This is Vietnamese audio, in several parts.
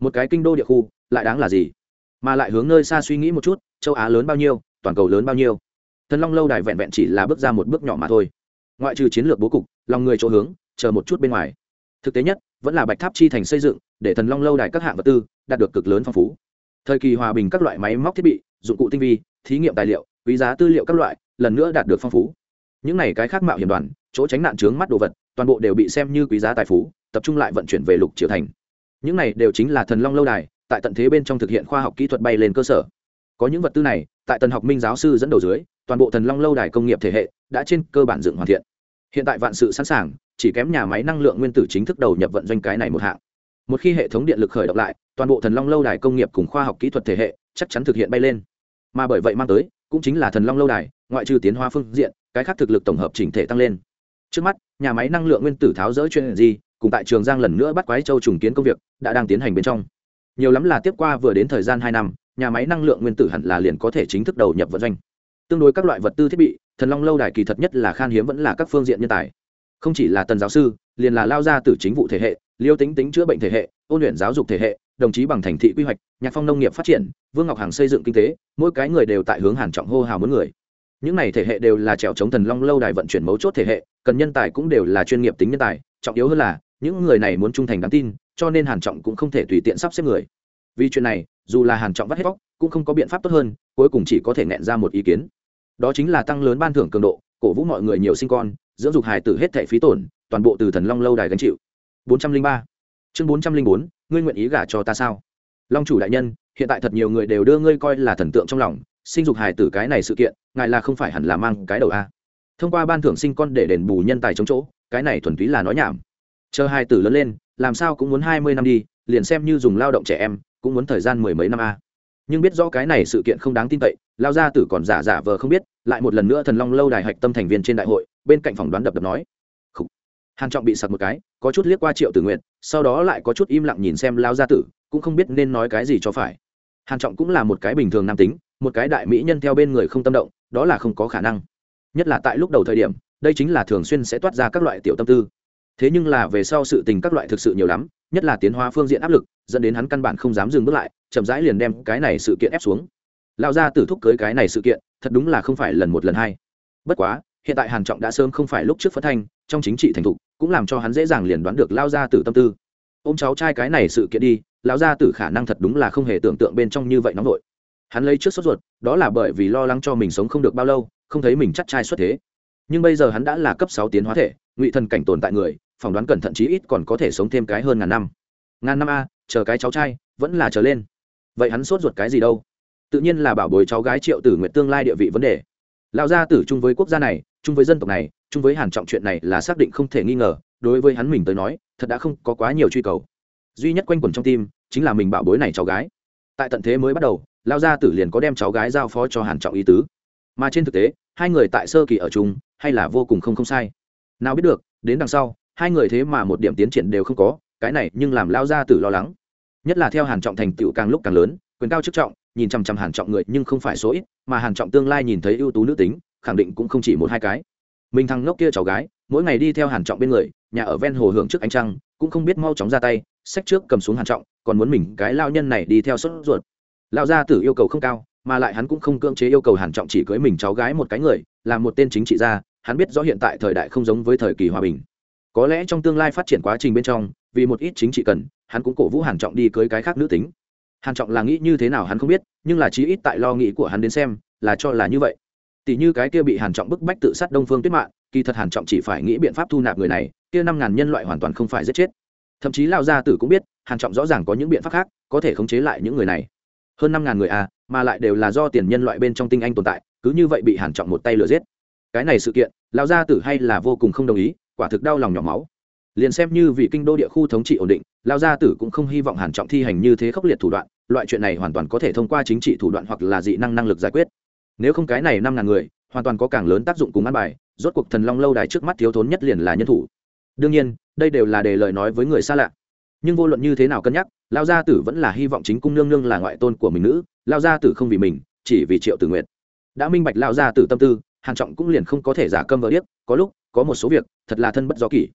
một cái kinh đô địa khu, lại đáng là gì? Mà lại hướng nơi xa suy nghĩ một chút, châu á lớn bao nhiêu, toàn cầu lớn bao nhiêu? Thần long lâu đài vẹn vẹn chỉ là bước ra một bước nhỏ mà thôi. Ngoại trừ chiến lược bố cục, lòng người chỗ hướng, chờ một chút bên ngoài. Thực tế nhất, vẫn là bạch tháp chi thành xây dựng, để thần long lâu đài các hạng vật tư đạt được cực lớn phong phú. Thời kỳ hòa bình các loại máy móc thiết bị, dụng cụ tinh vi, thí nghiệm tài liệu, quý giá tư liệu các loại, lần nữa đạt được phong phú. Những này cái khác mạo hiểm đoàn, chỗ tránh nạn trướng mắt đồ vật, toàn bộ đều bị xem như quý giá tài phú, tập trung lại vận chuyển về lục triều thành những này đều chính là thần long lâu đài, tại tận thế bên trong thực hiện khoa học kỹ thuật bay lên cơ sở. Có những vật tư này, tại tần học minh giáo sư dẫn đầu dưới, toàn bộ thần long lâu đài công nghiệp thể hệ đã trên cơ bản dựng hoàn thiện. Hiện tại vạn sự sẵn sàng, chỉ kém nhà máy năng lượng nguyên tử chính thức đầu nhập vận doanh cái này một hạng. Một khi hệ thống điện lực khởi động lại, toàn bộ thần long lâu đài công nghiệp cùng khoa học kỹ thuật thể hệ chắc chắn thực hiện bay lên. Mà bởi vậy mang tới, cũng chính là thần long lâu đài, ngoại trừ tiến hóa phương diện, cái khác thực lực tổng hợp chỉnh thể tăng lên. Trước mắt, nhà máy năng lượng nguyên tử tháo rỡ chuyên gì cùng tại trường giang lần nữa bắt quái châu trùng kiến công việc đã đang tiến hành bên trong. Nhiều lắm là tiếp qua vừa đến thời gian hai năm, nhà máy năng lượng nguyên tử hẳn là liền có thể chính thức đầu nhập vận doanh. Tương đối các loại vật tư thiết bị, thần long lâu đài kỳ thật nhất là khan hiếm vẫn là các phương diện nhân tài. Không chỉ là tần giáo sư, liền là lao ra từ chính vụ thể hệ, liêu tính tính chữa bệnh thể hệ, ôn luyện giáo dục thể hệ, đồng chí bằng thành thị quy hoạch, nhạc phong nông nghiệp phát triển, vương ngọc hàng xây dựng kinh tế, mỗi cái người đều tại hướng hàn trọng hô hào muốn người. Những này thể hệ đều là trèo chống thần long lâu đài vận chuyển mấu chốt thể hệ, cần nhân tài cũng đều là chuyên nghiệp tính nhân tài, trọng yếu hơn là những người này muốn trung thành đáng tin, cho nên hàn trọng cũng không thể tùy tiện sắp xếp người. Vì chuyện này, dù là hàn trọng vắt hết vóc cũng không có biện pháp tốt hơn, cuối cùng chỉ có thể nẹn ra một ý kiến. Đó chính là tăng lớn ban thưởng cường độ, cổ vũ mọi người nhiều sinh con, dưỡng dục hài tử hết thẻ phí tổn, toàn bộ từ thần long lâu đài gánh chịu. 403 chương 404 ngươi nguyện ý gả cho ta sao? Long chủ đại nhân, hiện tại thật nhiều người đều đưa ngươi coi là thần tượng trong lòng, sinh dục hài tử cái này sự kiện, ngài là không phải hẳn là mang cái đầu a. Thông qua ban thưởng sinh con để đền bù nhân tài chống chỗ, cái này thuần túy là nói nhảm chờ hai tử lớn lên, làm sao cũng muốn hai mươi năm đi, liền xem như dùng lao động trẻ em, cũng muốn thời gian mười mấy năm a. Nhưng biết rõ cái này sự kiện không đáng tin cậy, lao gia tử còn giả giả vờ không biết, lại một lần nữa thần long lâu đài hạch tâm thành viên trên đại hội, bên cạnh phòng đoán đập đập nói. Khủ. hàn trọng bị sặc một cái, có chút liếc qua triệu tử nguyện sau đó lại có chút im lặng nhìn xem lao gia tử, cũng không biết nên nói cái gì cho phải. Hàn trọng cũng là một cái bình thường nam tính, một cái đại mỹ nhân theo bên người không tâm động, đó là không có khả năng. Nhất là tại lúc đầu thời điểm, đây chính là thường xuyên sẽ toát ra các loại tiểu tâm tư thế nhưng là về sau sự tình các loại thực sự nhiều lắm, nhất là tiến hóa phương diện áp lực, dẫn đến hắn căn bản không dám dừng bước lại, chậm rãi liền đem cái này sự kiện ép xuống. Lao ra tử thúc cưới cái này sự kiện, thật đúng là không phải lần một lần hai. Bất quá, hiện tại hàn trọng đã sớm không phải lúc trước phất thanh, trong chính trị thành thục, cũng làm cho hắn dễ dàng liền đoán được lao ra tử tâm tư. Ôm cháu trai cái này sự kiện đi, lão gia tử khả năng thật đúng là không hề tưởng tượng bên trong như vậy nóng vội. Hắn lấy trước sốt ruột, đó là bởi vì lo lắng cho mình sống không được bao lâu, không thấy mình chắc trai xuất thế. Nhưng bây giờ hắn đã là cấp sáu tiến hóa thể, ngụy thần cảnh tồn tại người phỏng đoán cẩn thận chí ít còn có thể sống thêm cái hơn ngàn năm. Ngàn năm a, chờ cái cháu trai, vẫn là chờ lên. Vậy hắn sốt ruột cái gì đâu? Tự nhiên là bảo bồi cháu gái triệu tử nguyện tương lai địa vị vấn đề. Lão gia tử chung với quốc gia này, chung với dân tộc này, chung với hàn trọng chuyện này là xác định không thể nghi ngờ, đối với hắn mình tới nói, thật đã không có quá nhiều truy cầu. Duy nhất quanh quẩn trong tim, chính là mình bảo bối này cháu gái. Tại tận thế mới bắt đầu lao gia tử liền có đem cháu gái giao phó cho hàn trọng ý tứ. Mà trên thực tế, hai người tại sơ kỳ ở chung, hay là vô cùng không không sai. Nào biết được, đến đằng sau hai người thế mà một điểm tiến triển đều không có, cái này nhưng làm lao gia tử lo lắng. Nhất là theo hàn trọng thành tựu càng lúc càng lớn, quyền cao chức trọng, nhìn chăm chăm hàn trọng người nhưng không phải số ít, mà hàn trọng tương lai nhìn thấy ưu tú nữ tính, khẳng định cũng không chỉ một hai cái. Mình thằng ngốc kia cháu gái, mỗi ngày đi theo hàn trọng bên người, nhà ở ven hồ hưởng trước ánh trăng, cũng không biết mau chóng ra tay sách trước cầm xuống hàn trọng, còn muốn mình cái lao nhân này đi theo sốt ruột. Lão gia tử yêu cầu không cao, mà lại hắn cũng không cưỡng chế yêu cầu hàn trọng chỉ cưới mình cháu gái một cái người, là một tên chính trị gia, hắn biết rõ hiện tại thời đại không giống với thời kỳ hòa bình có lẽ trong tương lai phát triển quá trình bên trong, vì một ít chính trị cần, hắn cũng cổ vũ hàn trọng đi cưới cái khác nữ tính. Hàn trọng là nghĩ như thế nào hắn không biết, nhưng là chí ít tại lo nghĩ của hắn đến xem, là cho là như vậy. Tỷ như cái kia bị hàn trọng bức bách tự sát đông phương tuyết mạng kỳ thật hàn trọng chỉ phải nghĩ biện pháp thu nạp người này, kia năm ngàn nhân loại hoàn toàn không phải giết chết. Thậm chí lão gia tử cũng biết, hàn trọng rõ ràng có những biện pháp khác, có thể khống chế lại những người này. Hơn năm ngàn người à mà lại đều là do tiền nhân loại bên trong tinh anh tồn tại, cứ như vậy bị hàn trọng một tay lừa giết. Cái này sự kiện, lão gia tử hay là vô cùng không đồng ý quả thực đau lòng nhỏ máu. Liền xem như vị kinh đô địa khu thống trị ổn định lão gia tử cũng không hy vọng hàn trọng thi hành như thế khốc liệt thủ đoạn, loại chuyện này hoàn toàn có thể thông qua chính trị thủ đoạn hoặc là dị năng năng lực giải quyết. Nếu không cái này năm ngàn người, hoàn toàn có càng lớn tác dụng cùng ăn bài, rốt cuộc thần long lâu đài trước mắt thiếu thốn nhất liền là nhân thủ. Đương nhiên, đây đều là để lời nói với người xa lạ. Nhưng vô luận như thế nào cân nhắc, lao gia tử vẫn là hy vọng chính cung nương nương là ngoại tôn của mình nữ, lao gia tử không vì mình, chỉ vì triệu tử nguyện đã minh bạch lao gia tử tâm tư hàn trọng cũng liền không có thể giả câm vỡ điếc, có lúc, có một số việc, thật là thân bất do kỷ.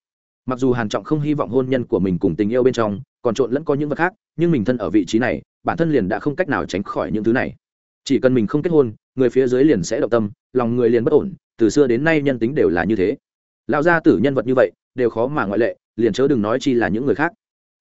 Mặc dù hàn trọng không hy vọng hôn nhân của mình cùng tình yêu bên trong, còn trộn lẫn có những vật khác, nhưng mình thân ở vị trí này, bản thân liền đã không cách nào tránh khỏi những thứ này. Chỉ cần mình không kết hôn, người phía dưới liền sẽ động tâm, lòng người liền bất ổn, từ xưa đến nay nhân tính đều là như thế. Lão gia tử nhân vật như vậy, đều khó mà ngoại lệ, liền chớ đừng nói chi là những người khác.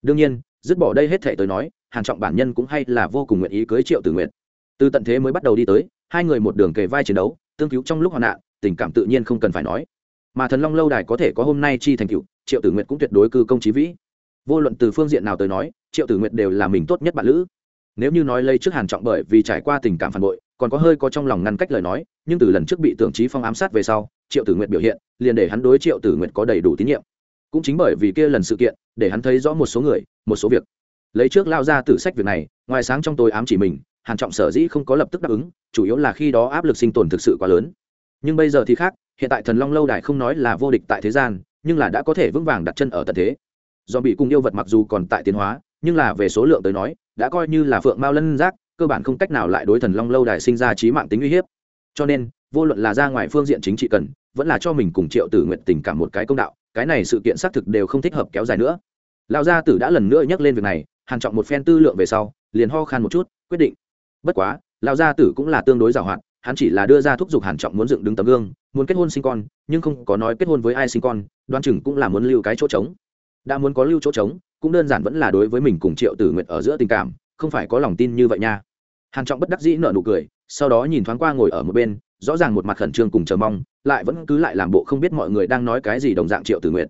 Đương nhiên, dứt bỏ đây hết thể tới nói, hàn trọng bản nhân cũng hay là vô cùng nguyện ý cưới triệu tử nguyện từ tận thế mới bắt đầu đi tới, hai người một đường kề vai chiến đấu tương cứu trong lúc hoạn nạn, tình cảm tự nhiên không cần phải nói. Mà thần long lâu đài có thể có hôm nay chi thành cựu triệu tử Nguyệt cũng tuyệt đối cư công trí vĩ. Vô luận từ phương diện nào tới nói, triệu tử Nguyệt đều là mình tốt nhất bạn lữ. Nếu như nói lây trước hàn trọng bởi vì trải qua tình cảm phản bội, còn có hơi có trong lòng ngăn cách lời nói, nhưng từ lần trước bị tưởng trí phong ám sát về sau, triệu tử Nguyệt biểu hiện, liền để hắn đối triệu tử Nguyệt có đầy đủ tín nhiệm. Cũng chính bởi vì kia lần sự kiện, để hắn thấy rõ một số người, một số việc. Lấy trước lao ra tử sách việc này, ngoài sáng trong tôi ám chỉ mình hàn trọng sở dĩ không có lập tức đáp ứng, chủ yếu là khi đó áp lực sinh tồn thực sự quá lớn. Nhưng bây giờ thì khác, hiện tại thần long lâu đài không nói là vô địch tại thế gian, nhưng là đã có thể vững vàng đặt chân ở tận thế. Do bị cùng yêu vật mặc dù còn tại tiến hóa, nhưng là về số lượng tới nói, đã coi như là phượng mao lân giác, cơ bản không cách nào lại đối thần long lâu đài sinh ra trí mạng tính uy hiếp. Cho nên, vô luận là ra ngoài phương diện chính trị cần, vẫn là cho mình cùng triệu tử nguyện tình cảm một cái công đạo, cái này sự kiện xác thực đều không thích hợp kéo dài nữa. Lão gia tử đã lần nữa nhắc lên việc này, hàn trọng một phen tư lượng về sau, liền ho khan một chút, quyết định bất quá, lão gia tử cũng là tương đối giàu hoạt hắn chỉ là đưa ra thúc giục hàn trọng muốn dựng đứng tấm gương, muốn kết hôn sinh con, nhưng không có nói kết hôn với ai sinh con đoan chừng cũng là muốn lưu cái chỗ trống. Đã muốn có lưu chỗ trống, cũng đơn giản vẫn là đối với mình cùng triệu tử nguyện ở giữa tình cảm, không phải có lòng tin như vậy nha. Hàn trọng bất đắc dĩ nở nụ cười, sau đó nhìn thoáng qua ngồi ở một bên, rõ ràng một mặt khẩn trương cùng chờ mong, lại vẫn cứ lại làm bộ không biết mọi người đang nói cái gì đồng dạng triệu tử nguyện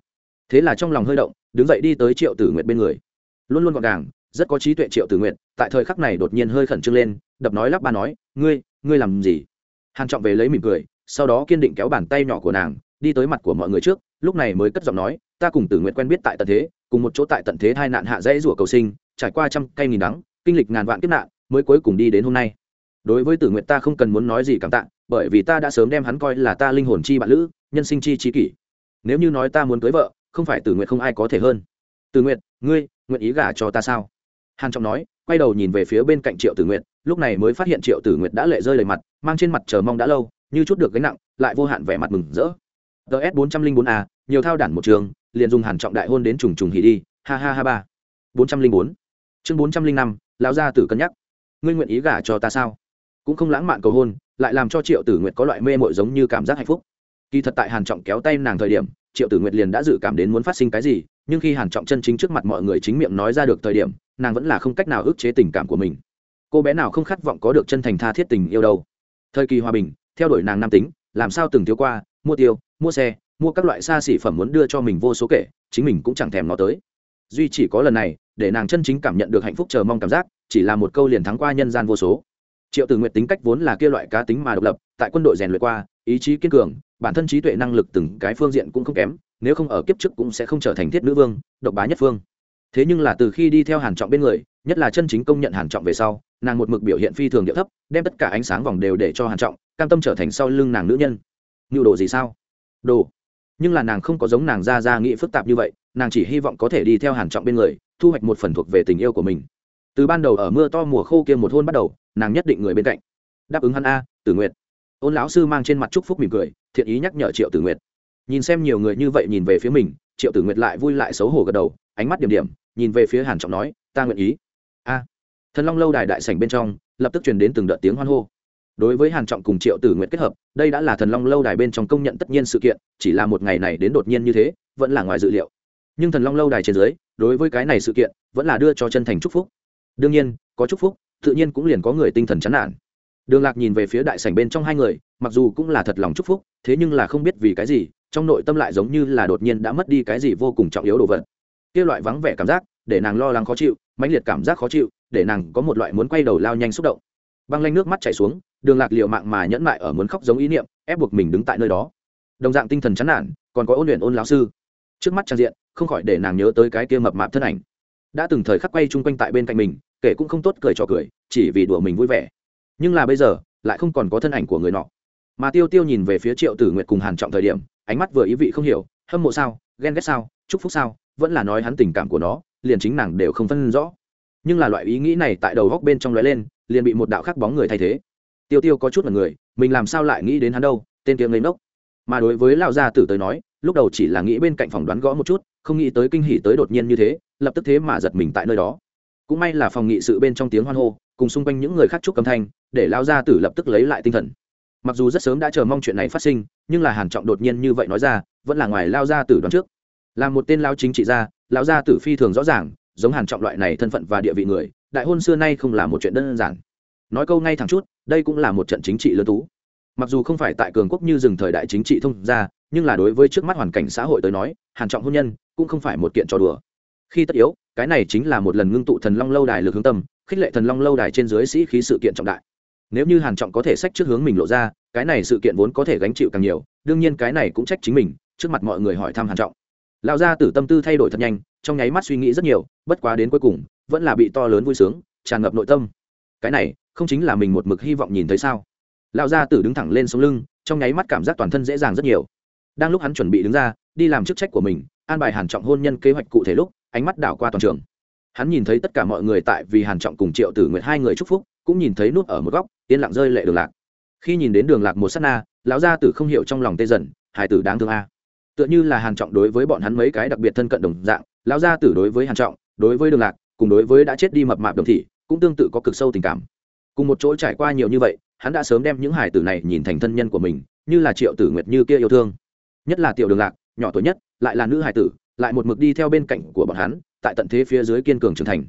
thế là trong lòng hơi động, đứng dậy đi tới triệu tử nguyện bên người. Luôn luôn gọn gàng rất có trí tuệ triệu tử nguyện tại thời khắc này đột nhiên hơi khẩn trương lên, đập nói lắp ba nói, ngươi ngươi làm gì? Hàn trọng về lấy mỉm cười, sau đó kiên định kéo bàn tay nhỏ của nàng, đi tới mặt của mọi người trước, lúc này mới cất giọng nói, ta cùng tử nguyện quen biết tại tận thế, cùng một chỗ tại tận thế hai nạn hạ dãy rủa cầu sinh, trải qua trăm cây nghìn đắng, kinh lịch ngàn vạn kiếp nạn, mới cuối cùng đi đến hôm nay. Đối với tử nguyện ta không cần muốn nói gì cảm tạ, bởi vì ta đã sớm đem hắn coi là ta linh hồn chi bạn lữ, nhân sinh chi trí kỷ. Nếu như nói ta muốn cưới vợ, không phải tử nguyện không ai có thể hơn. Tử nguyện ngươi nguyện ý gả cho ta sao? Hàn trọng nói quay đầu nhìn về phía bên cạnh triệu tử Nguyệt, lúc này mới phát hiện triệu tử Nguyệt đã lệ rơi đầy mặt mang trên mặt chờ mong đã lâu như chút được gánh nặng lại vô hạn vẻ mặt mừng rỡ. Ts bốn trăm linh bốn a nhiều thao đản một trường liền dùng hàn trọng đại hôn đến trùng trùng hỉ đi ha ha ha ba. bốn trăm linh bốn. Chương bốn trăm linh năm lão gia tử cân nhắc. Ngươi nguyện ý gả cho ta sao? Cũng không lãng mạn cầu hôn lại làm cho triệu tử nguyệt có loại mê mội giống như cảm giác hạnh phúc. Kỳ thật tại hàn trọng kéo tay nàng thời điểm triệu tử nguyệt liền đã dự cảm đến muốn phát sinh cái gì nhưng khi hàn trọng chân chính trước mặt mọi người chính miệng nói ra được thời điểm nàng vẫn là không cách nào ức chế tình cảm của mình. Cô bé nào không khát vọng có được chân thành tha thiết tình yêu đâu. Thời kỳ hòa bình, theo đuổi nàng nam tính, làm sao từng thiếu qua, mua tiêu, mua xe, mua các loại xa xỉ phẩm muốn đưa cho mình vô số kể, chính mình cũng chẳng thèm nó tới. Duy chỉ có lần này, để nàng chân chính cảm nhận được hạnh phúc chờ mong cảm giác, chỉ là một câu liền thắng qua nhân gian vô số. Triệu tử nguyện tính cách vốn là kia loại cá tính mà độc lập, tại quân đội rèn luyện qua, ý chí kiên cường, bản thân trí tuệ năng lực từng cái phương diện cũng không kém, nếu không ở kiếp trước cũng sẽ không trở thành thiết nữ vương, độc bá nhất phương thế nhưng là từ khi đi theo hàn trọng bên người, nhất là chân chính công nhận hàn trọng về sau, nàng một mực biểu hiện phi thường địa thấp, đem tất cả ánh sáng vòng đều để cho hàn trọng, cam tâm trở thành sau lưng nàng nữ nhân. Nhu đồ gì sao? Đồ. Nhưng là nàng không có giống nàng ra ra nghĩ phức tạp như vậy, nàng chỉ hy vọng có thể đi theo hàn trọng bên người, thu hoạch một phần thuộc về tình yêu của mình. Từ ban đầu ở mưa to mùa khô kia một hôn bắt đầu, nàng nhất định người bên cạnh. Đáp ứng hắn a, tử nguyệt. Ôn lão sư mang trên mặt chúc phúc mỉm cười, thiện ý nhắc nhở triệu tử nguyệt. Nhìn xem nhiều người như vậy nhìn về phía mình, triệu tử nguyệt lại vui lại xấu hổ gật đầu, ánh mắt điểm điểm nhìn về phía hàn trọng nói, ta nguyện ý. A. Thần long lâu đài đại sảnh bên trong, lập tức truyền đến từng đợt tiếng hoan hô. Đối với hàn trọng cùng triệu tử nguyện kết hợp, đây đã là thần long lâu đài bên trong công nhận tất nhiên sự kiện, chỉ là một ngày này đến đột nhiên như thế, vẫn là ngoài dự liệu. Nhưng thần long lâu đài trên dưới, đối với cái này sự kiện, vẫn là đưa cho chân thành chúc phúc. Đương nhiên, có chúc phúc, tự nhiên cũng liền có người tinh thần chán nản. Đường lạc nhìn về phía đại sảnh bên trong hai người, mặc dù cũng là thật lòng chúc phúc, thế nhưng là không biết vì cái gì, trong nội tâm lại giống như là đột nhiên đã mất đi cái gì vô cùng trọng yếu đồ vật kia loại vắng vẻ cảm giác, để nàng lo lắng khó chịu, mãnh liệt cảm giác khó chịu, để nàng có một loại muốn quay đầu lao nhanh xúc động. Băng lanh nước mắt chảy xuống, đường lạc liệu mạng mà nhẫn mại ở muốn khóc giống ý niệm, ép buộc mình đứng tại nơi đó. Đồng dạng tinh thần chán nản, còn có ôn luyện ôn lão sư. Trước mắt trang diện, không khỏi để nàng nhớ tới cái kia mập mạp thân ảnh. Đã từng thời khắc quay chung quanh tại bên cạnh mình, kể cũng không tốt cười trò cười, chỉ vì đùa mình vui vẻ. Nhưng là bây giờ, lại không còn có thân ảnh của người nọ. Mà tiêu tiêu nhìn về phía triệu tử nguyệt cùng hàn trọng thời điểm, ánh mắt vừa ý vị không hiểu, hâm mộ sao, ghen ghét sao, chúc phúc sao vẫn là nói hắn tình cảm của nó, liền chính nàng đều không phân rõ. Nhưng là loại ý nghĩ này tại đầu góc bên trong lóe lên, liền bị một đạo khắc bóng người thay thế. Tiêu tiêu có chút là người, mình làm sao lại nghĩ đến hắn đâu, tên tiếng lấy nốc mà đối với lão gia tử tới nói, lúc đầu chỉ là nghĩ bên cạnh phòng đoán gõ một chút, không nghĩ tới kinh hỉ tới đột nhiên như thế, lập tức thế mà giật mình tại nơi đó. Cũng may là phòng nghị sự bên trong tiếng hoan hô, cùng xung quanh những người khác chúc âm thanh, để lao gia tử lập tức lấy lại tinh thần. Mặc dù rất sớm đã chờ mong chuyện này phát sinh, nhưng là hàn trọng đột nhiên như vậy nói ra, vẫn là ngoài lao gia tử đoán trước là một tên lao chính trị gia, lão gia tử phi thường rõ ràng, giống hàn trọng loại này thân phận và địa vị người, đại hôn xưa nay không là một chuyện đơn giản. Nói câu ngay thẳng chút, đây cũng là một trận chính trị lớn tú. Mặc dù không phải tại cường quốc như dừng thời đại chính trị thông ra nhưng là đối với trước mắt hoàn cảnh xã hội tới nói, hàn trọng hôn nhân cũng không phải một kiện trò đùa. Khi tất yếu, cái này chính là một lần ngưng tụ thần long lâu đài lực hướng tâm, khích lệ thần long lâu đài trên dưới sĩ khí sự kiện trọng đại. Nếu như hàn trọng có thể sách trước hướng mình lộ ra, cái này sự kiện vốn có thể gánh chịu càng nhiều, đương nhiên cái này cũng trách chính mình, trước mặt mọi người hỏi thăm hàn trọng lão gia tử tâm tư thay đổi thật nhanh, trong nháy mắt suy nghĩ rất nhiều, bất quá đến cuối cùng, vẫn là bị to lớn vui sướng, tràn ngập nội tâm. Cái này, không chính là mình một mực hy vọng nhìn thấy sao? Lão gia tử đứng thẳng lên sống lưng, trong nháy mắt cảm giác toàn thân dễ dàng rất nhiều. Đang lúc hắn chuẩn bị đứng ra, đi làm chức trách của mình, an bài hàn trọng hôn nhân kế hoạch cụ thể lúc, ánh mắt đảo qua toàn trường. Hắn nhìn thấy tất cả mọi người tại vì hàn trọng cùng triệu tử nguyệt hai người chúc phúc, cũng nhìn thấy nút ở một góc, yên lặng rơi lệ đường lạc. Khi nhìn đến đường lạc một sát na, lão gia tử không hiểu trong lòng tê dần hải tử đáng thương a tựa như là hàn trọng đối với bọn hắn mấy cái đặc biệt thân cận đồng dạng, lão gia tử đối với hàn trọng, đối với đường lạc, cùng đối với đã chết đi mập mạp đồng thị, cũng tương tự có cực sâu tình cảm. Cùng một chỗ trải qua nhiều như vậy, hắn đã sớm đem những hải tử này nhìn thành thân nhân của mình, như là triệu tử nguyệt như kia yêu thương. Nhất là tiểu đường lạc, nhỏ tuổi nhất, lại là nữ hải tử, lại một mực đi theo bên cạnh của bọn hắn, tại tận thế phía dưới kiên cường trưởng thành.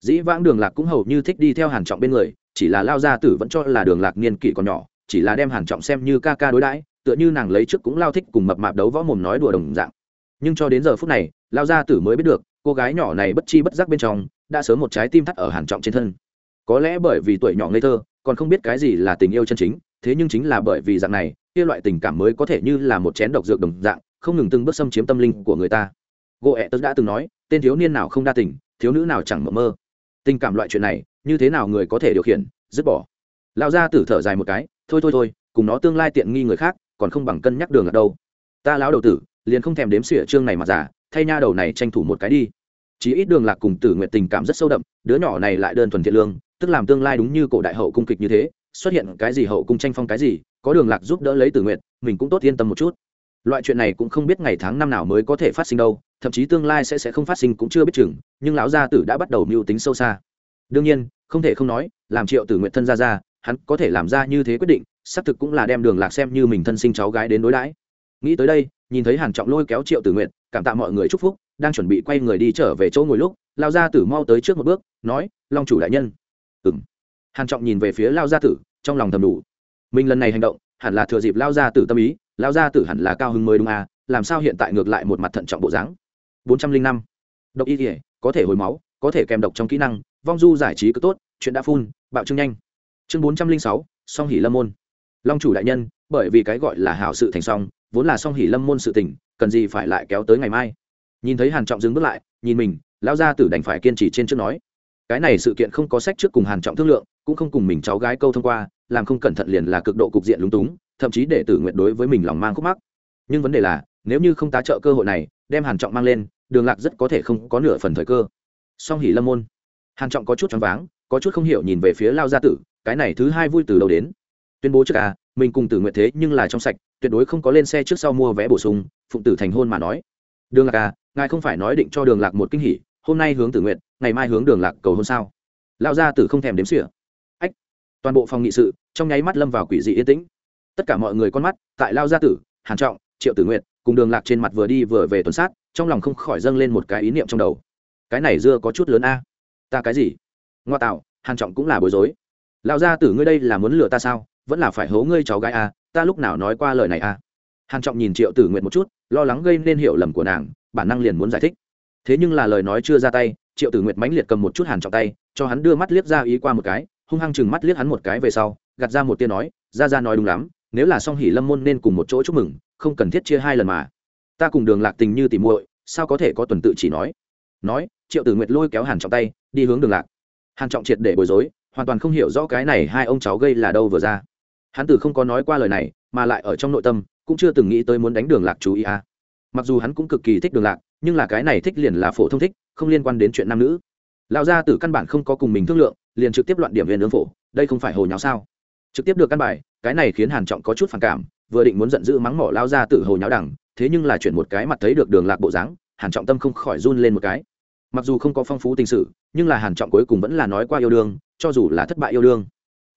Dĩ vãng đường lạc cũng hầu như thích đi theo hàn trọng bên người, chỉ là lao gia tử vẫn cho là đường lạc niên kỷ còn nhỏ, chỉ là đem hàn trọng xem như ca ca đối đãi tựa như nàng lấy trước cũng lao thích cùng mập mạp đấu võ mồm nói đùa đồng dạng. Nhưng cho đến giờ phút này, lao gia tử mới biết được, cô gái nhỏ này bất chi bất giác bên trong, đã sớm một trái tim thắt ở hàn trọng trên thân. Có lẽ bởi vì tuổi nhỏ ngây thơ, còn không biết cái gì là tình yêu chân chính, thế nhưng chính là bởi vì dạng này, kia loại tình cảm mới có thể như là một chén độc dược đồng dạng, không ngừng từng bước xâm chiếm tâm linh của người ta. Gỗ ẹ tớ đã từng nói, tên thiếu niên nào không đa tình, thiếu nữ nào chẳng mơ mơ. Tình cảm loại chuyện này, như thế nào người có thể điều khiển, dứt bỏ. Lão gia tử thở dài một cái, thôi thôi thôi, cùng nó tương lai tiện nghi người khác còn không bằng cân nhắc đường ở đâu. Ta lão đầu tử, liền không thèm đếm xỉa trương này mà giả thay nha đầu này tranh thủ một cái đi. Chỉ ít đường lạc cùng tử nguyện tình cảm rất sâu đậm, đứa nhỏ này lại đơn thuần thiện lương, tức làm tương lai đúng như cổ đại hậu cung kịch như thế, xuất hiện cái gì hậu cung tranh phong cái gì, có đường lạc giúp đỡ lấy tử nguyện mình cũng tốt yên tâm một chút. Loại chuyện này cũng không biết ngày tháng năm nào mới có thể phát sinh đâu, thậm chí tương lai sẽ sẽ không phát sinh cũng chưa biết chừng, nhưng lão gia tử đã bắt đầu mưu tính sâu xa. Đương nhiên, không thể không nói, làm triệu tử nguyện thân ra ra, hắn có thể làm ra như thế quyết định xác thực cũng là đem đường lạc xem như mình thân sinh cháu gái đến đối đãi. Nghĩ tới đây, nhìn thấy hàn trọng lôi kéo triệu tử nguyện cảm tạ mọi người chúc phúc, đang chuẩn bị quay người đi trở về chỗ ngồi lúc, lao gia tử mau tới trước một bước, nói, long chủ đại nhân. Ừng hàn trọng nhìn về phía lao gia tử, trong lòng thầm đủ. Mình lần này hành động, hẳn là thừa dịp lao gia tử tâm ý, lao gia tử hẳn là cao hứng mới đúng à làm sao hiện tại ngược lại một mặt thận trọng bộ dáng. Bốn trăm linh năm. Độc y thể có thể hồi máu, có thể kèm độc trong kỹ năng, vong du giải trí cứ tốt, chuyện đã phun, bạo trương nhanh. Chương bốn trăm linh sáu, song hỉ lâm môn long chủ đại nhân, bởi vì cái gọi là hảo sự thành song, vốn là song hỉ lâm môn sự tình, cần gì phải lại kéo tới ngày mai. Nhìn thấy hàn trọng dừng bước lại, nhìn mình, lão gia tử đành phải kiên trì trên trước nói. Cái này sự kiện không có sách trước cùng hàn trọng thương lượng, cũng không cùng mình cháu gái câu thông qua, làm không cẩn thận liền là cực độ cục diện lúng túng, thậm chí để tử nguyện đối với mình lòng mang khúc mắc. Nhưng vấn đề là, nếu như không tá trợ cơ hội này, đem hàn trọng mang lên, đường lạc rất có thể không có nửa phần thời cơ. Song hỉ lâm môn. Hàn trọng có chút choáng váng, có chút không hiểu nhìn về phía lao gia tử, cái này thứ hai vui từ đâu đến? Tuyên bố trước à mình cùng tử nguyện thế nhưng là trong sạch, tuyệt đối không có lên xe trước sau mua vé bổ sung, phụng tử thành hôn mà nói. Đường lạc à ngài không phải nói định cho đường lạc một kinh hỉ, hôm nay hướng tử nguyện ngày mai hướng đường lạc cầu hôn sao? Lão gia tử không thèm đếm xỉa. Ách, toàn bộ phòng nghị sự, trong nháy mắt lâm vào quỷ dị yên tĩnh. Tất cả mọi người con mắt, tại lao gia tử, hàn trọng, triệu tử nguyện cùng đường lạc trên mặt vừa đi vừa về tuần sát, trong lòng không khỏi dâng lên một cái ý niệm trong đầu. Cái này dưa có chút lớn a. Ta cái gì? Ngoa tạo, hàn trọng cũng là bối rối. Lão gia tử ngươi đây là muốn lừa ta sao? Vẫn là phải hố ngươi cháu gái a, ta lúc nào nói qua lời này a? Hàn trọng nhìn triệu tử nguyện một chút, lo lắng gây nên hiểu lầm của nàng, bản năng liền muốn giải thích. Thế nhưng là lời nói chưa ra tay, triệu tử nguyện mãnh liệt cầm một chút hàn trọng tay, cho hắn đưa mắt liếc ra ý qua một cái, hung hăng chừng mắt liếc hắn một cái về sau, gạt ra một tia nói, ra ra nói đúng lắm, nếu là song hỉ lâm môn nên cùng một chỗ chúc mừng, không cần thiết chia hai lần mà. Ta cùng đường lạc tình như tỷ muội, sao có thể có tuần tự chỉ nói? Nói, triệu tử nguyệt lôi kéo hàn trọng tay, đi hướng đường lạc. Hàn trọng triệt để bối rối, hoàn toàn không hiểu rõ cái này hai ông cháu gây là đâu vừa ra hắn từ không có nói qua lời này, mà lại ở trong nội tâm, cũng chưa từng nghĩ tới muốn đánh đường lạc chú ý à. mặc dù hắn cũng cực kỳ thích đường lạc, nhưng là cái này thích liền là phổ thông thích, không liên quan đến chuyện nam nữ. Lão gia tử căn bản không có cùng mình thương lượng, liền trực tiếp loạn điểm viên ứng phổ, đây không phải hồ nháo sao? Trực tiếp được căn bài, cái này khiến hàn trọng có chút phản cảm, vừa định muốn giận dữ mắng mỏ lao gia tử hồ nháo đẳng thế nhưng là chuyển một cái mặt thấy được đường lạc bộ dáng, hàn trọng tâm không khỏi run lên một cái. Mặc dù không có phong phú tình sự, nhưng là hàn trọng cuối cùng vẫn là nói qua yêu đương, cho dù là thất bại yêu đương.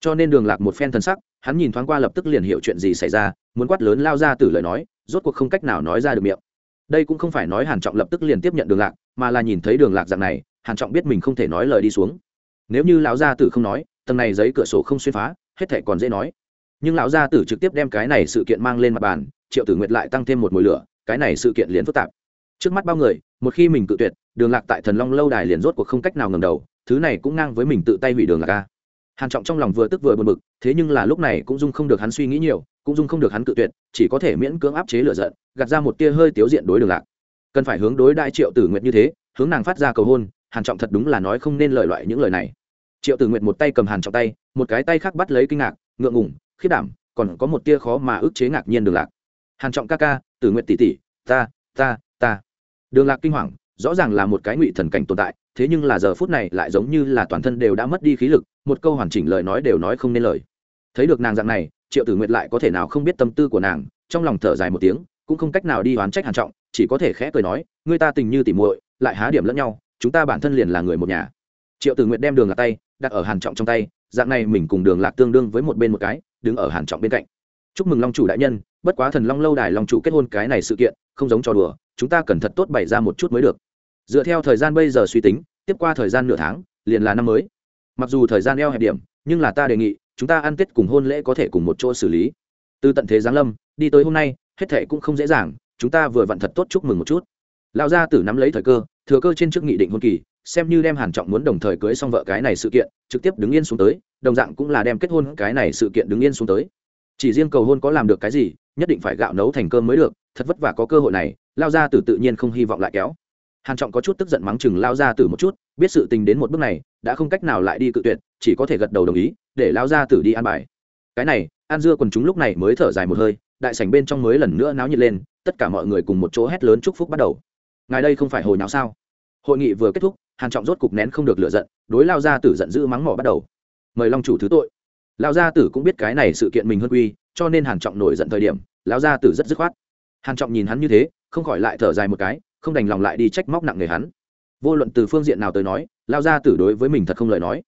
Cho nên đường lạc một phen thần sắc hắn nhìn thoáng qua lập tức liền hiểu chuyện gì xảy ra, muốn quát lớn lao ra từ lời nói, rốt cuộc không cách nào nói ra được miệng. Đây cũng không phải nói hàn trọng lập tức liền tiếp nhận đường lạc, mà là nhìn thấy đường lạc dạng này, hàn trọng biết mình không thể nói lời đi xuống. Nếu như lão gia tử không nói, tầng này giấy cửa sổ không xuyên phá, hết thảy còn dễ nói. Nhưng lão gia tử trực tiếp đem cái này sự kiện mang lên mặt bàn, triệu tử nguyệt lại tăng thêm một mùi lửa, cái này sự kiện liền phức tạp. Trước mắt bao người, một khi mình cự tuyệt, đường lạc tại thần long lâu đài liền rốt cuộc không cách nào ngầm đầu, thứ này cũng ngang với mình tự tay hủy đường lạc ca hàn trọng trong lòng vừa tức vừa buồn bực, thế nhưng là lúc này cũng dung không được hắn suy nghĩ nhiều, cũng dung không được hắn cự tuyệt, chỉ có thể miễn cưỡng áp chế lửa giận, gạt ra một tia hơi tiếu diện đối đường lạc. Cần phải hướng đối đại triệu tử nguyệt như thế, hướng nàng phát ra cầu hôn, hàn trọng thật đúng là nói không nên lời loại những lời này. Triệu tử nguyệt một tay cầm hàn trọng tay, một cái tay khác bắt lấy kinh ngạc, ngượng ngùng khiết đảm, còn có một tia khó mà ức chế ngạc nhiên đường lạc. Hàn trọng ca ca, tử nguyệt tỷ tỷ, ta ta ta. Đường lạc kinh hoàng rõ ràng là một cái ngụy thần cảnh tồn tại, thế nhưng là giờ phút này lại giống như là toàn thân đều đã mất đi khí lực, một câu hoàn chỉnh lời nói đều nói không nên lời. Thấy được nàng dạng này, triệu tử nguyệt lại có thể nào không biết tâm tư của nàng, trong lòng thở dài một tiếng, cũng không cách nào đi oán trách hàn trọng, chỉ có thể khẽ cười nói người ta tình như tỉ muội, lại há điểm lẫn nhau, chúng ta bản thân liền là người một nhà. Triệu tử nguyệt đem đường lạc tay, đặt ở hàn trọng trong tay, dạng này mình cùng đường lạc tương đương với một bên một cái, đứng ở hàn trọng bên cạnh. Chúc mừng long chủ đại nhân, bất quá thần long lâu đài long chủ kết hôn cái này sự kiện, không giống trò đùa, chúng ta cần thật tốt bày ra một chút mới được dựa theo thời gian bây giờ suy tính, tiếp qua thời gian nửa tháng, liền là năm mới. Mặc dù thời gian eo hẹp điểm, nhưng là ta đề nghị, chúng ta ăn tết cùng hôn lễ có thể cùng một chỗ xử lý. Từ tận thế giáng lâm, đi tới hôm nay, hết thệ cũng không dễ dàng, chúng ta vừa vặn thật tốt chúc mừng một chút. Lão gia tử nắm lấy thời cơ, thừa cơ trên trước nghị định hôn kỳ, xem như đem hàn trọng muốn đồng thời cưới xong vợ cái này sự kiện, trực tiếp đứng yên xuống tới, đồng dạng cũng là đem kết hôn cái này sự kiện đứng yên xuống tới. Chỉ riêng cầu hôn có làm được cái gì, nhất định phải gạo nấu thành cơm mới được, thật vất vả có cơ hội này lao ra tử tự nhiên không hy vọng lại kéo hàn trọng có chút tức giận mắng chừng lao ra tử một chút, biết sự tình đến một bước này, đã không cách nào lại đi cự tuyệt, chỉ có thể gật đầu đồng ý, để lao ra tử đi an bài. Cái này, an dưa quần chúng lúc này mới thở dài một hơi, đại sảnh bên trong mới lần nữa náo nhiệt lên, tất cả mọi người cùng một chỗ hét lớn chúc phúc bắt đầu. Ngài đây không phải hồi nào sao? Hội nghị vừa kết thúc, hàn trọng rốt cục nén không được lửa giận, đối lao gia tử giận dữ mắng mỏ bắt đầu. Mời long chủ thứ tội. Lao gia tử cũng biết cái này sự kiện mình hơn quy, cho nên hàn trọng nổi giận thời điểm, lao gia tử rất dứt khoát. Hàn trọng nhìn hắn như thế, không khỏi lại thở dài một cái không đành lòng lại đi trách móc nặng người hắn. Vô luận từ phương diện nào tới nói, lao gia tử đối với mình thật không lời nói.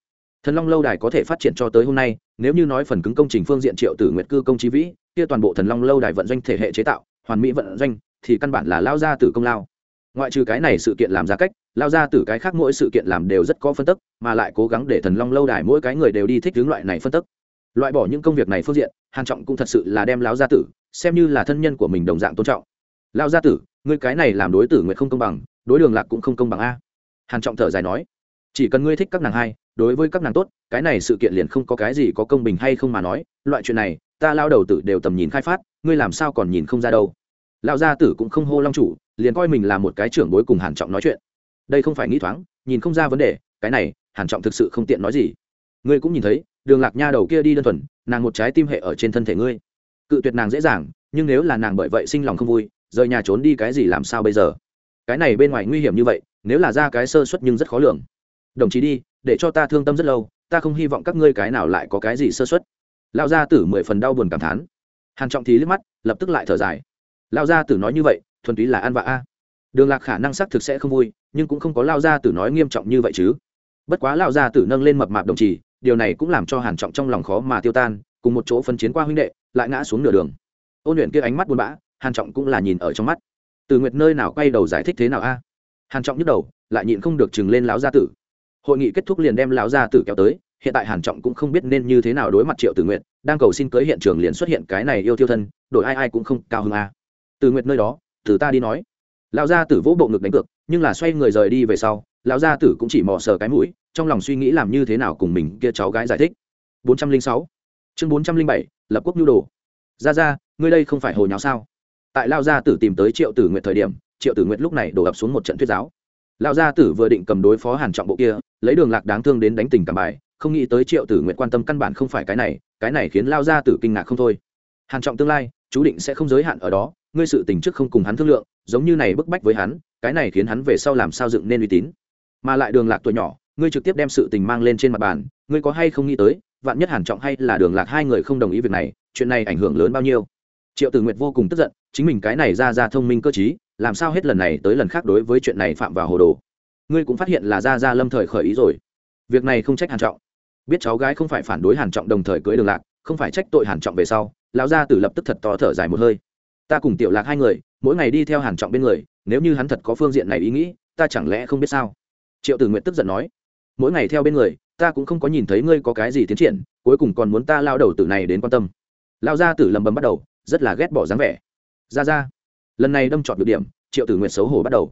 Thần long lâu đài có thể phát triển cho tới hôm nay, nếu như nói phần cứng công trình phương diện triệu tử nguyệt cư công trí vĩ, kia toàn bộ thần long lâu đài vận doanh thể hệ chế tạo, hoàn mỹ vận doanh, thì căn bản là lao gia tử công lao. Ngoại trừ cái này sự kiện làm ra cách, lao ra từ cái khác mỗi sự kiện làm đều rất có phân tức, mà lại cố gắng để thần long lâu đài mỗi cái người đều đi thích hướng loại này phân tức. Loại bỏ những công việc này phương diện, hàn trọng cũng thật sự là đem lão gia tử, xem như là thân nhân của mình đồng dạng tôn trọng lão gia tử, ngươi cái này làm đối tử nguyện không công bằng, đối đường lạc cũng không công bằng a. Hàn trọng thở dài nói, chỉ cần ngươi thích các nàng hai, đối với các nàng tốt, cái này sự kiện liền không có cái gì có công bình hay không mà nói, loại chuyện này, ta lao đầu tử đều tầm nhìn khai phát, ngươi làm sao còn nhìn không ra đâu. Lão gia tử cũng không hô long chủ, liền coi mình là một cái trưởng bối cùng hàn trọng nói chuyện. Đây không phải nghĩ thoáng, nhìn không ra vấn đề, cái này, hàn trọng thực sự không tiện nói gì. Ngươi cũng nhìn thấy, đường lạc nha đầu kia đi đơn thuần, nàng một trái tim hệ ở trên thân thể ngươi. Cự tuyệt nàng dễ dàng, nhưng nếu là nàng bởi vậy sinh lòng không vui rời nhà trốn đi cái gì làm sao bây giờ? Cái này bên ngoài nguy hiểm như vậy nếu là ra cái sơ suất nhưng rất khó lường. Đồng chí đi để cho ta thương tâm rất lâu ta không hy vọng các ngươi cái nào lại có cái gì sơ suất. Lão gia tử mười phần đau buồn cảm thán. Hàn trọng thì liếc mắt lập tức lại thở dài. Lão gia tử nói như vậy thuần túy là ăn vạ a. Đường lạc khả năng xác thực sẽ không vui nhưng cũng không có lão gia tử nói nghiêm trọng như vậy chứ. Bất quá lão gia tử nâng lên mập mạp đồng chí, điều này cũng làm cho hàn trọng trong lòng khó mà tiêu tan cùng một chỗ phân chiến qua huynh đệ lại ngã xuống nửa đường. Ôn luyện kia ánh mắt buồn bã hàn trọng cũng là nhìn ở trong mắt. Từ nguyệt nơi nào quay đầu giải thích thế nào a? Hàn trọng nhức đầu, lại nhịn không được chừng lên lão gia tử. Hội nghị kết thúc liền đem lão gia tử kéo tới, hiện tại hàn trọng cũng không biết nên như thế nào đối mặt triệu tử nguyệt, đang cầu xin cưới hiện trường liền xuất hiện cái này yêu thiêu thân, đổi ai ai cũng không cao hơn a. Từ nguyệt nơi đó, từ ta đi nói. Lão gia tử vỗ bộ ngực đánh cược, nhưng là xoay người rời đi về sau, lão gia tử cũng chỉ mò sờ cái mũi, trong lòng suy nghĩ làm như thế nào cùng mình kia cháu gái giải thích. 406 chương 407 lập quốc nhu đồ. Ra ra ngươi đây không phải hồ nháo sao? Tại lão gia tử tìm tới triệu tử nguyệt thời điểm, triệu tử nguyệt lúc này đổ ập xuống một trận thuyết giáo. Lão gia tử vừa định cầm đối phó hàn trọng bộ kia, lấy đường lạc đáng thương đến đánh tình cảm bài, không nghĩ tới triệu tử nguyệt quan tâm căn bản không phải cái này cái này khiến lão gia tử kinh ngạc không thôi. Hàn trọng tương lai, chú định sẽ không giới hạn ở đó, ngươi sự tình trước không cùng hắn thương lượng, giống như này bức bách với hắn, cái này khiến hắn về sau làm sao dựng nên uy tín. Mà lại đường lạc tuổi nhỏ, ngươi trực tiếp đem sự tình mang lên trên mặt bàn, ngươi có hay không nghĩ tới, vạn nhất hàn trọng hay là đường lạc hai người không đồng ý việc này, chuyện này ảnh hưởng lớn bao nhiêu? Triệu tử nguyệt vô cùng tức giận chính mình cái này ra ra thông minh cơ trí, làm sao hết lần này tới lần khác đối với chuyện này phạm vào hồ đồ? Ngươi cũng phát hiện là ra ra lâm thời khởi ý rồi. Việc này không trách hàn trọng. Biết cháu gái không phải phản đối hàn trọng đồng thời cưới đường lạc, không phải trách tội hàn trọng về sau, lão gia tử lập tức thật to thở dài một hơi. Ta cùng tiểu lạc hai người, mỗi ngày đi theo hàn trọng bên người, nếu như hắn thật có phương diện này ý nghĩ, ta chẳng lẽ không biết sao? Triệu tử nguyện tức giận nói. Mỗi ngày theo bên người, ta cũng không có nhìn thấy ngươi có cái gì tiến triển, cuối cùng còn muốn ta lao đầu tử này đến quan tâm. Lao gia tử lầm bầm bắt đầu, rất là ghét bỏ dáng vẻ ra ra. Lần này đâm trọn được điểm triệu tử Nguyệt xấu hổ bắt đầu.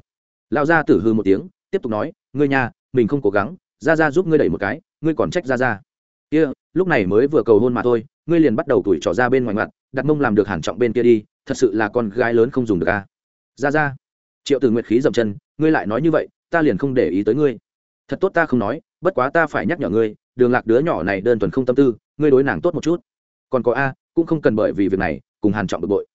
Lao ra tử hư một tiếng tiếp tục nói ngươi nhà mình không cố gắng ra ra giúp ngươi đẩy một cái ngươi còn trách ra ra. Kia、yeah, lúc này mới vừa cầu hôn mà thôi ngươi liền bắt đầu tuổi trỏ ra bên ngoài mặt đặt mông làm được hàn trọng bên kia đi thật sự là con gái lớn không dùng được à. ra ra. Triệu tử nguyệt khí dậm chân ngươi lại nói như vậy ta liền không để ý tới ngươi. Thật tốt ta không nói bất quá ta phải nhắc nhở ngươi đường lạc đứa nhỏ này đơn thuần không tâm tư ngươi đối nàng tốt một chút. Còn có a cũng không cần bởi vì việc này cùng hàn trọng bực bội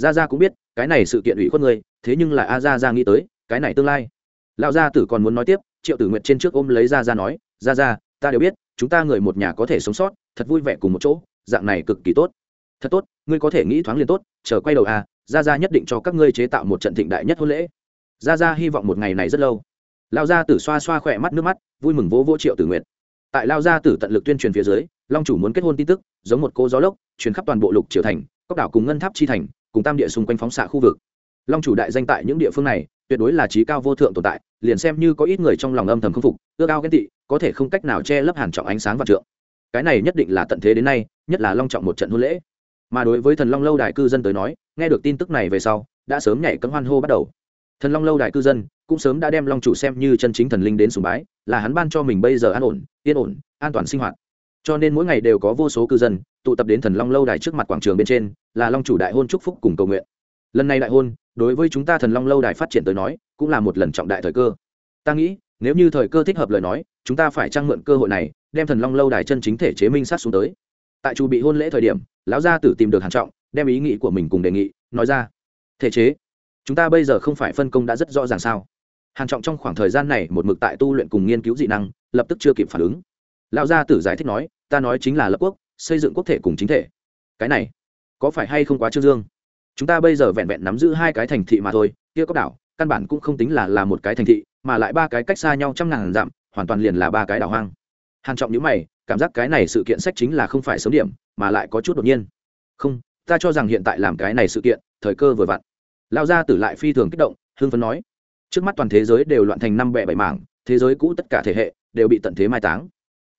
gia gia cũng biết cái này sự kiện ủy khuất người, thế nhưng là a gia gia nghĩ tới cái này tương lai. Lão gia tử còn muốn nói tiếp triệu tử nguyệt trên trước ôm lấy gia gia nói gia gia ta đều biết chúng ta người một nhà có thể sống sót thật vui vẻ cùng một chỗ dạng này cực kỳ tốt. Thật tốt ngươi có thể nghĩ thoáng liền tốt chờ quay đầu a gia gia nhất định cho các ngươi chế tạo một trận thịnh đại nhất hôn lễ. Gia gia hy vọng một ngày này rất lâu. Lao gia tử xoa xoa khỏe mắt nước mắt vui mừng vỗ vỗ triệu tử nguyện tại lao gia tử tận lực tuyên truyền phía dưới long chủ muốn kết hôn tin tức giống một cô gió lốc truyền khắp toàn bộ lục triều thành cốc đảo cùng ngân tháp chi thành cùng tam địa xung quanh phóng xạ khu vực. Long chủ đại danh tại những địa phương này, tuyệt đối là trí cao vô thượng tồn tại, liền xem như có ít người trong lòng âm thầm khâm phục, ước ao ghen tị, có thể không cách nào che lấp hàn trọng ánh sáng và trượng. Cái này nhất định là tận thế đến nay, nhất là long trọng một trận hôn lễ. Mà đối với thần long lâu đài cư dân tới nói, nghe được tin tức này về sau, đã sớm nhảy cấm hoan hô bắt đầu. Thần long lâu đài cư dân cũng sớm đã đem long chủ xem như chân chính thần linh đến sùng bái, là hắn ban cho mình bây giờ an ổn, yên ổn, an toàn sinh hoạt cho nên mỗi ngày đều có vô số cư dân tụ tập đến thần long lâu đài trước mặt quảng trường bên trên, là long chủ đại hôn chúc phúc cùng cầu nguyện. Lần này đại hôn, đối với chúng ta thần long lâu đài phát triển tới nói, cũng là một lần trọng đại thời cơ. Ta nghĩ, nếu như thời cơ thích hợp lời nói, chúng ta phải trang mượn cơ hội này, đem thần long lâu đài chân chính thể chế minh sát xuống tới. Tại chủ bị hôn lễ thời điểm, lão gia tử tìm được hàn trọng, đem ý nghĩ của mình cùng đề nghị, nói ra. Thể chế, chúng ta bây giờ không phải phân công đã rất rõ ràng sao? Hàn trọng trong khoảng thời gian này một mực tại tu luyện cùng nghiên cứu dị năng, lập tức chưa kịp phản ứng lão gia tử giải thích nói, ta nói chính là lập quốc, xây dựng quốc thể cùng chính thể. Cái này, có phải hay không quá trương dương? Chúng ta bây giờ vẹn vẹn nắm giữ hai cái thành thị mà thôi, kia có đảo, căn bản cũng không tính là là một cái thành thị, mà lại ba cái cách xa nhau trăm ngàn dặm, hoàn toàn liền là ba cái đảo hoang. Hàn trọng nhíu mày, cảm giác cái này sự kiện sách chính là không phải sớm điểm, mà lại có chút đột nhiên. Không, ta cho rằng hiện tại làm cái này sự kiện, thời cơ vừa vặn. Lão gia tử lại phi thường kích động hương phấn nói, trước mắt toàn thế giới đều loạn thành năm bẻ bảy mảng, thế giới cũ tất cả thể hệ đều bị tận thế mai táng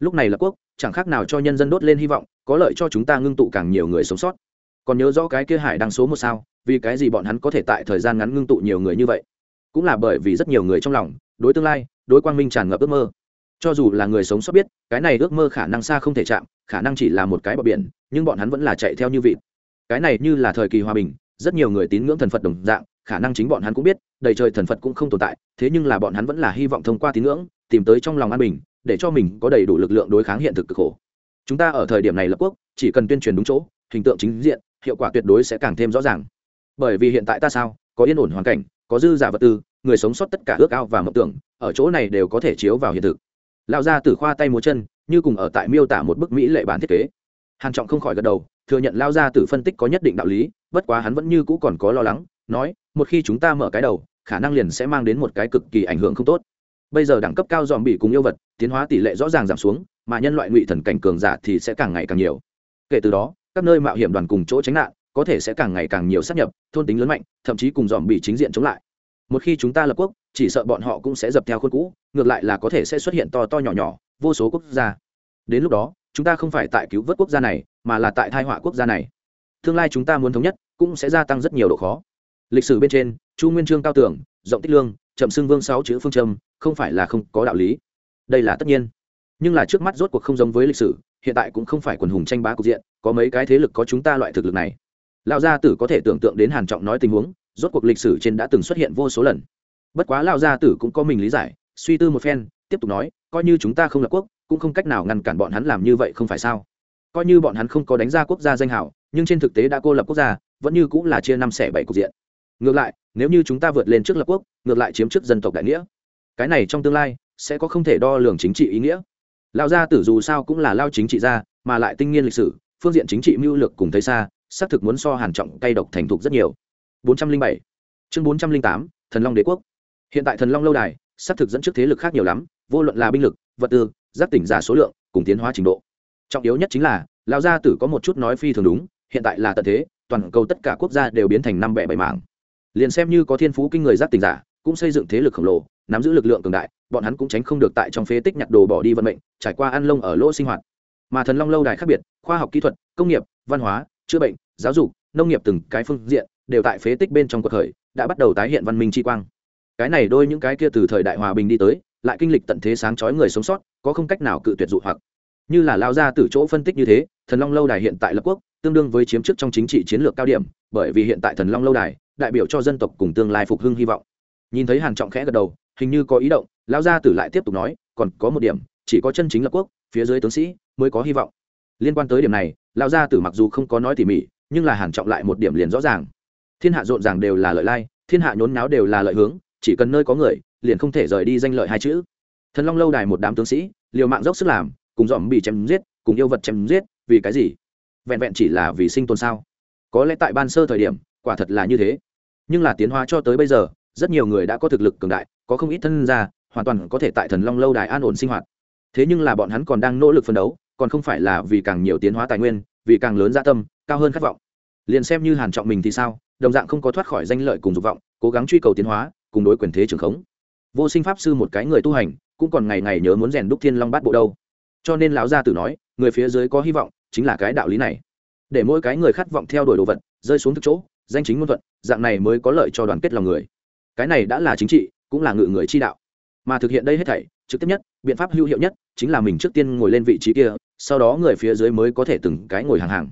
lúc này là quốc, chẳng khác nào cho nhân dân đốt lên hy vọng, có lợi cho chúng ta ngưng tụ càng nhiều người sống sót. Còn nhớ rõ cái kia hải đang số một sao, vì cái gì bọn hắn có thể tại thời gian ngắn ngưng tụ nhiều người như vậy? Cũng là bởi vì rất nhiều người trong lòng, đối tương lai, đối quang minh tràn ngập ước mơ. Cho dù là người sống sót biết, cái này ước mơ khả năng xa không thể chạm, khả năng chỉ là một cái bờ biển, nhưng bọn hắn vẫn là chạy theo như vịt. Cái này như là thời kỳ hòa bình, rất nhiều người tín ngưỡng thần phật đồng dạng, khả năng chính bọn hắn cũng biết, đầy trời thần phật cũng không tồn tại, thế nhưng là bọn hắn vẫn là hy vọng thông qua tín ngưỡng, tìm tới trong lòng an bình để cho mình có đầy đủ lực lượng đối kháng hiện thực cực khổ. Chúng ta ở thời điểm này lập quốc, chỉ cần tuyên truyền đúng chỗ, hình tượng chính diện, hiệu quả tuyệt đối sẽ càng thêm rõ ràng. Bởi vì hiện tại ta sao, có yên ổn hoàn cảnh, có dư giả vật tư, người sống sót tất cả ước ao và mộng tưởng, ở chỗ này đều có thể chiếu vào hiện thực. Lão gia tử khoa tay múa chân, như cùng ở tại miêu tả một bức mỹ lệ bản thiết kế. Hàn trọng không khỏi gật đầu, thừa nhận Lão gia tử phân tích có nhất định đạo lý, bất quá hắn vẫn như cũ còn có lo lắng, nói, một khi chúng ta mở cái đầu, khả năng liền sẽ mang đến một cái cực kỳ ảnh hưởng không tốt bây giờ đẳng cấp cao dòm bị cùng yêu vật, tiến hóa tỷ lệ rõ ràng giảm xuống, mà nhân loại ngụy thần cảnh cường giả thì sẽ càng ngày càng nhiều. Kể từ đó, các nơi mạo hiểm đoàn cùng chỗ tránh nạn, có thể sẽ càng ngày càng nhiều sát nhập, thôn tính lớn mạnh, thậm chí cùng dòm bị chính diện chống lại. Một khi chúng ta lập quốc, chỉ sợ bọn họ cũng sẽ dập theo khuôn cũ, ngược lại là có thể sẽ xuất hiện to to nhỏ nhỏ, vô số quốc gia. Đến lúc đó, chúng ta không phải tại cứu vớt quốc gia này, mà là tại thai họa quốc gia này. Tương lai chúng ta muốn thống nhất, cũng sẽ gia tăng rất nhiều độ khó. Lịch sử bên trên, chu nguyên trương cao tưởng rộng tích lương chậm xưng vương sáu chữ phương châm không phải là không có đạo lý. Đây là tất nhiên. Nhưng là trước mắt rốt cuộc không giống với lịch sử hiện tại cũng không phải quần hùng tranh bá cục diện có mấy cái thế lực có chúng ta loại thực lực này. Lão gia tử có thể tưởng tượng đến hàn trọng nói tình huống rốt cuộc lịch sử trên đã từng xuất hiện vô số lần. Bất quá lão gia tử cũng có mình lý giải suy tư một phen tiếp tục nói coi như chúng ta không lập quốc cũng không cách nào ngăn cản bọn hắn làm như vậy không phải sao? Coi như bọn hắn không có đánh ra quốc gia danh hào, nhưng trên thực tế đã cô lập quốc gia vẫn như cũng là chia năm xẻ bảy cục diện. Ngược lại nếu như chúng ta vượt lên trước lập quốc, ngược lại chiếm trước dân tộc đại nghĩa. Cái này trong tương lai sẽ có không thể đo lường chính trị ý nghĩa. Lao gia tử dù sao cũng là lao chính trị gia, mà lại tinh nghiên lịch sử, phương diện chính trị mưu lược cùng thấy xa, xác thực muốn so hàn trọng cay độc thành thục rất nhiều. 407 chương bốn trăm linh tám, thần long đế quốc. Hiện tại thần long lâu đài, xác thực dẫn trước thế lực khác nhiều lắm, vô luận là binh lực, vật tư, giáp tỉnh giả số lượng, cùng tiến hóa trình độ. Trọng yếu nhất chính là, lão gia tử có một chút nói phi thường đúng, hiện tại là tận thế, toàn cầu tất cả quốc gia đều biến thành năm bẻ bảy mảng liền xem như có thiên phú kinh người giác tình giả, cũng xây dựng thế lực khổng lồ, nắm giữ lực lượng cường đại, bọn hắn cũng tránh không được tại trong phế tích nhặt đồ bỏ đi vận mệnh, trải qua ăn lông ở lỗ sinh hoạt. Mà thần long lâu đài khác biệt, khoa học kỹ thuật, công nghiệp, văn hóa, chữa bệnh, giáo dục, nông nghiệp từng cái phương diện, đều tại phế tích bên trong cuộc khởi, đã bắt đầu tái hiện văn minh chi quang. Cái này đôi những cái kia từ thời đại hòa bình đi tới, lại kinh lịch tận thế sáng chói người sống sót, có không cách nào cự tuyệt dụ hoặc như là lao ra từ chỗ phân tích như thế, thần long lâu đài hiện tại lập quốc, tương đương với chiếm chức trong chính trị chiến lược cao điểm, bởi vì hiện tại thần long lâu đài, đại biểu cho dân tộc cùng tương lai phục hưng hy vọng. Nhìn thấy hàn trọng khẽ gật đầu, hình như có ý động, lao gia tử lại tiếp tục nói, còn có một điểm, chỉ có chân chính lập quốc, phía dưới tướng sĩ mới có hy vọng. Liên quan tới điểm này, lao gia tử mặc dù không có nói tỉ mỉ, nhưng là hàn trọng lại một điểm liền rõ ràng. Thiên hạ rộn ràng đều là lợi lai, thiên hạ nhốn náo đều là lợi hướng, chỉ cần nơi có người, liền không thể rời đi danh lợi hai chữ. Thần long lâu đài một đám tướng sĩ, liều mạng dốc sức làm cùng dòm bị chém giết, cùng yêu vật chém giết, vì cái gì? Vẹn vẹn chỉ là vì sinh tồn sao? Có lẽ tại ban sơ thời điểm, quả thật là như thế. Nhưng là tiến hóa cho tới bây giờ, rất nhiều người đã có thực lực cường đại, có không ít thân gia, hoàn toàn có thể tại thần long lâu đài an ổn sinh hoạt. Thế nhưng là bọn hắn còn đang nỗ lực phấn đấu, còn không phải là vì càng nhiều tiến hóa tài nguyên, vì càng lớn gia tâm, cao hơn khát vọng. Liền xem như hàn trọng mình thì sao? Đồng dạng không có thoát khỏi danh lợi cùng dục vọng, cố gắng truy cầu tiến hóa, cùng đối quyền thế trường khống. Vô sinh pháp sư một cái người tu hành, cũng còn ngày ngày nhớ muốn rèn đúc thiên long bát bộ đâu cho nên lão gia tử nói, người phía dưới có hy vọng chính là cái đạo lý này. Để mỗi cái người khát vọng theo đuổi đồ vật, rơi xuống thực chỗ, danh chính ngôn thuận, dạng này mới có lợi cho đoàn kết lòng người. Cái này đã là chính trị, cũng là ngự người chi đạo. Mà thực hiện đây hết thảy, trực tiếp nhất, biện pháp hữu hiệu nhất, chính là mình trước tiên ngồi lên vị trí kia, sau đó người phía dưới mới có thể từng cái ngồi hàng hàng.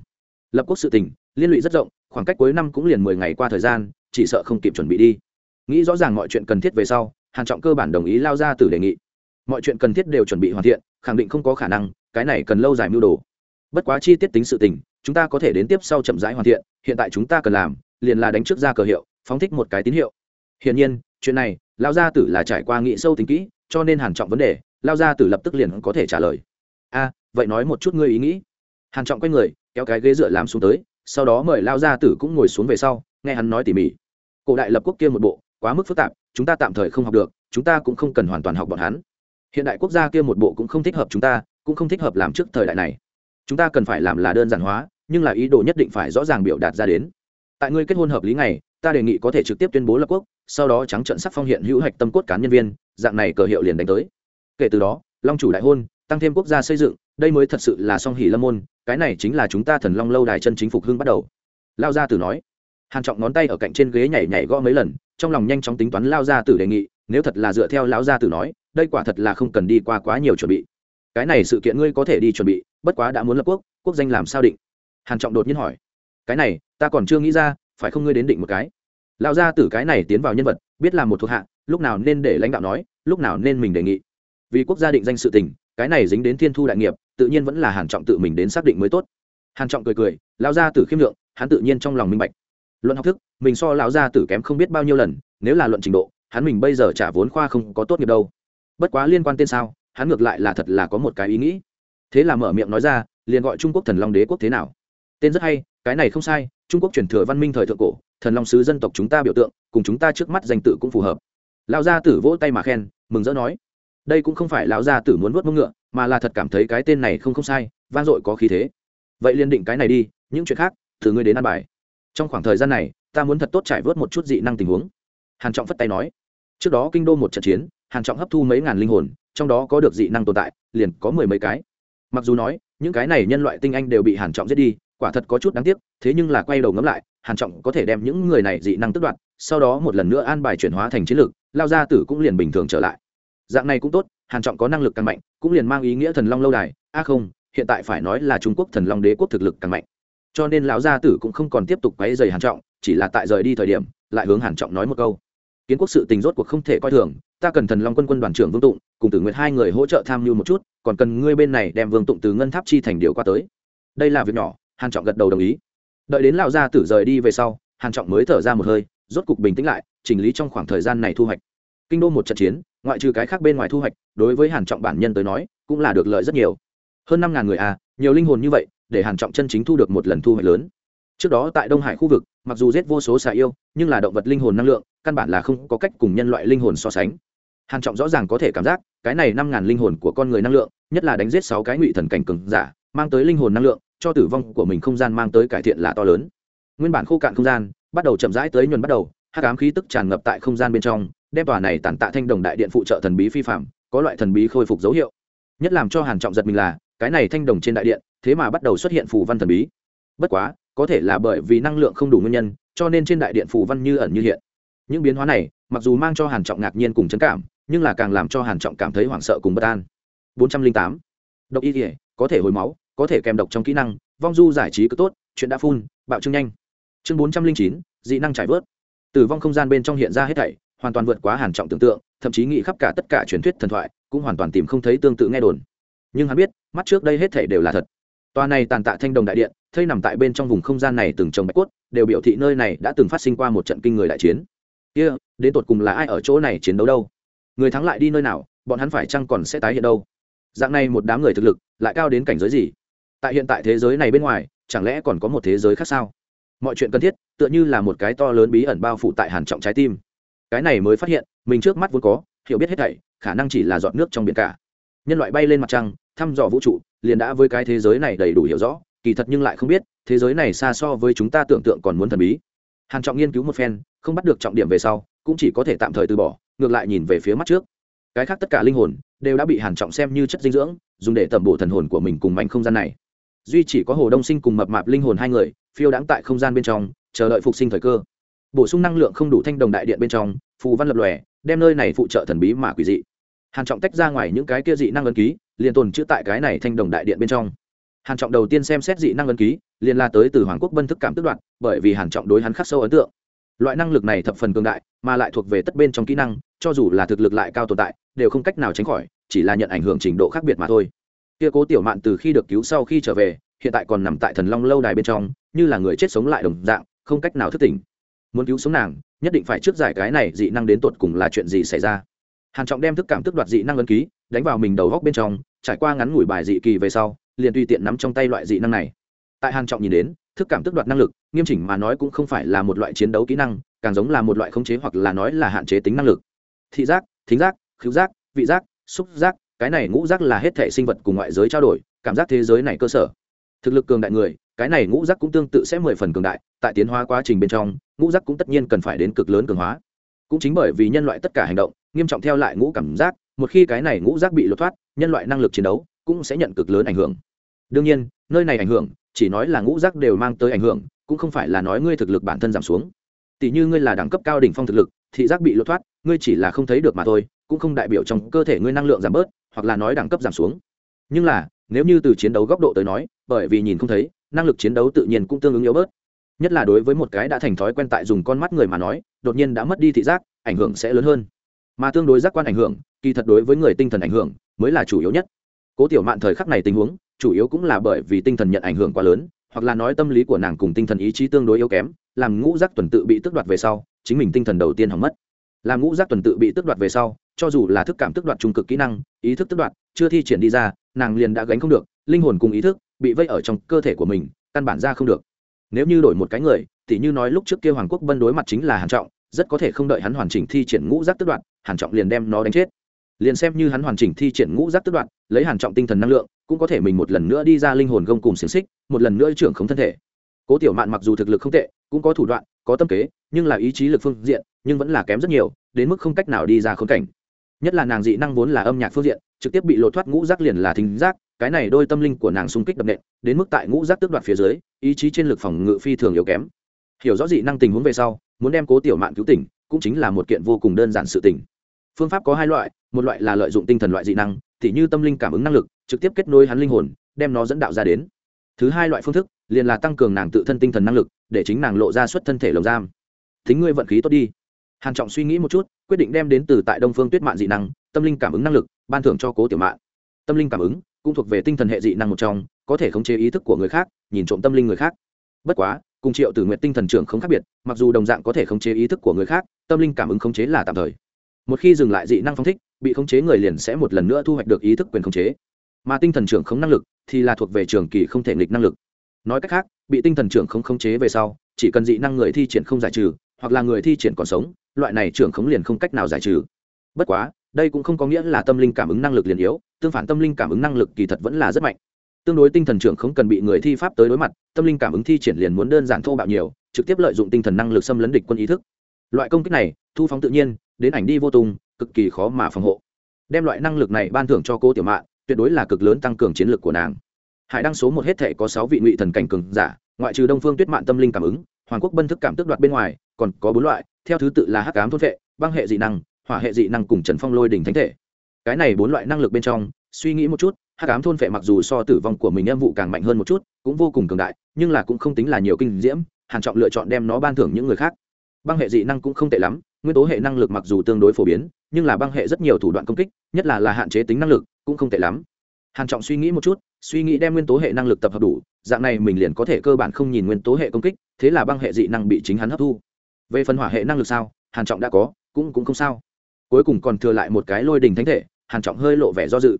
Lập quốc sự tình, liên lụy rất rộng, khoảng cách cuối năm cũng liền mười ngày qua thời gian, chỉ sợ không kịp chuẩn bị đi. Nghĩ rõ ràng mọi chuyện cần thiết về sau, hàn trọng cơ bản đồng ý lao ra từ đề nghị. Mọi chuyện cần thiết đều chuẩn bị hoàn thiện khẳng định không có khả năng, cái này cần lâu dài mưu đồ. Bất quá chi tiết tính sự tình, chúng ta có thể đến tiếp sau chậm rãi hoàn thiện, hiện tại chúng ta cần làm, liền là đánh trước ra cờ hiệu, phóng thích một cái tín hiệu. Hiển nhiên, chuyện này lao gia tử là trải qua nghị sâu tính kỹ, cho nên hàn trọng vấn đề lao gia tử lập tức liền có thể trả lời. A, vậy nói một chút ngươi ý nghĩ. Hàn trọng quay người, kéo cái ghế dựa làm xuống tới, sau đó mời lao gia tử cũng ngồi xuống về sau, nghe hắn nói tỉ mỉ. Cổ đại lập quốc kia một bộ, quá mức phức tạp, chúng ta tạm thời không học được, chúng ta cũng không cần hoàn toàn học bọn hắn hiện đại quốc gia kia một bộ cũng không thích hợp chúng ta, cũng không thích hợp làm trước thời đại này. Chúng ta cần phải làm là đơn giản hóa, nhưng là ý đồ nhất định phải rõ ràng biểu đạt ra đến. Tại ngươi kết hôn hợp lý này ta đề nghị có thể trực tiếp tuyên bố lập quốc, sau đó trắng trận sắc phong hiện hữu hạch tâm cốt cán nhân viên, dạng này cờ hiệu liền đánh tới. Kể từ đó, long chủ đại hôn, tăng thêm quốc gia xây dựng, đây mới thật sự là song hỷ lâm môn, cái này chính là chúng ta thần long lâu đài chân chính phục hưng bắt đầu. Lao gia tử nói. Hàn trọng ngón tay ở cạnh trên ghế nhảy nhảy gõ mấy lần, trong lòng nhanh chóng tính toán lao gia tử đề nghị nếu thật là dựa theo lão gia tử nói, đây quả thật là không cần đi qua quá nhiều chuẩn bị. Cái này sự kiện ngươi có thể đi chuẩn bị, bất quá đã muốn lập quốc quốc danh làm sao định? Hàn trọng đột nhiên hỏi. Cái này, ta còn chưa nghĩ ra, phải không ngươi đến định một cái? Lão gia tử cái này tiến vào nhân vật, biết làm một thuộc hạ, lúc nào nên để lãnh đạo nói, lúc nào nên mình đề nghị. Vì quốc gia định danh sự tình, cái này dính đến thiên thu đại nghiệp, tự nhiên vẫn là hàn trọng tự mình đến xác định mới tốt. Hàn trọng cười cười, lão gia tử khiêm lượng hắn tự nhiên trong lòng minh bạch. Luận học thức, mình so lão gia tử kém không biết bao nhiêu lần, nếu là luận trình độ hắn mình bây giờ trả vốn khoa không có tốt nghiệp đâu. Bất quá liên quan tên sao, hắn ngược lại là thật là có một cái ý nghĩ. Thế là mở miệng nói ra, liền gọi trung quốc thần long đế quốc thế nào? Tên rất hay, cái này không sai, trung quốc truyền thừa văn minh thời thượng cổ, thần long sứ dân tộc chúng ta biểu tượng, cùng chúng ta trước mắt danh tự cũng phù hợp. Lão gia tử vỗ tay mà khen, mừng rỡ nói, đây cũng không phải lão gia tử muốn vớt mông ngựa, mà là thật cảm thấy cái tên này không không sai, vang dội có khí thế. Vậy liên định cái này đi, những chuyện khác từ ngươi đến ăn bài. Trong khoảng thời gian này, ta muốn thật tốt trải vớt một chút dị năng tình huống. Hàn trọng phất tay nói trước đó kinh đô một trận chiến hàn trọng hấp thu mấy ngàn linh hồn, trong đó có được dị năng tồn tại, liền có mười mấy cái. Mặc dù nói, những cái này nhân loại tinh anh đều bị hàn trọng giết đi, quả thật có chút đáng tiếc, thế nhưng là quay đầu ngẫm lại hàn trọng có thể đem những người này dị năng tức đoạt, sau đó một lần nữa an bài chuyển hóa thành chiến lược, lao ra tử cũng liền bình thường trở lại. Dạng này cũng tốt hàn trọng có năng lực càng mạnh, cũng liền mang ý nghĩa thần long lâu đài. A không, hiện tại phải nói là trung quốc thần long đế quốc thực lực càng mạnh. Cho nên lão gia tử cũng không còn tiếp tục quấy rầy hàn trọng, chỉ là tại rời đi thời điểm, lại hướng hàn trọng nói một câu kiến quốc sự tình rốt cuộc không thể coi thường, ta cần thần long quân quân đoàn trưởng vương tụng, cùng tử nguyệt hai người hỗ trợ tham mưu một chút, còn cần ngươi bên này đem vương tụng từ ngân tháp chi thành điều qua tới. Đây là việc nhỏ, hàn trọng gật đầu đồng ý. Đợi đến lão gia tử rời đi về sau, hàn trọng mới thở ra một hơi, rốt cục bình tĩnh lại, chỉnh lý trong khoảng thời gian này thu hoạch. Kinh đô một trận chiến, ngoại trừ cái khác bên ngoài thu hoạch, đối với hàn trọng bản nhân tới nói, cũng là được lợi rất nhiều. Hơn năm ngàn người à nhiều linh hồn như vậy, để hàn trọng chân chính thu được một lần thu hoạch lớn. Trước đó tại đông hải khu vực, mặc dù giết vô số xà yêu, nhưng là động vật linh hồn năng lượng căn bản là không có cách cùng nhân loại linh hồn so sánh. Hàn trọng rõ ràng có thể cảm giác, cái này năm ngàn linh hồn của con người năng lượng, nhất là đánh giết sáu cái ngụy thần cảnh cường giả, mang tới linh hồn năng lượng, cho tử vong của mình không gian mang tới cải thiện là to lớn. Nguyên bản khô cạn không gian, bắt đầu chậm rãi tới nhuần bắt đầu, hắc ám khí tức tràn ngập tại không gian bên trong, đem tòa này tàn tạ thanh đồng đại điện phụ trợ thần bí phi phạm, có loại thần bí khôi phục dấu hiệu. Nhất làm cho hàn trọng giật mình là, cái này thanh đồng trên đại điện, thế mà bắt đầu xuất hiện phù văn thần bí. Bất quá, có thể là bởi vì năng lượng không đủ nguyên nhân, cho nên trên đại điện phù văn như ẩn như hiện những biến hóa này mặc dù mang cho hàn trọng ngạc nhiên cùng chấn cảm nhưng là càng làm cho hàn trọng cảm thấy hoảng sợ cùng bất an. 408. độc y thể có thể hồi máu có thể kèm độc trong kỹ năng vong du giải trí cứ tốt chuyện đã phun bạo trương nhanh. Chương 409, dị năng trải vớt. Tử vong không gian bên trong hiện ra hết thảy hoàn toàn vượt quá hàn trọng tưởng tượng thậm chí nghĩ khắp cả tất cả truyền thuyết thần thoại cũng hoàn toàn tìm không thấy tương tự nghe đồn. Nhưng hắn biết mắt trước đây hết thảy đều là thật. Toa này tàn tạ thanh đồng đại điện thây nằm tại bên trong vùng không gian này từng trồng bạch cốt đều biểu thị nơi này đã từng phát sinh qua một trận kinh người đại chiến kia、yeah, đến tột cùng là ai ở chỗ này chiến đấu đâu? Người thắng lại đi nơi nào bọn hắn phải chăng còn sẽ tái hiện đâu? Dạng này một đám người thực lực lại cao đến cảnh giới gì? Tại hiện tại thế giới này bên ngoài chẳng lẽ còn có một thế giới khác sao? Mọi chuyện cần thiết tựa như là một cái to lớn bí ẩn bao phủ tại hàn trọng trái tim. Cái này mới phát hiện mình trước mắt vốn có hiểu biết hết thảy khả năng chỉ là giọt nước trong biển cả. Nhân loại bay lên mặt trăng thăm dò vũ trụ liền đã với cái thế giới này đầy đủ hiểu rõ kỳ thật nhưng lại không biết thế giới này xa so với chúng ta tưởng tượng còn muốn thần bí. Hàn trọng nghiên cứu một phen không bắt được trọng điểm về sau, cũng chỉ có thể tạm thời từ bỏ, ngược lại nhìn về phía mắt trước. Cái khác tất cả linh hồn đều đã bị hàn trọng xem như chất dinh dưỡng, dùng để tẩm bổ thần hồn của mình cùng mảnh không gian này. Duy chỉ có hồ đông sinh cùng mập mạp linh hồn hai người, phiêu đãng tại không gian bên trong, chờ đợi phục sinh thời cơ. Bổ sung năng lượng không đủ thanh đồng đại điện bên trong, phù văn lập lòe, đem nơi này phụ trợ thần bí mà quỷ dị. Hàn trọng tách ra ngoài những cái kia dị năng ấn ký, liền tồn chữ tại cái này thanh đồng đại điện bên trong. Hàn trọng đầu tiên xem xét dị năng ấn ký, liền la tới từ hoàng quốc bân thức cảm tức đoạn, bởi vì hàn trọng đối hắn khắc sâu ấn tượng loại năng lực này thập phần cường đại, mà lại thuộc về tất bên trong kỹ năng, cho dù là thực lực lại cao tồn tại, đều không cách nào tránh khỏi, chỉ là nhận ảnh hưởng trình độ khác biệt mà thôi. Kia cố tiểu mạn từ khi được cứu sau khi trở về, hiện tại còn nằm tại thần long lâu đài bên trong, như là người chết sống lại đồng dạng, không cách nào thức tỉnh. Muốn cứu sống nàng, nhất định phải trước giải cái này dị năng đến tột cùng là chuyện gì xảy ra. Hàn trọng đem thức cảm tức đoạt dị năng ấn ký, đánh vào mình đầu góc bên trong, trải qua ngắn ngủi bài dị kỳ về sau, liền tùy tiện nắm trong tay loại dị năng này. Tại hàn trọng nhìn đến thức cảm tức đoạt năng lực, nghiêm chỉnh mà nói cũng không phải là một loại chiến đấu kỹ năng, càng giống là một loại khống chế hoặc là nói là hạn chế tính năng lực. Thị giác, thính giác, khứu giác, vị giác, xúc giác, cái này ngũ giác là hết thể sinh vật cùng ngoại giới trao đổi, cảm giác thế giới này cơ sở. Thực lực cường đại người, cái này ngũ giác cũng tương tự sẽ mười phần cường đại, tại tiến hóa quá trình bên trong, ngũ giác cũng tất nhiên cần phải đến cực lớn cường hóa. Cũng chính bởi vì nhân loại tất cả hành động, nghiêm trọng theo lại ngũ cảm giác, một khi cái này ngũ giác bị lột thoát, nhân loại năng lực chiến đấu cũng sẽ nhận cực lớn ảnh hưởng. Đương nhiên, nơi này ảnh hưởng chỉ nói là ngũ giác đều mang tới ảnh hưởng, cũng không phải là nói ngươi thực lực bản thân giảm xuống. Tỷ như ngươi là đẳng cấp cao đỉnh phong thực lực, thị giác bị lột thoát, ngươi chỉ là không thấy được mà thôi, cũng không đại biểu trong cơ thể ngươi năng lượng giảm bớt, hoặc là nói đẳng cấp giảm xuống. Nhưng là, nếu như từ chiến đấu góc độ tới nói, bởi vì nhìn không thấy, năng lực chiến đấu tự nhiên cũng tương ứng yếu bớt. Nhất là đối với một cái đã thành thói quen tại dùng con mắt người mà nói, đột nhiên đã mất đi thị giác, ảnh hưởng sẽ lớn hơn. Mà tương đối giác quan ảnh hưởng, kỳ thật đối với người tinh thần ảnh hưởng, mới là chủ yếu nhất. Cố tiểu mạn thời khắc này tình huống chủ yếu cũng là bởi vì tinh thần nhận ảnh hưởng quá lớn, hoặc là nói tâm lý của nàng cùng tinh thần ý chí tương đối yếu kém, làm ngũ giác tuần tự bị tước đoạt về sau, chính mình tinh thần đầu tiên hỏng mất. Làm ngũ giác tuần tự bị tước đoạt về sau, cho dù là thức cảm tước đoạt trung cực kỹ năng, ý thức tước đoạt, chưa thi triển đi ra, nàng liền đã gánh không được, linh hồn cùng ý thức bị vây ở trong cơ thể của mình, căn bản ra không được. Nếu như đổi một cái người, thì như nói lúc trước kia hoàng quốc bân đối mặt chính là hàn trọng, rất có thể không đợi hắn hoàn chỉnh thi triển ngũ giác tước đoạt, hàn trọng liền đem nó đánh chết liền xem như hắn hoàn chỉnh thi triển ngũ giác tước đoạn, lấy hàn trọng tinh thần năng lượng, cũng có thể mình một lần nữa đi ra linh hồn gông cùng xiềng xích, một lần nữa trưởng khống thân thể. Cố tiểu mạn mặc dù thực lực không tệ, cũng có thủ đoạn, có tâm kế, nhưng là ý chí lực phương diện, nhưng vẫn là kém rất nhiều, đến mức không cách nào đi ra khốn cảnh. Nhất là nàng dị năng vốn là âm nhạc phương diện, trực tiếp bị lột thoát ngũ giác liền là thính giác, cái này đôi tâm linh của nàng xung kích đập nện, đến mức tại ngũ giác tước đoạt phía dưới, ý chí trên lực phòng ngự phi thường yếu kém. Hiểu rõ dị năng tình huống về sau, muốn đem cố tiểu mạn cứu tỉnh, cũng chính là một kiện vô cùng đơn giản sự tình phương pháp có hai loại, một loại là lợi dụng tinh thần loại dị năng thì như tâm linh cảm ứng năng lực, trực tiếp kết nối hắn linh hồn, đem nó dẫn đạo ra đến. Thứ hai loại phương thức, liền là tăng cường nàng tự thân tinh thần năng lực, để chính nàng lộ ra xuất thân thể lồng giam. Thính ngươi vận khí tốt đi. Hàn trọng suy nghĩ một chút, quyết định đem đến từ tại đông phương tuyết mạng dị năng, tâm linh cảm ứng năng lực, ban thưởng cho cố tiểu mạn. Tâm linh cảm ứng, cũng thuộc về tinh thần hệ dị năng một trong, có thể khống chế ý thức của người khác, nhìn trộm tâm linh người khác. Bất quá, cùng triệu tử nguyện tinh thần trưởng không khác biệt, mặc dù đồng dạng có thể khống chế ý thức của người khác, tâm linh cảm ứng khống chế là tạm thời một khi dừng lại dị năng phong thích, bị khống chế người liền sẽ một lần nữa thu hoạch được ý thức quyền khống chế. Mà tinh thần trưởng không năng lực thì là thuộc về trường kỳ không thể nghịch năng lực. Nói cách khác, bị tinh thần trưởng không khống chế về sau, chỉ cần dị năng người thi triển không giải trừ, hoặc là người thi triển còn sống, loại này trưởng khống liền không cách nào giải trừ. Bất quá, đây cũng không có nghĩa là tâm linh cảm ứng năng lực liền yếu, tương phản tâm linh cảm ứng năng lực kỳ thật vẫn là rất mạnh. Tương đối tinh thần trưởng không cần bị người thi pháp tới đối mặt, tâm linh cảm ứng thi triển liền muốn đơn giản thô bạo nhiều, trực tiếp lợi dụng tinh thần năng lực xâm lấn địch quân ý thức. Loại công kích này, thu phóng tự nhiên đến ảnh đi vô tung, cực kỳ khó mà phòng hộ. Đem loại năng lực này ban thưởng cho cô tiểu mạn, tuyệt đối là cực lớn tăng cường chiến lược của nàng. Hải đăng số một hết thể có sáu vị ngụy thần cảnh cường giả, ngoại trừ đông phương tuyết mạn tâm linh cảm ứng, hoàng quốc bân thức cảm tức đoạt bên ngoài, còn có bốn loại, theo thứ tự là hắc cám thôn vệ, băng hệ dị năng, hỏa hệ dị năng cùng trần phong lôi đỉnh thánh thể. Cái này bốn loại năng lực bên trong, suy nghĩ một chút, hắc cám thôn vệ mặc dù so tử vong của mình em vụ càng mạnh hơn một chút, cũng vô cùng cường đại, nhưng là cũng không tính là nhiều kinh diễm, hàn trọng lựa chọn đem nó ban thưởng những người khác. Băng hệ dị năng cũng không tệ lắm nguyên tố hệ năng lực mặc dù tương đối phổ biến, nhưng là băng hệ rất nhiều thủ đoạn công kích, nhất là là hạn chế tính năng lực, cũng không tệ lắm. Hàn trọng suy nghĩ một chút, suy nghĩ đem nguyên tố hệ năng lực tập hợp đủ, dạng này mình liền có thể cơ bản không nhìn nguyên tố hệ công kích, thế là băng hệ dị năng bị chính hắn hấp thu. Về phần hỏa hệ năng lực sao? Hàn trọng đã có, cũng cũng không sao. Cuối cùng còn thừa lại một cái lôi đình thánh thể, hàn trọng hơi lộ vẻ do dự.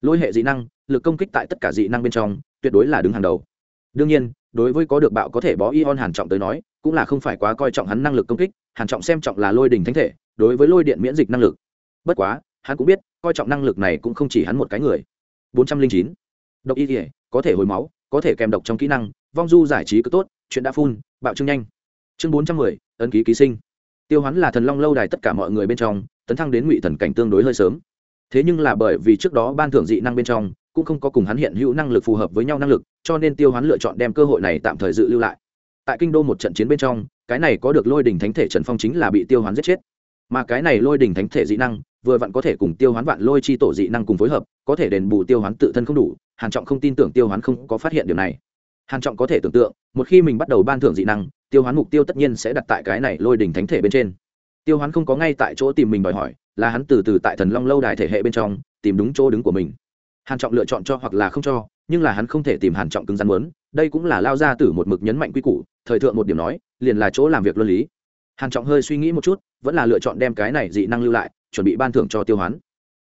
Lôi hệ dị năng, lực công kích tại tất cả dị năng bên trong, tuyệt đối là đứng hàng đầu. Đương nhiên đối với có được bạo có thể bó ion hàn trọng tới nói, cũng là không phải quá coi trọng hắn năng lực công kích, hàn trọng xem trọng là lôi đình thánh thể, đối với lôi điện miễn dịch năng lực. Bất quá, hắn cũng biết, coi trọng năng lực này cũng không chỉ hắn một cái người. bốn trăm linh chín. Độc y thể có thể hồi máu, có thể kèm độc trong kỹ năng, vong du giải trí cứ tốt, chuyện đã phun, bạo trưng nhanh. Chương bốn trăm mười, ấn ký ký sinh. Tiêu hắn là thần long lâu đài tất cả mọi người bên trong, tấn thăng đến ngụy thần cảnh tương đối hơi sớm. Thế nhưng là bởi vì trước đó ban thưởng dị năng bên trong, cũng không có cùng hắn hiện hữu năng lực phù hợp với nhau năng lực cho nên tiêu hoán lựa chọn đem cơ hội này tạm thời dự lưu lại. Tại kinh đô một trận chiến bên trong, cái này có được lôi đình thánh thể trần phong chính là bị tiêu hoán giết chết. Mà cái này lôi đình thánh thể dị năng, vừa vặn có thể cùng tiêu hoán vạn lôi chi tổ dị năng cùng phối hợp, có thể đền bù tiêu hoán tự thân không đủ, hàn trọng không tin tưởng tiêu hoán không có phát hiện điều này. Hàn trọng có thể tưởng tượng, một khi mình bắt đầu ban thưởng dị năng, tiêu hoán mục tiêu tất nhiên sẽ đặt tại cái này lôi đình thánh thể bên trên. Tiêu hoán không có ngay tại chỗ tìm mình đòi hỏi, là hắn từ từ tại thần long lâu đài thể hệ bên trong, tìm đúng chỗ đứng của mình hàn trọng lựa chọn cho hoặc là không cho, nhưng là hắn không thể tìm hàn trọng cứng rắn muốn, đây cũng là lao ra từ một mực nhấn mạnh quy củ, thời thượng một điểm nói, liền là chỗ làm việc luân lý. Hàn trọng hơi suy nghĩ một chút, vẫn là lựa chọn đem cái này dị năng lưu lại, chuẩn bị ban thưởng cho tiêu hoán.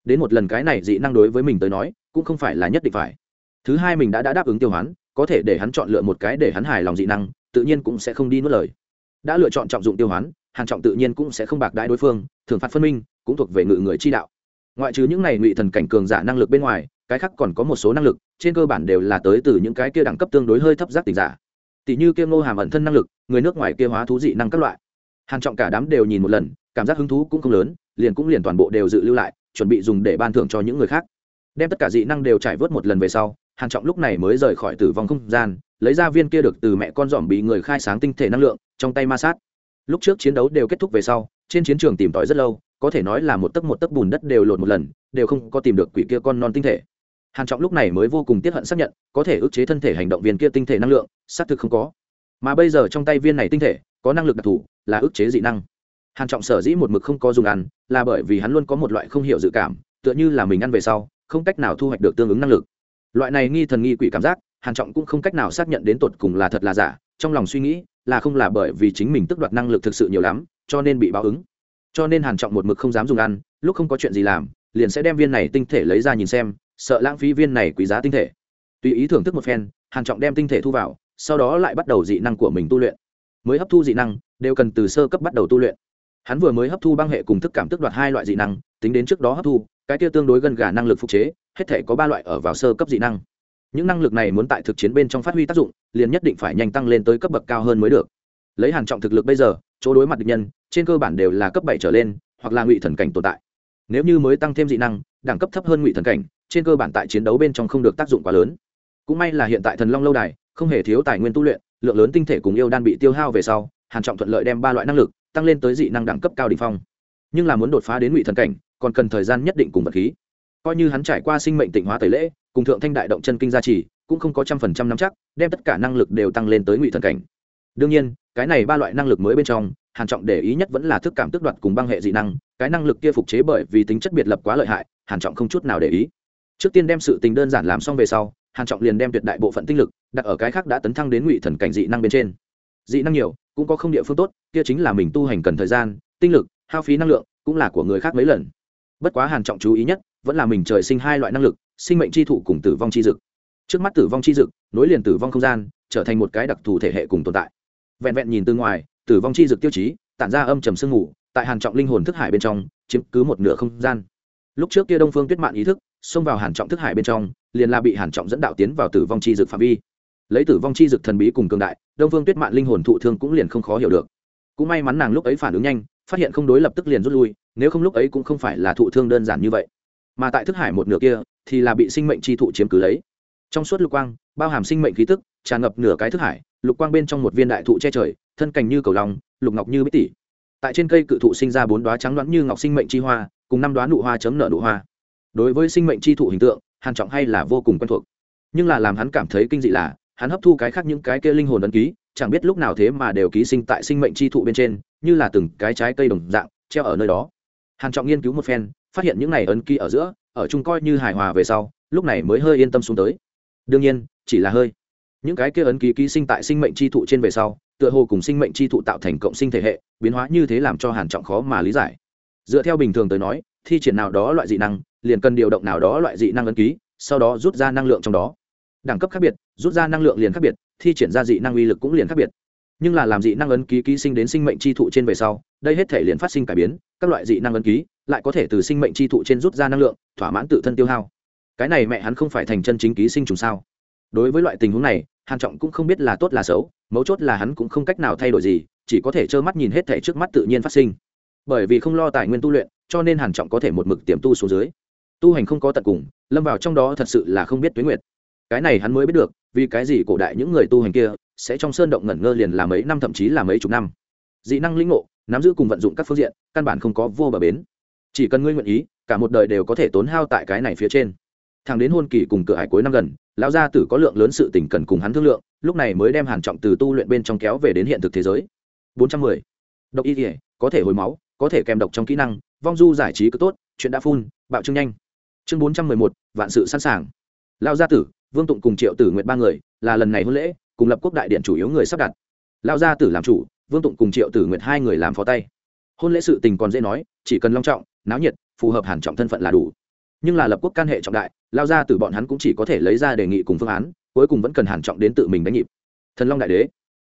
Đến một lần cái này dị năng đối với mình tới nói, cũng không phải là nhất định phải. Thứ hai mình đã đã đáp ứng tiêu hoán, có thể để hắn chọn lựa một cái để hắn hài lòng dị năng, tự nhiên cũng sẽ không đi nuốt lời. Đã lựa chọn trọng dụng tiêu hoán, hàn trọng tự nhiên cũng sẽ không bạc đãi đối phương thường phạt phân minh, cũng thuộc về ngự người chi đạo ngoại trừ những này ngụy thần cảnh cường giả năng lực bên ngoài, cái khác còn có một số năng lực, trên cơ bản đều là tới từ những cái kia đẳng cấp tương đối hơi thấp giác tình giả. Tỷ như kia ngô hàm ẩn thân năng lực, người nước ngoài kia hóa thú dị năng các loại. Hàn trọng cả đám đều nhìn một lần, cảm giác hứng thú cũng không lớn, liền cũng liền toàn bộ đều dự lưu lại, chuẩn bị dùng để ban thưởng cho những người khác. Đem tất cả dị năng đều trải vớt một lần về sau, hàn trọng lúc này mới rời khỏi tử vong không gian, lấy ra viên kia được từ mẹ con dòm bị người khai sáng tinh thể năng lượng, trong tay ma sát. Lúc trước chiến đấu đều kết thúc về sau, trên chiến trường tìm tòi rất lâu có thể nói là một tấc một tấc bùn đất đều lột một lần, đều không có tìm được quỷ kia con non tinh thể. Hàn trọng lúc này mới vô cùng tiếc hận xác nhận, có thể ức chế thân thể hành động viên kia tinh thể năng lượng, xác thực không có. Mà bây giờ trong tay viên này tinh thể, có năng lực đặc thù, là ức chế dị năng. Hàn trọng sở dĩ một mực không có dùng ăn, là bởi vì hắn luôn có một loại không hiểu dự cảm, tựa như là mình ăn về sau, không cách nào thu hoạch được tương ứng năng lực. Loại này nghi thần nghi quỷ cảm giác, hàn trọng cũng không cách nào xác nhận đến tột cùng là thật là giả, trong lòng suy nghĩ là không là bởi vì chính mình tức đoạt năng lực thực sự nhiều lắm, cho nên bị báo ứng cho nên hàn trọng một mực không dám dùng ăn, lúc không có chuyện gì làm, liền sẽ đem viên này tinh thể lấy ra nhìn xem, sợ lãng phí viên này quý giá tinh thể. Tùy ý thưởng thức một phen, hàn trọng đem tinh thể thu vào, sau đó lại bắt đầu dị năng của mình tu luyện. Mới hấp thu dị năng, đều cần từ sơ cấp bắt đầu tu luyện. Hắn vừa mới hấp thu băng hệ cùng thức cảm tức đoạt hai loại dị năng, tính đến trước đó hấp thu, cái kia tương đối gần gà năng lực phục chế, hết thể có ba loại ở vào sơ cấp dị năng. Những năng lực này muốn tại thực chiến bên trong phát huy tác dụng, liền nhất định phải nhanh tăng lên tới cấp bậc cao hơn mới được. Lấy hàn trọng thực lực bây giờ, chỗ đối mặt địch nhân trên cơ bản đều là cấp bảy trở lên, hoặc là ngụy thần cảnh tồn tại. Nếu như mới tăng thêm dị năng, đẳng cấp thấp hơn ngụy thần cảnh, trên cơ bản tại chiến đấu bên trong không được tác dụng quá lớn. Cũng may là hiện tại thần long lâu đài, không hề thiếu tài nguyên tu luyện, lượng lớn tinh thể cùng yêu đan bị tiêu hao về sau, hàn trọng thuận lợi đem ba loại năng lực tăng lên tới dị năng đẳng cấp cao đỉnh phong. Nhưng là muốn đột phá đến ngụy thần cảnh, còn cần thời gian nhất định cùng vật khí. Coi như hắn trải qua sinh mệnh tịnh hóa tẩy lễ, cùng thượng thanh đại động chân kinh gia trì, cũng không có trăm phần trăm nắm chắc, đem tất cả năng lực đều tăng lên tới ngụy thần cảnh đương nhiên, cái này ba loại năng lực mới bên trong, hàn trọng để ý nhất vẫn là thức cảm tức đoạt cùng băng hệ dị năng, cái năng lực kia phục chế bởi vì tính chất biệt lập quá lợi hại, hàn trọng không chút nào để ý. Trước tiên đem sự tình đơn giản làm xong về sau, hàn trọng liền đem tuyệt đại bộ phận tinh lực đặt ở cái khác đã tấn thăng đến ngụy thần cảnh dị năng bên trên. Dị năng nhiều, cũng có không địa phương tốt, kia chính là mình tu hành cần thời gian, tinh lực, hao phí năng lượng, cũng là của người khác mấy lần. Bất quá hàn trọng chú ý nhất, vẫn là mình trời sinh hai loại năng lực, sinh mệnh chi thụ cùng tử vong chi dực. Trước mắt tử vong chi dực, nối liền tử vong không gian, trở thành một cái đặc thù thể hệ cùng tồn tại vẹn vẹn nhìn từ ngoài, tử vong chi dực tiêu chí, tản ra âm trầm sương ngủ tại hàn trọng linh hồn thức hải bên trong, chiếm cứ một nửa không gian. Lúc trước kia đông phương tuyết mạn ý thức, xông vào hàn trọng thức hải bên trong, liền là bị hàn trọng dẫn đạo tiến vào tử vong chi dực phạm vi. Lấy tử vong chi dực thần bí cùng cường đại, đông phương tuyết mạn linh hồn thụ thương cũng liền không khó hiểu được. Cũng may mắn nàng lúc ấy phản ứng nhanh, phát hiện không đối lập tức liền rút lui, nếu không lúc ấy cũng không phải là thụ thương đơn giản như vậy. Mà tại thức hải một nửa kia, thì là bị sinh mệnh chi thụ chiếm cứ lấy. Trong suốt lục quang, bao hàm sinh mệnh khí tức, tràn ngập nửa cái thức hải lục quang bên trong một viên đại thụ che trời, thân cành như cầu lòng lục ngọc như bích tỷ. Tại trên cây cự thụ sinh ra bốn đoá trắng đoán như ngọc sinh mệnh chi hoa, cùng năm đoá nụ hoa chấm nở nụ hoa. Đối với sinh mệnh chi thụ hình tượng, hàn trọng hay là vô cùng quen thuộc. Nhưng là làm hắn cảm thấy kinh dị là, hắn hấp thu cái khác những cái kia linh hồn ấn ký, chẳng biết lúc nào thế mà đều ký sinh tại sinh mệnh chi thụ bên trên, như là từng cái trái cây đồng dạng, treo ở nơi đó. Hàn trọng nghiên cứu một phen, phát hiện những này ấn ký ở giữa, ở chung coi như hài hòa về sau, lúc này mới hơi yên tâm xuống tới. Đương nhiên, chỉ là hơi những cái kia ấn ký ký sinh tại sinh mệnh chi thụ trên về sau, tựa hồ cùng sinh mệnh chi thụ tạo thành cộng sinh thể hệ, biến hóa như thế làm cho hàn trọng khó mà lý giải. Dựa theo bình thường tới nói, thi triển nào đó loại dị năng, liền cần điều động nào đó loại dị năng ấn ký, sau đó rút ra năng lượng trong đó. Đẳng cấp khác biệt, rút ra năng lượng liền khác biệt, thi triển ra dị năng uy lực cũng liền khác biệt. Nhưng là làm dị năng ấn ký ký sinh đến sinh mệnh chi thụ trên về sau, đây hết thể liền phát sinh cải biến, các loại dị năng ấn ký lại có thể từ sinh mệnh chi thụ trên rút ra năng lượng, thỏa mãn tự thân tiêu hao. Cái này mẹ hắn không phải thành chân chính ký sinh trùng sao? Đối với loại tình huống này, hàn trọng cũng không biết là tốt là xấu, mấu chốt là hắn cũng không cách nào thay đổi gì, chỉ có thể trơ mắt nhìn hết thể trước mắt tự nhiên phát sinh. Bởi vì không lo tài nguyên tu luyện, cho nên hàn trọng có thể một mực tiềm tu xuống dưới. Tu hành không có tận cùng, lâm vào trong đó thật sự là không biết tuyến nguyệt. Cái này hắn mới biết được, vì cái gì cổ đại những người tu hành kia sẽ trong sơn động ngẩn ngơ liền là mấy năm thậm chí là mấy chục năm. Dị năng lĩnh ngộ, nắm giữ cùng vận dụng các phương diện, căn bản không có vô bờ bến. Chỉ cần ngươi nguyện ý, cả một đời đều có thể tốn hao tại cái này phía trên. Thằng đến hôn kỳ cùng cửa hải cuối năm gần lão gia tử có lượng lớn sự tình cần cùng hắn thương lượng lúc này mới đem hàn trọng từ tu luyện bên trong kéo về đến hiện thực thế giới. 410. độc y thể có thể hồi máu có thể kèm độc trong kỹ năng vong du giải trí cứ tốt chuyện đã phun bạo trương nhanh. Chương 411, vạn sự sẵn sàng. Lão gia tử vương tụng cùng triệu tử nguyệt ba người là lần này hôn lễ cùng lập quốc đại điện chủ yếu người sắp đặt. Lão gia tử làm chủ vương tụng cùng triệu tử nguyệt hai người làm phó tay. Hôn lễ sự tình còn dễ nói chỉ cần long trọng náo nhiệt phù hợp hàn trọng thân phận là đủ. Nhưng là lập quốc can hệ trọng đại lao ra từ bọn hắn cũng chỉ có thể lấy ra đề nghị cùng phương án, cuối cùng vẫn cần hàn trọng đến tự mình đánh nhịp. Thần long đại đế.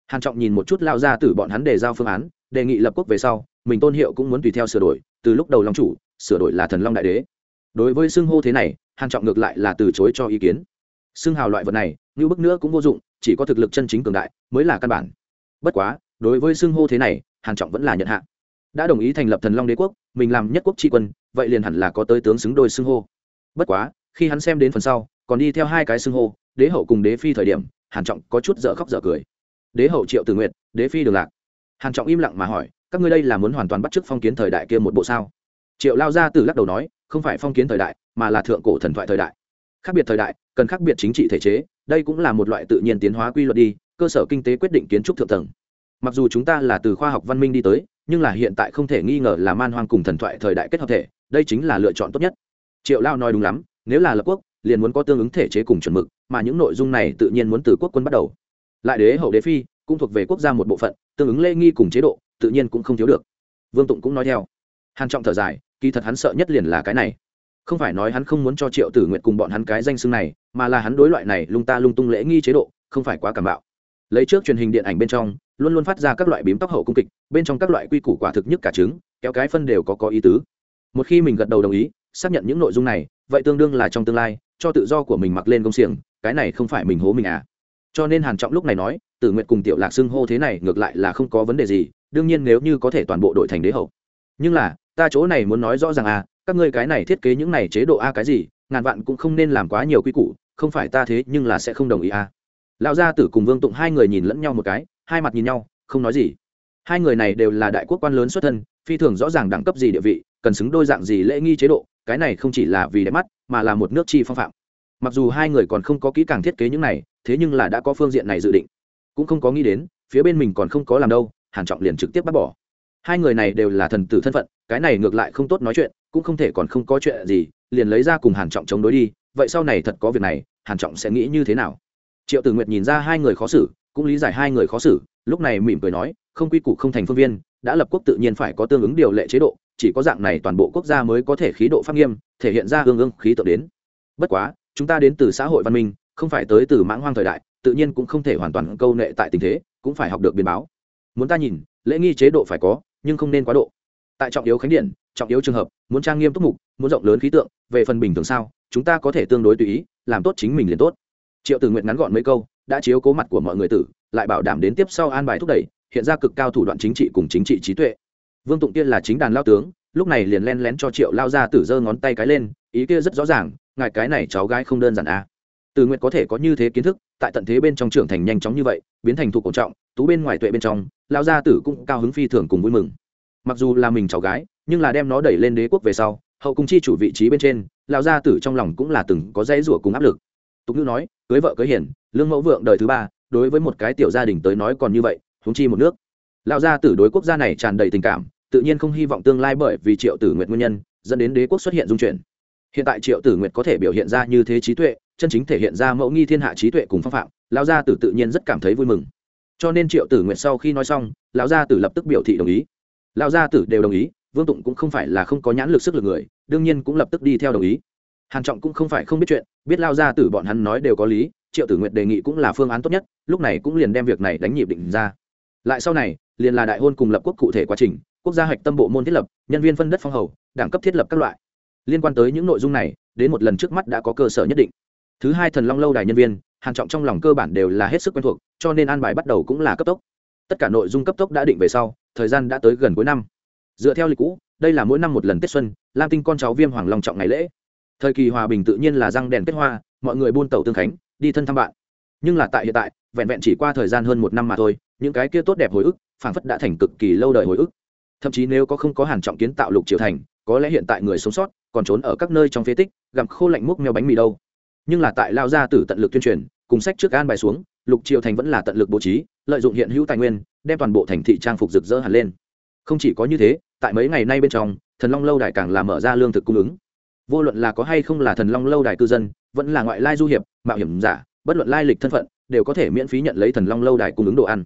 Hàn trọng nhìn một chút lao ra từ bọn hắn đề giao phương án, đề nghị lập quốc về sau, mình tôn hiệu cũng muốn tùy theo sửa đổi, từ lúc đầu long chủ, sửa đổi là thần long đại đế. Đối với xưng hô thế này, hàn trọng ngược lại là từ chối cho ý kiến. Xưng hào loại vật này, như bức nữa cũng vô dụng, chỉ có thực lực chân chính cường đại mới là căn bản. Bất quá, đối với xưng hô thế này, hàn trọng vẫn là nhận hạ. Đã đồng ý thành lập thần long đế quốc, mình làm nhất quốc tri quân, vậy liền hẳn là có tới tướng xứng đôi xưng hô. Bất quá khi hắn xem đến phần sau, còn đi theo hai cái xưng hô, đế hậu cùng đế phi thời điểm, hàn trọng có chút dở khóc dở cười. Đế hậu triệu tử nguyện đế phi đường lạc. Hàn trọng im lặng mà hỏi, các ngươi đây là muốn hoàn toàn bắt chước phong kiến thời đại kia một bộ sao? Triệu lao ra từ lắc đầu nói, không phải phong kiến thời đại, mà là thượng cổ thần thoại thời đại. Khác biệt thời đại, cần khác biệt chính trị thể chế, đây cũng là một loại tự nhiên tiến hóa quy luật đi, cơ sở kinh tế quyết định kiến trúc thượng tầng. Mặc dù chúng ta là từ khoa học văn minh đi tới, nhưng là hiện tại không thể nghi ngờ là man hoang cùng thần thoại thời đại kết hợp thể, đây chính là lựa chọn tốt nhất. Triệu lao nói đúng lắm nếu là lập quốc, liền muốn có tương ứng thể chế cùng chuẩn mực, mà những nội dung này tự nhiên muốn từ quốc quân bắt đầu. Lại đế, hậu đế phi, cũng thuộc về quốc gia một bộ phận, tương ứng lễ nghi cùng chế độ, tự nhiên cũng không thiếu được. Vương tụng cũng nói theo. Hàn trọng thở dài, kỳ thật hắn sợ nhất liền là cái này. Không phải nói hắn không muốn cho triệu tử nguyện cùng bọn hắn cái danh xưng này, mà là hắn đối loại này lung ta lung tung lễ nghi chế độ, không phải quá cảm bạo. Lấy trước truyền hình điện ảnh bên trong, luôn luôn phát ra các loại bím tóc hậu cung kịch, bên trong các loại quy củ quả thực nhất cả trứng, kéo cái phân đều có có ý tứ. Một khi mình gật đầu đồng ý, xác nhận những nội dung này vậy tương đương là trong tương lai, cho tự do của mình mặc lên công xiềng, cái này không phải mình hố mình à. Cho nên hàn trọng lúc này nói, tử nguyện cùng tiểu lạc xưng hô thế này ngược lại là không có vấn đề gì, đương nhiên nếu như có thể toàn bộ đội thành đế hậu. Nhưng là, ta chỗ này muốn nói rõ ràng à các ngươi cái này thiết kế những này chế độ a cái gì, ngàn vạn cũng không nên làm quá nhiều quy củ, không phải ta thế nhưng là sẽ không đồng ý à. Lão gia tử cùng vương tụng hai người nhìn lẫn nhau một cái, hai mặt nhìn nhau, không nói gì. Hai người này đều là đại quốc quan lớn xuất thân, phi thường rõ ràng đẳng cấp gì địa vị, cần xứng đôi dạng gì lễ nghi chế độ cái này không chỉ là vì đẹp mắt, mà là một nước chi phong phạm. Mặc dù hai người còn không có kỹ càng thiết kế những này, thế nhưng là đã có phương diện này dự định. Cũng không có nghĩ đến, phía bên mình còn không có làm đâu, hàn trọng liền trực tiếp bắt bỏ. Hai người này đều là thần tử thân phận, cái này ngược lại không tốt nói chuyện, cũng không thể còn không có chuyện gì, liền lấy ra cùng hàn trọng chống đối đi, vậy sau này thật có việc này, hàn trọng sẽ nghĩ như thế nào? Triệu tử nguyệt nhìn ra hai người khó xử, cũng lý giải hai người khó xử, lúc này mỉm cười nói không quy củ không thành phương viên, đã lập quốc tự nhiên phải có tương ứng điều lệ chế độ, chỉ có dạng này toàn bộ quốc gia mới có thể khí độ pháp nghiêm, thể hiện ra hương ương khí tượng đến. Bất quá, chúng ta đến từ xã hội văn minh, không phải tới từ mãng hoang thời đại, tự nhiên cũng không thể hoàn toàn câu nệ tại tình thế, cũng phải học được biến báo. Muốn ta nhìn, lễ nghi chế độ phải có, nhưng không nên quá độ. Tại trọng yếu khánh điện, trọng yếu trường hợp, muốn trang nghiêm túc mục, muốn rộng lớn khí tượng, về phần bình thường sao, chúng ta có thể tương đối tùy ý, làm tốt chính mình liền tốt. Triệu tử nguyện ngắn gọn mấy câu, đã chiếu cố mặt của mọi người tử, lại bảo đảm đến tiếp sau an bài thúc đẩy hiện ra cực cao thủ đoạn chính trị cùng chính trị trí tuệ. Vương tụng kia là chính đàn lao tướng lúc này liền len lén cho triệu lao ra tử giơ ngón tay cái lên ý kia rất rõ ràng ngài cái này cháu gái không đơn giản à. từ nguyện có thể có như thế kiến thức tại tận thế bên trong trưởng thành nhanh chóng như vậy biến thành thuộc cổ trọng tú bên ngoài tuệ bên trong lao gia tử cũng cao hứng phi thường cùng vui mừng. Mặc dù là mình cháu gái nhưng là đem nó đẩy lên đế quốc về sau hậu cung chi chủ vị trí bên trên lao gia tử trong lòng cũng là từng có dãy rủa cùng áp lực. Tục ngữ nói cưới vợ cưới hiền, lương mẫu vượng đời thứ ba đối với một cái tiểu gia đình tới nói còn như vậy huống chi một nước. Lão gia tử đối quốc gia này tràn đầy tình cảm, tự nhiên không hy vọng tương lai bởi vì triệu tử nguyện nguyên nhân, dẫn đến đế quốc xuất hiện dung chuyển. Hiện tại triệu tử nguyệt có thể biểu hiện ra như thế trí tuệ, chân chính thể hiện ra mẫu nghi thiên hạ trí tuệ cùng phong phạm, lão gia tử tự nhiên rất cảm thấy vui mừng. Cho nên triệu tử nguyệt sau khi nói xong, lão gia tử lập tức biểu thị đồng ý. Lão gia tử đều đồng ý, vương tụng cũng không phải là không có nhãn lực sức lực người, đương nhiên cũng lập tức đi theo đồng ý. Hàn trọng cũng không phải không biết chuyện, biết lao gia tử bọn hắn nói đều có lý, triệu tử nguyệt đề nghị cũng là phương án tốt nhất, lúc này cũng liền đem việc này đánh nhịp định ra lại sau này, liền là đại hôn cùng lập quốc cụ thể quá trình, quốc gia hạch tâm bộ môn thiết lập, nhân viên phân đất phong hầu, đẳng cấp thiết lập các loại. Liên quan tới những nội dung này, đến một lần trước mắt đã có cơ sở nhất định. Thứ hai thần long lâu đài nhân viên hàn trọng trong lòng cơ bản đều là hết sức quen thuộc, cho nên an bài bắt đầu cũng là cấp tốc. Tất cả nội dung cấp tốc đã định về sau, thời gian đã tới gần cuối năm. Dựa theo lịch cũ, đây là mỗi năm một lần tết xuân, lam tinh con cháu viêm hoàng long trọng ngày lễ. Thời kỳ hòa bình tự nhiên là răng đèn kết hoa, mọi người buôn tàu tương khánh, đi thân thăm bạn. Nhưng là tại hiện tại, vẹn vẹn chỉ qua thời gian hơn một năm mà thôi những cái kia tốt đẹp hồi ức, phảng phất đã thành cực kỳ lâu đời hồi ức. Thậm chí nếu có không có hàn trọng kiến tạo lục triều thành, có lẽ hiện tại người sống sót còn trốn ở các nơi trong phế tích, gặm khô lạnh múc mèo bánh mì đâu. Nhưng là tại lao gia tử tận lực tuyên truyền, cùng sách trước an bài xuống, lục triều thành vẫn là tận lực bố trí, lợi dụng hiện hữu tài nguyên, đem toàn bộ thành thị trang phục rực rỡ hẳn lên. Không chỉ có như thế, tại mấy ngày nay bên trong, thần long lâu đài càng là mở ra lương thực cung ứng. Vô luận là có hay không là thần long lâu đài cư dân, vẫn là ngoại lai du hiệp, mạo hiểm giả, bất luận lai lịch thân phận, đều có thể miễn phí nhận lấy thần long lâu đài cung ứng đồ ăn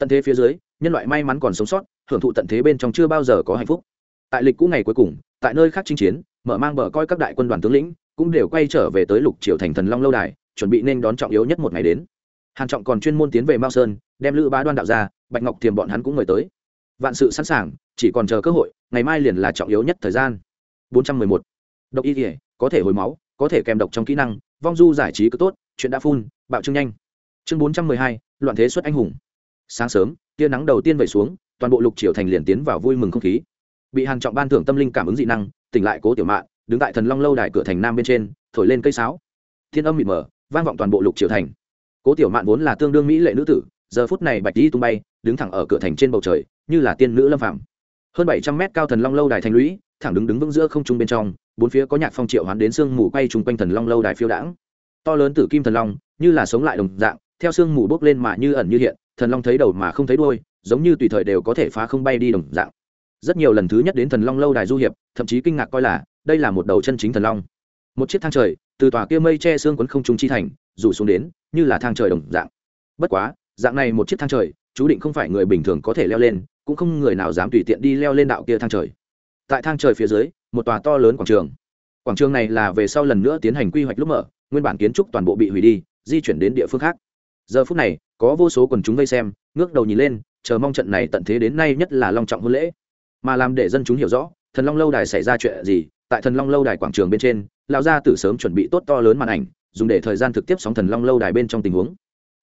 tận thế phía dưới nhân loại may mắn còn sống sót hưởng thụ tận thế bên trong chưa bao giờ có hạnh phúc. Tại lịch cũ ngày cuối cùng tại nơi khác chinh chiến mở mang bờ coi các đại quân đoàn tướng lĩnh cũng đều quay trở về tới lục triều thành thần long lâu đài chuẩn bị nên đón trọng yếu nhất một ngày đến. Hàn trọng còn chuyên môn tiến về mao sơn đem lữ bá đoan đạo ra bạch ngọc thiềm bọn hắn cũng mời tới. Vạn sự sẵn sàng chỉ còn chờ cơ hội ngày mai liền là trọng yếu nhất thời gian. 411. độc y thể có thể hồi máu có thể kèm độc trong kỹ năng vong du giải trí cứ tốt chuyện đã phun bạo trương nhanh. Chương 412, loạn thế xuất anh hùng sáng sớm, tia nắng đầu tiên vẩy xuống, toàn bộ lục triều thành liền tiến vào vui mừng không khí. Bị hàn trọng ban thưởng tâm linh cảm ứng dị năng, tỉnh lại cố tiểu mạn, đứng tại thần long lâu đài cửa thành nam bên trên, thổi lên cây sáo. Thiên âm mịt mờ, vang vọng toàn bộ lục triều thành. Cố tiểu mạn vốn là tương đương mỹ lệ nữ tử, giờ phút này bạch đi tung bay, đứng thẳng ở cửa thành trên bầu trời, như là tiên nữ lâm phạm hơn bảy trăm mét cao thần long lâu đài thành lũy, thẳng đứng đứng vững giữa không trung bên trong, bốn phía có nhạc phong triệu hoán đến sương mù quay chung quanh thần long lâu đài phiêu đãng. To lớn tử kim thần long, như là sống lại đồng dạng, theo sương mù bốc lên mà như ẩn như hiện thần long thấy đầu mà không thấy đuôi, giống như tùy thời đều có thể phá không bay đi đồng dạng. Rất nhiều lần thứ nhất đến thần long lâu đài du hiệp, thậm chí kinh ngạc coi là, đây là một đầu chân chính thần long. Một chiếc thang trời, từ tòa kia mây che xương quấn không trung chi thành, rủ xuống đến, như là thang trời đồng dạng. Bất quá, dạng này một chiếc thang trời, chú định không phải người bình thường có thể leo lên, cũng không người nào dám tùy tiện đi leo lên đạo kia thang trời. Tại thang trời phía dưới, một tòa to lớn quảng trường. Quảng trường này là về sau lần nữa tiến hành quy hoạch lúc mở, nguyên bản kiến trúc toàn bộ bị hủy đi, di chuyển đến địa phương khác giờ phút này, có vô số quần chúng vây xem, ngước đầu nhìn lên, chờ mong trận này tận thế đến nay nhất là long trọng hôn lễ. Mà làm để dân chúng hiểu rõ, thần long lâu đài xảy ra chuyện gì, tại thần long lâu đài quảng trường bên trên, lão gia tử sớm chuẩn bị tốt to lớn màn ảnh, dùng để thời gian thực tiếp sóng thần long lâu đài bên trong tình huống.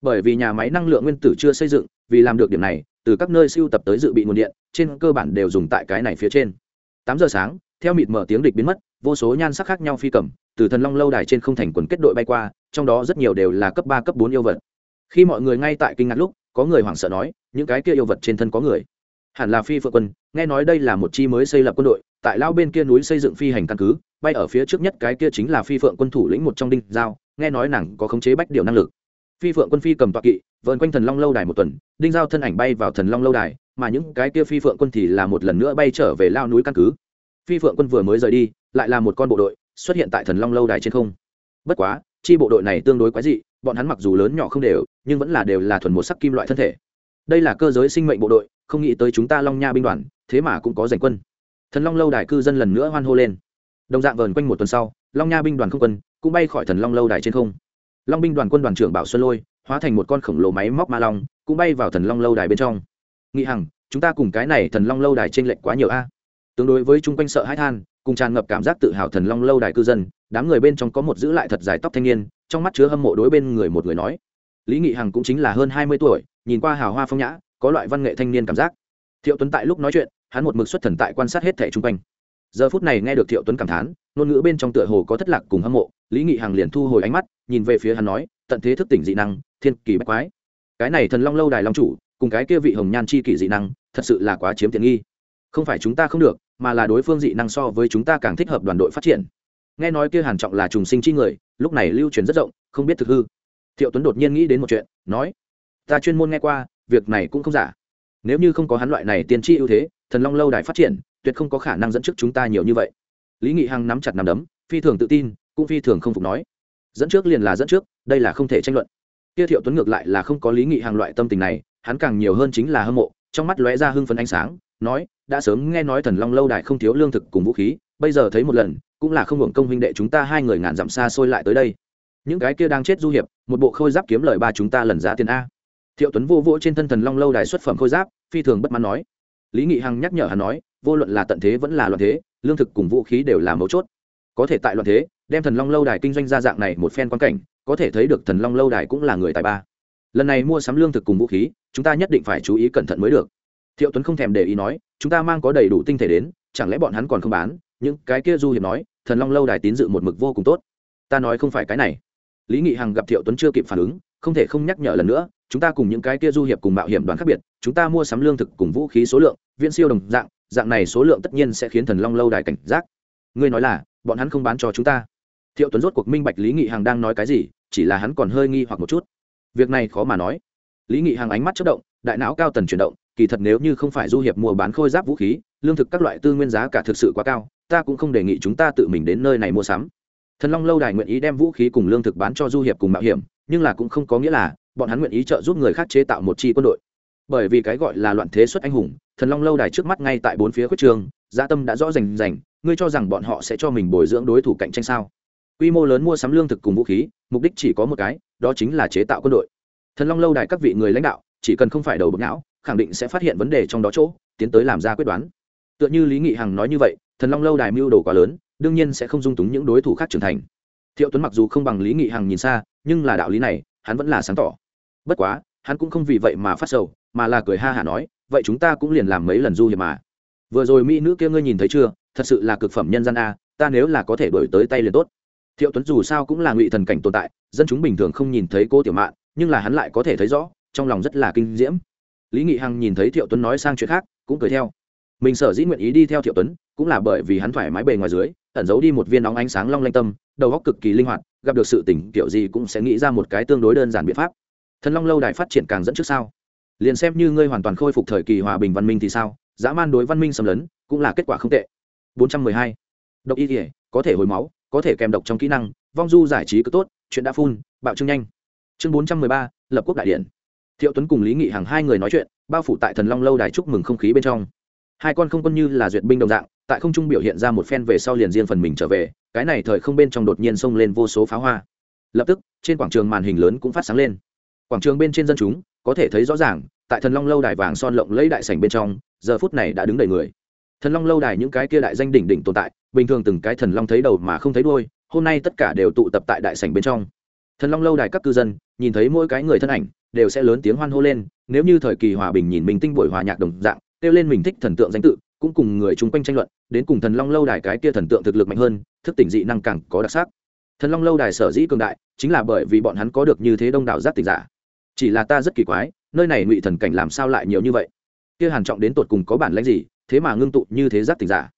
Bởi vì nhà máy năng lượng nguyên tử chưa xây dựng, vì làm được điểm này, từ các nơi siêu tập tới dự bị nguồn điện, trên cơ bản đều dùng tại cái này phía trên. Tám giờ sáng, theo mịt mở tiếng địch biến mất, vô số nhan sắc khác nhau phi cầm, từ thần long lâu đài trên không thành quần kết đội bay qua, trong đó rất nhiều đều là cấp ba, cấp bốn yêu vật khi mọi người ngay tại kinh ngạc lúc, có người hoảng sợ nói, những cái kia yêu vật trên thân có người. Hẳn là phi phượng quân, nghe nói đây là một chi mới xây lập quân đội, tại lao bên kia núi xây dựng phi hành căn cứ, bay ở phía trước nhất cái kia chính là phi phượng quân thủ lĩnh một trong đinh giao, nghe nói nàng có khống chế bách điều năng lực. Phi phượng quân phi cầm toạc kỵ vợn quanh thần long lâu đài một tuần, đinh giao thân ảnh bay vào thần long lâu đài, mà những cái kia phi phượng quân thì là một lần nữa bay trở về lao núi căn cứ. Phi phượng quân vừa mới rời đi, lại là một con bộ đội xuất hiện tại thần long lâu đài trên không. Bất quá, chi bộ đội này tương đối quái dị bọn hắn mặc dù lớn nhỏ không đều, nhưng vẫn là đều là thuần một sắc kim loại thân thể. Đây là cơ giới sinh mệnh bộ đội, không nghĩ tới chúng ta long nha binh đoàn, thế mà cũng có giành quân. Thần long lâu đài cư dân lần nữa hoan hô lên. Đồng dạng vờn quanh một tuần sau, long nha binh đoàn không quân cũng bay khỏi thần long lâu đài trên không. Long binh đoàn quân đoàn trưởng bảo xuân lôi, hóa thành một con khổng lồ máy móc ma long, cũng bay vào thần long lâu đài bên trong. Nghị hằng, chúng ta cùng cái này thần long lâu đài t r ê n lệch quá nhiều a. Tương đối với chung quanh sợ hãi than, cùng tràn ngập cảm giác tự hào thần long lâu đài cư dân, đám người bên trong có một giữ lại thật dài tóc thanh niên trong mắt chứa hâm mộ đối bên người một người nói. Lý nghị hằng cũng chính là hơn hai mươi tuổi, nhìn qua hào hoa phong nhã, có loại văn nghệ thanh niên cảm giác. Thiệu tuấn tại lúc nói chuyện, hắn một mực xuất thần tại quan sát hết thẻ chung quanh. Giờ phút này nghe được thiệu tuấn cảm thán, ngôn ngữ bên trong tựa hồ có thất lạc cùng hâm mộ, lý nghị hằng liền thu hồi ánh mắt, nhìn về phía hắn nói, tận thế thức tỉnh dị năng, thiên kỳ bách quái. Cái này thần long lâu đài long chủ, cùng cái kia vị hồng nhan chi kỷ dị năng, thật sự là quá chiếm tiện nghi. Không phải chúng ta không được, mà là đối phương dị năng so với chúng ta càng thích hợp đoàn đội phát triển nghe nói kia hàn trọng là trùng sinh chi người, lúc này lưu truyền rất rộng, không biết thực hư. Thiệu tuấn đột nhiên nghĩ đến một chuyện, nói, ta chuyên môn nghe qua, việc này cũng không giả. Nếu như không có hắn loại này tiên tri ưu thế, thần long lâu đài phát triển, tuyệt không có khả năng dẫn trước chúng ta nhiều như vậy. Lý nghị hằng nắm chặt nắm đấm, phi thường tự tin, cũng phi thường không phục nói, dẫn trước liền là dẫn trước, đây là không thể tranh luận. Kia thiệu tuấn ngược lại là không có lý nghị hàng loại tâm tình này, hắn càng nhiều hơn chính là hâm mộ, trong mắt lóe ra hưng phấn ánh sáng, nói, đã sớm nghe nói thần long lâu đài không thiếu lương thực cùng vũ khí, bây giờ thấy một lần cũng là không hưởng công huynh đệ chúng ta hai người ngàn dặm xa xôi lại tới đây. Những cái kia đang chết du hiệp, một bộ khôi giáp kiếm lời ba chúng ta lần giá tiền a. Thiệu tuấn vô vỗ trên thân thần long lâu đài xuất phẩm khôi giáp, phi thường bất mãn nói. Lý nghị hằng nhắc nhở hắn nói, vô luận là tận thế vẫn là loạn thế, lương thực cùng vũ khí đều là mấu chốt. Có thể tại loạn thế, đem thần long lâu đài kinh doanh ra dạng này một phen quan cảnh, có thể thấy được thần long lâu đài cũng là người tài ba. Lần này mua sắm lương thực cùng vũ khí, chúng ta nhất định phải chú ý cẩn thận mới được. Thiệu tuấn không thèm để ý nói, chúng ta mang có đầy đủ tinh thể đến, chẳng lẽ bọn hắn còn không bán? Những cái kia du hiệp nói, thần long lâu đài tín dự một mực vô cùng tốt. Ta nói không phải cái này. Lý nghị hằng gặp thiệu tuấn chưa kịp phản ứng, không thể không nhắc nhở lần nữa, chúng ta cùng những cái kia du hiệp cùng mạo hiểm đoàn khác biệt, chúng ta mua sắm lương thực cùng vũ khí số lượng viên siêu đồng dạng dạng này số lượng tất nhiên sẽ khiến thần long lâu đài cảnh giác. Ngươi nói là, bọn hắn không bán cho chúng ta. Thiệu tuấn rốt cuộc minh bạch lý nghị hằng đang nói cái gì, chỉ là hắn còn hơi nghi hoặc một chút. Việc này khó mà nói. Lý nghị hằng ánh mắt chất động, đại não cao tần chuyển động, kỳ thật nếu như không phải du hiệp mua bán khôi giáp vũ khí, lương thực các loại tư nguyên giá cả thực sự quá cao ta cũng không đề nghị chúng ta tự mình đến nơi này mua sắm. Thần long lâu đài nguyện ý đem vũ khí cùng lương thực bán cho du hiệp cùng mạo hiểm, nhưng là cũng không có nghĩa là bọn hắn nguyện ý trợ giúp người khác chế tạo một chi quân đội. Bởi vì cái gọi là loạn thế xuất anh hùng, thần long lâu đài trước mắt ngay tại bốn phía khuất trường gia tâm đã rõ rành rành, ngươi cho rằng bọn họ sẽ cho mình bồi dưỡng đối thủ cạnh tranh sao? Quy mô lớn mua sắm lương thực cùng vũ khí, mục đích chỉ có một cái, đó chính là chế tạo quân đội. Thần long lâu đài các vị người lãnh đạo, chỉ cần không phải đầu bực não, khẳng định sẽ phát hiện vấn đề trong đó chỗ, tiến tới làm ra quyết đoán. Tựa như lý nghị hằng nói như vậy thần long lâu đài mưu đồ quá lớn, đương nhiên sẽ không dung túng những đối thủ khác trưởng thành. Thiệu tuấn mặc dù không bằng lý nghị hằng nhìn xa, nhưng là đạo lý này, hắn vẫn là sáng tỏ. Bất quá, hắn cũng không vì vậy mà phát sầu, mà là cười ha hả nói, vậy chúng ta cũng liền làm mấy lần du hiệp mà. Vừa rồi mỹ nữ kia ngươi nhìn thấy chưa? Thật sự là cực phẩm nhân gian a, ta nếu là có thể đổi tới tay liền tốt. Thiệu tuấn dù sao cũng là ngụy thần cảnh tồn tại, dân chúng bình thường không nhìn thấy cô tiểu mạn, nhưng là hắn lại có thể thấy rõ, trong lòng rất là kinh diễm. Lý nghị hằng nhìn thấy thiệu tuấn nói sang chuyện khác, cũng cười theo. Mình sở dĩ nguyện ý đi theo thiệu tuấn cũng là bởi vì hắn thoải mái bề ngoài dưới ẩn giấu đi một viên nóng ánh sáng long lanh tâm đầu óc cực kỳ linh hoạt gặp được sự tỉnh kiểu gì cũng sẽ nghĩ ra một cái tương đối đơn giản biện pháp. Thần long lâu đài phát triển càng dẫn trước sao? Liền xem như ngươi hoàn toàn khôi phục thời kỳ hòa bình văn minh thì sao? Dã man đối văn minh xâm lấn cũng là kết quả không tệ. 412. độc y thể có thể hồi máu có thể kèm độc trong kỹ năng vong du giải trí cứ tốt chuyện đã phun bạo trương nhanh. Chương 413, lập quốc đại điện thiệu tuấn cùng lý nghị hàng hai người nói chuyện bao phủ tại thần long lâu đài chúc mừng không khí bên trong. Hai con không quân như là duyệt binh đồng dạng tại không trung biểu hiện ra một phen về sau liền riêng phần mình trở về, cái này thời không bên trong đột nhiên xông lên vô số pháo hoa. Lập tức, trên quảng trường màn hình lớn cũng phát sáng lên. Quảng trường bên trên dân chúng, có thể thấy rõ ràng, tại thần long lâu đài vàng son lộng lấy đại sảnh bên trong, giờ phút này đã đứng đầy người. Thần long lâu đài những cái kia đại danh đỉnh đỉnh tồn tại, bình thường từng cái thần long thấy đầu mà không thấy đuôi, hôm nay tất cả đều tụ tập tại đại sảnh bên trong. Thần long lâu đài các cư dân, nhìn thấy mỗi cái người thân ảnh, đều sẽ lớn tiếng hoan hô lên, nếu như thời kỳ hòa bình nhìn mình tinh buổi hòa nhạc đồng dạng, kêu lên mình thích thần tượng danh tự cũng cùng người chung quanh tranh luận, đến cùng thần long lâu đài cái kia thần tượng thực lực mạnh hơn, thức tỉnh dị năng càng có đặc sắc. Thần long lâu đài sở dĩ cường đại, chính là bởi vì bọn hắn có được như thế đông đảo giác tỉnh giả. Chỉ là ta rất kỳ quái, nơi này ngụy thần cảnh làm sao lại nhiều như vậy? Kia hàn trọng đến tột cùng có bản lãnh gì, thế mà ngưng tụ như thế giác tỉnh giả?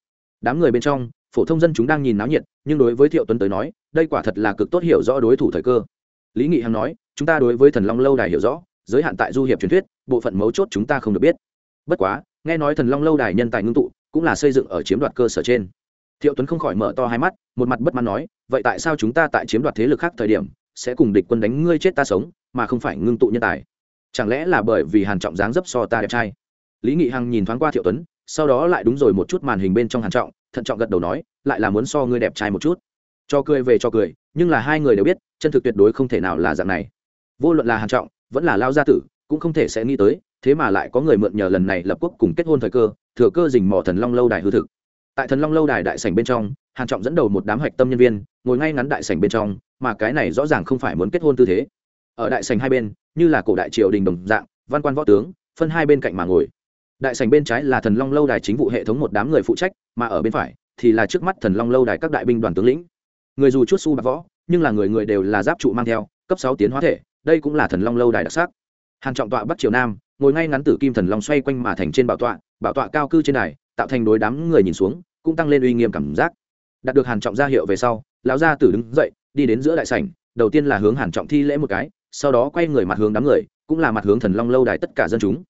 Đám người bên trong, phổ thông dân chúng đang nhìn náo nhiệt, nhưng đối với thiệu tuấn tới nói, đây quả thật là cực tốt hiểu rõ đối thủ thời cơ. Lý nghị hằng nói, chúng ta đối với thần long lâu đài hiểu rõ, giới hạn tại du hiệp truyền thuyết, bộ phận mấu chốt chúng ta không được biết. Bất quá nghe nói thần long lâu đài nhân tài ngưng tụ, cũng là xây dựng ở chiếm đoạt cơ sở trên. Thiệu tuấn không khỏi mở to hai mắt, một mặt bất mãn nói, vậy tại sao chúng ta tại chiếm đoạt thế lực khác thời điểm, sẽ cùng địch quân đánh ngươi chết ta sống, mà không phải ngưng tụ nhân tài? Chẳng lẽ là bởi vì hàn trọng dáng dấp so ta đẹp trai? Lý nghị hằng nhìn thoáng qua thiệu tuấn, sau đó lại đúng rồi một chút màn hình bên trong hàn trọng, thận trọng gật đầu nói, lại là muốn so ngươi đẹp trai một chút. Cho cười về cho cười, nhưng là hai người đều biết, chân thực tuyệt đối không thể nào là dạng này. Vô luận là hàn trọng, vẫn là lao gia tử, cũng không thể sẽ nghĩ tới thế mà lại có người mượn nhờ lần này lập quốc cùng kết hôn thời cơ, thừa cơ dình mò thần long lâu đài hư thực. Tại thần long lâu đài đại sảnh bên trong, hàn trọng dẫn đầu một đám hạch tâm nhân viên, ngồi ngay ngắn đại sảnh bên trong, mà cái này rõ ràng không phải muốn kết hôn tư thế. Ở đại sảnh hai bên, như là cổ đại triều đình đồng dạng, văn quan võ tướng, phân hai bên cạnh mà ngồi. Đại sảnh bên trái là thần long lâu đài chính vụ hệ thống một đám người phụ trách, mà ở bên phải thì là trước mắt thần long lâu đài các đại binh đoàn tướng lĩnh. Người dù chút su bạc võ, nhưng là người người đều là giáp trụ mang theo, cấp sáu tiến hóa thể, đây cũng là thần long lâu đài đặc sắc. Hàn trọng tọa bắc triều nam ngồi ngay ngắn tử kim thần long xoay quanh mà thành trên bảo tọa bảo tọa cao cư trên này, tạo thành đối đám người nhìn xuống cũng tăng lên uy nghiêm cảm giác. Đạt được hàn trọng ra hiệu về sau lão gia tử đứng dậy đi đến giữa đại sảnh đầu tiên là hướng hàn trọng thi lễ một cái sau đó quay người mặt hướng đám người cũng là mặt hướng thần long lâu đài tất cả dân chúng.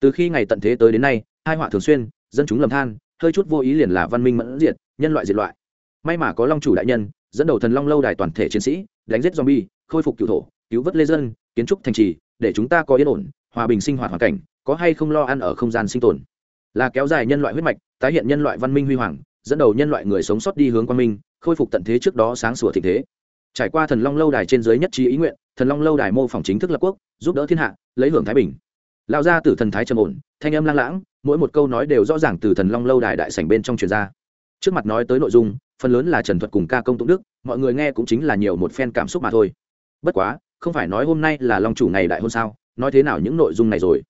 Từ khi ngày tận thế tới đến nay hai họa thường xuyên dân chúng lầm than hơi chút vô ý liền là văn minh mẫn diệt nhân loại diệt loại. May mà có long chủ đại nhân dẫn đầu thần long lâu đài toàn thể chiến sĩ đánh giết zombie khôi phục cựu thổ cứu vớt lê dân kiến trúc thành trì để chúng ta có yên ổn hòa bình sinh hoạt hoàn cảnh, có hay không lo ăn ở không gian sinh tồn. Là kéo dài nhân loại huyết mạch, tái hiện nhân loại văn minh huy hoàng, dẫn đầu nhân loại người sống sót đi hướng quang minh, khôi phục tận thế trước đó sáng sủa thịnh thế. Trải qua thần long lâu đài trên dưới nhất trí ý nguyện, thần long lâu đài mô phỏng chính thức lập quốc, giúp đỡ thiên hạ, lấy hưởng thái bình. Lao gia tử thần thái trầm ổn, thanh âm lang lãng, mỗi một câu nói đều rõ ràng từ thần long lâu đài đại sảnh bên trong truyền ra. Trước mặt nói tới nội dung, phần lớn là trần thuật cùng ca công tụng đức, mọi người nghe cũng chính là nhiều một phen cảm xúc mà thôi. Bất quá, không phải nói hôm nay là long chủ ngày đại hôn sao? Nói thế nào những nội dung này rồi?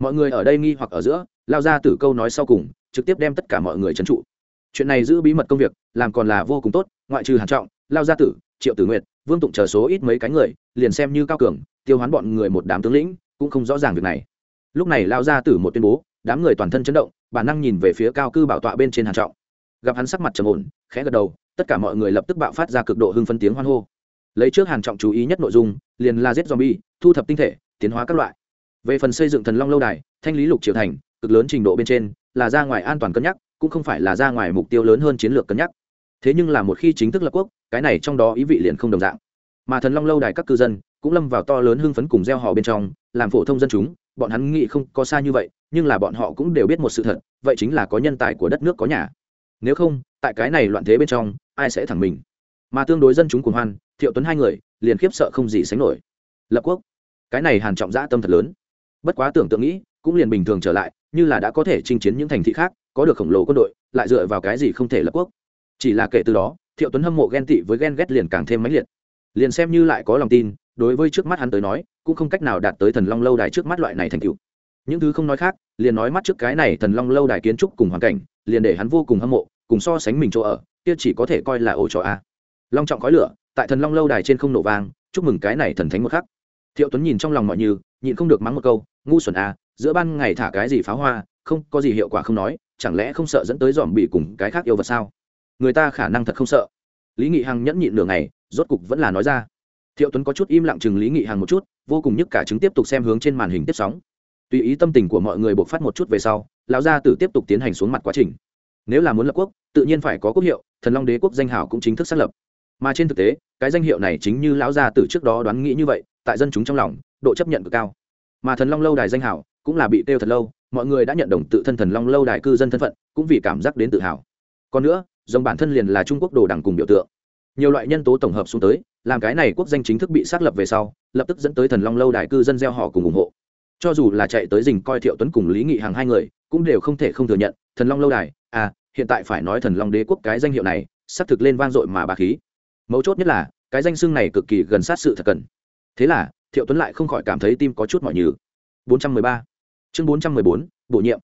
Mọi người ở đây nghi hoặc ở giữa, lao ra từ câu nói sau cùng, trực tiếp đem tất cả mọi người trấn trụ. Chuyện này giữ bí mật công việc, làm còn là vô cùng tốt, ngoại trừ hàn trọng, lao gia tử, triệu tử nguyệt, vương tụng chờ số ít mấy cái người, liền xem như cao cường, tiêu hoán bọn người một đám tướng lĩnh, cũng không rõ ràng việc này. Lúc này lao gia tử một tuyên bố, đám người toàn thân chấn động, bản năng nhìn về phía cao cư bảo tọa bên trên hàn trọng. Gặp hắn sắc mặt trầm ổn, khẽ gật đầu, tất cả mọi người lập tức bạo phát ra cực độ hưng phân tiếng hoan hô. Lấy trước hàn trọng chú ý nhất nội dung, liền là giết zombie, thu thập tinh thể tiến hóa các loại. Về phần xây dựng thần long lâu đài, thanh lý lục triều thành, cực lớn trình độ bên trên, là ra ngoài an toàn cân nhắc, cũng không phải là ra ngoài mục tiêu lớn hơn chiến lược cân nhắc. Thế nhưng là một khi chính thức lập quốc, cái này trong đó ý vị liền không đồng dạng. Mà thần long lâu đài các cư dân, cũng lâm vào to lớn hưng phấn cùng gieo họ bên trong, làm phổ thông dân chúng, bọn hắn nghĩ không có xa như vậy, nhưng là bọn họ cũng đều biết một sự thật, vậy chính là có nhân tài của đất nước có nhà. Nếu không, tại cái này loạn thế bên trong, ai sẽ thẳng mình? Mà tương đối dân chúng cùng hoan, thiệu tuấn hai người, liền khiếp sợ không gì sánh nổi. Lập quốc cái này hàn trọng dã tâm thật lớn. Bất quá tưởng tượng nghĩ, cũng liền bình thường trở lại, như là đã có thể chinh chiến những thành thị khác, có được khổng lồ quân đội, lại dựa vào cái gì không thể lập quốc. Chỉ là kể từ đó, thiệu tuấn hâm mộ ghen tị với ghen ghét liền càng thêm mãnh liệt. Liền xem như lại có lòng tin, đối với trước mắt hắn tới nói, cũng không cách nào đạt tới thần long lâu đài trước mắt loại này thành tựu. Những thứ không nói khác, liền nói mắt trước cái này thần long lâu đài kiến trúc cùng hoàn cảnh, liền để hắn vô cùng hâm mộ, cùng so sánh mình chỗ ở, kia chỉ có thể coi là ổ trò a. Long trọng khói lửa, tại thần long lâu đài trên không nổ vang, chúc mừng cái này thần thánh một khắc thiệu tuấn nhìn trong lòng mọi như nhịn không được mắng một câu ngu xuẩn à, giữa ban ngày thả cái gì pháo hoa không có gì hiệu quả không nói chẳng lẽ không sợ dẫn tới dòm bị cùng cái khác yêu vật sao? Người ta khả năng thật không sợ. Lý nghị hằng nhẫn nhịn nửa ngày rốt cục vẫn là nói ra. Thiệu tuấn có chút im lặng chừng lý nghị hằng một chút vô cùng nhức cả chứng tiếp tục xem hướng trên màn hình tiếp sóng. Tùy ý tâm tình của mọi người buộc phát một chút về sau lão gia tử tiếp tục tiến hành xuống mặt quá trình. Nếu là muốn lập quốc tự nhiên phải có quốc hiệu thần long đế quốc danh hảo cũng chính thức xác lập. Mà trên thực tế cái danh hiệu này chính như lão gia tử trước đó đoán nghĩ như vậy tại dân chúng trong lòng, độ chấp nhận cực cao. Mà thần long lâu đài danh hảo cũng là bị tiêu thật lâu, mọi người đã nhận đồng tự thân thần long lâu đài cư dân thân phận, cũng vì cảm giác đến tự hào. Còn nữa, dòng bản thân liền là trung quốc đồ đẳng cùng biểu tượng. Nhiều loại nhân tố tổng hợp xuống tới, làm cái này quốc danh chính thức bị xác lập về sau, lập tức dẫn tới thần long lâu đài cư dân gieo họ cùng ủng hộ. Cho dù là chạy tới dình coi thiệu tuấn cùng lý nghị hàng hai người, cũng đều không thể không thừa nhận, thần long lâu đài à hiện tại phải nói thần long đế quốc cái danh hiệu này, xác thực lên vang dội mà bà khí. Mấu chốt nhất là, cái danh xưng này cực kỳ gần sát sự thật cần thế là thiệu tuấn lại không khỏi cảm thấy tim có chút mỏi nhừ. 413. chương 414, bổ nhiệm.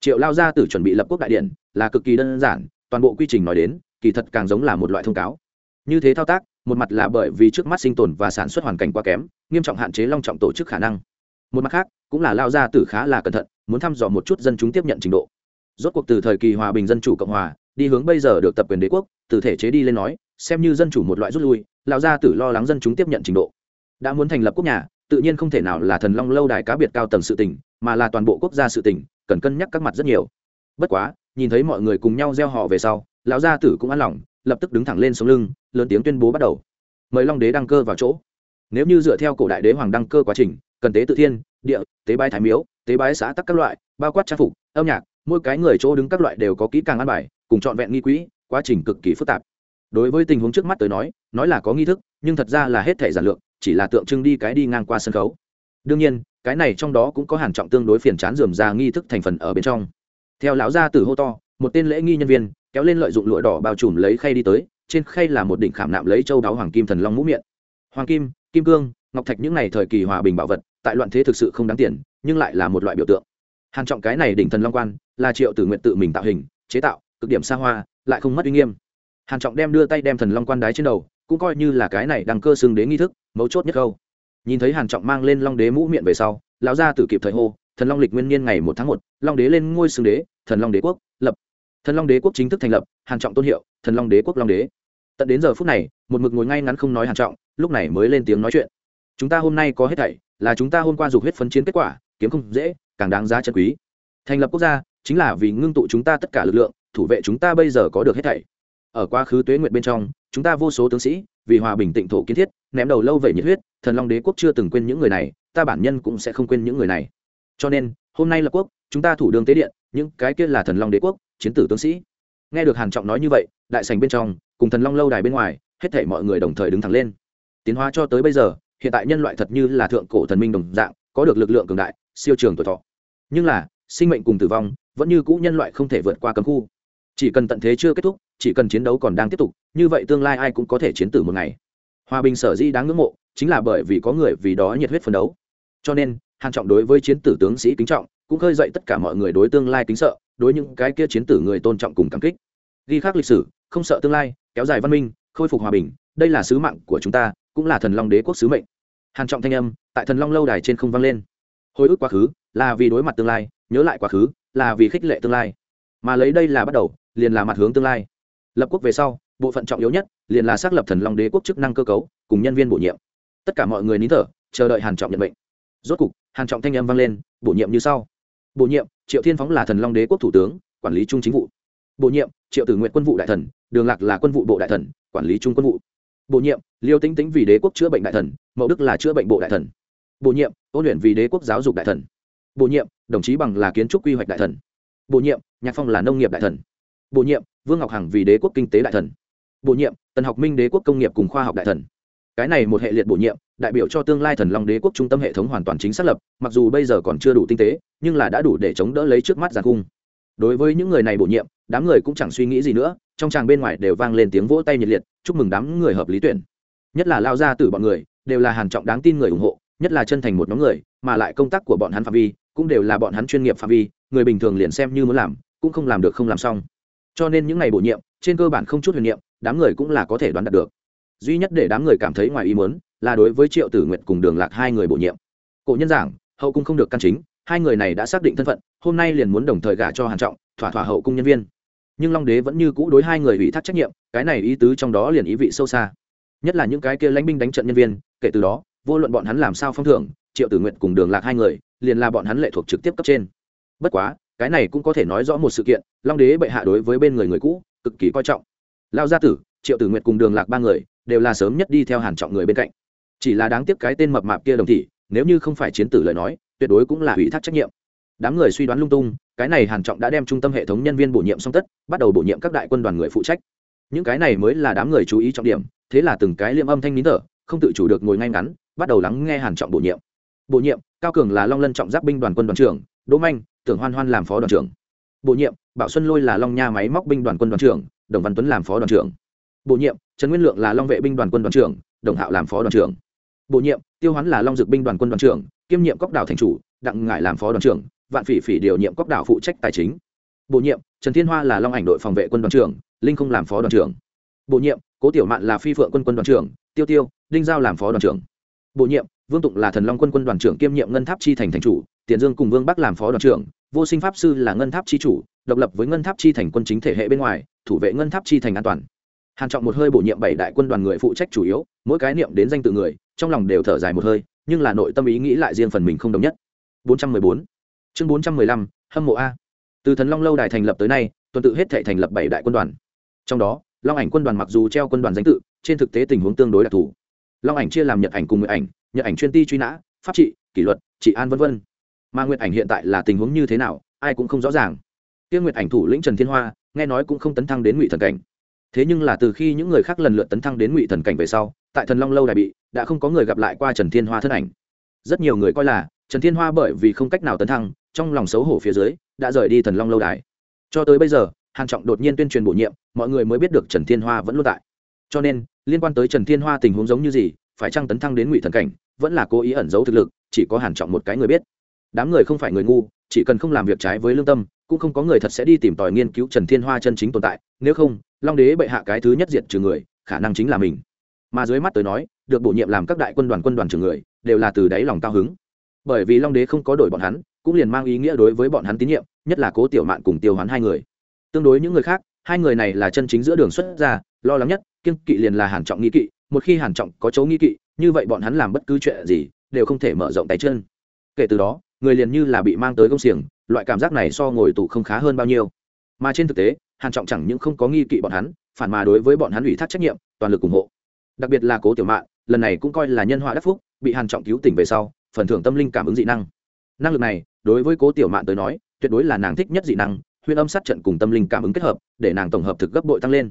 Triệu lao gia tử chuẩn bị lập quốc đại điện là cực kỳ đơn giản toàn bộ quy trình nói đến kỳ thật càng giống là một loại thông cáo. Như thế thao tác một mặt là bởi vì trước mắt sinh tồn và sản xuất hoàn cảnh quá kém nghiêm trọng hạn chế long trọng tổ chức khả năng. Một mặt khác cũng là lao gia tử khá là cẩn thận muốn thăm dò một chút dân chúng tiếp nhận trình độ. Rốt cuộc từ thời kỳ hòa bình dân chủ cộng hòa đi hướng bây giờ được tập quyền đế quốc từ thể chế đi lên nói xem như dân chủ một loại rút lui lao gia tử lo lắng dân chúng tiếp nhận trình độ đã muốn thành lập quốc nhà, tự nhiên không thể nào là thần long lâu đài cá biệt cao tầng sự tình, mà là toàn bộ quốc gia sự tình, cần cân nhắc các mặt rất nhiều. Bất quá, nhìn thấy mọi người cùng nhau gieo họ về sau, lão gia tử cũng an lòng, lập tức đứng thẳng lên sống lưng, lớn tiếng tuyên bố bắt đầu. Mời long đế đăng cơ vào chỗ. Nếu như dựa theo cổ đại đế hoàng đăng cơ quá trình, cần tế tự thiên, địa, tế bái thái miếu, tế bái xã tắc các loại, bao quát trang phục, âm nhạc, mỗi cái người chỗ đứng các loại đều có kỹ càng ăn bài, cùng trọn vẹn nghi quỹ, quá trình cực kỳ phức tạp. Đối với tình huống trước mắt tới nói nói là có nghi thức, nhưng thật ra là hết thể giản lược chỉ là tượng trưng đi cái đi ngang qua sân khấu. Đương nhiên, cái này trong đó cũng có hàn trọng tương đối phiền chán dườm ra nghi thức thành phần ở bên trong. Theo lão gia tử hô to, một tên lễ nghi nhân viên, kéo lên lợi dụng lụa đỏ bao trùm lấy khay đi tới, trên khay là một đỉnh khảm nạm lấy châu đáo hoàng kim thần long mũ miệng. Hoàng kim kim cương, ngọc thạch những này thời kỳ hòa bình bảo vật, tại loạn thế thực sự không đáng tiền, nhưng lại là một loại biểu tượng. Hàn trọng cái này đỉnh thần long quan, là triệu tử nguyện tự mình tạo hình, chế tạo, cực điểm xa hoa, lại không mất uy nghiêm. Hàn trọng đem đưa tay đem thần long quan đái trên đầu cũng coi như là cái này đăng cơ xưng đế nghi thức, mấu chốt nhất câu nhìn thấy hàn trọng mang lên long đế mũ miệng về sau, lão gia tử kịp thời hô, thần long lịch nguyên niên ngày một tháng một, long đế lên ngôi xưng đế, thần long đế quốc, lập. Thần long đế quốc chính thức thành lập, hàn trọng tôn hiệu, thần long đế quốc long đế. Tận đến giờ phút này, một mực ngồi ngay ngắn không nói hàn trọng, lúc này mới lên tiếng nói chuyện. Chúng ta hôm nay có hết thảy, là chúng ta hôm qua dục huyết phấn chiến kết quả, kiếm không dễ, càng đáng giá chân quý. Thành lập quốc gia, chính là vì ngưng tụ chúng ta tất cả lực lượng, thủ vệ chúng ta bây giờ có được hết thảy. Ở quá khứ tuế nguyện bên trong chúng ta vô số tướng sĩ, vì hòa bình tịnh thổ kiến thiết, ném đầu lâu vậy nhiệt huyết, thần long đế quốc chưa từng quên những người này, ta bản nhân cũng sẽ không quên những người này. Cho nên, hôm nay là quốc, chúng ta thủ đường tế điện, những cái kia là thần long đế quốc, chiến tử tướng sĩ. Nghe được hàn trọng nói như vậy, đại sảnh bên trong, cùng thần long lâu đài bên ngoài, hết thảy mọi người đồng thời đứng thẳng lên. Tiến hóa cho tới bây giờ, hiện tại nhân loại thật như là thượng cổ thần minh đồng dạng, có được lực lượng cường đại, siêu trường tuổi thọ. Nhưng là, sinh mệnh cùng tử vong, vẫn như cũ nhân loại không thể vượt qua cấm khu. Chỉ cần tận thế chưa kết thúc chỉ cần chiến đấu còn đang tiếp tục, như vậy tương lai ai cũng có thể chiến tử một ngày. Hòa bình sở di đáng ngưỡng mộ, chính là bởi vì có người vì đó nhiệt huyết phấn đấu. Cho nên, hàn trọng đối với chiến tử tướng sĩ kính trọng, cũng khơi dậy tất cả mọi người đối tương lai kính sợ, đối những cái kia chiến tử người tôn trọng cùng cảm kích. Ghi khắc lịch sử, không sợ tương lai, kéo dài văn minh, khôi phục hòa bình, đây là sứ mạng của chúng ta, cũng là thần long đế quốc sứ mệnh. Hàn trọng thanh âm, tại thần long lâu đài trên không vang lên. Hồi ức quá khứ, là vì đối mặt tương lai, nhớ lại quá khứ, là vì khích lệ tương lai. Mà lấy đây là bắt đầu, liền là mặt hướng tương lai lập quốc về sau, bộ phận trọng yếu nhất liền là xác lập thần long đế quốc chức năng cơ cấu, cùng nhân viên bổ nhiệm. Tất cả mọi người nín thở, chờ đợi hàn trọng nhận bệnh rốt cục, hàn trọng thanh âm vang lên, bổ nhiệm như sau. Bổ nhiệm, triệu thiên phóng là thần long đế quốc thủ tướng, quản lý trung chính vụ. Bổ nhiệm, triệu tử nguyện quân vụ đại thần, đường lạc là quân vụ bộ đại thần, quản lý trung quân vụ. Bổ nhiệm, liêu tĩnh tĩnh vì đế quốc chữa bệnh đại thần, mậu đức là chữa bệnh bộ đại thần. Bổ nhiệm ôn luyện vì đế quốc giáo dục đại thần. Bổ nhiệm, đồng chí bằng là kiến trúc quy hoạch đại thần. Bổ nhiệm, nhạc phong là nông nghiệp đại thần. Bổ nhiệm vương ngọc hằng vì đế quốc kinh tế đại thần, bổ nhiệm, tần học minh đế quốc công nghiệp cùng khoa học đại thần. Cái này một hệ liệt bổ nhiệm, đại biểu cho tương lai thần long đế quốc trung tâm hệ thống hoàn toàn chính xác lập, mặc dù bây giờ còn chưa đủ tinh tế, nhưng là đã đủ để chống đỡ lấy trước mắt giàn cung. Đối với những người này bổ nhiệm, đám người cũng chẳng suy nghĩ gì nữa, trong tràng bên ngoài đều vang lên tiếng vỗ tay nhiệt liệt, chúc mừng đám người hợp lý tuyển. Nhất là lao ra từ bọn người, đều là hàn trọng đáng tin người ủng hộ, nhất là chân thành một nhóm người, mà lại công tác của bọn hắn phạm vi, cũng đều là bọn hắn chuyên nghiệp phạm vi, người bình thường liền xem như muốn làm, cũng không làm được không làm xong cho nên những ngày bổ nhiệm trên cơ bản không chút huyền nhiệm, đám người cũng là có thể đoán đạt được. Duy nhất để đám người cảm thấy ngoài ý muốn là đối với triệu tử nguyệt cùng đường lạc hai người bổ nhiệm. Cổ nhân giảng hậu cung không được căn chính hai người này đã xác định thân phận hôm nay liền muốn đồng thời gả cho hàn trọng thỏa thỏa hậu cung nhân viên. Nhưng long đế vẫn như cũ đối hai người ủy thác trách nhiệm cái này ý tứ trong đó liền ý vị sâu xa. Nhất là những cái kia lãnh binh đánh trận nhân viên kể từ đó vô luận bọn hắn làm sao phong thưởng triệu tử nguyện cùng đường lạc hai người liền là bọn hắn lệ thuộc trực tiếp cấp trên. Bất quá cái này cũng có thể nói rõ một sự kiện, long đế bệ hạ đối với bên người người cũ, cực kỳ coi trọng. Lao gia tử, triệu tử nguyện cùng đường lạc ba người, đều là sớm nhất đi theo hàn trọng người bên cạnh. Chỉ là đáng tiếc cái tên mập mạp kia đồng thị, nếu như không phải chiến tử lời nói, tuyệt đối cũng là ủy thác trách nhiệm. Đám người suy đoán lung tung, cái này hàn trọng đã đem trung tâm hệ thống nhân viên bổ nhiệm xong tất, bắt đầu bổ nhiệm các đại quân đoàn người phụ trách. Những cái này mới là đám người chú ý trọng điểm, thế là từng cái liêm âm thanh nín thở, không tự chủ được ngồi ngay ngắn, bắt đầu lắng nghe hàn trọng bổ nhiệm. Bổ nhiệm, cao cường là long lân trọng giáp binh đoàn quân đoàn trưởng đỗ manh, tưởng hoan hoan làm phó đoàn trưởng. Bổ nhiệm, bảo xuân lôi là long nha máy móc binh đoàn quân đoàn trưởng, đồng văn tuấn làm phó đoàn trưởng. Bổ nhiệm, trần nguyên lượng là long vệ binh đoàn quân đoàn trưởng, đồng hạo làm phó đoàn trưởng. Bổ nhiệm, tiêu hoán là long dực binh đoàn quân đoàn trưởng, kiêm nhiệm cốc đảo thành chủ, đặng ngải làm phó đoàn trưởng, vạn phỉ phỉ điều nhiệm cốc đảo phụ trách tài chính. Bổ nhiệm, trần thiên hoa là long ảnh đội phòng vệ quân đoàn trưởng, linh không làm phó đoàn trưởng. Bổ nhiệm, cố tiểu mạn là phi phượng quân quân đoàn trưởng, tiêu tiêu, đinh giao làm phó đoàn trưởng. Bổ nhiệm, vương tụng là thần long quân quân đoàn trưởng kiêm nhiệm ngân tháp chi thành thành chủ tiền dương cùng vương bắc làm phó đoàn trưởng, vô sinh pháp sư là ngân tháp chi chủ, độc lập với ngân tháp chi thành quân chính thể hệ bên ngoài, thủ vệ ngân tháp chi thành an toàn. Hàn trọng một hơi bổ nhiệm bảy đại quân đoàn người phụ trách chủ yếu, mỗi cái niệm đến danh tự người, trong lòng đều thở dài một hơi, nhưng là nội tâm ý nghĩ lại riêng phần mình không đồng nhất. 414 chương 415 hâm mộ a. Từ thần long lâu đài thành lập tới nay, tuần tự hết thể thành lập bảy đại quân đoàn. Trong đó, long ảnh quân đoàn mặc dù treo quân đoàn danh tự, trên thực tế tình huống tương đối đặc thù. Long ảnh chia làm nhật ảnh cùng nguyệt ảnh, nhật ảnh chuyên ti truy nã, pháp trị, kỷ luật, trị an vân vân mà nguyệt ảnh hiện tại là tình huống như thế nào, ai cũng không rõ ràng. Tiêu nguyệt ảnh thủ lĩnh trần thiên hoa, nghe nói cũng không tấn thăng đến ngụy thần cảnh. Thế nhưng là từ khi những người khác lần lượt tấn thăng đến ngụy thần cảnh về sau, tại thần long lâu đại bị, đã không có người gặp lại qua trần thiên hoa thân ảnh. Rất nhiều người coi là, trần thiên hoa bởi vì không cách nào tấn thăng, trong lòng xấu hổ phía dưới, đã rời đi thần long lâu đài. Cho tới bây giờ, hàn trọng đột nhiên tuyên truyền bổ nhiệm, mọi người mới biết được trần thiên hoa vẫn luôn tại. Cho nên, liên quan tới trần thiên hoa tình huống giống như gì, phải chăng tấn thăng đến ngụy thần cảnh, vẫn là cố ý ẩn giấu thực lực, chỉ có hàn trọng một cái người biết đám người không phải người ngu, chỉ cần không làm việc trái với lương tâm, cũng không có người thật sẽ đi tìm tòi nghiên cứu trần thiên hoa chân chính tồn tại, nếu không, long đế bệ hạ cái thứ nhất diệt trừ người, khả năng chính là mình. Mà dưới mắt tới nói, được bổ nhiệm làm các đại quân đoàn quân đoàn trưởng người, đều là từ đáy lòng cao hứng. Bởi vì long đế không có đổi bọn hắn, cũng liền mang ý nghĩa đối với bọn hắn tín nhiệm, nhất là cố tiểu mạn cùng tiêu hoán hai người. Tương đối những người khác, hai người này là chân chính giữa đường xuất ra, lo lắng nhất kiên kỵ liền là hàn trọng nghi kỵ, một khi hàn trọng có chấu nghi kỵ, như vậy bọn hắn làm bất cứ chuyện gì, đều không thể mở rộng tay chân. Kể từ đó người liền như là bị mang tới công xiềng, loại cảm giác này so ngồi tù không khá hơn bao nhiêu. Mà trên thực tế, hàn trọng chẳng những không có nghi kỵ bọn hắn, phản mà đối với bọn hắn ủy thác trách nhiệm, toàn lực ủng hộ. Đặc biệt là cố tiểu mạn, lần này cũng coi là nhân họa đắc phúc, bị hàn trọng cứu tỉnh về sau, phần thưởng tâm linh cảm ứng dị năng. Năng lực này, đối với cố tiểu mạn tới nói, tuyệt đối là nàng thích nhất dị năng huyên âm sát trận cùng tâm linh cảm ứng kết hợp, để nàng tổng hợp thực gấp bội tăng lên.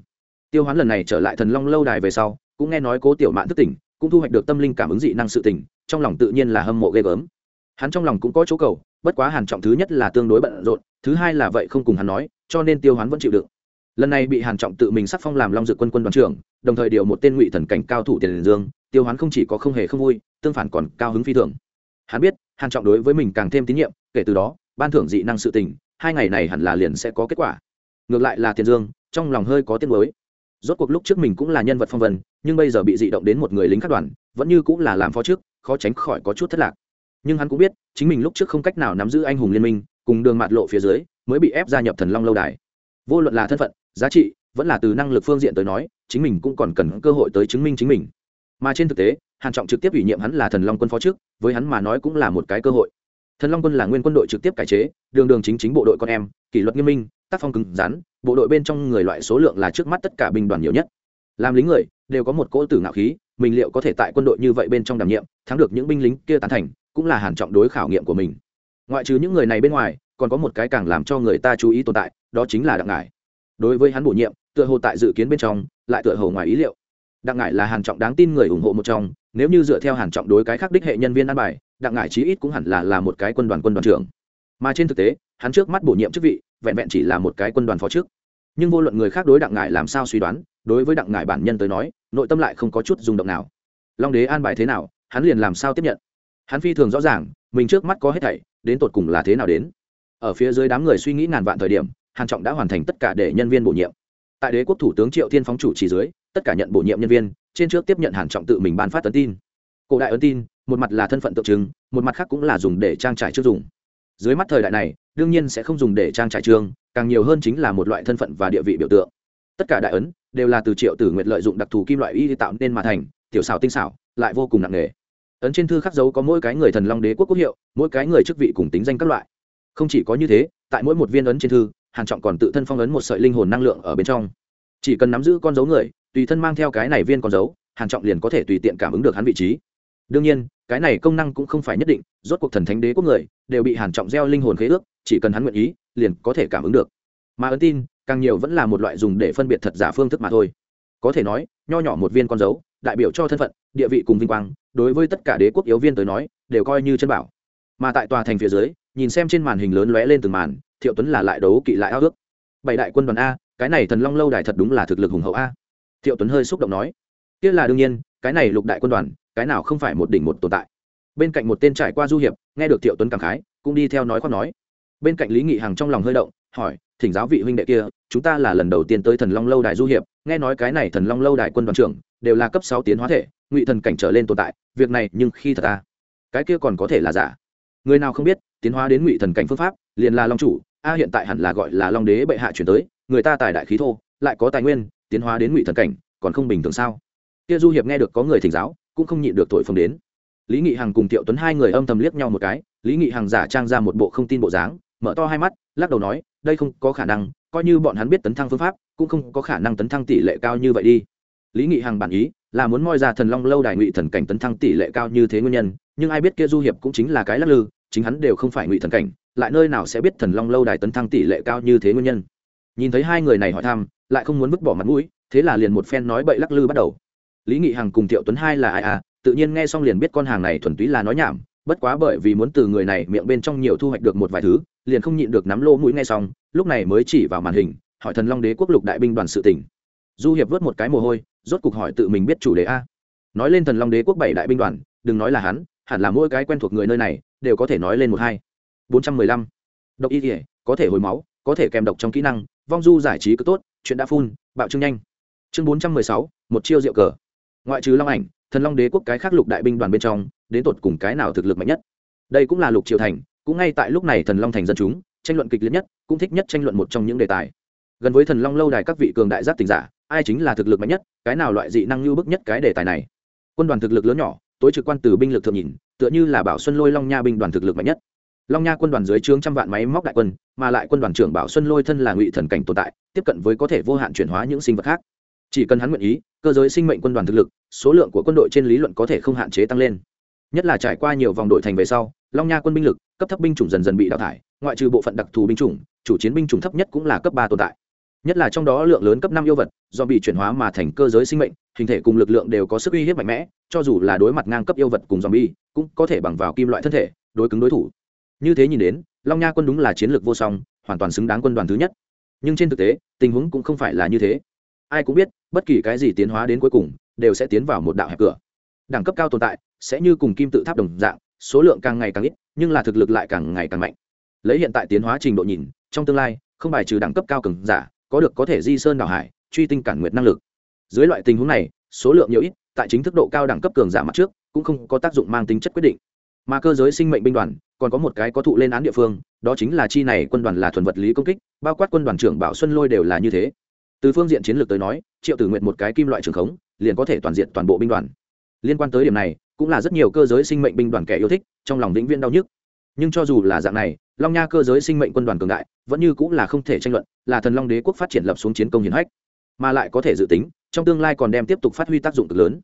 Tiêu hoán lần này trở lại thần long lâu đài về sau, cũng nghe nói cố tiểu mạn thức tỉnh, cũng thu hoạch được tâm linh cảm ứng dị năng sự tỉnh, trong lòng tự nhiên là hâm mộ ghê gớm hắn trong lòng cũng có chỗ cầu, bất quá hàn trọng thứ nhất là tương đối bận rộn, thứ hai là vậy không cùng hắn nói, cho nên tiêu hoán vẫn chịu đựng. Lần này bị hàn trọng tự mình sắc phong làm long dự quân quân đoàn trưởng, đồng thời điều một tên ngụy thần cảnh cao thủ tiền dương, tiêu hoán không chỉ có không hề không vui, tương phản còn cao hứng phi thường. Hắn biết, hàn trọng đối với mình càng thêm tín nhiệm, kể từ đó, ban thưởng dị năng sự tình, hai ngày này hẳn là liền sẽ có kết quả. Ngược lại là tiền dương, trong lòng hơi có tiếc nuối. Rốt cuộc lúc trước mình cũng là nhân vật phong vân, nhưng bây giờ bị dị động đến một người lính các đoàn, vẫn như cũng là làm phó trước, khó tránh khỏi có chút thất lạc nhưng hắn cũng biết, chính mình lúc trước không cách nào nắm giữ anh hùng liên minh, cùng đường mạt lộ phía dưới, mới bị ép gia nhập thần long lâu đài. Vô luận là thân phận, giá trị, vẫn là từ năng lực phương diện tới nói, chính mình cũng còn cần cơ hội tới chứng minh chính mình. Mà trên thực tế, hàn trọng trực tiếp ủy nhiệm hắn là thần long quân phó trước, với hắn mà nói cũng là một cái cơ hội. Thần long quân là nguyên quân đội trực tiếp cải chế, đường đường chính chính bộ đội con em, kỷ luật nghiêm minh, tác phong cứng rắn, bộ đội bên trong người loại số lượng là trước mắt tất cả binh đoàn nhiều nhất. Làm lính người, đều có một cỗ tử ngạo khí, mình liệu có thể tại quân đội như vậy bên trong đảm nhiệm, thắng được những binh lính kia tán thành cũng là hàn trọng đối khảo nghiệm của mình. Ngoại trừ những người này bên ngoài, còn có một cái càng làm cho người ta chú ý tồn tại, đó chính là đặng ngải. Đối với hắn bổ nhiệm, tựa hồ tại dự kiến bên trong, lại tựa hồ ngoài ý liệu. Đặng ngải là hàn trọng đáng tin người ủng hộ một trong, nếu như dựa theo hàn trọng đối cái khác đích hệ nhân viên ăn bài, đặng ngải chí ít cũng hẳn là là một cái quân đoàn quân đoàn trưởng. Mà trên thực tế, hắn trước mắt bổ nhiệm chức vị, vẹn vẹn chỉ là một cái quân đoàn phó trước. Nhưng vô luận người khác đối đặng ngải làm sao suy đoán, đối với đặng ngải bản nhân tới nói, nội tâm lại không có chút rung động nào. Long đế an bài thế nào, hắn liền làm sao tiếp nhận hắn phi thường rõ ràng, mình trước mắt có hết thảy, đến tột cùng là thế nào đến. Ở phía dưới đám người suy nghĩ ngàn vạn thời điểm, hàn trọng đã hoàn thành tất cả để nhân viên bổ nhiệm. Tại đế quốc thủ tướng triệu thiên phóng chủ chỉ dưới, tất cả nhận bổ nhiệm nhân viên, trên trước tiếp nhận hàn trọng tự mình ban phát tấn tin. Cổ đại ấn tin, một mặt là thân phận tượng trưng, một mặt khác cũng là dùng để trang trải trước dùng. Dưới mắt thời đại này, đương nhiên sẽ không dùng để trang trải trương càng nhiều hơn chính là một loại thân phận và địa vị biểu tượng. Tất cả đại ấn, đều là từ triệu tử nguyệt lợi dụng đặc thù kim loại y tạo nên mà thành, tiểu xảo tinh xảo, lại vô cùng nặng nề ấn trên thư khắc dấu có mỗi cái người thần long đế quốc quốc hiệu, mỗi cái người chức vị cùng tính danh các loại. Không chỉ có như thế, tại mỗi một viên ấn trên thư hàn trọng còn tự thân phong ấn một sợi linh hồn năng lượng ở bên trong. Chỉ cần nắm giữ con dấu người, tùy thân mang theo cái này viên con dấu hàn trọng liền có thể tùy tiện cảm ứng được hắn vị trí. Đương nhiên, cái này công năng cũng không phải nhất định, rốt cuộc thần thánh đế quốc người, đều bị hàn trọng gieo linh hồn khế ước, chỉ cần hắn nguyện ý, liền có thể cảm ứng được. Mà ấn tin, càng nhiều vẫn là một loại dùng để phân biệt thật giả phương thức mà thôi. Có thể nói, nho nhỏ một viên con dấu, đại biểu cho thân phận địa vị cùng vinh quang, đối với tất cả đế quốc yếu viên tới nói, đều coi như chân bảo. Mà tại tòa thành phía dưới, nhìn xem trên màn hình lớn lóe lên từng màn, thiệu tuấn là lại đấu kỵ lại ao ước. Bảy đại quân đoàn a, cái này thần long lâu đài thật đúng là thực lực hùng hậu a. Thiệu tuấn hơi xúc động nói, kia là đương nhiên, cái này lục đại quân đoàn, cái nào không phải một đỉnh một tồn tại? Bên cạnh một tên trải qua du hiệp, nghe được thiệu tuấn cảm khái, cũng đi theo nói khoác nói. Bên cạnh lý nghị hằng trong lòng hơi động, hỏi, thỉnh giáo vị huynh đệ kia, chúng ta là lần đầu tiên tới thần long lâu đài du hiệp, nghe nói cái này thần long lâu đài quân đoàn trưởng đều là cấp sáu tiến hóa thể ngụy thần cảnh trở lên tồn tại, việc này nhưng khi thật ta cái kia còn có thể là giả. Người nào không biết, tiến hóa đến ngụy thần cảnh phương pháp, liền là long chủ, a hiện tại hẳn là gọi là long đế bệ hạ chuyển tới, người ta tài đại khí thô, lại có tài nguyên, tiến hóa đến ngụy thần cảnh, còn không bình thường sao? Kia du hiệp nghe được có người thỉnh giáo, cũng không nhịn được tội phồng đến. Lý nghị hằng cùng thiệu tuấn hai người âm thầm liếc nhau một cái, lý nghị hằng giả trang ra một bộ không tin bộ dáng, mở to hai mắt, lắc đầu nói, đây không có khả năng, coi như bọn hắn biết tấn thăng phương pháp, cũng không có khả năng tấn thăng tỷ lệ cao như vậy đi. Lý nghị hằng bản ý là muốn moi ra thần long lâu đài ngụy thần cảnh tấn thăng tỷ lệ cao như thế nguyên nhân, nhưng ai biết kia du hiệp cũng chính là cái lắc lư, chính hắn đều không phải ngụy thần cảnh, lại nơi nào sẽ biết thần long lâu đài tấn thăng tỷ lệ cao như thế nguyên nhân. Nhìn thấy hai người này hỏi thăm, lại không muốn vứt bỏ mặt mũi, thế là liền một phen nói bậy lắc lư bắt đầu. Lý nghị hằng cùng thiệu tuấn hai là ai à tự nhiên nghe xong liền biết con hàng này thuần túy là nói nhảm, bất quá bởi vì muốn từ người này miệng bên trong nhiều thu hoạch được một vài thứ, liền không nhịn được nắm lô mũi nghe xong, lúc này mới chỉ vào màn hình, hỏi thần long đế quốc lục đại binh đoàn sự tỉnh du hiệp vớt một cái mồ hôi, rốt cục hỏi tự mình biết chủ đề a. Nói lên thần long đế quốc bảy đại binh đoàn, đừng nói là hắn, hẳn là mỗi cái quen thuộc người nơi này, đều có thể nói lên một hai. Bốn trăm mười lăm. Độc y thể có thể hồi máu, có thể kèm độc trong kỹ năng, vong du giải trí cứ tốt, chuyện đã phun, bạo trưng nhanh. Chương bốn trăm mười sáu, một chiêu rượu cờ. Ngoại trừ long ảnh, thần long đế quốc cái khác lục đại binh đoàn bên trong, đến tột cùng cái nào thực lực mạnh nhất? Đây cũng là lục triều thành, cũng ngay tại lúc này thần long thành dân chúng, tranh luận kịch liệt nhất, cũng thích nhất tranh luận một trong những đề tài. Gần với thần long lâu đài các vị cường đại giác tình giả ai chính là thực lực mạnh nhất, cái nào loại dị năng lưu bức nhất cái đề tài này? Quân đoàn thực lực lớn nhỏ, tối trực quan từ binh lực thượng nhìn, tựa như là bảo xuân lôi long nha binh đoàn thực lực mạnh nhất. Long nha quân đoàn dưới trướng trăm vạn máy móc đại quân, mà lại quân đoàn trưởng bảo xuân lôi thân là ngụy thần cảnh tồn tại, tiếp cận với có thể vô hạn chuyển hóa những sinh vật khác. Chỉ cần hắn nguyện ý, cơ giới sinh mệnh quân đoàn thực lực, số lượng của quân đội trên lý luận có thể không hạn chế tăng lên. Nhất là trải qua nhiều vòng đội thành về sau, long nha quân binh lực, cấp thấp binh chủng dần dần bị đào thải, ngoại trừ bộ phận đặc thù binh chủng, chủ chiến binh chủng thấp nhất cũng là cấp ba tồn tại nhất là trong đó lượng lớn cấp năm yêu vật, do bị chuyển hóa mà thành cơ giới sinh mệnh, hình thể cùng lực lượng đều có sức uy hiếp mạnh mẽ, cho dù là đối mặt ngang cấp yêu vật cùng zombie, cũng có thể bằng vào kim loại thân thể, đối cứng đối thủ. Như thế nhìn đến, long nha quân đúng là chiến lược vô song, hoàn toàn xứng đáng quân đoàn thứ nhất. Nhưng trên thực tế, tình huống cũng không phải là như thế. Ai cũng biết, bất kỳ cái gì tiến hóa đến cuối cùng, đều sẽ tiến vào một đạo hẹp cửa. Đẳng cấp cao tồn tại, sẽ như cùng kim tự tháp đồng dạng, số lượng càng ngày càng ít, nhưng là thực lực lại càng ngày càng mạnh. Lấy hiện tại tiến hóa trình độ nhìn, trong tương lai, không bài trừ đẳng cấp cao cường giả có được có thể di sơn đảo hải, truy tinh cản nguyệt năng lực. Dưới loại tình huống này, số lượng nhiều ít, tại chính thức độ cao đẳng cấp cường giả mặt trước, cũng không có tác dụng mang tính chất quyết định. Mà cơ giới sinh mệnh binh đoàn, còn có một cái có thụ lên án địa phương, đó chính là chi này quân đoàn là thuần vật lý công kích, bao quát quân đoàn trưởng bảo xuân lôi đều là như thế. Từ phương diện chiến lược tới nói, triệu tử nguyện một cái kim loại trường khống, liền có thể toàn diện toàn bộ binh đoàn. Liên quan tới điểm này, cũng là rất nhiều cơ giới sinh mệnh binh đoàn kẻ yêu thích, trong lòng vĩnh viên đau nhức nhưng cho dù là dạng này, long nha cơ giới sinh mệnh quân đoàn cường đại, vẫn như cũng là không thể tranh luận, là thần long đế quốc phát triển lập xuống chiến công hiển hách, mà lại có thể dự tính, trong tương lai còn đem tiếp tục phát huy tác dụng cực lớn.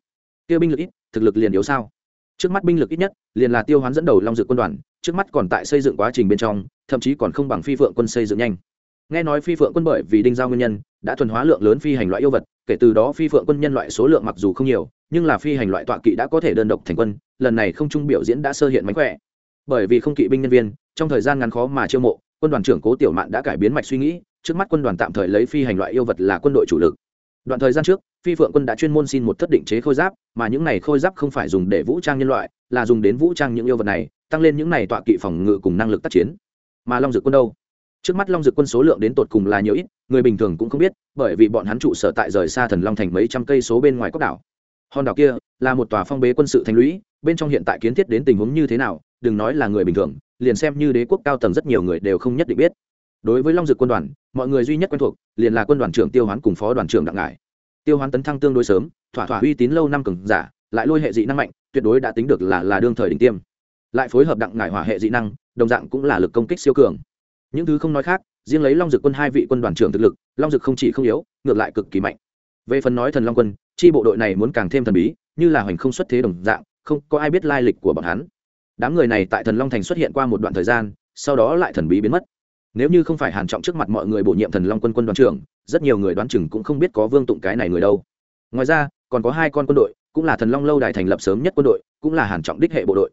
Kia binh lực ít, thực lực liền yếu sao? Trước mắt binh lực ít nhất, liền là tiêu hoán dẫn đầu long dự quân đoàn, trước mắt còn tại xây dựng quá trình bên trong, thậm chí còn không bằng phi phượng quân xây dựng nhanh. Nghe nói phi phượng quân bởi vì đinh giao nguyên nhân, đã thuần hóa lượng lớn phi hành loại yêu vật, kể từ đó phi phượng quân nhân loại số lượng mặc dù không nhiều, nhưng là phi hành loại tọa kỵ đã có thể đơn độc thành quân, lần này không trung biểu diễn đã sơ hiện mánh khỏe bởi vì không kỵ binh nhân viên, trong thời gian ngắn khó mà chiêu mộ, quân đoàn trưởng cố tiểu mạn đã cải biến mạch suy nghĩ, trước mắt quân đoàn tạm thời lấy phi hành loại yêu vật là quân đội chủ lực. Đoạn thời gian trước, phi phượng quân đã chuyên môn xin một thất định chế khôi giáp, mà những này khôi giáp không phải dùng để vũ trang nhân loại, là dùng đến vũ trang những yêu vật này, tăng lên những này tọa kỵ phòng ngự cùng năng lực tác chiến. Mà long dược quân đâu? Trước mắt long dược quân số lượng đến tột cùng là nhiều ít, người bình thường cũng không biết, bởi vì bọn hắn trụ sở tại rời xa thần long thành mấy trăm cây số bên ngoài cốc đảo hòn đảo kia là một tòa phong bế quân sự thành lũy, bên trong hiện tại kiến thiết đến tình huống như thế nào, đừng nói là người bình thường, liền xem như đế quốc cao tầng rất nhiều người đều không nhất định biết. Đối với long Dực quân đoàn, mọi người duy nhất quen thuộc, liền là quân đoàn trưởng tiêu hoán cùng phó đoàn trưởng đặng ngải. Tiêu hoán tấn thăng tương đối sớm, thỏa thỏa uy tín lâu năm cường giả, lại lôi hệ dị năng mạnh, tuyệt đối đã tính được là là đương thời đỉnh tiêm. Lại phối hợp đặng ngải hỏa hệ dị năng, đồng dạng cũng là lực công kích siêu cường. Những thứ không nói khác, riêng lấy long dực quân hai vị quân đoàn trưởng thực lực, long dực không chỉ không yếu, ngược lại cực kỳ mạnh. Về phần nói thần long quân chi bộ đội này muốn càng thêm thần bí, như là hoành không xuất thế đồng dạng, không có ai biết lai lịch của bọn hắn. Đám người này tại thần long thành xuất hiện qua một đoạn thời gian, sau đó lại thần bí biến mất. Nếu như không phải hàn trọng trước mặt mọi người bổ nhiệm thần long quân quân đoàn trưởng, rất nhiều người đoán chừng cũng không biết có vương tụng cái này người đâu. Ngoài ra, còn có hai con quân đội, cũng là thần long lâu đài thành lập sớm nhất quân đội, cũng là hàn trọng đích hệ bộ đội.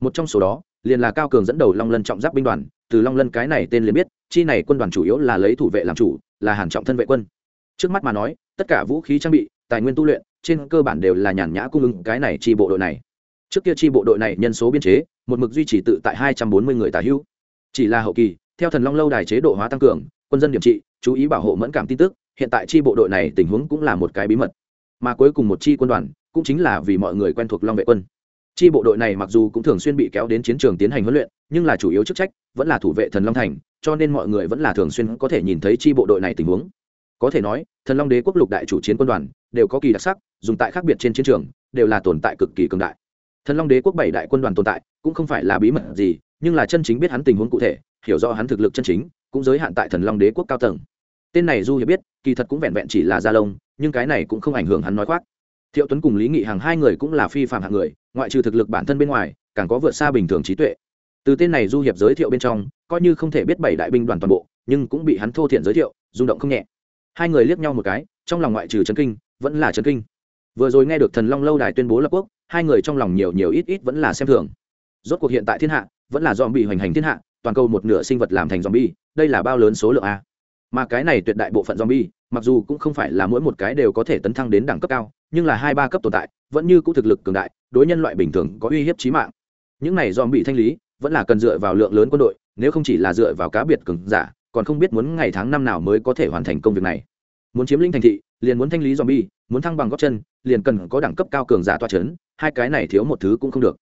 Một trong số đó, liền là cao cường dẫn đầu long lân trọng giáp binh đoàn, từ long lân cái này tên liền biết, chi này quân đoàn chủ yếu là lấy thủ vệ làm chủ, là hàn trọng thân vệ quân. Trước mắt mà nói, tất cả vũ khí trang bị tài nguyên tu luyện, trên cơ bản đều là nhàn nhã cung ứng cái này chi bộ đội này. Trước kia chi bộ đội này nhân số biên chế, một mực duy trì tự tại hai trăm bốn mươi người tả hữu. Chỉ là hậu kỳ, theo thần long lâu đài chế độ hóa tăng cường, quân dân điểm trị, chú ý bảo hộ mẫn cảm tin tức, hiện tại chi bộ đội này tình huống cũng là một cái bí mật. Mà cuối cùng một chi quân đoàn, cũng chính là vì mọi người quen thuộc long vệ quân. Chi bộ đội này mặc dù cũng thường xuyên bị kéo đến chiến trường tiến hành huấn luyện, nhưng là chủ yếu chức trách vẫn là thủ vệ thần long thành, cho nên mọi người vẫn là thường xuyên có thể nhìn thấy chi bộ đội này tình huống. Có thể nói, thần long đế quốc lục đại chủ chiến quân đoàn đều có kỳ đặc sắc, dùng tại khác biệt trên chiến trường, đều là tồn tại cực kỳ cường đại. Thần long đế quốc bảy đại quân đoàn tồn tại, cũng không phải là bí mật gì, nhưng là chân chính biết hắn tình huống cụ thể, hiểu rõ hắn thực lực chân chính, cũng giới hạn tại thần long đế quốc cao tầng. Tên này du hiệp biết, kỳ thật cũng vẹn vẹn chỉ là gia lông, nhưng cái này cũng không ảnh hưởng hắn nói khoác. Thiệu tuấn cùng lý nghị hàng hai người cũng là phi phạm hạng người, ngoại trừ thực lực bản thân bên ngoài, càng có vượt xa bình thường trí tuệ. Từ tên này du hiệp giới thiệu bên trong, coi như không thể biết bảy đại binh đoàn toàn bộ, nhưng cũng bị hắn thô thiện giới thiệu, rung động không nhẹ. Hai người liếc nhau một cái, trong lòng ngoại trừ chấn kinh vẫn là trấn kinh. Vừa rồi nghe được thần long lâu đài tuyên bố lập quốc, hai người trong lòng nhiều nhiều ít ít vẫn là xem thường. Rốt cuộc hiện tại thiên hạ, vẫn là dòm bị hoành hành thiên hạ, toàn cầu một nửa sinh vật làm thành dòm bi đây là bao lớn số lượng a. Mà cái này tuyệt đại bộ phận dòm bi mặc dù cũng không phải là mỗi một cái đều có thể tấn thăng đến đẳng cấp cao, nhưng là hai ba cấp tồn tại, vẫn như cũng thực lực cường đại, đối nhân loại bình thường có uy hiếp chí mạng. Những này dòm bị thanh lý, vẫn là cần dựa vào lượng lớn quân đội, nếu không chỉ là dựa vào cá biệt cường giả, còn không biết muốn ngày tháng năm nào mới có thể hoàn thành công việc này. Muốn chiếm lĩnh thành thị liền muốn thanh lý zombie, muốn thăng bằng gót chân, liền cần có đẳng cấp cao cường giả toa chấn, hai cái này thiếu một thứ cũng không được.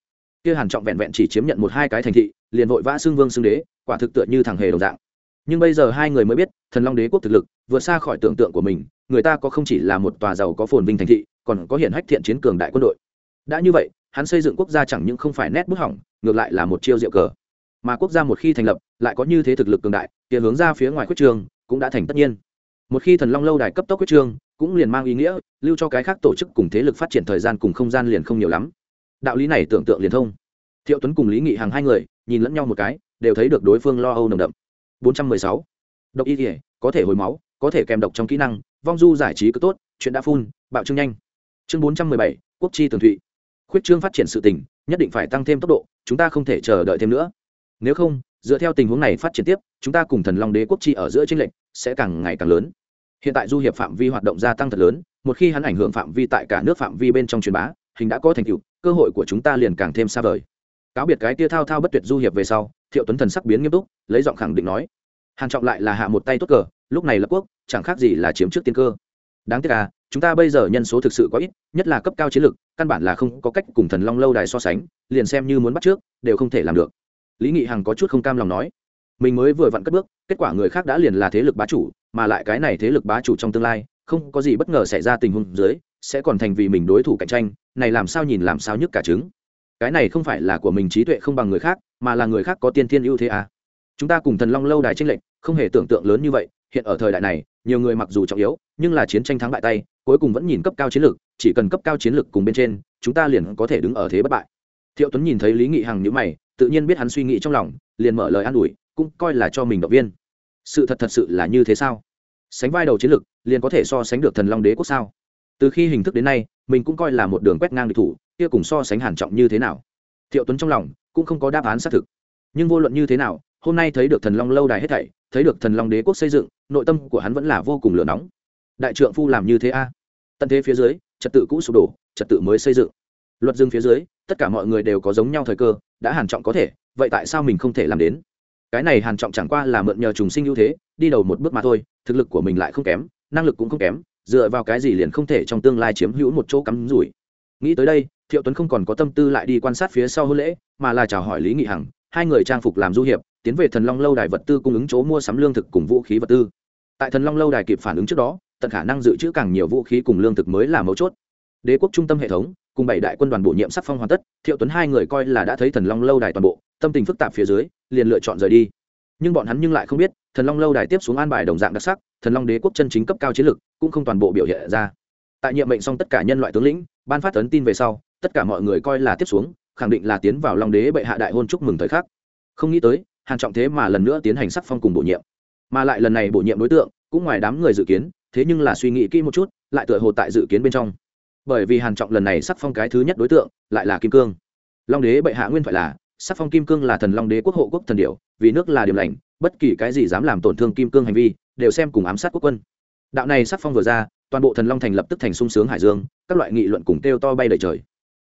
Kia hàn trọng vẹn vẹn chỉ chiếm nhận một hai cái thành thị, liền vội vã xưng vương xưng đế, quả thực tựa như thằng hề đồng dạng. Nhưng bây giờ hai người mới biết, thần long đế quốc thực lực, vượt xa khỏi tưởng tượng của mình, người ta có không chỉ là một tòa giàu có phồn vinh thành thị, còn có hiển hách thiện chiến cường đại quân đội. Đã như vậy, hắn xây dựng quốc gia chẳng những không phải nét bút hỏng, ngược lại là một chiêu diệu cờ. Mà quốc gia một khi thành lập, lại có như thế thực lực cường đại, kia hướng ra phía ngoài quyết trường cũng đã thành tất nhiên một khi thần long lâu đài cấp tốc quyết trương cũng liền mang ý nghĩa lưu cho cái khác tổ chức cùng thế lực phát triển thời gian cùng không gian liền không nhiều lắm. Đạo lý này tưởng tượng liền thông. Thiệu tuấn cùng lý nghị hàng hai người nhìn lẫn nhau một cái đều thấy được đối phương lo âu nồng đậm. 416. độc y thể có thể hồi máu có thể kèm độc trong kỹ năng vong du giải trí cứ tốt chuyện đã phun bạo trương nhanh. Chương 417, quốc chi tường thụy. Khuyết trương phát triển sự tình nhất định phải tăng thêm tốc độ chúng ta không thể chờ đợi thêm nữa. Nếu không dựa theo tình huống này phát triển tiếp chúng ta cùng thần long đế quốc chi ở giữa tranh lệch sẽ càng ngày càng lớn. Hiện tại du hiệp phạm vi hoạt động gia tăng thật lớn, một khi hắn ảnh hưởng phạm vi tại cả nước phạm vi bên trong truyền bá, hình đã có thành tựu, cơ hội của chúng ta liền càng thêm xa vời. Cáo biệt cái tia thao thao bất tuyệt du hiệp về sau, thiệu tuấn thần sắc biến nghiêm túc, lấy giọng khẳng định nói, hàn trọng lại là hạ một tay tốt cờ, lúc này lập quốc, chẳng khác gì là chiếm trước tiên cơ. Đáng tiếc à chúng ta bây giờ nhân số thực sự quá ít, nhất là cấp cao chiến lược, căn bản là không có cách cùng thần long lâu đài so sánh, liền xem như muốn bắt trước, đều không thể làm được. Lý nghị hằng có chút không cam lòng nói mình mới vừa vặn cất bước, kết quả người khác đã liền là thế lực bá chủ, mà lại cái này thế lực bá chủ trong tương lai, không có gì bất ngờ xảy ra tình huống dưới, sẽ còn thành vì mình đối thủ cạnh tranh, này làm sao nhìn làm sao nhức cả trứng cái này không phải là của mình trí tuệ không bằng người khác, mà là người khác có tiên thiên ưu thế à. chúng ta cùng thần long lâu đài tranh lệch, không hề tưởng tượng lớn như vậy, hiện ở thời đại này, nhiều người mặc dù trọng yếu, nhưng là chiến tranh thắng bại tay, cuối cùng vẫn nhìn cấp cao chiến lược, chỉ cần cấp cao chiến lược cùng bên trên, chúng ta liền có thể đứng ở thế bất bại thiệu tuấn nhìn thấy lý nghị hằng nhữ mày, tự nhiên biết hắn suy nghĩ trong lòng, liền mở lời an ủi cũng coi là cho mình động viên. Sự thật thật sự là như thế sao? Sánh vai đầu chiến lược, liền có thể so sánh được thần long đế quốc sao? Từ khi hình thức đến nay, mình cũng coi là một đường quét ngang địch thủ, kia cùng so sánh hàn trọng như thế nào? Thiệu tuấn trong lòng cũng không có đáp án xác thực. Nhưng vô luận như thế nào, hôm nay thấy được thần long lâu đài hết thảy, thấy được thần long đế quốc xây dựng, nội tâm của hắn vẫn là vô cùng lửa nóng. Đại trượng phu làm như thế a? Tận thế phía dưới, trật tự cũ sụp đổ, trật tự mới xây dựng. Luật dương phía dưới, tất cả mọi người đều có giống nhau thời cơ, đã hàn trọng có thể, vậy tại sao mình không thể làm đến? Cái này hàn trọng chẳng qua là mượn nhờ trùng sinh ưu thế, đi đầu một bước mà thôi, thực lực của mình lại không kém, năng lực cũng không kém, dựa vào cái gì liền không thể trong tương lai chiếm hữu một chỗ cắm rủi. Nghĩ tới đây, thiệu tuấn không còn có tâm tư lại đi quan sát phía sau hôn lễ, mà là chào hỏi lý nghị hằng, hai người trang phục làm du hiệp, tiến về thần long lâu đài vật tư cung ứng chỗ mua sắm lương thực cùng vũ khí vật tư. Tại thần long lâu đài kịp phản ứng trước đó, tận khả năng dự trữ càng nhiều vũ khí cùng lương thực mới là mấu chốt. Đế quốc trung tâm hệ thống cùng bảy đại quân đoàn bổ nhiệm sắc phong hoàn tất, thiệu tuấn hai người coi là đã thấy thần long lâu đài toàn bộ, tâm tình phức tạp phía dưới, liền lựa chọn rời đi. Nhưng bọn hắn nhưng lại không biết, thần long lâu đài tiếp xuống an bài đồng dạng đặc sắc, thần long đế quốc chân chính cấp cao chiến lực, cũng không toàn bộ biểu hiện ra. Tại nhiệm mệnh xong tất cả nhân loại tướng lĩnh, ban phát tấn tin về sau, tất cả mọi người coi là tiếp xuống, khẳng định là tiến vào long đế bệ hạ đại hôn chúc mừng thời khắc. Không nghĩ tới, hàn trọng thế mà lần nữa tiến hành sắc phong cùng bổ nhiệm. Mà lại lần này bổ nhiệm đối tượng, cũng ngoài đám người dự kiến, thế nhưng là suy nghĩ kỹ một chút, lại tựa hồ tại dự kiến bên trong bởi vì hàn trọng lần này sắc phong cái thứ nhất đối tượng, lại là kim cương. Long đế bệ hạ nguyên phải là, sắc phong kim cương là thần long đế quốc hộ quốc thần điểu, vì nước là điểm lành, bất kỳ cái gì dám làm tổn thương kim cương hành vi, đều xem cùng ám sát quốc quân. Đạo này sắc phong vừa ra, toàn bộ thần long thành lập tức thành sung sướng hải dương, các loại nghị luận cùng kêu to bay đầy trời.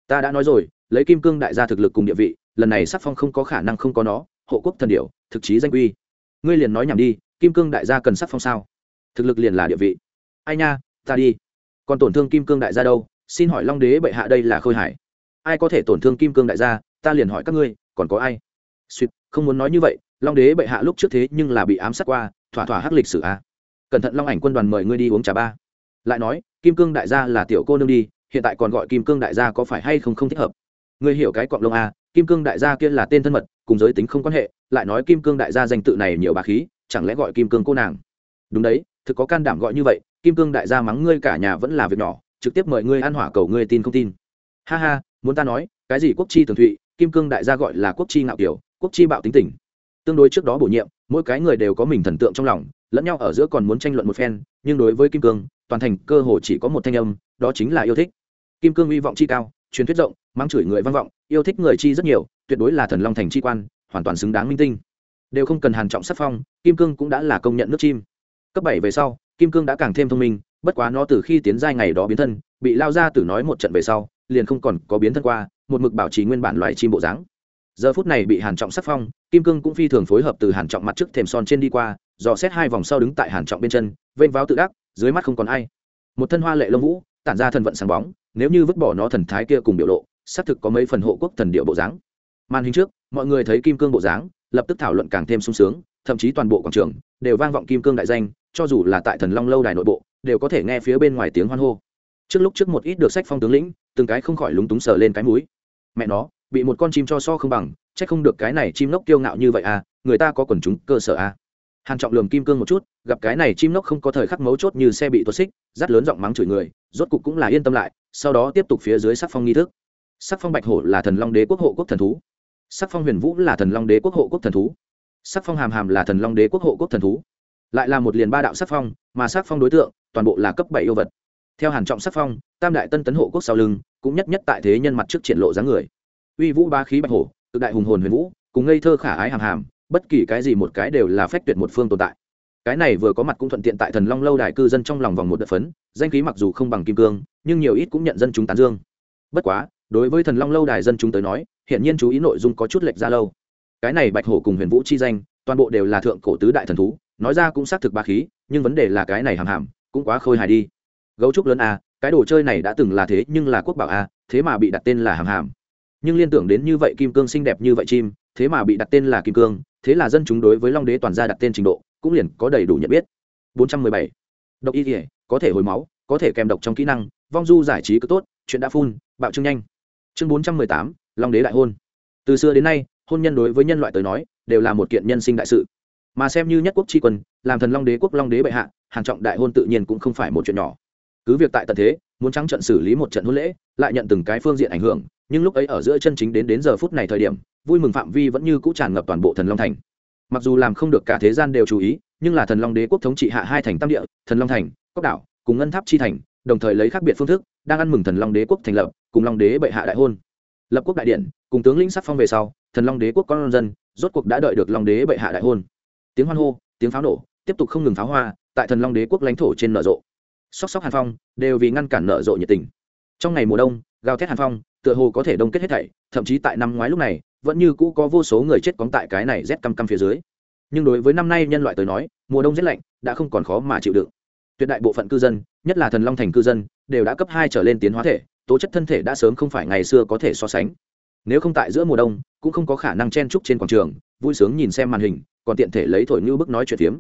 Ta đã nói rồi, lấy kim cương đại gia thực lực cùng địa vị, lần này sắc phong không có khả năng không có nó, hộ quốc thần điểu, thực chí danh uy ngươi liền nói nhảm đi, kim cương đại gia cần sắc phong sao? Thực lực liền là địa vị. Ai nha, ta đi. Còn tổn thương kim cương đại gia đâu? Xin hỏi long đế bệ hạ đây là khôi hải ai có thể tổn thương kim cương đại gia? Ta liền hỏi các ngươi, còn có ai? Suýt không muốn nói như vậy, long đế bệ hạ lúc trước thế nhưng là bị ám sát qua, thỏa thỏa hắc lịch sử a à. cẩn thận long ảnh quân đoàn mời ngươi đi uống trà ba. Lại nói, kim cương đại gia là tiểu cô nương đi, hiện tại còn gọi kim cương đại gia có phải hay không không thích hợp? Ngươi hiểu cái cọng lông a kim cương đại gia kia là tên thân mật, cùng giới tính không quan hệ, lại nói kim cương đại gia danh tự này nhiều bà khí, chẳng lẽ gọi kim cương cô nàng? Đúng đấy, thực có can đảm gọi như vậy, kim cương đại gia mắng ngươi cả nhà vẫn là việc nhỏ trực tiếp mời ngươi ăn hỏa cầu ngươi tin không tin. Ha ha, muốn ta nói, cái gì quốc chi tường thụy, kim cương đại gia gọi là quốc chi ngạo kiểu, quốc chi bạo tính tình. Tương đối trước đó bổ nhiệm, mỗi cái người đều có mình thần tượng trong lòng, lẫn nhau ở giữa còn muốn tranh luận một phen, nhưng đối với kim cương, toàn thành cơ hồ chỉ có một thanh âm, đó chính là yêu thích. Kim cương hy vọng chi cao, truyền thuyết rộng, mang chửi người văn vọng, yêu thích người chi rất nhiều, tuyệt đối là thần long thành chi quan, hoàn toàn xứng đáng minh tinh. Đều không cần hàn trọng sắc phong, kim cương cũng đã là công nhận nước chim. Cấp bảy về sau, kim cương đã càng thêm thông minh bất quá nó từ khi tiến giai ngày đó biến thân, bị lao ra từ nói một trận về sau, liền không còn có biến thân qua, một mực bảo trì nguyên bản loài chim bộ dáng. Giờ phút này bị hàn trọng sắc phong, kim cương cũng phi thường phối hợp từ hàn trọng mặt trước thềm son trên đi qua, dò xét hai vòng sau đứng tại hàn trọng bên chân, vênh váo tự đắc, dưới mắt không còn ai. Một thân hoa lệ lông vũ, tản ra thần vận sáng bóng, nếu như vứt bỏ nó thần thái kia cùng biểu lộ, xác thực có mấy phần hộ quốc thần điệu bộ dáng. Màn hình trước, mọi người thấy kim cương bộ dáng, lập tức thảo luận càng thêm sung sướng, thậm chí toàn bộ quảng trường đều vang vọng kim cương đại danh, cho dù là tại thần long lâu đài nội bộ đều có thể nghe phía bên ngoài tiếng hoan hô. Trước lúc trước một ít được sách phong tướng lĩnh, từng cái không khỏi lúng túng sờ lên cái mũi. Mẹ nó, bị một con chim cho so không bằng, chắc không được cái này chim nốc kiêu ngạo như vậy à người ta có quần chúng cơ sở à. Hàn trọng lườm kim cương một chút, gặp cái này chim nốc không có thời khắc mấu chốt như xe bị tuột xích dắt lớn giọng mắng chửi người, rốt cục cũng là yên tâm lại, sau đó tiếp tục phía dưới sắc phong nghi thức. Sắc phong bạch hổ là thần long đế quốc hộ quốc thần thú. Sắc phong huyền vũ là thần long đế quốc hộ quốc thần thú. Sắc phong hàm hàm là thần long đế quốc hộ quốc thần thú lại là một liền ba đạo sắc phong, mà sắc phong đối tượng, toàn bộ là cấp bảy yêu vật. Theo hàn trọng sắc phong, tam đại tân tấn hộ quốc sau lưng, cũng nhất nhất tại thế nhân mặt trước triển lộ dáng người. Uy vũ ba khí bạch hổ tự đại hùng hồn huyền vũ, cùng ngây thơ khả ái hàm hàm, bất kỳ cái gì một cái đều là phách tuyệt một phương tồn tại. Cái này vừa có mặt cũng thuận tiện tại thần long lâu đài cư dân trong lòng vòng một đợt phấn, danh khí mặc dù không bằng kim cương, nhưng nhiều ít cũng nhận dân chúng tán dương. Bất quá, đối với thần long lâu đài dân chúng tới nói hiện nhiên chú ý nội dung có chút lệch ra lâu. Cái này bạch hổ cùng huyền vũ chi danh, toàn bộ đều là thượng cổ tứ đại thần thú nói ra cũng xác thực ba khí nhưng vấn đề là cái này hàm hàm cũng quá khôi hài đi. Gấu trúc lớn a cái đồ chơi này đã từng là thế nhưng là quốc bảo a thế mà bị đặt tên là hàm hàm. Nhưng liên tưởng đến như vậy kim cương xinh đẹp như vậy chim thế mà bị đặt tên là kim cương thế là dân chúng đối với long đế toàn gia đặt tên trình độ cũng liền có đầy đủ nhận biết. 417. độc y thể có thể hồi máu có thể kèm độc trong kỹ năng vong du giải trí cứ tốt chuyện đã phun bạo trương nhanh. Chương 418, long đế đại hôn. Từ xưa đến nay hôn nhân đối với nhân loại tới nói đều là một kiện nhân sinh đại sự mà xem như nhất quốc tri quân, làm thần long đế, quốc long đế bệ hạ, hàng trọng đại hôn tự nhiên cũng không phải một chuyện nhỏ. Cứ việc tại tận thế, muốn trắng trận xử lý một trận hôn lễ, lại nhận từng cái phương diện ảnh hưởng, nhưng lúc ấy ở giữa chân chính đến đến giờ phút này thời điểm, vui mừng phạm vi vẫn như cũ tràn ngập toàn bộ thần long thành. Mặc dù làm không được cả thế gian đều chú ý, nhưng là thần long đế quốc thống trị hạ hai thành tam địa, thần long thành cốc đảo, cùng ngân tháp chi thành, đồng thời lấy khác biệt phương thức, đang ăn mừng thần long đế quốc thành lập, cùng long đế bệ hạ đại hôn. Lập quốc đại điện, cùng tướng lĩnh sắc phong về sau, thần long đế quốc con dân, rốt cuộc đã đợi được long đế bệ hạ đại hôn tiếng hoan hô, tiếng pháo nổ, tiếp tục không ngừng pháo hoa tại thần long đế quốc lãnh thổ trên nở rộ. Sóc sóc hàn phong đều vì ngăn cản nở rộ nhiệt tình. Trong ngày mùa đông, gào thét hàn phong tựa hồ có thể đông kết hết thảy, thậm chí tại năm ngoái lúc này, vẫn như cũ có vô số người chết cóng tại cái này rét căm căm phía dưới. Nhưng đối với năm nay nhân loại tới nói, mùa đông rét lạnh đã không còn khó mà chịu đựng. Tuyệt đại bộ phận cư dân, nhất là thần long thành cư dân, đều đã cấp hai trở lên tiến hóa thể, tố chất thân thể đã sớm không phải ngày xưa có thể so sánh. Nếu không tại giữa mùa đông, cũng không có khả năng chen trúc trên quảng trường, vui sướng nhìn xem màn hình còn tiện thể lấy thổi như bức nói chuyện phiếm.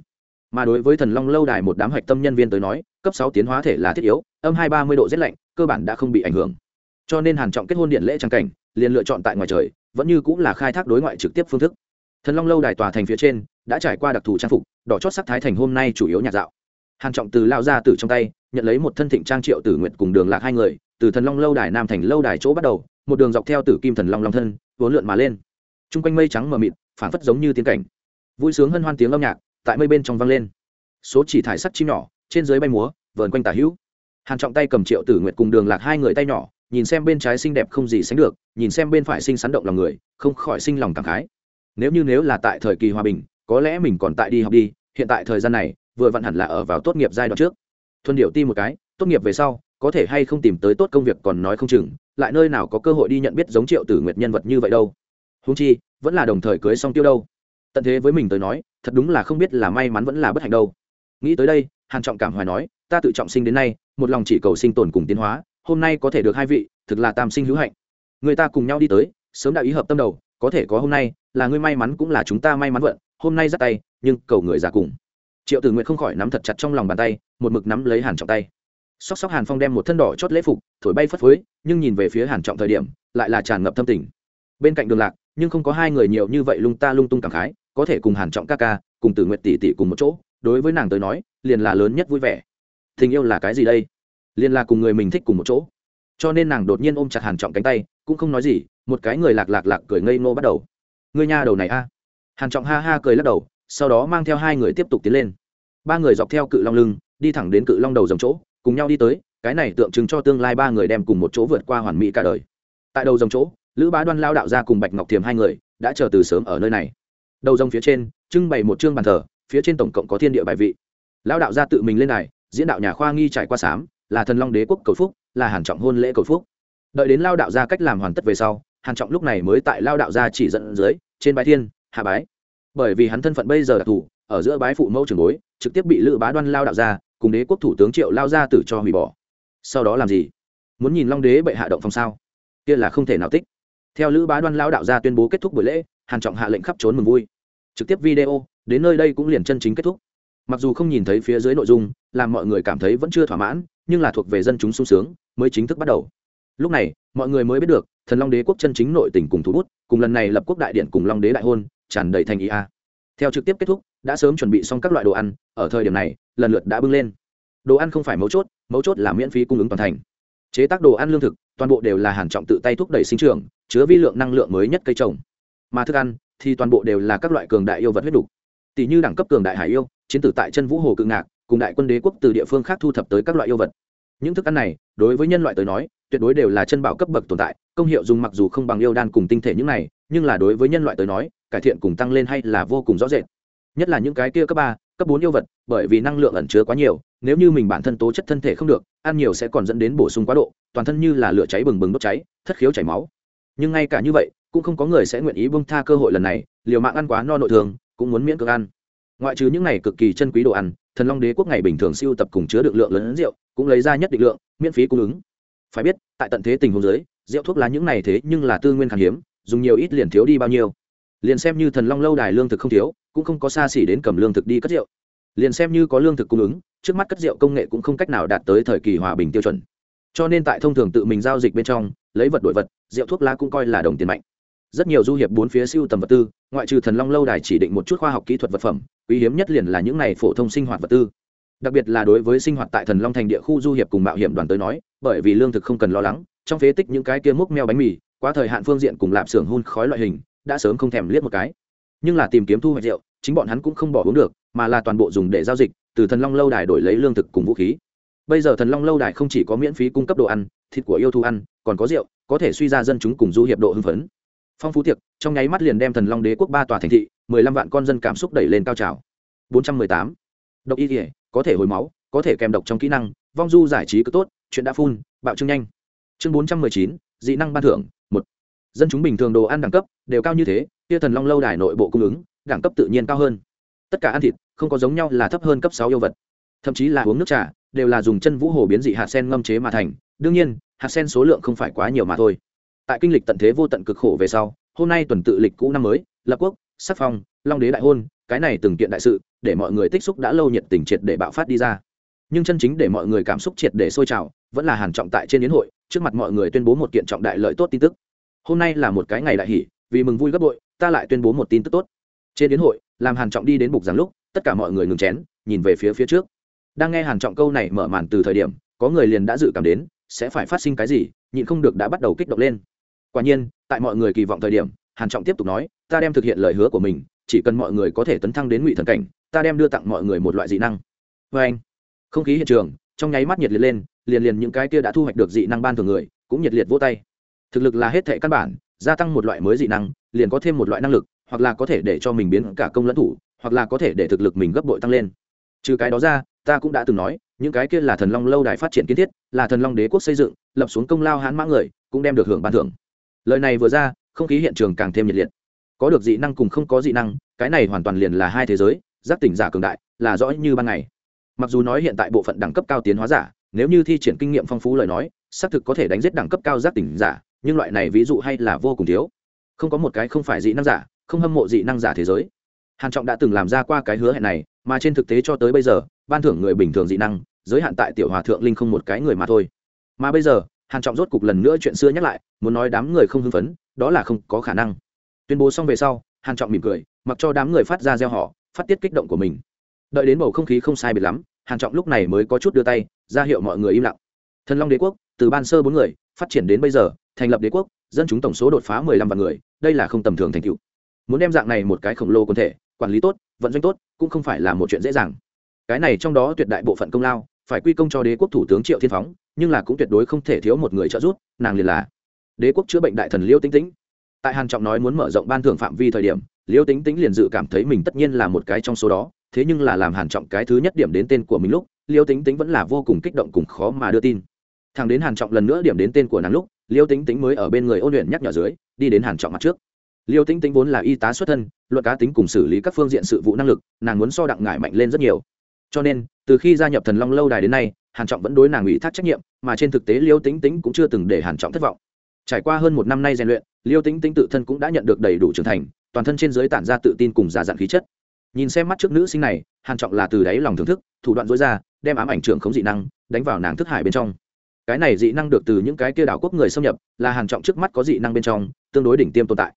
Mà đối với thần long lâu đài một đám hạch tâm nhân viên tới nói, cấp sáu tiến hóa thể là thiết yếu, âm hai ba mươi độ rét lạnh, cơ bản đã không bị ảnh hưởng. Cho nên hàn trọng kết hôn điện lễ trang cảnh, liền lựa chọn tại ngoài trời, vẫn như cũng là khai thác đối ngoại trực tiếp phương thức. Thần long lâu đài tòa thành phía trên, đã trải qua đặc thù trang phục, đỏ chót sắc thái thành hôm nay chủ yếu nhạc dạo. Hàn trọng từ lao ra từ trong tay, nhận lấy một thân thịnh trang triệu tử nguyện cùng đường lạc hai người, từ thần long lâu đài nam thành lâu đài chỗ bắt đầu, một đường dọc theo tử kim thần long long thân, vốn lượn mà lên. Trung quanh mây trắng mờ mịt, phảng phất giống như tiên cảnh vui sướng hân hoan tiếng âm nhạc tại mây bên trong vang lên. Số chỉ thải sắt chim nhỏ, trên dưới bay múa, vờn quanh tả hữu. Hàn trọng tay cầm triệu tử nguyệt cùng đường lạc hai người tay nhỏ, nhìn xem bên trái xinh đẹp không gì sánh được, nhìn xem bên phải xinh sắn động lòng người, không khỏi sinh lòng cảm khái. Nếu như nếu là tại thời kỳ hòa bình, có lẽ mình còn tại đi học đi, hiện tại thời gian này, vừa vặn hẳn là ở vào tốt nghiệp giai đoạn trước. Thuần điệu ti một cái, tốt nghiệp về sau, có thể hay không tìm tới tốt công việc còn nói không chừng, lại nơi nào có cơ hội đi nhận biết giống triệu tử nguyệt nhân vật như vậy đâu. Húng chi, vẫn là đồng thời cưới xong tiêu đâu tận thế với mình tới nói, thật đúng là không biết là may mắn vẫn là bất hạnh đâu. Nghĩ tới đây, hàn trọng cảm hoài nói, ta tự trọng sinh đến nay, một lòng chỉ cầu sinh tồn cùng tiến hóa, hôm nay có thể được hai vị, thực là tam sinh hữu hạnh. Người ta cùng nhau đi tới, sớm đã ý hợp tâm đầu, có thể có hôm nay, là ngươi may mắn cũng là chúng ta may mắn vận, hôm nay ra tay, nhưng cầu người già cùng. Triệu tử nguyện không khỏi nắm thật chặt trong lòng bàn tay, một mực nắm lấy hàn trọng tay. Sóc sóc hàn phong đem một thân đỏ chót lễ phục, thổi bay phất phới, nhưng nhìn về phía hàn trọng thời điểm, lại là tràn ngập thâm tình. Bên cạnh đường lạc, nhưng không có hai người nhiều như vậy lung ta lung tung cảm khái có thể cùng hàn trọng ca ca, cùng tử nguyện tỷ tỷ cùng một chỗ, đối với nàng tới nói, liền là lớn nhất vui vẻ. Tình yêu là cái gì đây? Liền là cùng người mình thích cùng một chỗ. Cho nên nàng đột nhiên ôm chặt hàn trọng cánh tay, cũng không nói gì, một cái người lạc lạc lạc cười ngây ngô bắt đầu. Ngươi nha đầu này a. Hàn trọng ha ha cười lắc đầu, sau đó mang theo hai người tiếp tục tiến lên. Ba người dọc theo cự long lưng, đi thẳng đến cự long đầu dòng chỗ, cùng nhau đi tới, cái này tượng trưng cho tương lai ba người đem cùng một chỗ vượt qua hoàn mỹ cả đời. Tại đầu dòng chỗ, lữ bá đoan lao đạo ra cùng bạch ngọc thiềm hai người, đã chờ từ sớm ở nơi này đầu rồng phía trên, trưng bày một chương bàn thờ, phía trên tổng cộng có thiên địa bài vị. Lão đạo gia tự mình lên này diễn đạo nhà khoa nghi trải qua sám, là thần long đế quốc cầu phúc, là hàn trọng hôn lễ cầu phúc. Đợi đến lao đạo gia cách làm hoàn tất về sau, hàn trọng lúc này mới tại lao đạo gia chỉ dẫn dưới, trên bái thiên, hạ bái. Bởi vì hắn thân phận bây giờ đặc thù, ở giữa bái phụ mẫu trưởng bối, trực tiếp bị lữ bá đoan lao đạo gia, cùng đế quốc thủ tướng triệu lao gia tử cho hủy bỏ. Sau đó làm gì? Muốn nhìn long đế bệ hạ động phong sao? Kia là không thể nào tích. Theo lữ bá đoan lao đạo gia tuyên bố kết thúc buổi lễ, hàn trọng hạ lệnh khắp trốn mừng vui trực tiếp video, đến nơi đây cũng liền chân chính kết thúc. Mặc dù không nhìn thấy phía dưới nội dung, làm mọi người cảm thấy vẫn chưa thỏa mãn, nhưng là thuộc về dân chúng sung sướng, mới chính thức bắt đầu. Lúc này, mọi người mới biết được, thần long đế quốc chân chính nội tỉnh cùng thú bút, cùng lần này lập quốc đại điện cùng long đế đại hôn, tràn đầy thành ý a. Theo trực tiếp kết thúc, đã sớm chuẩn bị xong các loại đồ ăn, ở thời điểm này, lần lượt đã bưng lên. Đồ ăn không phải mấu chốt mấu chốt là miễn phí cung ứng toàn thành. Chế tác đồ ăn lương thực, toàn bộ đều là hàn trọng tự tay thúc đẩy sinh trưởng, chứa vi lượng năng lượng mới nhất cây trồng. Mà thức ăn thì toàn bộ đều là các loại cường đại yêu vật huyết đủ tỷ như đẳng cấp cường đại hải yêu, chiến tử tại chân vũ hồ cự ngạc, cùng đại quân đế quốc từ địa phương khác thu thập tới các loại yêu vật. Những thức ăn này, đối với nhân loại tới nói, tuyệt đối đều là chân bảo cấp bậc tồn tại, công hiệu dùng mặc dù không bằng yêu đan cùng tinh thể những này, nhưng là đối với nhân loại tới nói, cải thiện cùng tăng lên hay là vô cùng rõ rệt. Nhất là những cái kia cấp ba, cấp bốn yêu vật, bởi vì năng lượng ẩn chứa quá nhiều, nếu như mình bản thân tố chất thân thể không được, ăn nhiều sẽ còn dẫn đến bổ sung quá độ, toàn thân như là lửa cháy bừng bừng đốt cháy, thất khiếu chảy máu. Nhưng ngay cả như vậy cũng không có người sẽ nguyện ý bông tha cơ hội lần này, liều mạng ăn quá no nội thường, cũng muốn miễn cưỡng ăn. Ngoại trừ những này cực kỳ chân quý đồ ăn, thần long đế quốc ngày bình thường siêu tập cùng chứa được lượng lớn rượu, cũng lấy ra nhất định lượng, miễn phí cung ứng. Phải biết, tại tận thế tình huống giới rượu thuốc lá những này thế nhưng là tư nguyên khan hiếm, dùng nhiều ít liền thiếu đi bao nhiêu. Liền xem như thần long lâu đài lương thực không thiếu, cũng không có xa xỉ đến cầm lương thực đi cất rượu. Liền xem như có lương thực cung ứng, trước mắt cất rượu công nghệ cũng không cách nào đạt tới thời kỳ hòa bình tiêu chuẩn. Cho nên tại thông thường tự mình giao dịch bên trong, lấy vật đổi vật, rượu thuốc lá cũng coi là đồng tiền mạnh rất nhiều du hiệp bốn phía siêu tầm vật tư, ngoại trừ thần long lâu đài chỉ định một chút khoa học kỹ thuật vật phẩm, quý hiếm nhất liền là những này phổ thông sinh hoạt vật tư. Đặc biệt là đối với sinh hoạt tại thần long thành địa khu du hiệp cùng mạo hiểm đoàn tới nói, bởi vì lương thực không cần lo lắng, trong phế tích những cái kia múc meo bánh mì qua thời hạn phương diện cùng lạp xưởng hun khói loại hình, đã sớm không thèm liếc một cái. Nhưng là tìm kiếm thu hoạch rượu, chính bọn hắn cũng không bỏ uống được, mà là toàn bộ dùng để giao dịch, từ thần long lâu đài đổi lấy lương thực cùng vũ khí. Bây giờ thần long lâu đài không chỉ có miễn phí cung cấp đồ ăn, thịt của yêu thú ăn, còn có rượu, có thể suy ra dân chúng cùng du hiệp độ hưng phấn phong phú tiệc, trong nháy mắt liền đem thần long đế quốc ba tòa thành thị, mười lăm vạn con dân cảm xúc đẩy lên cao trào. Bốn trăm mười tám. Độc y thể có thể hồi máu, có thể kèm độc trong kỹ năng, vong du giải trí cứ tốt, chuyện đã phun, bạo trưng nhanh. Chương bốn trăm mười chín, dị năng ban thưởng, một. Dân chúng bình thường đồ ăn đẳng cấp, đều cao như thế, kia thần long lâu đài nội bộ cung ứng, đẳng cấp tự nhiên cao hơn. Tất cả ăn thịt, không có giống nhau là thấp hơn cấp sáu yêu vật. Thậm chí là uống nước trà, đều là dùng chân vũ hồ biến dị hạt sen ngâm chế mà thành. Đương nhiên, hạt sen số lượng không phải quá nhiều mà thôi tại kinh lịch tận thế vô tận cực khổ về sau, hôm nay tuần tự lịch cũ năm mới, lập quốc, sắc phong, long đế đại hôn, cái này từng kiện đại sự, để mọi người tích xúc đã lâu nhiệt tình triệt để bạo phát đi ra. Nhưng chân chính để mọi người cảm xúc triệt để sôi trào, vẫn là hàn trọng tại trên yến hội, trước mặt mọi người tuyên bố một kiện trọng đại lợi tốt tin tức. Hôm nay là một cái ngày đại hỷ, vì mừng vui gấp bội, ta lại tuyên bố một tin tức tốt. Trên yến hội, làm hàn trọng đi đến bục giảng lúc, tất cả mọi người ngừng chén, nhìn về phía phía trước. Đang nghe hàn trọng câu này mở màn từ thời điểm, có người liền đã dự cảm đến, sẽ phải phát sinh cái gì, nhịn không được đã bắt đầu kích động lên quả nhiên, tại mọi người kỳ vọng thời điểm, hàn trọng tiếp tục nói, ta đem thực hiện lời hứa của mình, chỉ cần mọi người có thể tấn thăng đến ngụy thần cảnh, ta đem đưa tặng mọi người một loại dị năng. Vê anh, không khí hiện trường, trong nháy mắt nhiệt liệt lên, liền liền những cái kia đã thu hoạch được dị năng ban thường người, cũng nhiệt liệt vỗ tay. Thực lực là hết thệ căn bản, gia tăng một loại mới dị năng, liền có thêm một loại năng lực, hoặc là có thể để cho mình biến cả công lẫn thủ, hoặc là có thể để thực lực mình gấp bội tăng lên. Trừ cái đó ra, ta cũng đã từng nói, những cái kia là thần long lâu đài phát triển kiến thiết, là thần long đế quốc xây dựng, lập xuống công lao hán mã người, cũng đem được hưởng ban thưởng lời này vừa ra, không khí hiện trường càng thêm nhiệt liệt. Có được dị năng cùng không có dị năng, cái này hoàn toàn liền là hai thế giới, giác tỉnh giả cường đại, là rõ như ban ngày. Mặc dù nói hiện tại bộ phận đẳng cấp cao tiến hóa giả, nếu như thi triển kinh nghiệm phong phú lời nói, xác thực có thể đánh giết đẳng cấp cao giác tỉnh giả, nhưng loại này ví dụ hay là vô cùng thiếu. Không có một cái không phải dị năng giả, không hâm mộ dị năng giả thế giới. Hàn trọng đã từng làm ra qua cái hứa hẹn này, mà trên thực tế cho tới bây giờ, ban thưởng người bình thường dị năng, giới hạn tại tiểu hòa thượng linh không một cái người mà thôi. Mà bây giờ hàn trọng rốt cục lần nữa chuyện xưa nhắc lại, muốn nói đám người không hưng phấn, đó là không có khả năng. Tuyên bố xong về sau, hàn trọng mỉm cười, mặc cho đám người phát ra gieo họ phát tiết kích động của mình. Đợi đến bầu không khí không sai biệt lắm, hàn trọng lúc này mới có chút đưa tay, ra hiệu mọi người im lặng. Thần long đế quốc, từ ban sơ bốn người, phát triển đến bây giờ, thành lập đế quốc, dân chúng tổng số đột phá mười lăm vạn người, đây là không tầm thường thành tựu. Muốn đem dạng này một cái khổng lồ quân thể, quản lý tốt, vận doanh tốt, cũng không phải là một chuyện dễ dàng. Cái này trong đó tuyệt đại bộ phận công lao, phải quy công cho đế quốc thủ tướng triệu thiên phóng nhưng là cũng tuyệt đối không thể thiếu một người trợ giúp, nàng liền là đế quốc chữa bệnh đại thần liêu tĩnh tĩnh. Tại hàn trọng nói muốn mở rộng ban thưởng phạm vi thời điểm, liêu tĩnh tĩnh liền dự cảm thấy mình tất nhiên là một cái trong số đó, thế nhưng là làm hàn trọng cái thứ nhất điểm đến tên của mình lúc, liêu Tĩnh Tĩnh vẫn là vô cùng kích động cùng khó mà đưa tin. Thằng đến hàn trọng lần nữa điểm đến tên của nàng lúc, liêu Tĩnh Tĩnh mới ở bên người ôn luyện nhắc nhở dưới, đi đến hàn trọng mặt trước. Liêu Tĩnh Tĩnh vốn là y tá xuất thân, luận cá tính cùng xử lý các phương diện sự vụ năng lực, nàng muốn so đặng ngải mạnh lên rất nhiều. Cho nên, từ khi gia nhập thần long lâu đài đến nay hàn trọng vẫn đối nàng ủy thác trách nhiệm, mà trên thực tế liêu tính tính cũng chưa từng để hàn trọng thất vọng. Trải qua hơn một năm nay rèn luyện, liêu tính tính tự thân cũng đã nhận được đầy đủ trưởng thành, toàn thân trên dưới tản ra tự tin cùng giả dạng khí chất. Nhìn xem mắt trước nữ sinh này, hàn trọng là từ đáy lòng thưởng thức, thủ đoạn dối ra, đem ám ảnh trưởng khống dị năng, đánh vào nàng thức hải bên trong. Cái này dị năng được từ những cái kia đảo quốc người xâm nhập, là hàn trọng trước mắt có dị năng bên trong, tương đối đỉnh tiêm tồn tại.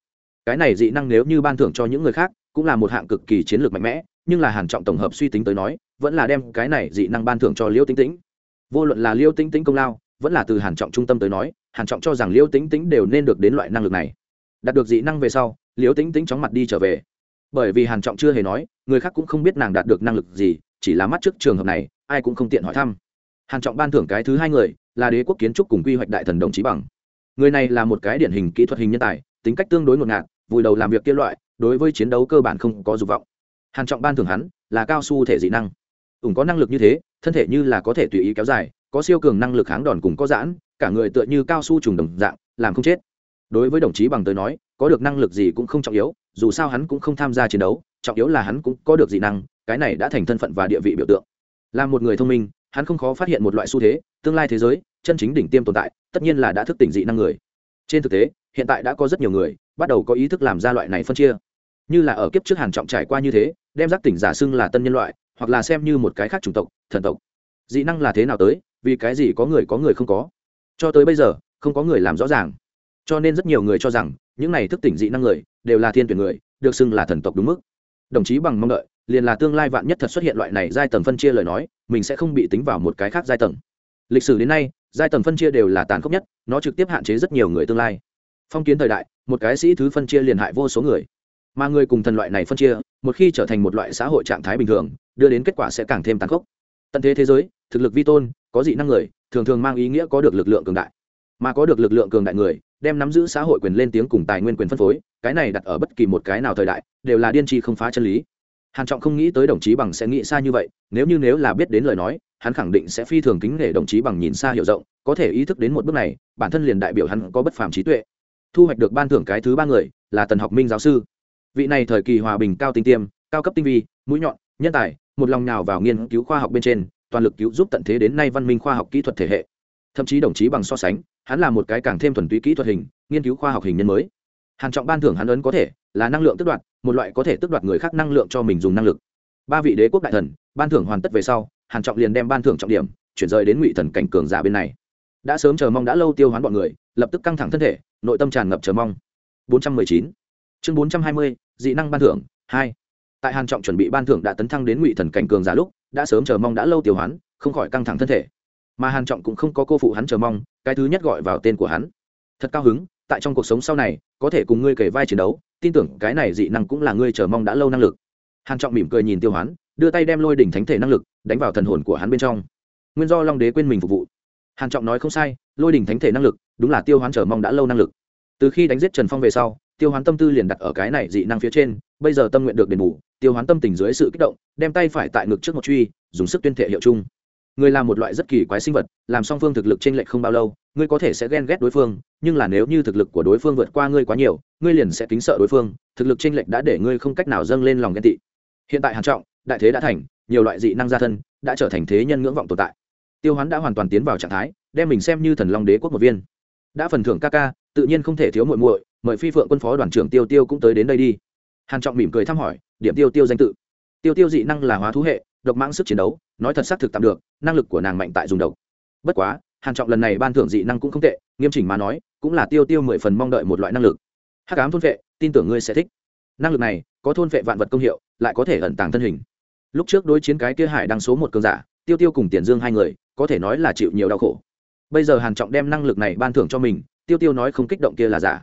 Cái này dị năng nếu như ban thưởng cho những người khác, cũng là một hạng cực kỳ chiến lược mạnh mẽ, nhưng là hàn trọng tổng hợp suy tính tới nói, vẫn là đem cái này dị năng ban thưởng cho liêu Tĩnh tĩnh vô luận là liêu tinh tĩnh công lao, vẫn là từ hàn trọng trung tâm tới nói, hàn trọng cho rằng liêu tinh tĩnh đều nên được đến loại năng lực này. Đạt được dị năng về sau, liêu tinh tĩnh chóng mặt đi trở về. Bởi vì hàn trọng chưa hề nói, người khác cũng không biết nàng đạt được năng lực gì, chỉ là mắt trước trường hợp này, ai cũng không tiện hỏi thăm. Hàn trọng ban thưởng cái thứ hai người, là đế quốc kiến trúc cùng quy hoạch đại thần đồng chí bằng. Người này là một cái điển hình kỹ thuật hình nhân tài, tính cách tương đối ngột ngạt, vùi đầu làm việc kia loại, đối với chiến đấu cơ bản không có dục vọng. Hàn trọng ban thưởng hắn, là cao su thể dị năng ủng có năng lực như thế, thân thể như là có thể tùy ý kéo dài, có siêu cường năng lực kháng đòn cùng có giãn, cả người tựa như cao su trùng đồng dạng, làm không chết. Đối với đồng chí bằng tới nói, có được năng lực gì cũng không trọng yếu, dù sao hắn cũng không tham gia chiến đấu, trọng yếu là hắn cũng có được dị năng, cái này đã thành thân phận và địa vị biểu tượng. Là một người thông minh, hắn không khó phát hiện một loại xu thế, tương lai thế giới, chân chính đỉnh tiêm tồn tại, tất nhiên là đã thức tỉnh dị năng người. Trên thực tế, hiện tại đã có rất nhiều người, bắt đầu có ý thức làm ra loại này phân chia. Như là ở kiếp trước hàn trọng trải qua như thế, đem giác tỉnh giả xưng là tân nhân loại hoặc là xem như một cái khác chủng tộc, thần tộc. Dị năng là thế nào tới, vì cái gì có người có người không có? Cho tới bây giờ, không có người làm rõ ràng. Cho nên rất nhiều người cho rằng, những này thức tỉnh dị năng người, đều là thiên tuyển người, được xưng là thần tộc đúng mức. Đồng chí bằng mong đợi, liền là tương lai vạn nhất thật xuất hiện loại này giai tầng phân chia lời nói, mình sẽ không bị tính vào một cái khác giai tầng. Lịch sử đến nay, giai tầng phân chia đều là tàn khốc nhất, nó trực tiếp hạn chế rất nhiều người tương lai. Phong kiến thời đại, một cái sĩ thứ phân chia liền hại vô số người mà người cùng thần loại này phân chia, một khi trở thành một loại xã hội trạng thái bình thường, đưa đến kết quả sẽ càng thêm tàn khốc. Tận thế thế giới, thực lực vi tôn, có dị năng người, thường thường mang ý nghĩa có được lực lượng cường đại. Mà có được lực lượng cường đại người, đem nắm giữ xã hội quyền lên tiếng cùng tài nguyên quyền phân phối, cái này đặt ở bất kỳ một cái nào thời đại, đều là điên tri không phá chân lý. Hàn trọng không nghĩ tới đồng chí bằng sẽ nghĩ xa như vậy, nếu như nếu là biết đến lời nói, hắn khẳng định sẽ phi thường kính nể đồng chí bằng nhìn xa hiểu rộng, có thể ý thức đến một bước này, bản thân liền đại biểu hắn có bất phàm trí tuệ. Thu hoạch được ban thưởng cái thứ ba người, là tần học minh giáo sư vị này thời kỳ hòa bình cao tinh tiêm, cao cấp tinh vi, mũi nhọn, nhân tài, một lòng nào vào nghiên cứu khoa học bên trên, toàn lực cứu giúp tận thế đến nay văn minh khoa học kỹ thuật thể hệ. Thậm chí đồng chí bằng so sánh, hắn là một cái càng thêm thuần túy kỹ thuật hình, nghiên cứu khoa học hình nhân mới. Hàn trọng ban thưởng hắn ấn có thể là năng lượng tước đoạt, một loại có thể tước đoạt người khác năng lượng cho mình dùng năng lực. Ba vị đế quốc đại thần, ban thưởng hoàn tất về sau, hàn trọng liền đem ban thưởng trọng điểm chuyển rời đến ngụy thần cảnh cường giả bên này. Đã sớm chờ mong đã lâu tiêu hoán bọn người, lập tức căng thẳng thân thể, nội tâm tràn ngập chờ mong. 419 chương 420 dị năng ban thưởng, hai. tại hàn trọng chuẩn bị ban thưởng đã tấn thăng đến ngụy thần cảnh cường giả lúc, đã sớm chờ mong đã lâu tiêu hoán, không khỏi căng thẳng thân thể. Mà hàn trọng cũng không có cô phụ hắn chờ mong, cái thứ nhất gọi vào tên của hắn. Thật cao hứng, tại trong cuộc sống sau này, có thể cùng ngươi kể vai chiến đấu, tin tưởng cái này dị năng cũng là ngươi chờ mong đã lâu năng lực. Hàn trọng mỉm cười nhìn tiêu hoán, đưa tay đem lôi đỉnh thánh thể năng lực, đánh vào thần hồn của hắn bên trong. Nguyên do long đế quên mình phục vụ. Hàn trọng nói không sai, lôi đỉnh thánh thể năng lực, đúng là tiêu hoán chờ mong đã lâu năng lực. Từ khi đánh giết trần phong về sau tiêu hoán tâm tư liền đặt ở cái này dị năng phía trên, bây giờ tâm nguyện được đền bù, tiêu hoán tâm tình dưới sự kích động, đem tay phải tại ngực trước một truy, dùng sức tuyên thể hiệu chung. Người là một loại rất kỳ quái sinh vật, làm song phương thực lực trên lệch không bao lâu, ngươi có thể sẽ ghen ghét đối phương, nhưng là nếu như thực lực của đối phương vượt qua ngươi quá nhiều, ngươi liền sẽ kính sợ đối phương, thực lực trên lệch đã để ngươi không cách nào dâng lên lòng ghen tị. Hiện tại hàn trọng, đại thế đã thành, nhiều loại dị năng gia thân, đã trở thành thế nhân ngưỡng vọng tồn tại. Tiêu hoán đã hoàn toàn tiến vào trạng thái, đem mình xem như thần long đế quốc một viên. Đã phần thưởng ca ca, tự nhiên không thể thiếu muội muội mời phi phượng quân phó đoàn trưởng tiêu tiêu cũng tới đến đây đi. Hàn trọng mỉm cười thăm hỏi, điểm tiêu tiêu danh tự. Tiêu tiêu dị năng là hóa thú hệ, độc mãng sức chiến đấu, nói thật xác thực tạm được, năng lực của nàng mạnh tại dùng độc. Bất quá, hàn trọng lần này ban thưởng dị năng cũng không tệ, nghiêm chỉnh mà nói, cũng là tiêu tiêu mười phần mong đợi một loại năng lực. Hắc ám thôn vệ, tin tưởng ngươi sẽ thích. Năng lực này, có thôn vệ vạn vật công hiệu, lại có thể ẩn tàng thân hình. Lúc trước đối chiến cái kia hải đang số một cường giả, tiêu tiêu cùng tiền dương hai người, có thể nói là chịu nhiều đau khổ. Bây giờ hàn trọng đem năng lực này ban thưởng cho mình, tiêu tiêu nói không kích động kia là giả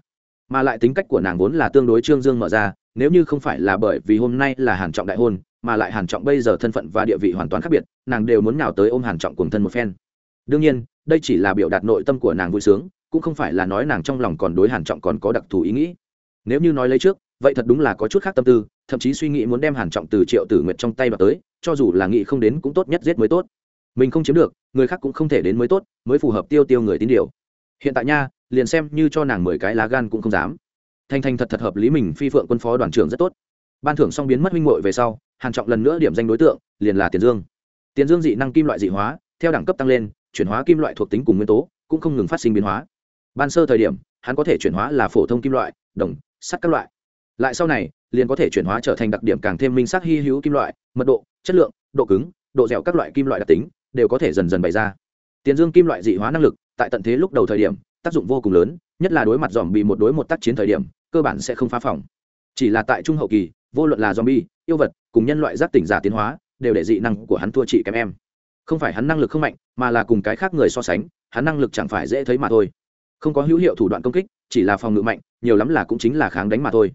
mà lại tính cách của nàng vốn là tương đối trương dương mở ra, nếu như không phải là bởi vì hôm nay là hàn trọng đại hôn, mà lại hàn trọng bây giờ thân phận và địa vị hoàn toàn khác biệt, nàng đều muốn nào tới ôm hàn trọng cùng thân một phen. Đương nhiên, đây chỉ là biểu đạt nội tâm của nàng vui sướng, cũng không phải là nói nàng trong lòng còn đối hàn trọng còn có đặc thù ý nghĩ. Nếu như nói lấy trước, vậy thật đúng là có chút khác tâm tư, thậm chí suy nghĩ muốn đem hàn trọng từ triệu tử nguyệt trong tay vào tới, cho dù là nghĩ không đến cũng tốt nhất giết mới tốt. Mình không chiếm được, người khác cũng không thể đến mới tốt, mới phù hợp tiêu tiêu người tín điều. Hiện tại nha liền xem như cho nàng mười cái lá gan cũng không dám. Thanh thanh thật thật hợp lý mình phi phượng quân phó đoàn trưởng rất tốt. Ban thưởng xong biến mất minh muội về sau, hàn trọng lần nữa điểm danh đối tượng, liền là tiền dương. Tiền dương dị năng kim loại dị hóa, theo đẳng cấp tăng lên, chuyển hóa kim loại thuộc tính cùng nguyên tố, cũng không ngừng phát sinh biến hóa. Ban sơ thời điểm, hắn có thể chuyển hóa là phổ thông kim loại, đồng, sắt các loại. Lại sau này, liền có thể chuyển hóa trở thành đặc điểm càng thêm minh sắc hy hữu kim loại, mật độ, chất lượng, độ cứng, độ dẻo các loại kim loại đặc tính, đều có thể dần dần bày ra. Tiền dương kim loại dị hóa năng lực, tại tận thế lúc đầu thời điểm tác dụng vô cùng lớn, nhất là đối mặt dòm bị một đối một tác chiến thời điểm, cơ bản sẽ không phá phòng. Chỉ là tại trung hậu kỳ, vô luận là zombie, yêu vật, cùng nhân loại giác tỉnh giả tiến hóa, đều để dị năng của hắn thua chị kém em. Không phải hắn năng lực không mạnh, mà là cùng cái khác người so sánh, hắn năng lực chẳng phải dễ thấy mà thôi. Không có hữu hiệu thủ đoạn công kích, chỉ là phòng ngự mạnh, nhiều lắm là cũng chính là kháng đánh mà thôi.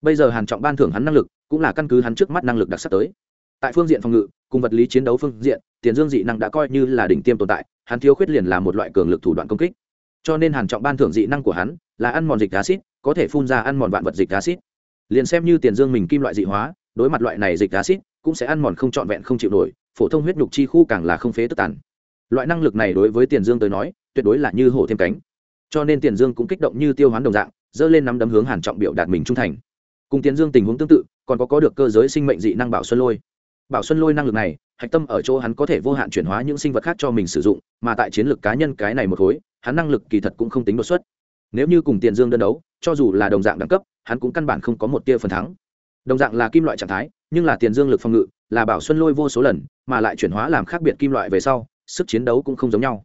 Bây giờ hàn trọng ban thưởng hắn năng lực, cũng là căn cứ hắn trước mắt năng lực đặc sắc tới. Tại phương diện phòng ngự, cùng vật lý chiến đấu phương diện, tiền dương dị năng đã coi như là đỉnh tiêm tồn tại, hắn thiếu khuyết liền là một loại cường lực thủ đoạn công kích cho nên hàn trọng ban thưởng dị năng của hắn là ăn mòn dịch acid, có thể phun ra ăn mòn vạn vật dịch acid. Liền xem như tiền dương mình kim loại dị hóa, đối mặt loại này dịch acid cũng sẽ ăn mòn không trọn vẹn không chịu nổi, phổ thông huyết nhục chi khu càng là không phế tức tàn. Loại năng lực này đối với tiền dương tới nói, tuyệt đối là như hổ thêm cánh. Cho nên tiền dương cũng kích động như tiêu hoán đồng dạng dơ lên nắm đấm hướng hàn trọng biểu đạt mình trung thành. Cùng tiền dương tình huống tương tự, còn có có được cơ giới sinh mệnh dị năng bảo xuân lôi. Bảo xuân lôi năng lực này hạch tâm ở chỗ hắn có thể vô hạn chuyển hóa những sinh vật khác cho mình sử dụng, mà tại chiến lược cá nhân cái này một khối, hắn năng lực kỳ thật cũng không tính đột xuất. Nếu như cùng tiền dương đơn đấu, cho dù là đồng dạng đẳng cấp, hắn cũng căn bản không có một tia phần thắng. Đồng dạng là kim loại trạng thái, nhưng là tiền dương lực phòng ngự, là bảo xuân lôi vô số lần, mà lại chuyển hóa làm khác biệt kim loại về sau, sức chiến đấu cũng không giống nhau.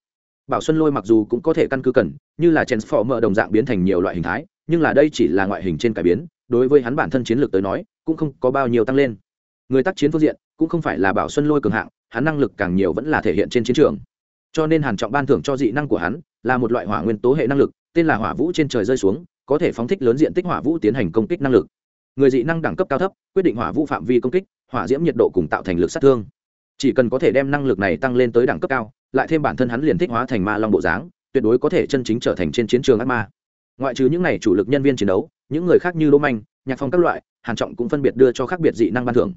Bảo xuân lôi mặc dù cũng có thể căn cứ cần, như là chèn phò mở đồng dạng biến thành nhiều loại hình thái, nhưng là đây chỉ là ngoại hình trên cải biến, đối với hắn bản thân chiến lược tới nói, cũng không có bao nhiêu tăng lên. Người tác chiến phương diện cũng không phải là bảo xuân lôi cường hạng, hắn năng lực càng nhiều vẫn là thể hiện trên chiến trường. Cho nên hàn trọng ban thưởng cho dị năng của hắn là một loại hỏa nguyên tố hệ năng lực, tên là hỏa vũ trên trời rơi xuống, có thể phóng thích lớn diện tích hỏa vũ tiến hành công kích năng lực. Người dị năng đẳng cấp cao thấp, quyết định hỏa vũ phạm vi công kích, hỏa diễm nhiệt độ cùng tạo thành lực sát thương. Chỉ cần có thể đem năng lực này tăng lên tới đẳng cấp cao, lại thêm bản thân hắn liền thích hóa thành ma long bộ dáng, tuyệt đối có thể chân chính trở thành trên chiến trường ác ma. Ngoại trừ những này chủ lực nhân viên chiến đấu, những người khác như đỗ manh, nhạc phong các loại, hàn trọng cũng phân biệt đưa cho khác biệt dị năng ban thưởng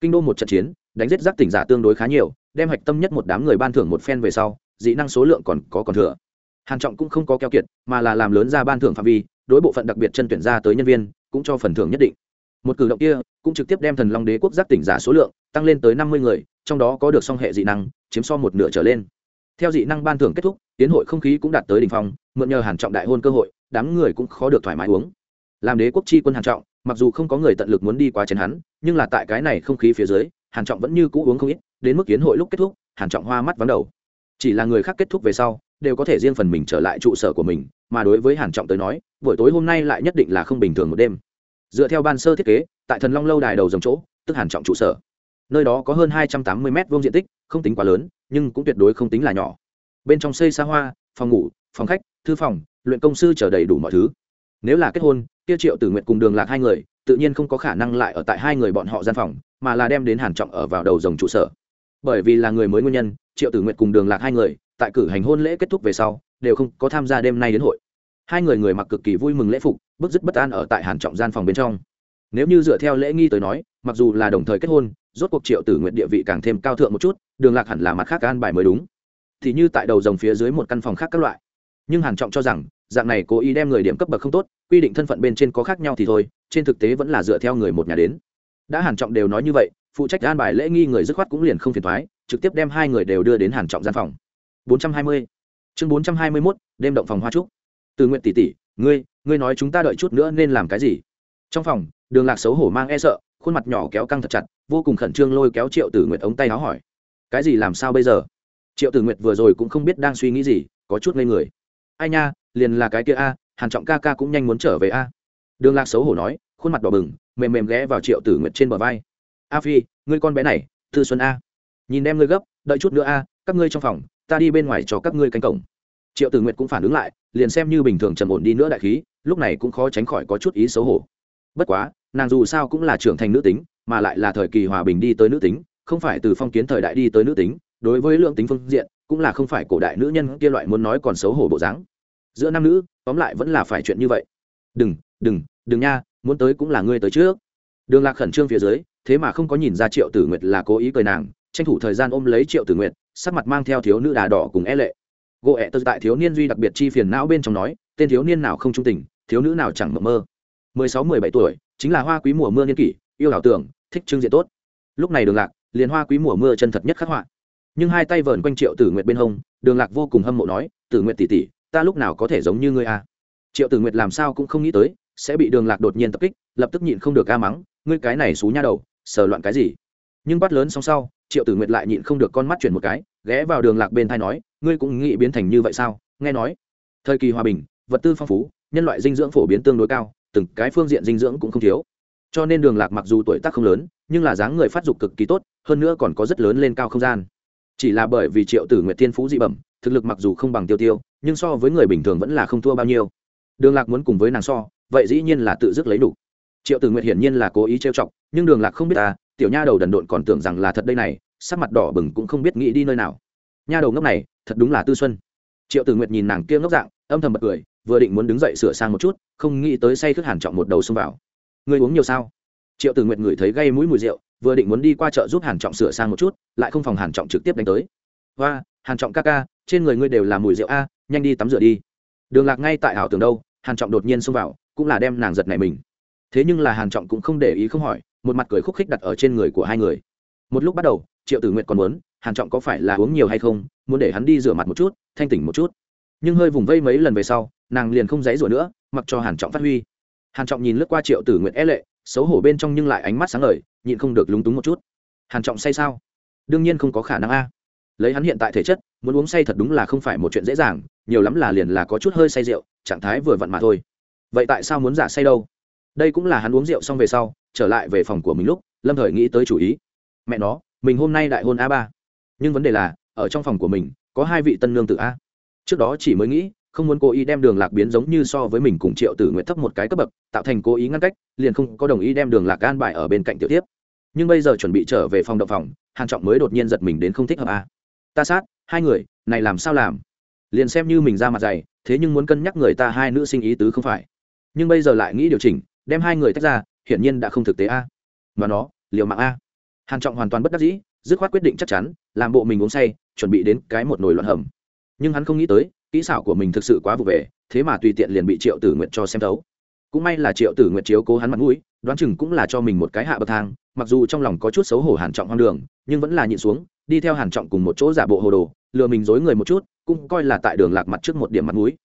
kinh đô một trận chiến, đánh giết giác tỉnh giả tương đối khá nhiều, đem hạch tâm nhất một đám người ban thưởng một phen về sau, dị năng số lượng còn có còn thừa. Hàn trọng cũng không có keo kiệt, mà là làm lớn ra ban thưởng phạm vi, đối bộ phận đặc biệt chân tuyển ra tới nhân viên, cũng cho phần thưởng nhất định. Một cử động kia, cũng trực tiếp đem thần long đế quốc giác tỉnh giả số lượng tăng lên tới năm mươi người, trong đó có được song hệ dị năng, chiếm so một nửa trở lên. Theo dị năng ban thưởng kết thúc, tiến hội không khí cũng đạt tới đỉnh phong, mượn nhờ hàn trọng đại hôn cơ hội, đám người cũng khó được thoải mái uống. Làm đế quốc chi quân hàn trọng mặc dù không có người tận lực muốn đi quá chén hắn, nhưng là tại cái này không khí phía dưới, hàn trọng vẫn như cũ uống không ít, đến mức kiến hội lúc kết thúc, hàn trọng hoa mắt vắng đầu. Chỉ là người khác kết thúc về sau, đều có thể riêng phần mình trở lại trụ sở của mình, mà đối với hàn trọng tới nói, buổi tối hôm nay lại nhất định là không bình thường một đêm. Dựa theo ban sơ thiết kế, tại thần long lâu đài đầu dòng chỗ, tức hàn trọng trụ sở. Nơi đó có hơn hai trăm tám mươi m vuông diện tích, không tính quá lớn, nhưng cũng tuyệt đối không tính là nhỏ. Bên trong xây xa hoa, phòng ngủ, phòng khách, thư phòng, luyện công sư chờ đầy đủ mọi thứ nếu là kết hôn, kia triệu tử nguyện cùng đường lạc hai người, tự nhiên không có khả năng lại ở tại hai người bọn họ gian phòng, mà là đem đến hàn trọng ở vào đầu dòng trụ sở. Bởi vì là người mới nguyên nhân, triệu tử nguyện cùng đường lạc hai người, tại cử hành hôn lễ kết thúc về sau, đều không có tham gia đêm nay đến hội. Hai người người mặc cực kỳ vui mừng lễ phục, bức dứt bất an ở tại hàn trọng gian phòng bên trong. Nếu như dựa theo lễ nghi tới nói, mặc dù là đồng thời kết hôn, rốt cuộc triệu tử nguyện địa vị càng thêm cao thượng một chút, đường lạc hẳn là mặt khác an bài mới đúng. Thì như tại đầu dòng phía dưới một căn phòng khác các loại. Nhưng hàn trọng cho rằng dạng này cố ý đem người điểm cấp bậc không tốt, quy định thân phận bên trên có khác nhau thì thôi, trên thực tế vẫn là dựa theo người một nhà đến. Đã hàn trọng đều nói như vậy, phụ trách an bài lễ nghi người dứt khoát cũng liền không phiền thoái trực tiếp đem hai người đều đưa đến hàn trọng gian phòng. 420 chương 421 đêm động phòng hoa trúc. Từ nguyện tỷ tỷ, ngươi ngươi nói chúng ta đợi chút nữa nên làm cái gì? Trong phòng, đường lạc xấu hổ mang e sợ, khuôn mặt nhỏ kéo căng thật chặt, vô cùng khẩn trương lôi kéo triệu tử nguyệt ống tay áo hỏi. Cái gì làm sao bây giờ? Triệu tử nguyệt vừa rồi cũng không biết đang suy nghĩ gì, có chút ngây người. Ai nha liền là cái kia a, hàn trọng ca ca cũng nhanh muốn trở về a. Đường lạc xấu hổ nói, khuôn mặt đỏ bừng, mềm mềm ghé vào triệu tử nguyệt trên bờ vai. A phi, ngươi con bé này, thư xuân a. Nhìn em ngươi gấp, đợi chút nữa a, các ngươi trong phòng, ta đi bên ngoài cho các ngươi canh cổng. Triệu tử nguyệt cũng phản ứng lại, liền xem như bình thường trầm ổn đi nữa đại khí, lúc này cũng khó tránh khỏi có chút ý xấu hổ. Bất quá, nàng dù sao cũng là trưởng thành nữ tính, mà lại là thời kỳ hòa bình đi tới nữ tính, không phải từ phong kiến thời đại đi tới nữ tính, đối với lượng tính phương diện, cũng là không phải cổ đại nữ nhân kia loại muốn nói còn xấu hổ bộ dáng giữa nam nữ, tóm lại vẫn là phải chuyện như vậy. Đừng đừng đừng nha, muốn tới cũng là ngươi tới trước. Đường lạc khẩn trương phía dưới, thế mà không có nhìn ra triệu tử nguyệt là cố ý cười nàng, tranh thủ thời gian ôm lấy triệu tử nguyệt, sắc mặt mang theo thiếu nữ đà đỏ cùng e lệ. Gỗ ẹ tật tại thiếu niên duy đặc biệt chi phiền não bên trong nói, tên thiếu niên nào không trung tình, thiếu nữ nào chẳng mộng mơ. Mười sáu, mười bảy tuổi, chính là hoa quý mùa mưa niên kỷ, yêu ảo tưởng, thích trưng diện tốt. Lúc này đường lạc, liền hoa quý mùa mưa chân thật nhất khắc họa. Nhưng hai tay vờn quanh triệu tử nguyệt bên hông, đường lạc vô cùng hâm mộ nói, tử nguyệt tỷ tỷ ta lúc nào có thể giống như ngươi a triệu tử nguyệt làm sao cũng không nghĩ tới, sẽ bị đường lạc đột nhiên tập kích, lập tức nhịn không được ca mắng, ngươi cái này xú nha đầu, sờ loạn cái gì? Nhưng bắt lớn xong sau, triệu tử nguyệt lại nhịn không được con mắt chuyển một cái, ghé vào đường lạc bên thai nói, ngươi cũng nghĩ biến thành như vậy sao? Nghe nói, thời kỳ hòa bình, vật tư phong phú, nhân loại dinh dưỡng phổ biến tương đối cao, từng cái phương diện dinh dưỡng cũng không thiếu. Cho nên đường lạc mặc dù tuổi tác không lớn, nhưng là dáng người phát dục cực kỳ tốt, hơn nữa còn có rất lớn lên cao không gian. Chỉ là bởi vì triệu tử nguyệt thiên phú dị bẩm, thực lực mặc dù không bằng tiêu tiêu nhưng so với người bình thường vẫn là không thua bao nhiêu. Đường lạc muốn cùng với nàng so, vậy dĩ nhiên là tự dứt lấy đủ. Triệu tử nguyệt hiển nhiên là cố ý trêu chọc, nhưng đường lạc không biết ta, tiểu nha đầu đần độn còn tưởng rằng là thật đây này, sắc mặt đỏ bừng cũng không biết nghĩ đi nơi nào. Nha đầu ngốc này, thật đúng là tư xuân. Triệu tử nguyệt nhìn nàng kia ngốc dạng, âm thầm bật cười, vừa định muốn đứng dậy sửa sang một chút, không nghĩ tới say khướt hàn trọng một đầu xông vào. Ngươi uống nhiều sao? Triệu tử nguyệt ngửi thấy gây mũi mùi rượu, vừa định muốn đi qua chợ giúp hàn trọng sửa sang một chút, lại không phòng hàn trọng trực tiếp đánh tới. Và hàn trọng ca ca, trên người ngươi đều là mùi rượu a nhanh đi tắm rửa đi. Đường lạc ngay tại ảo tưởng đâu, hàn trọng đột nhiên xông vào, cũng là đem nàng giật này mình. Thế nhưng là hàn trọng cũng không để ý không hỏi, một mặt cười khúc khích đặt ở trên người của hai người. Một lúc bắt đầu, triệu tử nguyệt còn muốn, hàn trọng có phải là uống nhiều hay không, muốn để hắn đi rửa mặt một chút, thanh tỉnh một chút. Nhưng hơi vùng vây mấy lần về sau, nàng liền không dãy rủa nữa, mặc cho hàn trọng phát huy. Hàn trọng nhìn lướt qua triệu tử nguyệt é lệ, xấu hổ bên trong nhưng lại ánh mắt sáng ngời, nhịn không được lúng túng một chút. Hàn trọng say sao? Đương nhiên không có khả năng a lấy hắn hiện tại thể chất, muốn uống say thật đúng là không phải một chuyện dễ dàng, nhiều lắm là liền là có chút hơi say rượu, trạng thái vừa vặn mà thôi. Vậy tại sao muốn giả say đâu? Đây cũng là hắn uống rượu xong về sau, trở lại về phòng của mình lúc, lâm thời nghĩ tới chủ ý. Mẹ nó, mình hôm nay đại hôn a ba. Nhưng vấn đề là, ở trong phòng của mình, có hai vị tân nương tự a. Trước đó chỉ mới nghĩ, không muốn cố ý đem đường lạc biến giống như so với mình cùng triệu tử nguyện thấp một cái cấp bậc, tạo thành cố ý ngăn cách, liền không có đồng ý đem đường lạc gan bài ở bên cạnh tiểu tiếp. Nhưng bây giờ chuẩn bị trở về phòng động phòng, hàn trọng mới đột nhiên giật mình đến không thích hợp a ta sát, hai người, này làm sao làm? Liền xem như mình ra mặt dày, thế nhưng muốn cân nhắc người ta hai nữ sinh ý tứ không phải. Nhưng bây giờ lại nghĩ điều chỉnh, đem hai người tách ra, hiển nhiên đã không thực tế a. Mà nó, liều mạng a. Hàn trọng hoàn toàn bất đắc dĩ, dứt khoát quyết định chắc chắn, làm bộ mình uống say, chuẩn bị đến cái một nồi loạn hầm. Nhưng hắn không nghĩ tới, kỹ xảo của mình thực sự quá vụ về, thế mà tùy tiện liền bị triệu tử nguyện cho xem thấu. Cũng may là triệu tử nguyện chiếu cố hắn mặt mũi, đoán chừng cũng là cho mình một cái hạ bậc thang, mặc dù trong lòng có chút xấu hổ hàn trọng hoang đường, nhưng vẫn là nhịn xuống đi theo hàn trọng cùng một chỗ giả bộ hồ đồ, lừa mình dối người một chút, cũng coi là tại đường lạc mặt trước một điểm mặt mũi.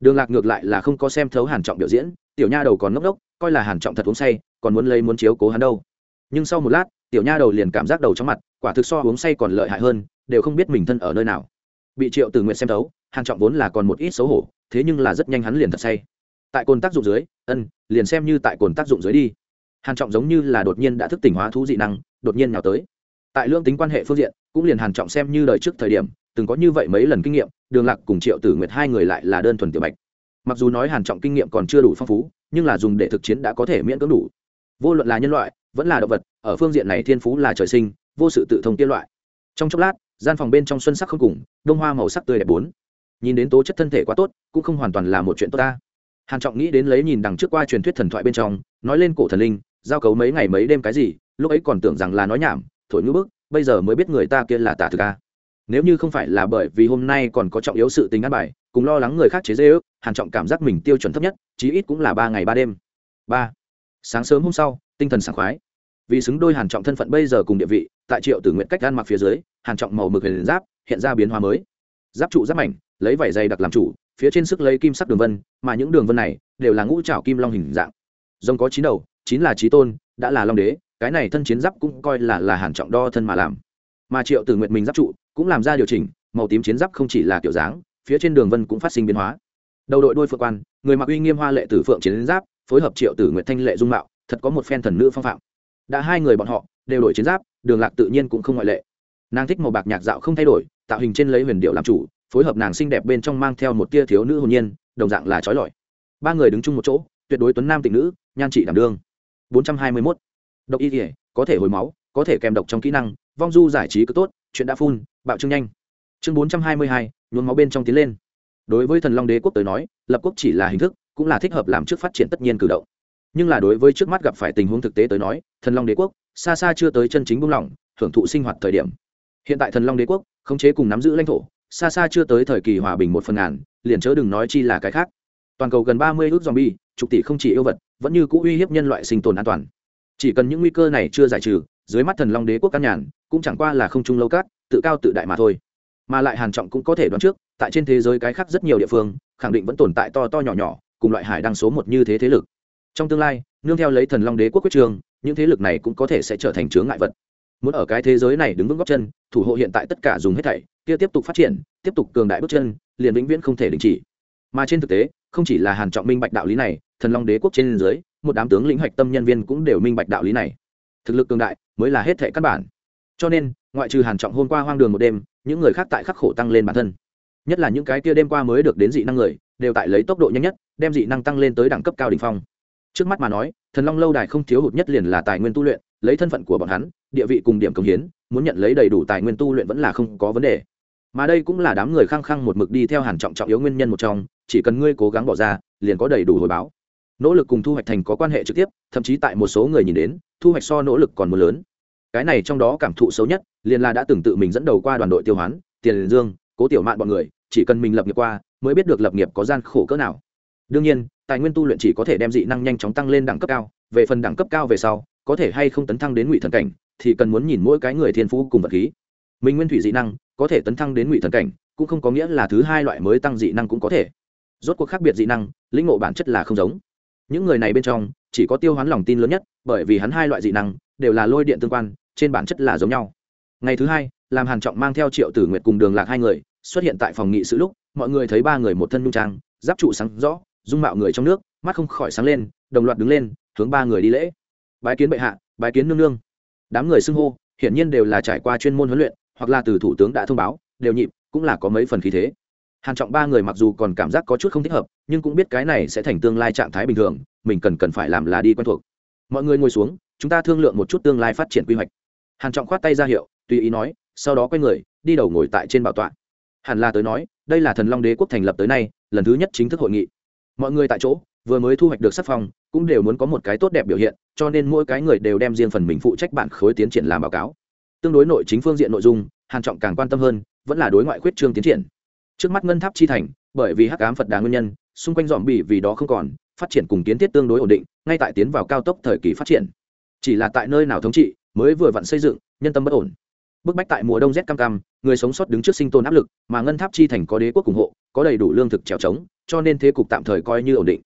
Đường lạc ngược lại là không có xem thấu hàn trọng biểu diễn, tiểu nha đầu còn ngốc ngốc, coi là hàn trọng thật uống say, còn muốn lấy muốn chiếu cố hắn đâu. Nhưng sau một lát, tiểu nha đầu liền cảm giác đầu trong mặt, quả thực so uống say còn lợi hại hơn, đều không biết mình thân ở nơi nào. Bị triệu từ nguyện xem thấu, hàn trọng vốn là còn một ít xấu hổ, thế nhưng là rất nhanh hắn liền thật say. Tại cồn tác dụng dưới, ân, liền xem như tại cồn tác dụng dưới đi. Hàn trọng giống như là đột nhiên đã thức tỉnh hóa thú dị năng, đột nhiên nhào tới tại lương tính quan hệ phương diện, cũng liền hàn trọng xem như đời trước thời điểm, từng có như vậy mấy lần kinh nghiệm, đường lạc cùng triệu tử nguyệt hai người lại là đơn thuần tiểu bạch. Mặc dù nói hàn trọng kinh nghiệm còn chưa đủ phong phú, nhưng là dùng để thực chiến đã có thể miễn cưỡng đủ. Vô luận là nhân loại, vẫn là động vật, ở phương diện này thiên phú là trời sinh, vô sự tự thông tiên loại. Trong chốc lát, gian phòng bên trong xuân sắc không cùng, đông hoa màu sắc tươi đẹp bốn. Nhìn đến tố chất thân thể quá tốt, cũng không hoàn toàn là một chuyện tốt ta. Hàn trọng nghĩ đến lấy nhìn đằng trước qua truyền thuyết thần thoại bên trong, nói lên cổ thần linh, giao cấu mấy ngày mấy đêm cái gì, lúc ấy còn tưởng rằng là nói nhảm thổi ngữ bức, bây giờ mới biết người ta kia là tả thực a. Nếu như không phải là bởi vì hôm nay còn có trọng yếu sự tình ăn bài, cùng lo lắng người khác chế dễ ước, hàn trọng cảm giác mình tiêu chuẩn thấp nhất, chí ít cũng là ba ngày ba đêm. Ba. Sáng sớm hôm sau, tinh thần sảng khoái. Vì xứng đôi hàn trọng thân phận bây giờ cùng địa vị, tại triệu tử nguyện cách gan mặc phía dưới, hàn trọng màu mực huyền giáp, hiện ra biến hóa mới. Giáp trụ giáp mảnh, lấy vải dày đặc làm chủ, phía trên sức lấy kim sắc đường vân, mà những đường vân này đều là ngũ trảo kim long hình dạng. Rồng có chín đầu, chín là trí tôn, đã là long đế cái này thân chiến giáp cũng coi là là hàn trọng đo thân mà làm. Mà triệu tử nguyện mình giáp trụ cũng làm ra điều chỉnh, màu tím chiến giáp không chỉ là kiểu dáng, phía trên đường vân cũng phát sinh biến hóa. Đầu đội đôi phượng quan, người mặc uy nghiêm hoa lệ tử phượng chiến giáp, phối hợp triệu tử nguyện thanh lệ dung mạo, thật có một phen thần nữ phong phạm. Đã hai người bọn họ đều đổi chiến giáp, đường lạc tự nhiên cũng không ngoại lệ. Nàng thích màu bạc nhạc dạo không thay đổi, tạo hình trên lấy huyền điệu làm chủ, phối hợp nàng xinh đẹp bên trong mang theo một tia thiếu nữ hồn nhiên, đồng dạng là trói lọi. Ba người đứng chung một chỗ, tuyệt đối tuấn nam tịnh nữ, nhan trị đảm đương. Bốn trăm hai mươi 421 độc y kỉa có thể hồi máu, có thể kèm độc trong kỹ năng, vong du giải trí cứ tốt, chuyện đã phun, bạo trương nhanh. Chương bốn trăm hai mươi hai, nhuốm máu bên trong tiến lên. Đối với thần long đế quốc tới nói, lập quốc chỉ là hình thức, cũng là thích hợp làm trước phát triển tất nhiên cử động. Nhưng là đối với trước mắt gặp phải tình huống thực tế tới nói, thần long đế quốc, xa xa chưa tới chân chính buông lỏng, hưởng thụ sinh hoạt thời điểm. Hiện tại thần long đế quốc, khống chế cùng nắm giữ lãnh thổ, xa xa chưa tới thời kỳ hòa bình một phần ngàn, liền chớ đừng nói chi là cái khác. Toàn cầu gần ba mươi ước zombie, chục tỷ không chỉ yêu vật, vẫn như cũ uy hiếp nhân loại sinh tồn an toàn chỉ cần những nguy cơ này chưa giải trừ, dưới mắt thần long đế quốc căn nhàn, cũng chẳng qua là không trung lâu cát, tự cao tự đại mà thôi. Mà lại hàn trọng cũng có thể đoán trước, tại trên thế giới cái khác rất nhiều địa phương, khẳng định vẫn tồn tại to to nhỏ nhỏ, cùng loại hải đăng số một như thế thế lực. Trong tương lai, nương theo lấy thần long đế quốc quyết trường, những thế lực này cũng có thể sẽ trở thành chướng ngại vật. Muốn ở cái thế giới này đứng vững góc chân, thủ hộ hiện tại tất cả dùng hết thảy, kia tiếp tục phát triển, tiếp tục cường đại bước chân, liền vĩnh viễn không thể đình chỉ. Mà trên thực tế, không chỉ là hàn trọng minh bạch đạo lý này, thần long đế quốc trên dưới một đám tướng lĩnh hoạch tâm nhân viên cũng đều minh bạch đạo lý này. Thực lực cường đại mới là hết thảy căn bản. Cho nên, ngoại trừ hàn trọng hôm qua hoang đường một đêm, những người khác tại khắc khổ tăng lên bản thân. Nhất là những cái kia đêm qua mới được đến dị năng người, đều tại lấy tốc độ nhanh nhất, đem dị năng tăng lên tới đẳng cấp cao đỉnh phong. Trước mắt mà nói, thần long lâu đài không thiếu hụt nhất liền là tài nguyên tu luyện, lấy thân phận của bọn hắn, địa vị cùng điểm công hiến, muốn nhận lấy đầy đủ tài nguyên tu luyện vẫn là không có vấn đề. Mà đây cũng là đám người khăng khăng một mực đi theo hàn trọng trọng yếu nguyên nhân một trong, chỉ cần ngươi cố gắng bỏ ra, liền có đầy đủ hồi báo nỗ lực cùng thu hoạch thành có quan hệ trực tiếp, thậm chí tại một số người nhìn đến, thu hoạch so nỗ lực còn một lớn. Cái này trong đó cảm thụ xấu nhất, liền là đã từng tự mình dẫn đầu qua đoàn đội tiêu hoán, tiền dương, cố tiểu mạn bọn người, chỉ cần mình lập nghiệp qua, mới biết được lập nghiệp có gian khổ cỡ nào. Đương nhiên, tài nguyên tu luyện chỉ có thể đem dị năng nhanh chóng tăng lên đẳng cấp cao, về phần đẳng cấp cao về sau, có thể hay không tấn thăng đến ngụy thần cảnh, thì cần muốn nhìn mỗi cái người thiên phú cùng vật khí. Mình nguyên thủy dị năng, có thể tấn thăng đến ngụy thần cảnh, cũng không có nghĩa là thứ hai loại mới tăng dị năng cũng có thể. Rốt cuộc khác biệt dị năng, lĩnh ngộ bản chất là không giống những người này bên trong, chỉ có tiêu hoán lòng tin lớn nhất, bởi vì hắn hai loại dị năng, đều là lôi điện tương quan, trên bản chất là giống nhau. Ngày thứ hai, làm hàn trọng mang theo triệu tử nguyệt cùng đường lạc hai người, xuất hiện tại phòng nghị sự lúc, mọi người thấy ba người một thân nhung trang, giáp trụ sáng rõ, dung mạo người trong nước, mắt không khỏi sáng lên, đồng loạt đứng lên, hướng ba người đi lễ. Bái kiến bệ hạ, bái kiến nương nương. Đám người xưng hô, hiển nhiên đều là trải qua chuyên môn huấn luyện, hoặc là từ thủ tướng đã thông báo, đều nhịp, cũng là có mấy phần khí thế hàn trọng ba người mặc dù còn cảm giác có chút không thích hợp, nhưng cũng biết cái này sẽ thành tương lai trạng thái bình thường, mình cần cần phải làm là đi quen thuộc. Mọi người ngồi xuống, chúng ta thương lượng một chút tương lai phát triển quy hoạch. Hàn trọng khoát tay ra hiệu, tùy ý nói, sau đó quay người, đi đầu ngồi tại trên bảo tọa. Hàn la tới nói, đây là thần long đế quốc thành lập tới nay, lần thứ nhất chính thức hội nghị. Mọi người tại chỗ, vừa mới thu hoạch được sắc phong, cũng đều muốn có một cái tốt đẹp biểu hiện, cho nên mỗi cái người đều đem riêng phần mình phụ trách bản khối tiến triển làm báo cáo. Tương đối nội chính phương diện nội dung, hàn trọng càng quan tâm hơn, vẫn là đối ngoại khuyết trương tiến triển trước mắt ngân tháp chi thành, bởi vì hắc ám phật đà nguyên nhân, xung quanh dòm bỉ vì đó không còn, phát triển cùng kiến thiết tương đối ổn định, ngay tại tiến vào cao tốc thời kỳ phát triển. Chỉ là tại nơi nào thống trị, mới vừa vặn xây dựng, nhân tâm bất ổn. Bức bách tại mùa đông rét cam cam, người sống sót đứng trước sinh tồn áp lực, mà ngân tháp chi thành có đế quốc ủng hộ, có đầy đủ lương thực trèo trống, cho nên thế cục tạm thời coi như ổn định.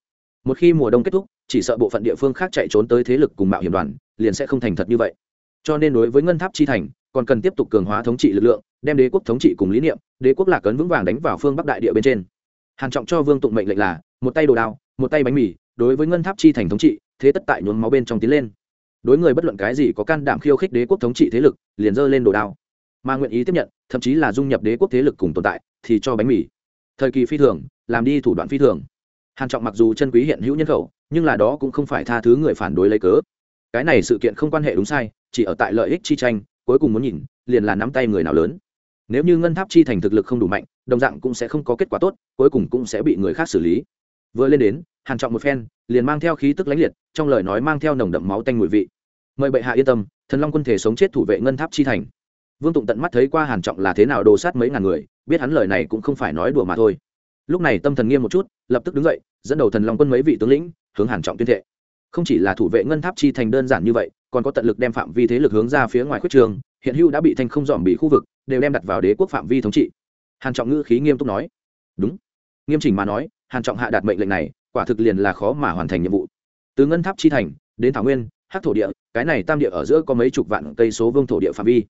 Một khi mùa đông kết thúc, chỉ sợ bộ phận địa phương khác chạy trốn tới thế lực cùng mạo hiểm đoàn, liền sẽ không thành thật như vậy. Cho nên đối với ngân tháp chi thành còn cần tiếp tục cường hóa thống trị lực lượng, đem đế quốc thống trị cùng lý niệm, đế quốc lạc ấn vững vàng đánh vào phương bắc đại địa bên trên. Hàn trọng cho vương tụng mệnh lệnh là, một tay đồ đao, một tay bánh mì, đối với ngân tháp chi thành thống trị, thế tất tại nhuốm máu bên trong tiến lên. Đối người bất luận cái gì có can đảm khiêu khích đế quốc thống trị thế lực, liền dơ lên đồ đao. Mà nguyện ý tiếp nhận, thậm chí là dung nhập đế quốc thế lực cùng tồn tại, thì cho bánh mì. Thời kỳ phi thường, làm đi thủ đoạn phi thường. Hàn trọng mặc dù chân quý hiện hữu nhân khẩu, nhưng là đó cũng không phải tha thứ người phản đối lấy cớ. Cái này sự kiện không quan hệ đúng sai, chỉ ở tại lợi ích chi tranh cuối cùng muốn nhìn, liền là nắm tay người nào lớn. Nếu như ngân tháp chi thành thực lực không đủ mạnh, đồng dạng cũng sẽ không có kết quả tốt, cuối cùng cũng sẽ bị người khác xử lý. Vừa lên đến, hàn trọng một phen, liền mang theo khí tức lãnh liệt, trong lời nói mang theo nồng đậm máu tanh mùi vị. Mời bệ hạ yên tâm, thần long quân thể sống chết thủ vệ ngân tháp chi thành. Vương tụng tận mắt thấy qua hàn trọng là thế nào đồ sát mấy ngàn người, biết hắn lời này cũng không phải nói đùa mà thôi. Lúc này tâm thần nghiêm một chút, lập tức đứng dậy, dẫn đầu thần long quân mấy vị tướng lĩnh, hướng hàn trọng tuyên thệ. Không chỉ là thủ vệ ngân tháp chi thành đơn giản như vậy còn có tận lực đem phạm vi thế lực hướng ra phía ngoài khuyết trường, hiện hữu đã bị thanh không dòm bị khu vực, đều đem đặt vào đế quốc phạm vi thống trị. Hàn trọng ngữ khí nghiêm túc nói. Đúng. Nghiêm chỉnh mà nói, hàn trọng hạ đạt mệnh lệnh này, quả thực liền là khó mà hoàn thành nhiệm vụ. Từ ngân tháp chi thành, đến thảo nguyên, hắc thổ địa, cái này tam địa ở giữa có mấy chục vạn cây số vương thổ địa phạm vi.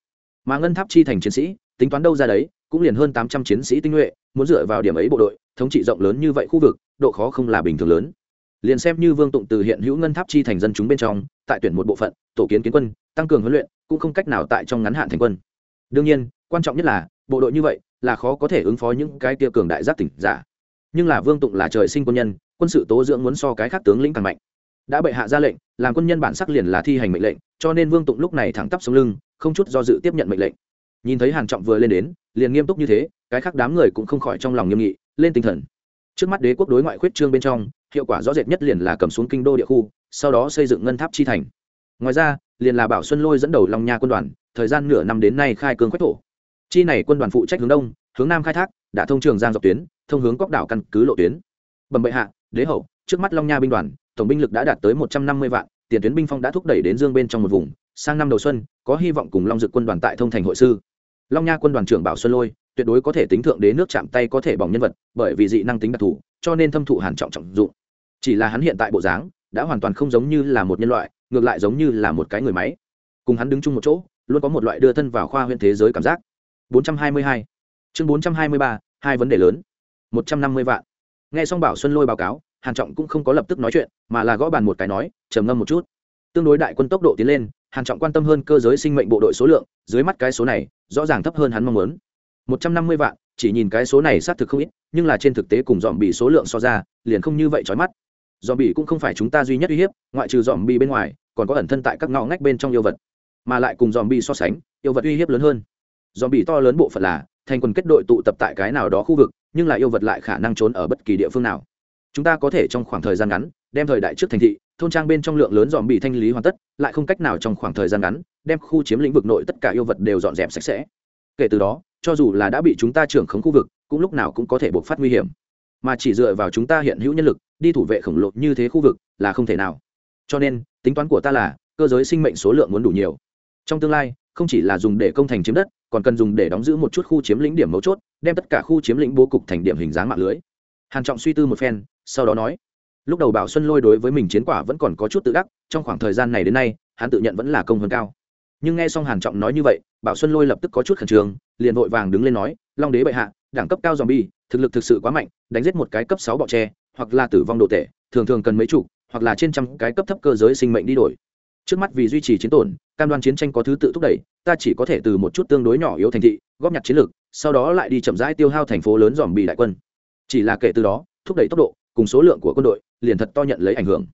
Mà ngân tháp chi thành chiến sĩ, tính toán đâu ra đấy, cũng liền hơn tám trăm chiến sĩ tinh nhuệ, muốn dựa vào điểm ấy bộ đội, thống trị rộng lớn như vậy khu vực, độ khó không là bình thường lớn liền xem như vương tụng từ hiện hữu ngân tháp chi thành dân chúng bên trong, tại tuyển một bộ phận, tổ kiến kiến quân, tăng cường huấn luyện, cũng không cách nào tại trong ngắn hạn thành quân. Đương nhiên, quan trọng nhất là, bộ đội như vậy là khó có thể ứng phó những cái tiêu cường đại giác tỉnh giả. Nhưng là vương tụng là trời sinh quân nhân, quân sự tố dưỡng muốn so cái khác tướng lĩnh càng mạnh. Đã bệ hạ ra lệnh, làm quân nhân bản sắc liền là thi hành mệnh lệnh, cho nên vương tụng lúc này thẳng tắp sống lưng, không chút do dự tiếp nhận mệnh lệnh. Nhìn thấy hàn trọng vừa lên đến, liền nghiêm túc như thế, cái khác đám người cũng không khỏi trong lòng nghiêm nghị, lên tinh thần. Trước mắt đế quốc đối ngoại khuyết trương bên trong hiệu quả rõ rệt nhất liền là cầm xuống kinh đô địa khu, sau đó xây dựng ngân tháp chi thành. Ngoài ra, liền là bảo xuân lôi dẫn đầu long nha quân đoàn, thời gian nửa năm đến nay khai cương quách thổ. Chi này quân đoàn phụ trách hướng đông, hướng nam khai thác, đã thông trường giang dọc tuyến, thông hướng cóc đảo căn cứ lộ tuyến. Bẩm bệ hạ, đế hậu, trước mắt long nha binh đoàn, tổng binh lực đã đạt tới một trăm năm mươi vạn, tiền tuyến binh phong đã thúc đẩy đến dương bên trong một vùng, sang năm đầu xuân, có hy vọng cùng long dực quân đoàn tại thông thành hội sư. Long nha quân đoàn trưởng bảo xuân lôi, tuyệt đối có thể tính thượng đế nước chạm tay có thể bỏng nhân vật, bởi vì dị năng tính đặc thù, cho nên thâm thụ hàn trọng trọng dụng chỉ là hắn hiện tại bộ dáng đã hoàn toàn không giống như là một nhân loại, ngược lại giống như là một cái người máy. Cùng hắn đứng chung một chỗ, luôn có một loại đưa thân vào khoa huyện thế giới cảm giác. 422 chương 423 hai vấn đề lớn. 150 vạn. Nghe xong bảo xuân lôi báo cáo, hàn trọng cũng không có lập tức nói chuyện, mà là gõ bàn một cái nói, trầm ngâm một chút. Tương đối đại quân tốc độ tiến lên, hàn trọng quan tâm hơn cơ giới sinh mệnh bộ đội số lượng, dưới mắt cái số này, rõ ràng thấp hơn hắn mong muốn. 150 vạn, chỉ nhìn cái số này xác thực không ít, nhưng là trên thực tế cùng dòm bị số lượng so ra, liền không như vậy chói mắt dòm bị cũng không phải chúng ta duy nhất uy hiếp, ngoại trừ dòm bị bên ngoài, còn có ẩn thân tại các ngõ ngách bên trong yêu vật. Mà lại cùng dòm bị so sánh, yêu vật uy hiếp lớn hơn. Dòm bị to lớn bộ phận là, thành quần kết đội tụ tập tại cái nào đó khu vực, nhưng lại yêu vật lại khả năng trốn ở bất kỳ địa phương nào. Chúng ta có thể trong khoảng thời gian ngắn, đem thời đại trước thành thị, thôn trang bên trong lượng lớn dòm bị thanh lý hoàn tất, lại không cách nào trong khoảng thời gian ngắn, đem khu chiếm lĩnh vực nội tất cả yêu vật đều dọn dẹp sạch sẽ. Kể từ đó, cho dù là đã bị chúng ta trưởng khống khu vực, cũng lúc nào cũng có thể buộc phát nguy hiểm mà chỉ dựa vào chúng ta hiện hữu nhân lực, đi thủ vệ khổng lồ như thế khu vực là không thể nào. Cho nên, tính toán của ta là, cơ giới sinh mệnh số lượng muốn đủ nhiều. Trong tương lai, không chỉ là dùng để công thành chiếm đất, còn cần dùng để đóng giữ một chút khu chiếm lĩnh điểm mấu chốt, đem tất cả khu chiếm lĩnh bố cục thành điểm hình dáng mạng lưới. Hàn trọng suy tư một phen, sau đó nói, lúc đầu bảo xuân lôi đối với mình chiến quả vẫn còn có chút tự đắc, trong khoảng thời gian này đến nay, hắn tự nhận vẫn là công hơn cao. Nhưng nghe xong hàn trọng nói như vậy, bảo xuân lôi lập tức có chút khẩn trương, liền vội vàng đứng lên nói, long đế bệ hạ, đẳng cấp cao zombie thực lực thực sự quá mạnh, đánh giết một cái cấp sáu bọ tre, hoặc là tử vong đồ tệ thường thường cần mấy chục, hoặc là trên trăm cái cấp thấp cơ giới sinh mệnh đi đổi. Trước mắt vì duy trì chiến tổn, cam đoan chiến tranh có thứ tự thúc đẩy, ta chỉ có thể từ một chút tương đối nhỏ yếu thành thị, góp nhặt chiến lược sau đó lại đi chậm rãi tiêu hao thành phố lớn dòm bị đại quân. Chỉ là kể từ đó, thúc đẩy tốc độ, cùng số lượng của quân đội, liền thật to nhận lấy ảnh hưởng.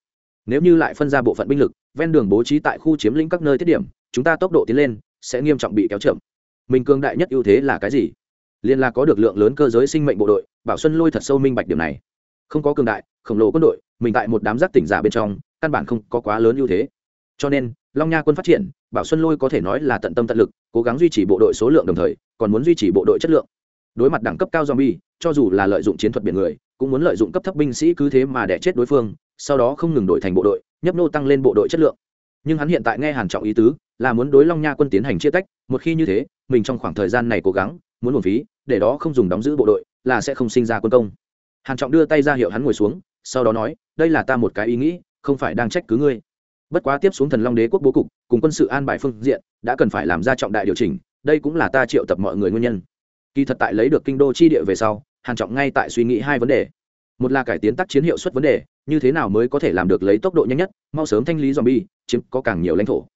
Nếu như lại phân ra bộ phận binh lực, ven đường bố trí tại khu chiếm lĩnh các nơi tiết điểm, chúng ta tốc độ tiến lên, sẽ nghiêm trọng bị kéo chậm. Mình cương đại nhất ưu thế là cái gì? Liên là có được lượng lớn cơ giới sinh mệnh bộ đội, bảo xuân lôi thật sâu minh bạch điểm này. Không có cường đại, khổng lồ quân đội, mình tại một đám giác tỉnh giả bên trong, căn bản không có quá lớn ưu thế. Cho nên, long nha quân phát triển, bảo xuân lôi có thể nói là tận tâm tận lực, cố gắng duy trì bộ đội số lượng đồng thời, còn muốn duy trì bộ đội chất lượng. Đối mặt đẳng cấp cao zombie, cho dù là lợi dụng chiến thuật biển người, cũng muốn lợi dụng cấp thấp binh sĩ cứ thế mà đẻ chết đối phương, sau đó không ngừng đổi thành bộ đội, nhấp nô tăng lên bộ đội chất lượng. Nhưng hắn hiện tại nghe hàn trọng ý tứ, là muốn đối long nha quân tiến hành chia tách, một khi như thế, mình trong khoảng thời gian này cố gắng muốn buồn phí, để đó không dùng đóng giữ bộ đội, là sẽ không sinh ra quân công. Hàn trọng đưa tay ra hiệu hắn ngồi xuống, sau đó nói, đây là ta một cái ý nghĩ, không phải đang trách cứ ngươi. Bất quá tiếp xuống thần long đế quốc bố cục, cùng quân sự an bài phương diện, đã cần phải làm ra trọng đại điều chỉnh, đây cũng là ta triệu tập mọi người nguyên nhân. Kỳ thật tại lấy được kinh đô chi địa về sau, hàn trọng ngay tại suy nghĩ hai vấn đề. Một là cải tiến tác chiến hiệu suất vấn đề, như thế nào mới có thể làm được lấy tốc độ nhanh nhất, mau sớm thanh lý zombie, chiếm có càng nhiều lãnh thổ.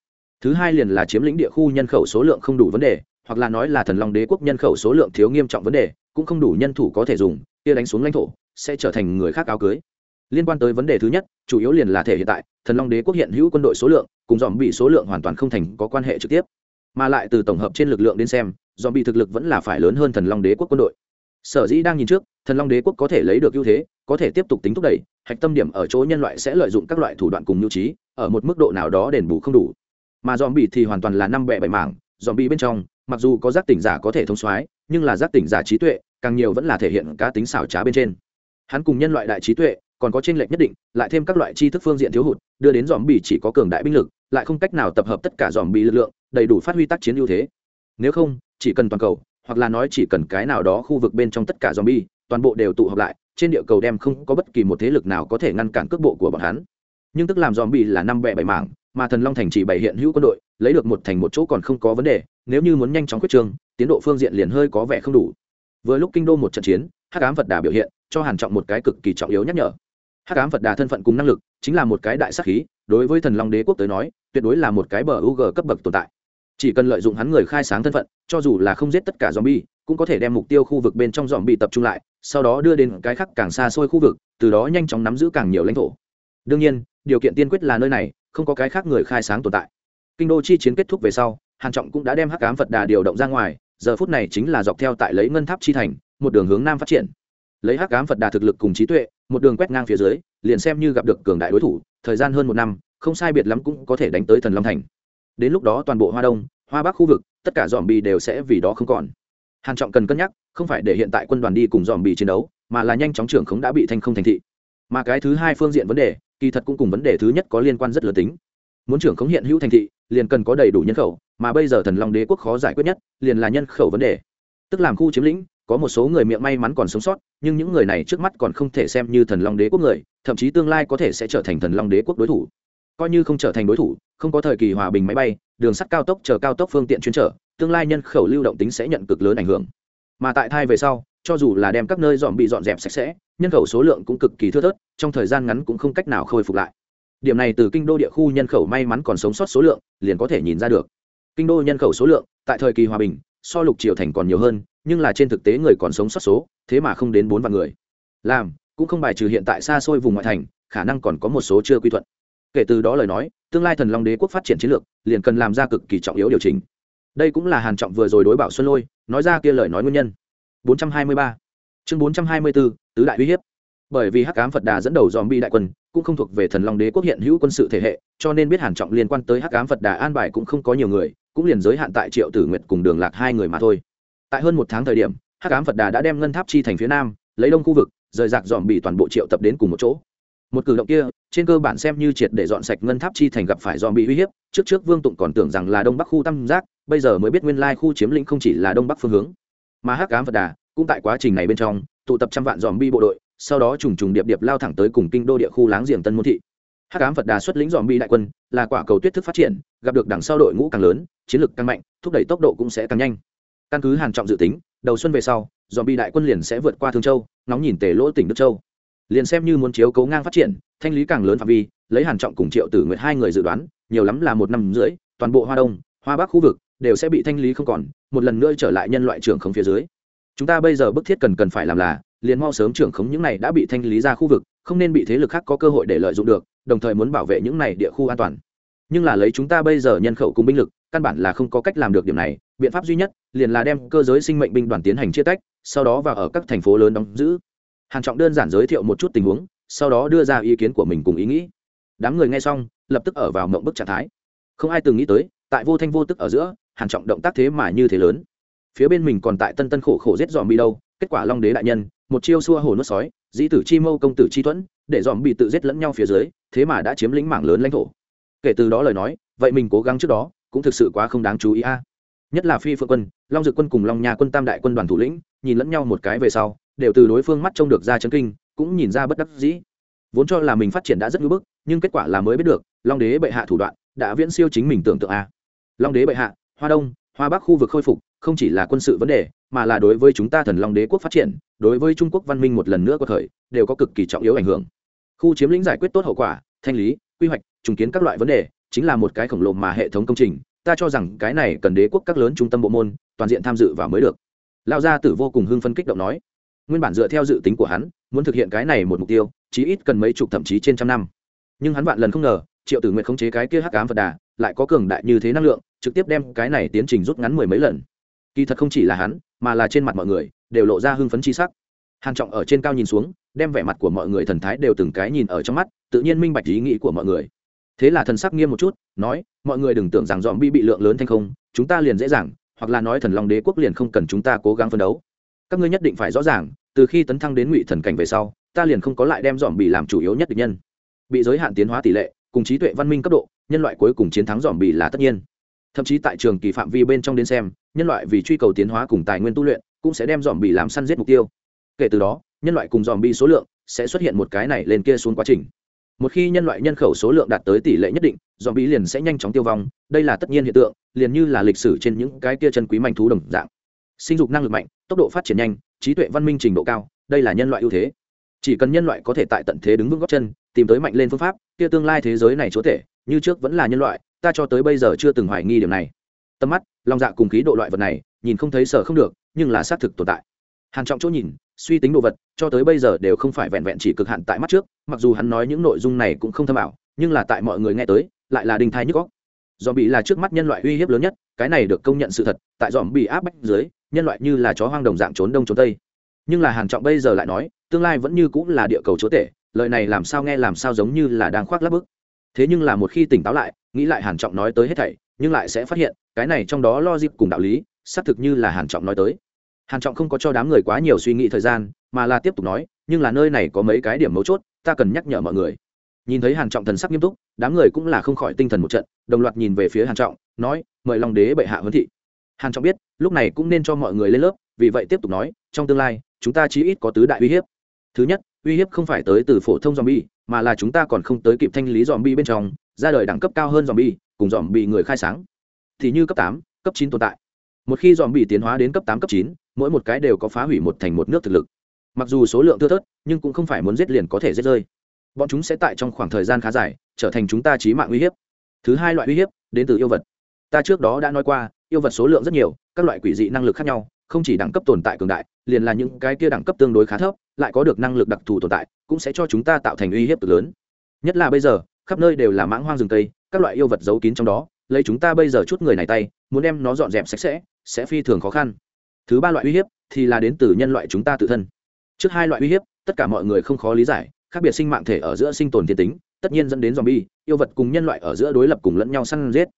Thứ hai liền là chiếm lĩnh địa khu nhân khẩu số lượng không đủ vấn đề hoặc là nói là thần long đế quốc nhân khẩu số lượng thiếu nghiêm trọng vấn đề, cũng không đủ nhân thủ có thể dùng, kia đánh xuống lãnh thổ, sẽ trở thành người khác áo cưới. Liên quan tới vấn đề thứ nhất, chủ yếu liền là thể hiện tại, thần long đế quốc hiện hữu quân đội số lượng, cùng dòm bị số lượng hoàn toàn không thành có quan hệ trực tiếp. Mà lại từ tổng hợp trên lực lượng đến xem, dòm bị thực lực vẫn là phải lớn hơn thần long đế quốc quân đội. Sở dĩ đang nhìn trước, thần long đế quốc có thể lấy được ưu thế, có thể tiếp tục tính thúc đẩy, hạch tâm điểm ở chỗ nhân loại sẽ lợi dụng các loại thủ đoạn cùng nhu trí, ở một mức độ nào đó đền bù không đủ. Mà dòm bị thì hoàn toàn là năm bẹ bảy mảng, dòm bị bên trong mặc dù có giác tỉnh giả có thể thông soái nhưng là giác tỉnh giả trí tuệ càng nhiều vẫn là thể hiện cá tính xảo trá bên trên. Hắn cùng nhân loại đại trí tuệ còn có tranh lệch nhất định lại thêm các loại tri thức phương diện thiếu hụt đưa đến dòm bì chỉ có cường đại binh lực lại không cách nào tập hợp tất cả dòm bì lực lượng đầy đủ phát huy tác chiến ưu thế. Nếu không chỉ cần toàn cầu hoặc là nói chỉ cần cái nào đó khu vực bên trong tất cả dòm bì, toàn bộ đều tụ họp lại trên địa cầu đem không có bất kỳ một thế lực nào có thể ngăn cản cước bộ của bọn hắn. Nhưng tức làm dòm bì là năm bẹ bảy mảng mà thần long thành chỉ bày hiện hữu quân đội, lấy được một thành một chỗ còn không có vấn đề, nếu như muốn nhanh chóng quyết trường, tiến độ phương diện liền hơi có vẻ không đủ. Vừa lúc kinh đô một trận chiến, hắc ám phật đà biểu hiện, cho hàn trọng một cái cực kỳ trọng yếu nhắc nhở. Hắc ám phật đà thân phận cùng năng lực, chính là một cái đại sắc khí, đối với thần long đế quốc tới nói, tuyệt đối là một cái bờ u g cấp bậc tồn tại. Chỉ cần lợi dụng hắn người khai sáng thân phận, cho dù là không giết tất cả zombie, cũng có thể đem mục tiêu khu vực bên trong zombie tập trung lại, sau đó đưa đến cái khác càng xa xôi khu vực, từ đó nhanh chóng nắm giữ càng nhiều lãnh thổ. Đương nhiên, điều kiện tiên quyết là nơi này không có cái khác người khai sáng tồn tại. Kinh đô chi chiến kết thúc về sau, hàn trọng cũng đã đem hắc ám phật đà điều động ra ngoài, giờ phút này chính là dọc theo tại lấy ngân tháp chi thành, một đường hướng nam phát triển. Lấy hắc ám phật đà thực lực cùng trí tuệ, một đường quét ngang phía dưới, liền xem như gặp được cường đại đối thủ, thời gian hơn một năm, không sai biệt lắm cũng có thể đánh tới thần long thành. Đến lúc đó toàn bộ hoa đông, hoa bắc khu vực, tất cả dòm bì đều sẽ vì đó không còn. Hàn trọng cần cân nhắc, không phải để hiện tại quân đoàn đi cùng dòm bì chiến đấu, mà là nhanh chóng trưởng khống đã bị thanh không thành thị. Mà cái thứ hai phương diện vấn đề kỳ thật cũng cùng vấn đề thứ nhất có liên quan rất lớn tính. Muốn trưởng khống hiện hữu thành thị, liền cần có đầy đủ nhân khẩu, mà bây giờ thần long đế quốc khó giải quyết nhất, liền là nhân khẩu vấn đề. Tức làm khu chiếm lĩnh, có một số người miệng may mắn còn sống sót, nhưng những người này trước mắt còn không thể xem như thần long đế quốc người, thậm chí tương lai có thể sẽ trở thành thần long đế quốc đối thủ. Coi như không trở thành đối thủ, không có thời kỳ hòa bình máy bay, đường sắt cao tốc chờ cao tốc phương tiện chuyên trở, tương lai nhân khẩu lưu động tính sẽ nhận cực lớn ảnh hưởng mà tại thai về sau, cho dù là đem các nơi dọn bị dọn dẹp sạch sẽ, nhân khẩu số lượng cũng cực kỳ thưa thớt, trong thời gian ngắn cũng không cách nào khôi phục lại. Điểm này từ kinh đô địa khu nhân khẩu may mắn còn sống sót số lượng, liền có thể nhìn ra được. Kinh đô nhân khẩu số lượng, tại thời kỳ hòa bình, so lục triều thành còn nhiều hơn, nhưng là trên thực tế người còn sống sót số, thế mà không đến bốn vạn người. Làm, cũng không bài trừ hiện tại xa xôi vùng ngoại thành, khả năng còn có một số chưa quy thuận. Kể từ đó lời nói, tương lai thần long đế quốc phát triển chiến lược, liền cần làm ra cực kỳ trọng yếu điều chỉnh đây cũng là hàn trọng vừa rồi đối bảo xuân lôi, nói ra kia lời nói nguyên nhân. 423 chương 424 tứ đại uy hiếp. Bởi vì hắc ám phật đà dẫn đầu dòm bi đại quân, cũng không thuộc về thần long đế quốc hiện hữu quân sự thể hệ, cho nên biết hàn trọng liên quan tới hắc ám phật đà an bài cũng không có nhiều người, cũng liền giới hạn tại triệu tử nguyệt cùng đường lạc hai người mà thôi. Tại hơn một tháng thời điểm, hắc ám phật đà đã đem ngân tháp chi thành phía nam, lấy đông khu vực, rời rạc dòm bị toàn bộ triệu tập đến cùng một chỗ một cử động kia, trên cơ bản xem như triệt để dọn sạch ngân tháp chi thành gặp phải dòm bị uy hiếp, trước trước vương tụng còn tưởng rằng là đông bắc khu tam giác, bây giờ mới biết nguyên lai khu chiếm lĩnh không chỉ là đông bắc phương hướng. Mà hắc ám phật đà, cũng tại quá trình này bên trong, tụ tập trăm vạn dòm bi bộ đội, sau đó trùng trùng điệp điệp lao thẳng tới cùng kinh đô địa khu láng giềng tân môn thị. Hắc ám phật đà xuất lĩnh dòm bi đại quân, là quả cầu tuyết thức phát triển, gặp được đằng sau đội ngũ càng lớn, chiến lược càng mạnh, thúc đẩy tốc độ cũng sẽ càng nhanh. Căn cứ hàn trọng dự tính, đầu xuân về sau dòm bi đại quân liền sẽ vượt qua thương châu nóng nhìn tề lỗ tỉnh đức châu liền xem như muốn chiếu cấu ngang phát triển, thanh lý càng lớn phạm vi, lấy hàn trọng cùng triệu tử nguyệt hai người dự đoán, nhiều lắm là một năm rưỡi, toàn bộ hoa đông, hoa bắc khu vực đều sẽ bị thanh lý không còn, một lần nữa trở lại nhân loại trưởng không phía dưới. Chúng ta bây giờ bức thiết cần cần phải làm là, liền mau sớm trưởng khống những này đã bị thanh lý ra khu vực, không nên bị thế lực khác có cơ hội để lợi dụng được, đồng thời muốn bảo vệ những này địa khu an toàn. Nhưng là lấy chúng ta bây giờ nhân khẩu cùng binh lực, căn bản là không có cách làm được điểm này, biện pháp duy nhất liền là đem cơ giới sinh mệnh binh đoàn tiến hành chia tách, sau đó vào ở các thành phố lớn đóng giữ hàn trọng đơn giản giới thiệu một chút tình huống, sau đó đưa ra ý kiến của mình cùng ý nghĩ. Đám người nghe xong, lập tức ở vào mộng bức trạng thái. Không ai từng nghĩ tới, tại vô thanh vô tức ở giữa, hàn trọng động tác thế mà như thế lớn. Phía bên mình còn tại tân tân khổ khổ giết dòm bị đâu, kết quả long đế đại nhân, một chiêu xua hồ nuốt sói, dĩ tử chi mâu công tử chi thuẫn, để dòm bị tự giết lẫn nhau phía dưới, thế mà đã chiếm lĩnh mảng lớn lãnh thổ. Kể từ đó lời nói, vậy mình cố gắng trước đó, cũng thực sự quá không đáng chú ý a. Nhất là phi phượng quân, long dực quân cùng long nha quân tam đại quân đoàn thủ lĩnh, nhìn lẫn nhau một cái về sau đều từ đối phương mắt trông được ra chấn kinh, cũng nhìn ra bất đắc dĩ. Vốn cho là mình phát triển đã rất ngưỡng bức, nhưng kết quả là mới biết được, long đế bệ hạ thủ đoạn đã viễn siêu chính mình tưởng tượng a. Long đế bệ hạ, hoa đông, hoa bắc khu vực khôi phục, không chỉ là quân sự vấn đề, mà là đối với chúng ta thần long đế quốc phát triển, đối với trung quốc văn minh một lần nữa có thời đều có cực kỳ trọng yếu ảnh hưởng. Khu chiếm lĩnh giải quyết tốt hậu quả, thanh lý, quy hoạch, trùng kiến các loại vấn đề, chính là một cái khổng lồ mà hệ thống công trình, ta cho rằng cái này cần đế quốc các lớn trung tâm bộ môn, toàn diện tham dự vào mới được. Lão gia tử vô cùng hưng phấn kích động nói nguyên bản dựa theo dự tính của hắn, muốn thực hiện cái này một mục tiêu, chí ít cần mấy chục thậm chí trên trăm năm. Nhưng hắn vạn lần không ngờ, triệu tử nguyện khống chế cái kia hắc ám phật đà, lại có cường đại như thế năng lượng, trực tiếp đem cái này tiến trình rút ngắn mười mấy lần. Kỳ thật không chỉ là hắn, mà là trên mặt mọi người, đều lộ ra hưng phấn chi sắc. Hàn trọng ở trên cao nhìn xuống, đem vẻ mặt của mọi người thần thái đều từng cái nhìn ở trong mắt, tự nhiên minh bạch ý nghĩ của mọi người. Thế là thần sắc nghiêm một chút, nói, mọi người đừng tưởng rằng dòm bi bị lượng lớn thành không, chúng ta liền dễ dàng, hoặc là nói thần long đế quốc liền không cần chúng ta cố gắng phấn đấu các ngươi nhất định phải rõ ràng, từ khi tấn thăng đến ngụy thần cảnh về sau, ta liền không có lại đem dòm bị làm chủ yếu nhất địch nhân. Bị giới hạn tiến hóa tỷ lệ, cùng trí tuệ văn minh cấp độ, nhân loại cuối cùng chiến thắng dòm bị là tất nhiên. Thậm chí tại trường kỳ phạm vi bên trong đến xem, nhân loại vì truy cầu tiến hóa cùng tài nguyên tu luyện, cũng sẽ đem dòm bị làm săn giết mục tiêu. Kể từ đó, nhân loại cùng dòm bị số lượng sẽ xuất hiện một cái này lên kia xuống quá trình. Một khi nhân loại nhân khẩu số lượng đạt tới tỷ lệ nhất định, dòm bị liền sẽ nhanh chóng tiêu vong, đây là tất nhiên hiện tượng, liền như là lịch sử trên những cái kia chân quý manh thú đồng dạng sinh dục năng lực mạnh, tốc độ phát triển nhanh, trí tuệ văn minh trình độ cao, đây là nhân loại ưu thế. Chỉ cần nhân loại có thể tại tận thế đứng vững góc chân, tìm tới mạnh lên phương pháp, kia tương lai thế giới này chúa thể như trước vẫn là nhân loại, ta cho tới bây giờ chưa từng hoài nghi điểm này. Tầm mắt, lòng dạ cùng khí độ loại vật này, nhìn không thấy sở không được, nhưng là xác thực tồn tại. Hàn trọng chỗ nhìn, suy tính đồ vật, cho tới bây giờ đều không phải vẹn vẹn chỉ cực hạn tại mắt trước, mặc dù hắn nói những nội dung này cũng không thâm ảo, nhưng là tại mọi người nghe tới, lại là đình thai nhức góc dòm bị là trước mắt nhân loại uy hiếp lớn nhất, cái này được công nhận sự thật, tại dòm bị áp bách dưới nhân loại như là chó hoang đồng dạng trốn đông trốn tây. Nhưng là hàn trọng bây giờ lại nói, tương lai vẫn như cũng là địa cầu chúa tể, lời này làm sao nghe làm sao giống như là đang khoác lác bức. Thế nhưng là một khi tỉnh táo lại, nghĩ lại hàn trọng nói tới hết thảy, nhưng lại sẽ phát hiện, cái này trong đó lo dịp cùng đạo lý, xác thực như là hàn trọng nói tới. Hàn trọng không có cho đám người quá nhiều suy nghĩ thời gian, mà là tiếp tục nói, nhưng là nơi này có mấy cái điểm mấu chốt, ta cần nhắc nhở mọi người. Nhìn thấy hàn trọng thần sắc nghiêm túc, đám người cũng là không khỏi tinh thần một trận, đồng loạt nhìn về phía hàn trọng, nói, mời long đế bệ hạ huấn thị hàn trọng biết, lúc này cũng nên cho mọi người lên lớp, vì vậy tiếp tục nói, trong tương lai, chúng ta chí ít có tứ đại uy hiếp. Thứ nhất, uy hiếp không phải tới từ phổ thông zombie, mà là chúng ta còn không tới kịp thanh lý zombie bên trong, ra đời đẳng cấp cao hơn zombie, cùng zombie người khai sáng. Thì như cấp tám, cấp chín tồn tại. Một khi zombie tiến hóa đến cấp tám, cấp chín, mỗi một cái đều có phá hủy một thành một nước thực lực. Mặc dù số lượng thưa thớt, nhưng cũng không phải muốn giết liền có thể giết rơi. Bọn chúng sẽ tại trong khoảng thời gian khá dài, trở thành chúng ta trí mạng uy hiếp. Thứ hai loại uy hiếp, đến từ yêu vật. Ta trước đó đã nói qua yêu vật số lượng rất nhiều, các loại quỷ dị năng lực khác nhau, không chỉ đẳng cấp tồn tại cường đại, liền là những cái kia đẳng cấp tương đối khá thấp, lại có được năng lực đặc thù tồn tại, cũng sẽ cho chúng ta tạo thành uy hiếp cực lớn. Nhất là bây giờ, khắp nơi đều là mãng hoang rừng tây các loại yêu vật giấu kín trong đó, lấy chúng ta bây giờ chút người này tay, muốn đem nó dọn dẹp sạch sẽ sẽ phi thường khó khăn. Thứ ba loại uy hiếp thì là đến từ nhân loại chúng ta tự thân. Trước hai loại uy hiếp, tất cả mọi người không khó lý giải, khác biệt sinh mạng thể ở giữa sinh tồn thiên tính, tất nhiên dẫn đến zombie, yêu vật cùng nhân loại ở giữa đối lập cùng lẫn nhau săn giết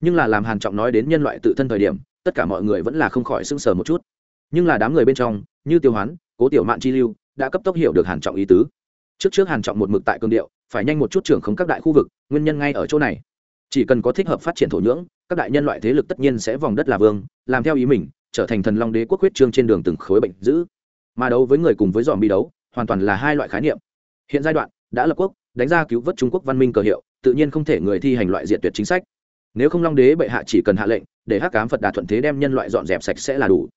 nhưng là làm hàn trọng nói đến nhân loại tự thân thời điểm, tất cả mọi người vẫn là không khỏi sưng sờ một chút. Nhưng là đám người bên trong, như tiêu hoán, cố tiểu mạn chi lưu, đã cấp tốc hiểu được hàn trọng ý tứ. Trước trước hàn trọng một mực tại cương điệu, phải nhanh một chút trưởng không các đại khu vực, nguyên nhân ngay ở chỗ này. Chỉ cần có thích hợp phát triển thổ nhưỡng, các đại nhân loại thế lực tất nhiên sẽ vòng đất là vương, làm theo ý mình, trở thành thần long đế quốc huyết trương trên đường từng khối bệnh dữ. Mà đấu với người cùng với dòm bi đấu, hoàn toàn là hai loại khái niệm. Hiện giai đoạn, đã lập quốc, đánh ra cứu vớt trung quốc văn minh cờ hiệu, tự nhiên không thể người thi hành loại diện tuyệt chính sách nếu không long đế bệ hạ chỉ cần hạ lệnh để hắc cám phật đạt thuận thế đem nhân loại dọn dẹp sạch sẽ là đủ.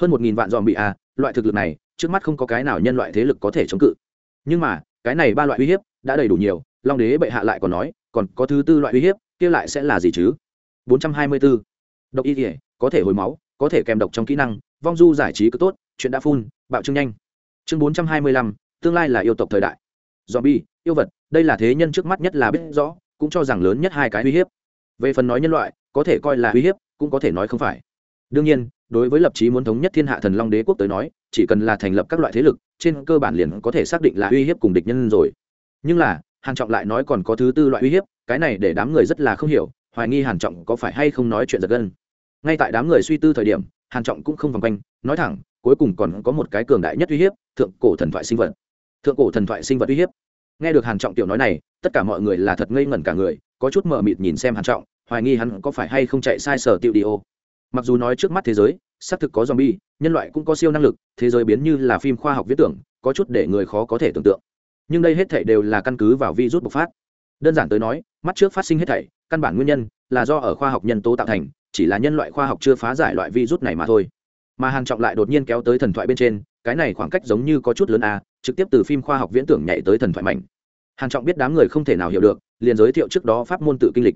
Hơn một nghìn vạn dòm bị a loại thực lực này trước mắt không có cái nào nhân loại thế lực có thể chống cự. Nhưng mà cái này ba loại uy hiếp đã đầy đủ nhiều long đế bệ hạ lại còn nói còn có thứ tư loại uy hiếp kia lại sẽ là gì chứ? 424. độc y thể có thể hồi máu có thể kèm độc trong kỹ năng vong du giải trí cứ tốt chuyện đã phun bạo trương nhanh. Chương 425, tương lai là yêu tộc thời đại. Zombie yêu vật đây là thế nhân trước mắt nhất là biết rõ cũng cho rằng lớn nhất hai cái uy hiếp về phần nói nhân loại, có thể coi là uy hiếp, cũng có thể nói không phải. Đương nhiên, đối với lập chí muốn thống nhất thiên hạ thần long đế quốc tới nói, chỉ cần là thành lập các loại thế lực, trên cơ bản liền có thể xác định là uy hiếp cùng địch nhân rồi. Nhưng là, hàn trọng lại nói còn có thứ tư loại uy hiếp, cái này để đám người rất là không hiểu, hoài nghi hàn trọng có phải hay không nói chuyện giật gân. Ngay tại đám người suy tư thời điểm, hàn trọng cũng không vòng quanh, nói thẳng, cuối cùng còn có một cái cường đại nhất uy hiếp, thượng cổ thần thoại sinh vật. Thượng cổ thần thoại sinh vật uy hiếp. Nghe được hàn trọng tiểu nói này tất cả mọi người là thật ngây ngẩn cả người, có chút mờ mịt nhìn xem hàn trọng, hoài nghi hắn có phải hay không chạy sai sở tiêu đi ô. Mặc dù nói trước mắt thế giới, xác thực có zombie, nhân loại cũng có siêu năng lực, thế giới biến như là phim khoa học viễn tưởng, có chút để người khó có thể tưởng tượng. Nhưng đây hết thảy đều là căn cứ vào virus bộc phát. Đơn giản tới nói, mắt trước phát sinh hết thảy, căn bản nguyên nhân là do ở khoa học nhân tố tạo thành, chỉ là nhân loại khoa học chưa phá giải loại virus này mà thôi. Mà hàn trọng lại đột nhiên kéo tới thần thoại bên trên, cái này khoảng cách giống như có chút lớn à trực tiếp từ phim khoa học viễn tưởng nhảy tới thần thoại mạnh hàn trọng biết đám người không thể nào hiểu được, liền giới thiệu trước đó pháp môn tự kinh lịch.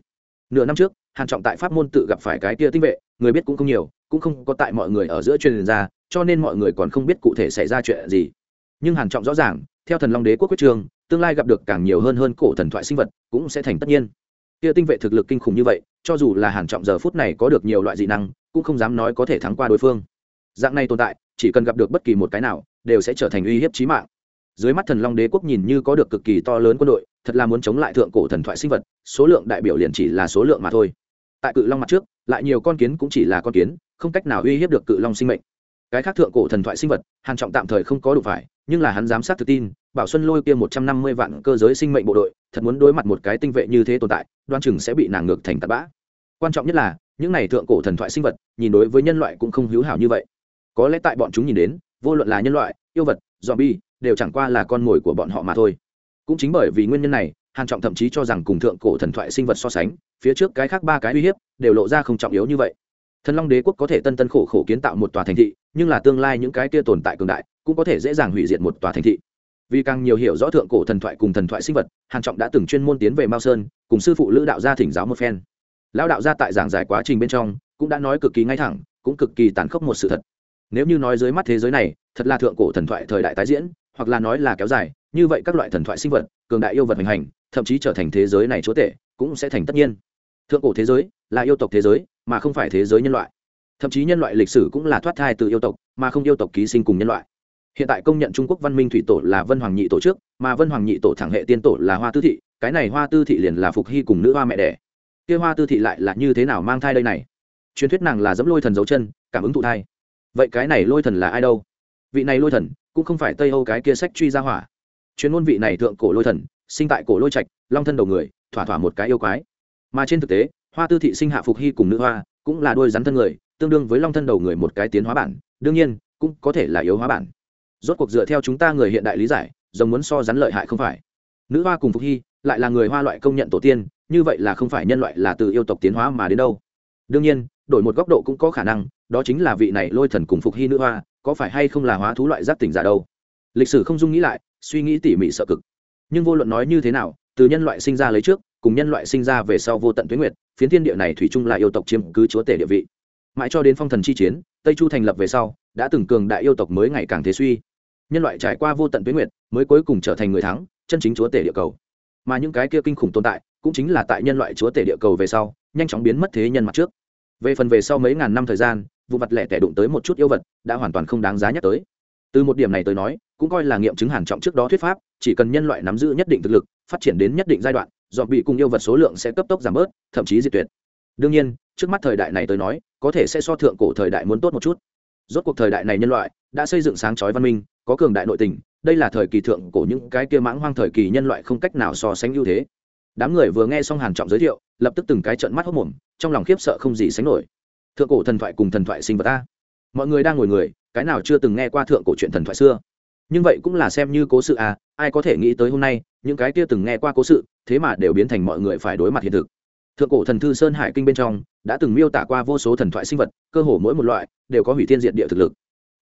Nửa năm trước, hàn trọng tại pháp môn tự gặp phải cái kia tinh vệ, người biết cũng không nhiều, cũng không có tại mọi người ở giữa truyền ra, cho nên mọi người còn không biết cụ thể xảy ra chuyện gì. Nhưng hàn trọng rõ ràng, theo thần long đế quốc quyết trường, tương lai gặp được càng nhiều hơn hơn cổ thần thoại sinh vật, cũng sẽ thành tất nhiên. Kia tinh vệ thực lực kinh khủng như vậy, cho dù là hàn trọng giờ phút này có được nhiều loại dị năng, cũng không dám nói có thể thắng qua đối phương. Dạng này tồn tại, chỉ cần gặp được bất kỳ một cái nào, đều sẽ trở thành uy hiếp chí mạng dưới mắt thần long đế quốc nhìn như có được cực kỳ to lớn quân đội, thật là muốn chống lại thượng cổ thần thoại sinh vật, số lượng đại biểu liền chỉ là số lượng mà thôi. Tại cự long mặt trước, lại nhiều con kiến cũng chỉ là con kiến, không cách nào uy hiếp được cự long sinh mệnh. Cái khác thượng cổ thần thoại sinh vật, hàn trọng tạm thời không có đủ phải, nhưng là hắn giám sát tự tin, bảo xuân lôi kia một trăm năm mươi vạn cơ giới sinh mệnh bộ đội, thật muốn đối mặt một cái tinh vệ như thế tồn tại, đoan chừng sẽ bị nàng ngược thành tạt bã. Quan trọng nhất là, những này thượng cổ thần thoại sinh vật, nhìn đối với nhân loại cũng không hữu hảo như vậy. Có lẽ tại bọn chúng nhìn đến, vô luận là nhân loại, yêu vật, zombie đều chẳng qua là con mồi của bọn họ mà thôi. Cũng chính bởi vì nguyên nhân này, hàn trọng thậm chí cho rằng cùng thượng cổ thần thoại sinh vật so sánh, phía trước cái khác ba cái uy hiếp đều lộ ra không trọng yếu như vậy. Thần long đế quốc có thể tân tân khổ khổ kiến tạo một tòa thành thị, nhưng là tương lai những cái kia tồn tại cường đại cũng có thể dễ dàng hủy diệt một tòa thành thị. Vì càng nhiều hiểu rõ thượng cổ thần thoại cùng thần thoại sinh vật, hàn trọng đã từng chuyên môn tiến về mao sơn, cùng sư phụ lữ đạo gia thỉnh giáo một phen. Lão đạo gia tại giảng giải quá trình bên trong, cũng đã nói cực kỳ ngay thẳng, cũng cực kỳ tàn khốc một sự thật. Nếu như nói dưới mắt thế giới này, thật là thượng cổ thần thoại thời đại tái diễn hoặc là nói là kéo dài, như vậy các loại thần thoại sinh vật, cường đại yêu vật hành hành, thậm chí trở thành thế giới này chúa tể, cũng sẽ thành tất nhiên. Thượng cổ thế giới là yêu tộc thế giới, mà không phải thế giới nhân loại. Thậm chí nhân loại lịch sử cũng là thoát thai từ yêu tộc, mà không yêu tộc ký sinh cùng nhân loại. Hiện tại công nhận trung quốc văn minh thủy tổ là vân hoàng nhị tổ trước, mà vân hoàng nhị tổ thẳng hệ tiên tổ là hoa tư thị, cái này hoa tư thị liền là phục hy cùng nữ hoa mẹ đẻ. Kia hoa tư thị lại là như thế nào mang thai đây này? Truyền thuyết nàng là dẫm lôi thần dấu chân, cảm ứng thụ thai. Vậy cái này lôi thần là ai đâu? Vị này lôi thần cũng không phải tây âu cái kia sách truy ra hỏa. Chuyên môn vị này thượng cổ lôi thần, sinh tại cổ lôi trạch, long thân đầu người, thỏa thỏa một cái yêu quái. Mà trên thực tế, hoa tư thị sinh hạ phục hy cùng nữ hoa cũng là đôi rắn thân người, tương đương với long thân đầu người một cái tiến hóa bản, đương nhiên, cũng có thể là yếu hóa bản. Rốt cuộc dựa theo chúng ta người hiện đại lý giải rồng muốn so rắn lợi hại không phải. Nữ hoa cùng phục hy lại là người hoa loại công nhận tổ tiên, như vậy là không phải nhân loại là từ yêu tộc tiến hóa mà đến đâu. Đương nhiên, đổi một góc độ cũng có khả năng, đó chính là vị này lôi thần cùng phục hy nữ hoa có phải hay không là hóa thú loại giác tỉnh giả đâu? Lịch sử không dung nghĩ lại, suy nghĩ tỉ mỉ sợ cực. Nhưng vô luận nói như thế nào, từ nhân loại sinh ra lấy trước, cùng nhân loại sinh ra về sau vô tận tuyến nguyệt, phiến thiên địa này thủy chung là yêu tộc chiếm cứ chúa tể địa vị. Mãi cho đến phong thần chi chiến, tây chu thành lập về sau, đã từng cường đại yêu tộc mới ngày càng thế suy. Nhân loại trải qua vô tận tuyến nguyệt, mới cuối cùng trở thành người thắng, chân chính chúa tể địa cầu. Mà những cái kia kinh khủng tồn tại, cũng chính là tại nhân loại chúa tể địa cầu về sau, nhanh chóng biến mất thế nhân mặt trước. Về phần về sau mấy ngàn năm thời gian vụ vặt lẻ tẻ đụng tới một chút yêu vật, đã hoàn toàn không đáng giá nhắc tới. Từ một điểm này tới nói, cũng coi là nghiệm chứng hàn trọng trước đó thuyết pháp, chỉ cần nhân loại nắm giữ nhất định thực lực, phát triển đến nhất định giai đoạn, dọn bị cùng yêu vật số lượng sẽ cấp tốc giảm bớt, thậm chí diệt tuyệt. Đương nhiên, trước mắt thời đại này tới nói, có thể sẽ so thượng cổ thời đại muốn tốt một chút. Rốt cuộc thời đại này nhân loại, đã xây dựng sáng chói văn minh, có cường đại nội tình, đây là thời kỳ thượng cổ những cái kia mãng hoang thời kỳ nhân loại không cách nào so sánh ưu thế. Đám người vừa nghe xong hàn trọng giới thiệu, lập tức từng cái trợn mắt hốt mồm, trong lòng khiếp sợ không gì sánh nổi thượng cổ thần thoại cùng thần thoại sinh vật ta. Mọi người đang ngồi người, cái nào chưa từng nghe qua thượng cổ chuyện thần thoại xưa. Nhưng vậy cũng là xem như cố sự à ai có thể nghĩ tới hôm nay, những cái kia từng nghe qua cố sự, thế mà đều biến thành mọi người phải đối mặt hiện thực. Thượng cổ thần thư sơn hải kinh bên trong, đã từng miêu tả qua vô số thần thoại sinh vật, cơ hồ mỗi một loại, đều có hủy thiên diện địa thực lực.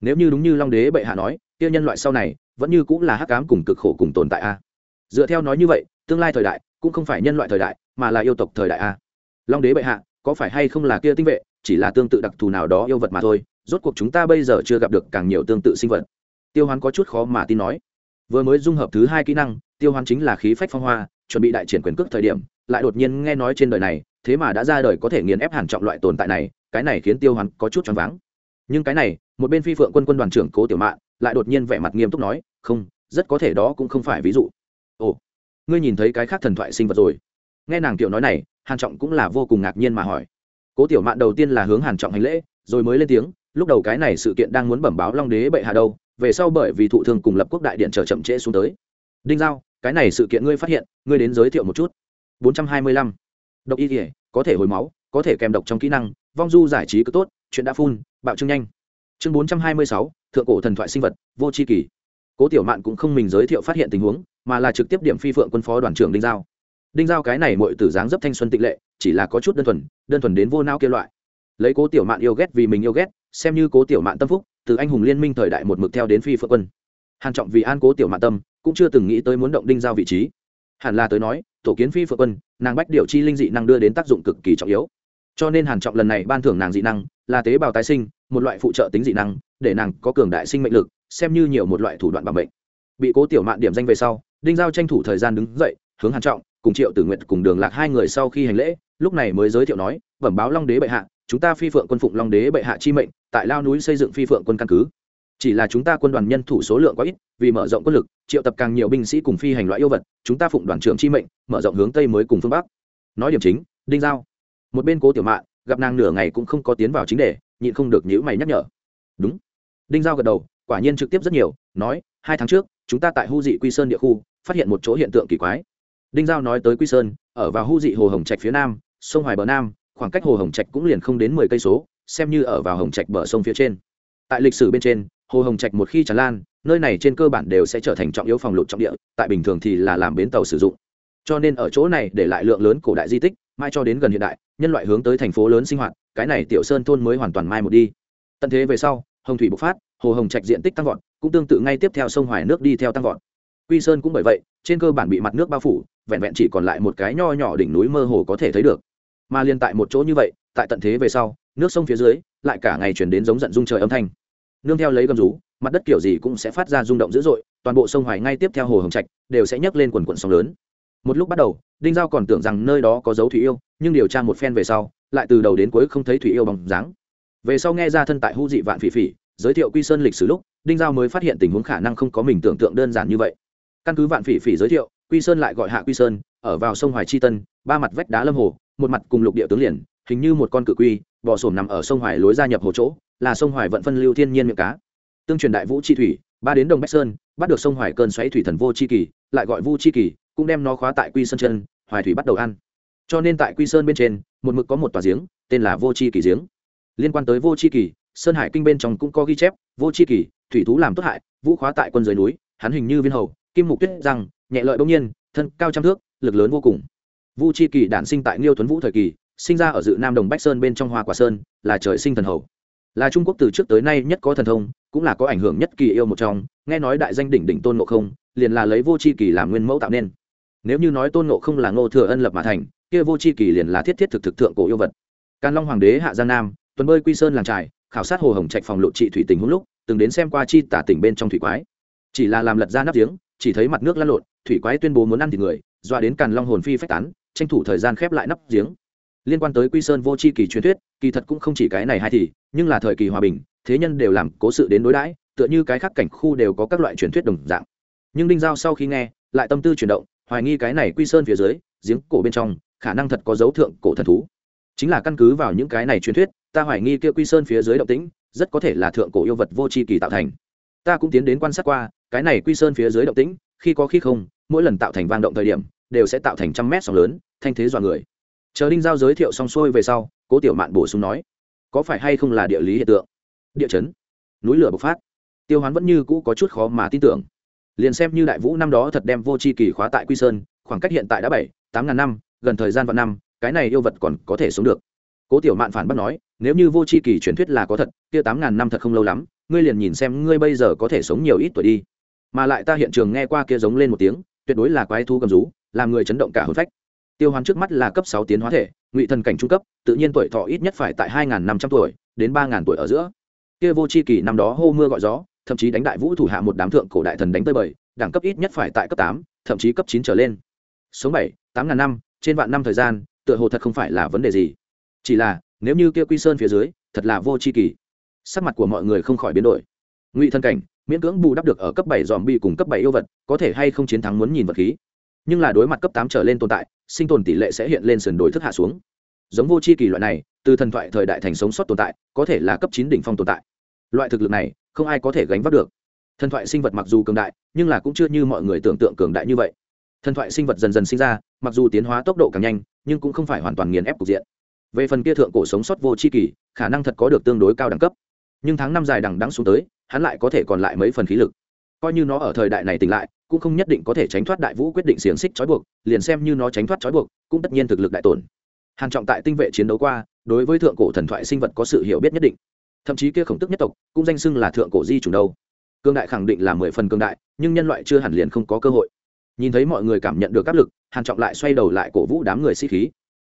Nếu như đúng như long đế bệ hạ nói, kia nhân loại sau này, vẫn như cũng là hắc ám cùng cực khổ cùng tồn tại a dựa theo nói như vậy, tương lai thời đại, cũng không phải nhân loại thời đại, mà là yêu tộc thời đại a long đế bệ hạ, có phải hay không là kia tinh vệ chỉ là tương tự đặc thù nào đó yêu vật mà thôi, rốt cuộc chúng ta bây giờ chưa gặp được càng nhiều tương tự sinh vật. Tiêu hoán có chút khó mà tin nói. Vừa mới dung hợp thứ hai kỹ năng, tiêu hoán chính là khí phách phong hoa, chuẩn bị đại triển quyền cước thời điểm, lại đột nhiên nghe nói trên đời này, thế mà đã ra đời có thể nghiền ép hàn trọng loại tồn tại này, cái này khiến tiêu hoán có chút choáng váng. Nhưng cái này, một bên phi phượng quân quân đoàn trưởng cố tiểu mạn, lại đột nhiên vẻ mặt nghiêm túc nói, không, rất có thể đó cũng không phải ví dụ. Ồ, ngươi nhìn thấy cái khác thần thoại sinh vật rồi? Nghe nàng tiểu nói này, hàn trọng cũng là vô cùng ngạc nhiên mà hỏi cố tiểu mạn đầu tiên là hướng hàn trọng hành lễ rồi mới lên tiếng lúc đầu cái này sự kiện đang muốn bẩm báo long đế bệ hạ đâu về sau bởi vì thụ thương cùng lập quốc đại điện trở chậm trễ xuống tới. Đinh giao cái này sự kiện ngươi phát hiện ngươi đến giới thiệu một chút. 425. độc y thể có thể hồi máu có thể kèm độc trong kỹ năng vong du giải trí cứ tốt chuyện đã phun bạo trương nhanh. Chương 426, thượng cổ thần thoại sinh vật vô tri kỳ. Cố tiểu mạn cũng không mình giới thiệu phát hiện tình huống mà là trực tiếp điểm phi phượng quân phó đoàn trưởng đinh giao đinh giao cái này mọi tử dáng dấp thanh xuân tịnh lệ, chỉ là có chút đơn thuần đơn thuần đến vô nao kia loại. Lấy cố tiểu mạn yêu ghét vì mình yêu ghét, xem như cố tiểu mạn tâm phúc, từ anh hùng liên minh thời đại một mực theo đến phi phượng quân. Hàn trọng vì an cố tiểu mạn tâm, cũng chưa từng nghĩ tới muốn động đinh giao vị trí. Hẳn là tới nói, tổ kiến phi phượng quân, nàng bách điều chi linh dị năng đưa đến tác dụng cực kỳ trọng yếu. Cho nên hàn trọng lần này ban thưởng nàng dị năng, là tế bào tái sinh, một loại phụ trợ tính dị năng, để nàng có cường đại sinh mệnh lực, xem như nhiều một loại thủ đoạn bảo mệnh bị cố tiểu mạn điểm danh về sau, đinh giao tranh thủ thời gian đứng dậy, hướng hàn trọng cùng triệu tử nguyện cùng đường lạc hai người sau khi hành lễ, lúc này mới giới thiệu nói, bẩm báo long đế bệ hạ, chúng ta phi phượng quân phụng long đế bệ hạ chi mệnh, tại lao núi xây dựng phi phượng quân căn cứ. Chỉ là chúng ta quân đoàn nhân thủ số lượng quá ít, vì mở rộng quân lực, triệu tập càng nhiều binh sĩ cùng phi hành loại yêu vật, chúng ta phụng đoàn trưởng chi mệnh, mở rộng hướng tây mới cùng phương bắc. Nói điểm chính, đinh giao. Một bên cố tiểu mạn, gặp nàng nửa ngày cũng không có tiến vào chính đề, nhịn không được nhữ mày nhắc nhở. Đúng. Đinh giao gật đầu, quả nhiên trực tiếp rất nhiều, nói, hai tháng trước, chúng ta tại hu dị quy sơn địa khu, phát hiện một chỗ hiện tượng kỳ quái đinh giao nói tới quy sơn, ở vào hu dị hồ hồng trạch phía nam, sông hoài bờ nam, khoảng cách hồ hồng trạch cũng liền không đến mười cây số, xem như ở vào hồng trạch bờ sông phía trên. Tại lịch sử bên trên, hồ hồng trạch một khi tràn lan, nơi này trên cơ bản đều sẽ trở thành trọng yếu phòng lụt trọng địa, tại bình thường thì là làm bến tàu sử dụng. Cho nên ở chỗ này để lại lượng lớn cổ đại di tích, mai cho đến gần hiện đại, nhân loại hướng tới thành phố lớn sinh hoạt, cái này tiểu sơn thôn mới hoàn toàn mai một đi. Tận thế về sau, hồng thủy bộc phát, hồ hồng trạch diện tích tăng vọt, cũng tương tự ngay tiếp theo sông hoài nước đi theo tăng vọt. Quy sơn cũng bởi vậy, trên cơ bản bị mặt nước bao phủ vẹn vẹn chỉ còn lại một cái nho nhỏ đỉnh núi mơ hồ có thể thấy được. Mà liên tại một chỗ như vậy, tại tận thế về sau, nước sông phía dưới, lại cả ngày chuyển đến giống giận dung trời âm thanh. Nương theo lấy gầm rú, mặt đất kiểu gì cũng sẽ phát ra rung động dữ dội, toàn bộ sông hoài ngay tiếp theo hồ hồng trạch đều sẽ nhấc lên quần quần sóng lớn. Một lúc bắt đầu, đinh giao còn tưởng rằng nơi đó có dấu thủy yêu, nhưng điều tra một phen về sau, lại từ đầu đến cuối không thấy thủy yêu bằng dáng. Về sau nghe ra thân tại hữu dị vạn phỉ phỉ, giới thiệu quy sơn lịch sử lúc, đinh giao mới phát hiện tình huống khả năng không có mình tưởng tượng đơn giản như vậy. Căn cứ vạn phỉ phỉ giới thiệu quy sơn lại gọi hạ quy sơn, ở vào sông hoài chi tân, ba mặt vách đá lâm hồ, một mặt cùng lục địa tướng liền, hình như một con cự quy, bò sổm nằm ở sông hoài lối gia nhập hồ chỗ, là sông hoài vận phân lưu thiên nhiên miệng cá. Tương truyền đại vũ chi thủy, ba đến đồng bách sơn, bắt được sông hoài cơn xoáy thủy thần vô chi kỳ, lại gọi vu chi kỳ, cũng đem nó khóa tại quy sơn chân, hoài thủy bắt đầu ăn. Cho nên tại quy sơn bên trên, một mực có một tòa giếng, tên là vô chi kỳ giếng. Liên quan tới vô chi kỳ, sơn hải kinh bên trong cũng có ghi chép, vô chi kỳ, thủy thú làm tốt hại, vũ khóa tại quân dưới núi, hắn hình như viên hầu, kim mục tuyết rằng nhẹ lợi bỗng nhiên, thân cao trăm thước, lực lớn vô cùng. Vu chi kỳ đản sinh tại niêu tuấn vũ thời kỳ, sinh ra ở dự nam đồng bách sơn bên trong hoa quả sơn, là trời sinh thần hầu. Là trung quốc từ trước tới nay nhất có thần thông, cũng là có ảnh hưởng nhất kỳ yêu một trong, nghe nói đại danh đỉnh đỉnh tôn ngộ không, liền là lấy vô c h i kỳ làm nguyên mẫu tạo nên. Nếu như nói tôn ngộ không là ngô thừa ân lập mà thành, kia vô c h i kỳ liền là thiết thiết thực thực thượng cổ yêu vật. Càn long hoàng đế hạ giang nam, tuần bơi quy sơn làng trài khảo sát hồ hồng trạch phòng lộ trị thủy tình hữu lúc, từng đến xem qua chi tả tỉnh bên trong thủy quái. Chỉ là làm lật ra nắp giếng, chỉ thấy mặt nước lăn lộn thủy quái tuyên bố muốn ăn thịt người, dọa đến càn long hồn phi phách tán, tranh thủ thời gian khép lại nắp giếng. Liên quan tới quy sơn vô c h i kỳ truyền thuyết, kỳ thật cũng không chỉ cái này hay thì, nhưng là thời kỳ hòa bình, thế nhân đều làm cố sự đến đối đãi, tựa như cái khác cảnh khu đều có các loại truyền thuyết đồng dạng. Nhưng đinh giao sau khi nghe, lại tâm tư chuyển động, hoài nghi cái này quy sơn phía dưới, giếng cổ bên trong, khả năng thật có dấu thượng cổ thần thú. Chính là căn cứ vào những cái này truyền thuyết, ta hoài nghi kia quy sơn phía dưới động tĩnh, rất có thể là thượng cổ yêu vật vô tri kỳ tạo thành. Ta cũng tiến đến quan sát qua, cái này quy sơn phía dưới động tĩnh khi có khi không, mỗi lần tạo thành vang động thời điểm, đều sẽ tạo thành trăm mét sóng lớn, thanh thế dọa người. Chờ đinh giao giới thiệu xong xuôi về sau, cố tiểu mạn bổ sung nói, có phải hay không là địa lý hiện tượng? Địa chấn. Núi lửa bộc phát. Tiêu hoán vẫn như cũ có chút khó mà tin tưởng. Liền xem như đại vũ năm đó thật đem vô c h i kỳ khóa tại quy sơn, khoảng cách hiện tại đã bảy, tám ngàn năm, gần thời gian vạn năm, cái này yêu vật còn có thể sống được. Cố tiểu mạn phản bác nói, nếu như vô c h i kỳ truyền thuyết là có thật, kia tám ngàn năm thật không lâu lắm, ngươi liền nhìn xem ngươi bây giờ có thể sống nhiều ít tuổi đi mà lại ta hiện trường nghe qua kia giống lên một tiếng, tuyệt đối là quái thu cầm rú, làm người chấn động cả hồn phách. Tiêu hoán trước mắt là cấp sáu tiến hóa thể, ngụy thần cảnh trung cấp, tự nhiên tuổi thọ ít nhất phải tại hai năm trăm tuổi, đến ba tuổi ở giữa. Kia vô c h i kỳ năm đó hô mưa gọi gió, thậm chí đánh đại vũ thủ hạ một đám thượng cổ đại thần đánh tơi bời đẳng cấp ít nhất phải tại cấp tám, thậm chí cấp chín trở lên. Số bảy, tám ngàn năm, trên vạn năm thời gian, tựa hồ thật không phải là vấn đề gì. Chỉ là, nếu như kia quy sơn phía dưới, thật là vô c h i kỳ. Sắc mặt của mọi người không khỏi biến đổi. Ngụy thân cảnh miễn cưỡng bù đắp được ở cấp bảy dòm bi cùng cấp bảy yêu vật, có thể hay không chiến thắng muốn nhìn vật khí. Nhưng là đối mặt cấp tám trở lên tồn tại, sinh tồn tỷ lệ sẽ hiện lên sườn đổi thức hạ xuống. Giống vô c h i kỳ loại này, từ thần thoại thời đại thành sống sót tồn tại, có thể là cấp chín đỉnh phong tồn tại. Loại thực lực này, không ai có thể gánh vác được. Thần thoại sinh vật mặc dù cường đại, nhưng là cũng chưa như mọi người tưởng tượng cường đại như vậy. Thần thoại sinh vật dần dần sinh ra, mặc dù tiến hóa tốc độ càng nhanh, nhưng cũng không phải hoàn toàn nghiền ép cục diện. Về phần kia thượng cổ sống sót vô c h i kỳ khả năng thật có được tương đối cao đẳng cấp. Nhưng tháng năm dài đằng đắng xuống tới hắn lại có thể còn lại mấy phần khí lực. Coi như nó ở thời đại này tỉnh lại, cũng không nhất định có thể tránh thoát đại vũ quyết định xiềng xích trói buộc, liền xem như nó tránh thoát trói buộc, cũng tất nhiên thực lực đại tổn. Hàn trọng tại tinh vệ chiến đấu qua, đối với thượng cổ thần thoại sinh vật có sự hiểu biết nhất định. Thậm chí kia khổng tức nhất tộc, cũng danh xưng là thượng cổ di chủ đâu. Cương đại khẳng định là mười phần cương đại, nhưng nhân loại chưa hẳn liền không có cơ hội. Nhìn thấy mọi người cảm nhận được áp lực, hàn trọng lại xoay đầu lại cổ vũ đám người sĩ khí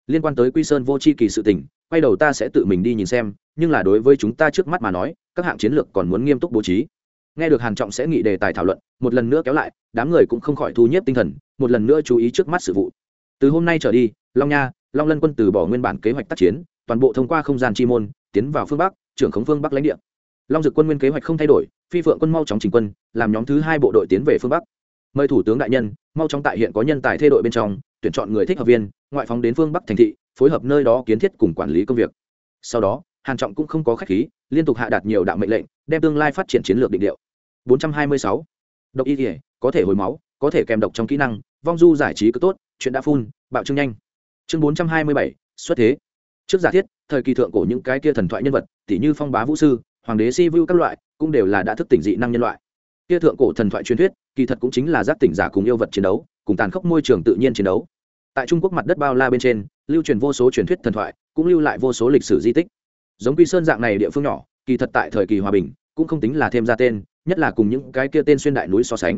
liên quan tới quy sơn vô chi kỳ sự tình, quay đầu ta sẽ tự mình đi nhìn xem, nhưng là đối với chúng ta trước mắt mà nói, các hạng chiến lược còn muốn nghiêm túc bố trí. Nghe được hàn trọng sẽ nghị đề tài thảo luận, một lần nữa kéo lại, đám người cũng không khỏi thu nhếp tinh thần, một lần nữa chú ý trước mắt sự vụ. Từ hôm nay trở đi, long nha, long lân quân từ bỏ nguyên bản kế hoạch tác chiến, toàn bộ thông qua không gian chi môn, tiến vào phương bắc, trưởng khống phương bắc lãnh địa. Long dực quân nguyên kế hoạch không thay đổi, phi phượng quân mau chóng trình quân, làm nhóm thứ hai bộ đội tiến về phương bắc. Mời thủ tướng đại nhân, mau chóng tại hiện có nhân tài thay đội bên trong, tuyển chọn người thích hợp viên ngoại phóng đến phương bắc thành thị phối hợp nơi đó kiến thiết cùng quản lý công việc. Sau đó hàn trọng cũng không có khách khí liên tục hạ đạt nhiều đạo mệnh lệnh đem tương lai phát triển chiến lược định điệu 426. độc y thể có thể hồi máu có thể kèm độc trong kỹ năng vong du giải trí cứ tốt chuyện đã phun bạo trương nhanh. Chương 427, xuất thế. Trước giả thiết thời kỳ thượng cổ những cái kia thần thoại nhân vật tỷ như phong bá vũ sư hoàng đế si vu các loại cũng đều là đã thức tỉnh dị năng nhân loại. Kia thượng cổ thần thoại truyền thuyết kỳ thật cũng chính là giác tỉnh giả cùng yêu vật chiến đấu cùng tàn khốc môi trường tự nhiên chiến đấu tại trung quốc mặt đất bao la bên trên, lưu truyền vô số truyền thuyết thần thoại, cũng lưu lại vô số lịch sử di tích. Giống quy sơn dạng này địa phương nhỏ, kỳ thật tại thời kỳ hòa bình, cũng không tính là thêm ra tên, nhất là cùng những cái kia tên xuyên đại núi so sánh.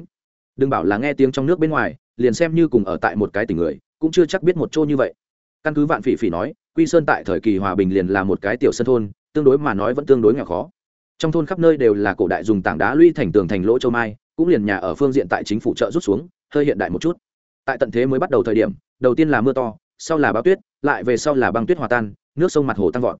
Đừng bảo là nghe tiếng trong nước bên ngoài, liền xem như cùng ở tại một cái tỉnh người, cũng chưa chắc biết một chỗ như vậy. Căn cứ vạn phỉ phỉ nói, quy sơn tại thời kỳ hòa bình liền là một cái tiểu sân thôn, tương đối mà nói vẫn tương đối nghèo khó. Trong thôn khắp nơi đều là cổ đại dùng tảng đá lũy thành tường thành lỗ châu mai, cũng liền nhà ở phương diện tại chính phủ trợ rút xuống, hơi hiện đại một chút tại tận thế mới bắt đầu thời điểm, đầu tiên là mưa to, sau là bão tuyết, lại về sau là băng tuyết hòa tan, nước sông mặt hồ tăng vọt.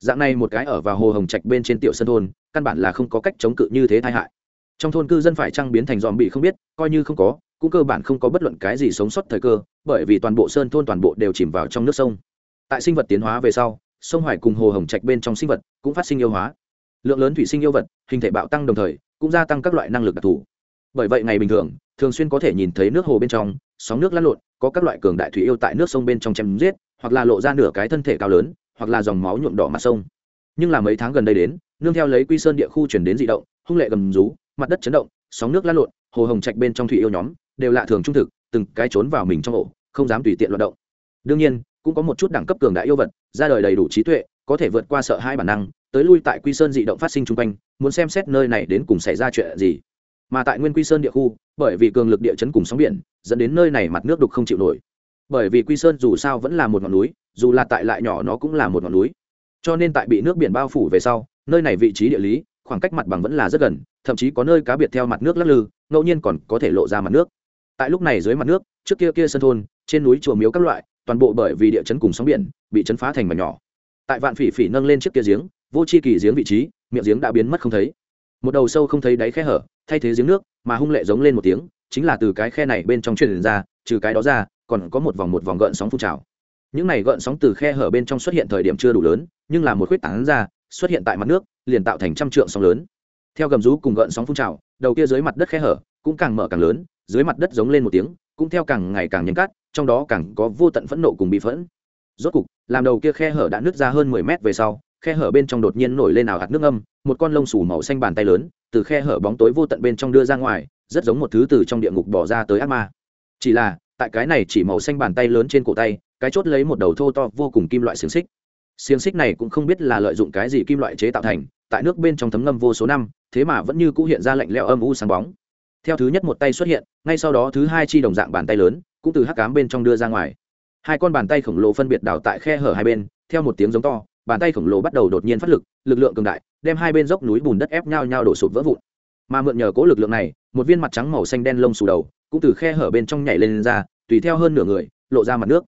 Dạng này một cái ở vào hồ hồng trạch bên trên tiểu sân thôn, căn bản là không có cách chống cự như thế tai hại. Trong thôn cư dân phải trang biến thành dòm bị không biết, coi như không có, cũng cơ bản không có bất luận cái gì sống sót thời cơ, bởi vì toàn bộ sơn thôn toàn bộ đều chìm vào trong nước sông. Tại sinh vật tiến hóa về sau, sông hoài cùng hồ hồng trạch bên trong sinh vật cũng phát sinh yêu hóa. Lượng lớn thủy sinh yêu vật, hình thể bạo tăng đồng thời, cũng gia tăng các loại năng lực đặc thù bởi vậy ngày bình thường thường xuyên có thể nhìn thấy nước hồ bên trong, sóng nước lăn lộn, có các loại cường đại thủy yêu tại nước sông bên trong chém giết, hoặc là lộ ra nửa cái thân thể cao lớn, hoặc là dòng máu nhuộm đỏ mặt sông. Nhưng là mấy tháng gần đây đến, nương theo lấy quy sơn địa khu chuyển đến dị động, hung lệ gầm rú, mặt đất chấn động, sóng nước lăn lộn, hồ hồng trạch bên trong thủy yêu nhóm, đều lạ thường trung thực, từng cái trốn vào mình trong ổ, không dám tùy tiện loạt động. Đương nhiên, cũng có một chút đẳng cấp cường đại yêu vật, ra đời đầy đủ trí tuệ, có thể vượt qua sợ hai bản năng, tới lui tại quy sơn dị động phát sinh chung quanh, muốn xem xét nơi này đến cùng xảy ra chuyện gì mà tại nguyên quy sơn địa khu, bởi vì cường lực địa chấn cùng sóng biển, dẫn đến nơi này mặt nước đục không chịu nổi. Bởi vì quy sơn dù sao vẫn là một ngọn núi, dù là tại lại nhỏ nó cũng là một ngọn núi. Cho nên tại bị nước biển bao phủ về sau, nơi này vị trí địa lý, khoảng cách mặt bằng vẫn là rất gần, thậm chí có nơi cá biệt theo mặt nước lắc lư, ngẫu nhiên còn có thể lộ ra mặt nước. Tại lúc này dưới mặt nước, trước kia kia sân thôn, trên núi chùa miếu các loại, toàn bộ bởi vì địa chấn cùng sóng biển, bị chấn phá thành mảnh nhỏ. Tại vạn phỉ phỉ nâng lên chiếc kia giếng, vô chi kỳ giếng vị trí, miệng giếng đã biến mất không thấy một đầu sâu không thấy đáy khe hở thay thế giếng nước mà hung lệ giống lên một tiếng chính là từ cái khe này bên trong truyền ra trừ cái đó ra còn có một vòng một vòng gợn sóng phun trào. Những này gợn sóng từ khe hở bên trong xuất hiện thời điểm chưa đủ lớn nhưng là một khuyết tảng ra xuất hiện tại mặt nước liền tạo thành trăm trượng sóng lớn. Theo gầm rú cùng gợn sóng phun trào đầu kia dưới mặt đất khe hở cũng càng mở càng lớn dưới mặt đất giống lên một tiếng cũng theo càng ngày càng nhấn cát, trong đó càng có vô tận phẫn nộ cùng bị phẫn. Rốt cục làm đầu kia khe hở đã nứt ra hơn mười mét về sau khe hở bên trong đột nhiên nổi lên ảo hạt nước âm, một con lông sủ màu xanh bàn tay lớn, từ khe hở bóng tối vô tận bên trong đưa ra ngoài, rất giống một thứ từ trong địa ngục bỏ ra tới ác ma. Chỉ là, tại cái này chỉ màu xanh bàn tay lớn trên cổ tay, cái chốt lấy một đầu thô to vô cùng kim loại xiềng xích. Xiềng xích này cũng không biết là lợi dụng cái gì kim loại chế tạo thành, tại nước bên trong thấm ngâm vô số năm, thế mà vẫn như cũ hiện ra lạnh lẽo âm u sáng bóng. Theo thứ nhất một tay xuất hiện, ngay sau đó thứ hai chi đồng dạng bàn tay lớn, cũng từ hắc cám bên trong đưa ra ngoài. Hai con bàn tay khổng lồ phân biệt đào tại khe hở hai bên, theo một tiếng giống to bàn tay khổng lồ bắt đầu đột nhiên phát lực lực lượng cường đại đem hai bên dốc núi bùn đất ép nhau nhau đổ sụp vỡ vụn. Mà mượn nhờ cố lực lượng này một viên mặt trắng màu xanh đen lông xù đầu cũng từ khe hở bên trong nhảy lên, lên ra tùy theo hơn nửa người lộ ra mặt nước.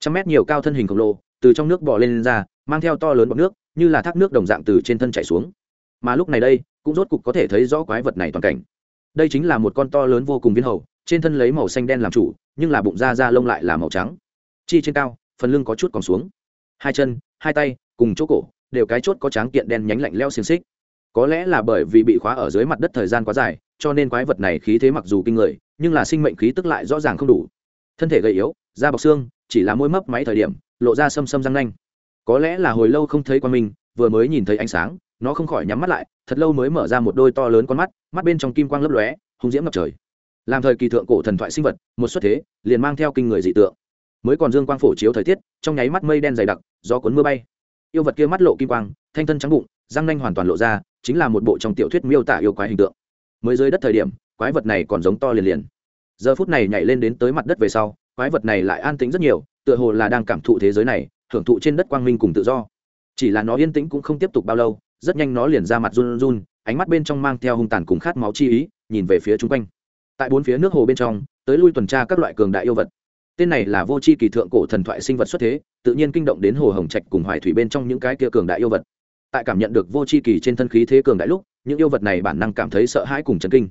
Trăm mét nhiều cao thân hình khổng lồ từ trong nước bò lên, lên ra mang theo to lớn bọt nước như là thác nước đồng dạng từ trên thân chảy xuống. Mà lúc này đây cũng rốt cục có thể thấy rõ quái vật này toàn cảnh. Đây chính là một con to lớn vô cùng viên hầu trên thân lấy màu xanh đen làm chủ nhưng là bụng da da lông lại là màu trắng. Chi trên cao phần lưng có chút còn xuống hai chân, hai tay, cùng chỗ cổ, đều cái chốt có tráng kiện đen nhánh lạnh leo xiềng xích. Có lẽ là bởi vì bị khóa ở dưới mặt đất thời gian quá dài, cho nên quái vật này khí thế mặc dù kinh người, nhưng là sinh mệnh khí tức lại rõ ràng không đủ. Thân thể gầy yếu, da bọc xương, chỉ là môi mấp máy thời điểm, lộ ra xâm xâm răng nanh. Có lẽ là hồi lâu không thấy qua mình, vừa mới nhìn thấy ánh sáng, nó không khỏi nhắm mắt lại, thật lâu mới mở ra một đôi to lớn con mắt mắt bên trong kim quang lấp lóe, hung diễm ngập trời. Làm thời kỳ thượng cổ thần thoại sinh vật, một xuất thế, liền mang theo kinh người dị tượng mới còn dương quang phổ chiếu thời tiết, trong nháy mắt mây đen dày đặc, gió cuốn mưa bay. Yêu vật kia mắt lộ kim quang, thanh thân trắng bụng, răng nanh hoàn toàn lộ ra, chính là một bộ trong tiểu thuyết miêu tả yêu quái hình tượng. Mới dưới đất thời điểm, quái vật này còn giống to liền liền. Giờ phút này nhảy lên đến tới mặt đất về sau, quái vật này lại an tĩnh rất nhiều, tựa hồ là đang cảm thụ thế giới này, hưởng thụ trên đất quang minh cùng tự do. Chỉ là nó yên tĩnh cũng không tiếp tục bao lâu, rất nhanh nó liền ra mặt run run, ánh mắt bên trong mang theo hung tàn cùng khát máu chi ý, nhìn về phía chung quanh. Tại bốn phía nước hồ bên trong, tới lui tuần tra các loại cường đại yêu vật tên này là vô c h i kỳ thượng cổ thần thoại sinh vật xuất thế, tự nhiên kinh động đến hồ hồng trạch cùng hoài thủy bên trong những cái kia cường đại yêu vật. Tại cảm nhận được vô c h i kỳ trên thân khí thế cường đại lúc, những yêu vật này bản năng cảm thấy sợ hãi cùng chấn kinh.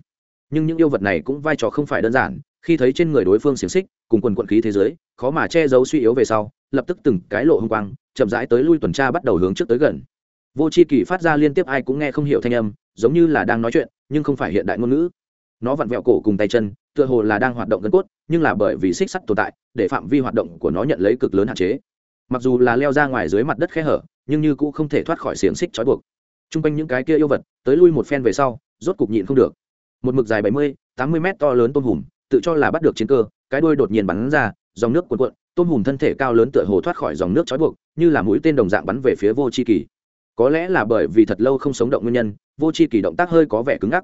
Nhưng những yêu vật này cũng vai trò không phải đơn giản, khi thấy trên người đối phương xiềng xích, cùng quần quận khí thế giới, khó mà che giấu suy yếu về sau, lập tức từng cái lộ h quang, chậm rãi tới lui tuần tra bắt đầu hướng trước tới gần. Vô c h i kỳ phát ra liên tiếp ai cũng nghe không hiểu thanh âm, giống như là đang nói chuyện, nhưng không phải hiện đại ngôn ngữ. Nó vặn vẹo cổ cùng tay chân, tựa hồ là đang hoạt động gân cốt nhưng là bởi vì xích sắt tồn tại, để phạm vi hoạt động của nó nhận lấy cực lớn hạn chế. Mặc dù là leo ra ngoài dưới mặt đất khe hở, nhưng như cũng không thể thoát khỏi xiềng xích trói buộc. T r u n g quanh những cái kia yêu vật, tới lui một phen về sau, rốt cục nhịn không được. Một mực dài bảy mươi, tám mươi mét to lớn tôm hùm, tự cho là bắt được chiến cơ, cái đuôi đột nhiên bắn ra, dòng nước cuộn cuộn, tôm hùm thân thể cao lớn tựa hồ thoát khỏi dòng nước trói buộc, như là mũi tên đồng dạng bắn về phía vô c h i kỳ. Có lẽ là bởi vì thật lâu không sống động nguyên nhân, vô c h i kỳ động tác hơi có vẻ cứng ngắc.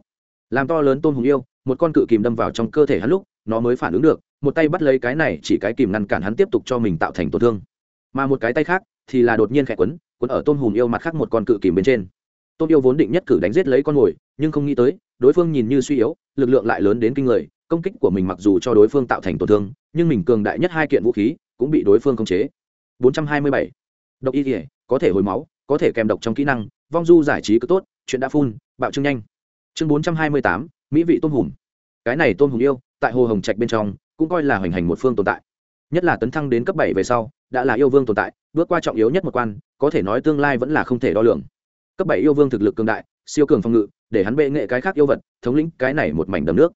Làm to lớn tôm hùm yêu, một con cự kìm đâm vào trong cơ thể hắn lúc nó mới phản ứng được, một tay bắt lấy cái này chỉ cái kìm ngăn cản hắn tiếp tục cho mình tạo thành tổn thương. Mà một cái tay khác thì là đột nhiên khẽ quấn quấn ở tôm hùm yêu mặt khác một con cự kìm bên trên. Tôm yêu vốn định nhất cử đánh giết lấy con mồi nhưng không nghĩ tới, đối phương nhìn như suy yếu, lực lượng lại lớn đến kinh người, công kích của mình mặc dù cho đối phương tạo thành tổn thương, nhưng mình cường đại nhất hai kiện vũ khí cũng bị đối phương khống chế. 427. độc y thể có thể hồi máu, có thể kèm độc trong kỹ năng, vong du giải trí cứ tốt, chuyện đã phun, bạo trương nhanh. Chương bốn trăm hai mươi tám, mỹ vị tôm hùm cái này tôm hùm yêu tại hồ hồng trạch bên trong, cũng coi là hoành hành một phương tồn tại. Nhất là tấn thăng đến cấp bảy về sau, đã là yêu vương tồn tại, bước qua trọng yếu nhất một quan, có thể nói tương lai vẫn là không thể đo lường. Cấp bảy yêu vương thực lực cường đại, siêu cường phòng ngự, để hắn bệ nghệ cái khác yêu vật, thống lĩnh cái này một mảnh đầm nước.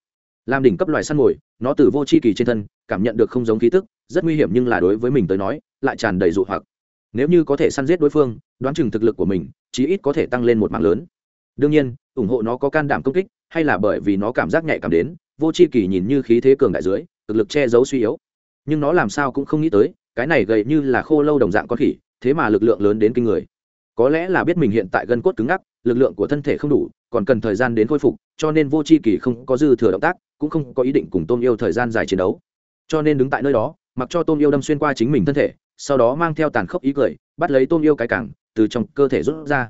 Làm đỉnh cấp loài săn mồi, nó từ vô c h i kỳ trên thân, cảm nhận được không giống khí tức, rất nguy hiểm nhưng là đối với mình tới nói, lại tràn đầy dụ hoặc. Nếu như có thể săn giết đối phương, đoán chừng thực lực của mình, chí ít có thể tăng lên một mạng lớn. Đương nhiên, ủng hộ nó có can đảm công kích, hay là bởi vì nó cảm giác nhạy cảm đến vô c h i kỳ nhìn như khí thế cường đại dưới thực lực che giấu suy yếu. Nhưng nó làm sao cũng không nghĩ tới, cái này gầy như là khô lâu đồng dạng con khỉ, thế mà lực lượng lớn đến kinh người. Có lẽ là biết mình hiện tại gân cốt cứng ngắc, lực lượng của thân thể không đủ, còn cần thời gian đến khôi phục, cho nên vô c h i kỳ không có dư thừa động tác, cũng không có ý định cùng tôm yêu thời gian dài chiến đấu. Cho nên đứng tại nơi đó, mặc cho tôm yêu đâm xuyên qua chính mình thân thể, sau đó mang theo tàn khốc ý cười, bắt lấy tôm yêu cái cẳng, từ trong cơ thể rút ra.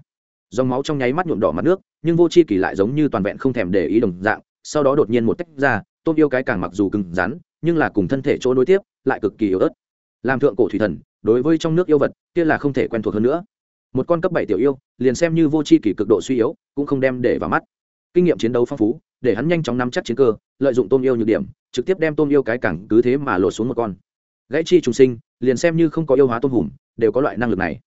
Dòng máu trong nháy mắt nhuộm đỏ mặt nước, nhưng vô c h i kỳ lại giống như toàn vẹn không thèm để ý đồng dạng sau đó đột nhiên một tách ra tôm yêu cái càng mặc dù cứng rắn, nhưng là cùng thân thể chỗ nối tiếp, lại cực kỳ yếu ớt. Làm thượng cổ thủy thần, đối với trong nước yêu vật, kia là không thể quen thuộc hơn nữa. Một con cấp bảy tiểu yêu, liền xem như vô c h i kỷ cực độ suy yếu, cũng không đem để vào mắt. Kinh nghiệm chiến đấu phong phú, để hắn nhanh chóng nắm chắc chiến cơ, lợi dụng tôm yêu nhược điểm, trực tiếp đem tôm yêu cái cẳng cứ thế mà lột xuống một con. Gãy chi trùng sinh, liền xem như không có yêu hóa tôm hùm, đều có loại năng lực này.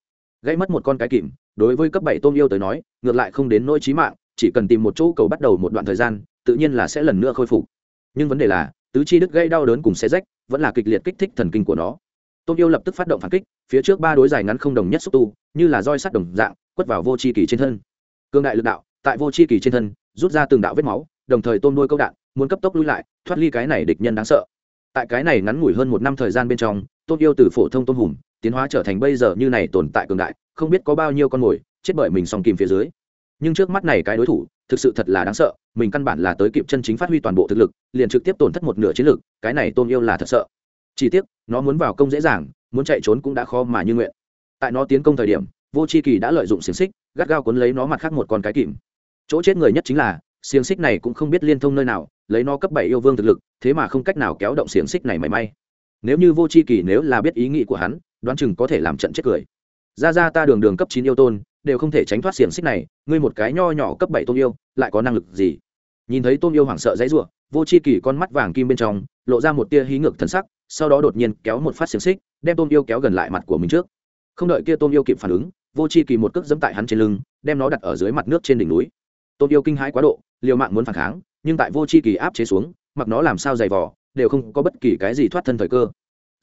Gãy mất một con cái kìm, đối với cấp bảy tôm yêu tới nói, ngược lại không đến nỗi trí mạng, chỉ cần tìm một chỗ cầu bắt đầu một đoạn thời gian tự nhiên là sẽ lần nữa khôi phục. Nhưng vấn đề là, tứ chi đứt gây đau đớn cùng xe rách vẫn là kịch liệt kích thích thần kinh của nó. Tôm yêu lập tức phát động phản kích, phía trước ba đối dài ngắn không đồng nhất xúc tu, như là roi sắt đồng dạng, quất vào vô c h i kỳ trên thân. Cương đại lực đạo tại vô c h i kỳ trên thân, rút ra từng đạo vết máu, đồng thời tôm đôi câu đạn, muốn cấp tốc lui lại, thoát ly cái này địch nhân đáng sợ. Tại cái này ngắn ngủi hơn một năm thời gian bên trong, tôn yêu từ phổ thông tôn hùm, tiến hóa trở thành bây giờ như này tồn tại cường đại, không biết có bao nhiêu con mồi, chết bởi mình song kìm phía dưới. Nhưng trước mắt này cái đối thủ, thực sự thật là đáng sợ mình căn bản là tới kịp chân chính phát huy toàn bộ thực lực, liền trực tiếp tổn thất một nửa chiến lực, cái này tôn yêu là thật sợ. Chỉ tiếc, nó muốn vào công dễ dàng, muốn chạy trốn cũng đã khó mà như nguyện. Tại nó tiến công thời điểm, vô c h i kỳ đã lợi dụng xiềng xích, gắt gao cuốn lấy nó mặt khác một con cái kìm. Chỗ chết người nhất chính là, xiềng xích này cũng không biết liên thông nơi nào, lấy nó cấp bảy yêu vương thực lực, thế mà không cách nào kéo động xiềng xích này mảy may. Nếu như vô c h i kỳ nếu là biết ý nghĩ của hắn, đoán chừng có thể làm trận chết cười ra ra ta đường đường cấp chín yêu tôn đều không thể tránh thoát xiềng xích này, ngươi một cái nho nhỏ cấp bảy tôn yêu, lại có năng lực gì? Nhìn thấy tôn yêu hoảng sợ dãy r u ộ vô c h i kỳ con mắt vàng kim bên trong, lộ ra một tia hí ngược thân sắc, sau đó đột nhiên kéo một phát xiềng xích, đem tôn yêu kéo gần lại mặt của mình trước. Không đợi kia tôn yêu kịp phản ứng, vô c h i kỳ một cước dẫm tại hắn trên lưng, đem nó đặt ở dưới mặt nước trên đỉnh núi. Tôn yêu kinh hãi quá độ, liều mạng muốn phản kháng, nhưng tại vô c h i kỳ áp chế xuống, mặc nó làm sao dày vỏ đều không có bất kỳ cái gì thoát thân thời cơ.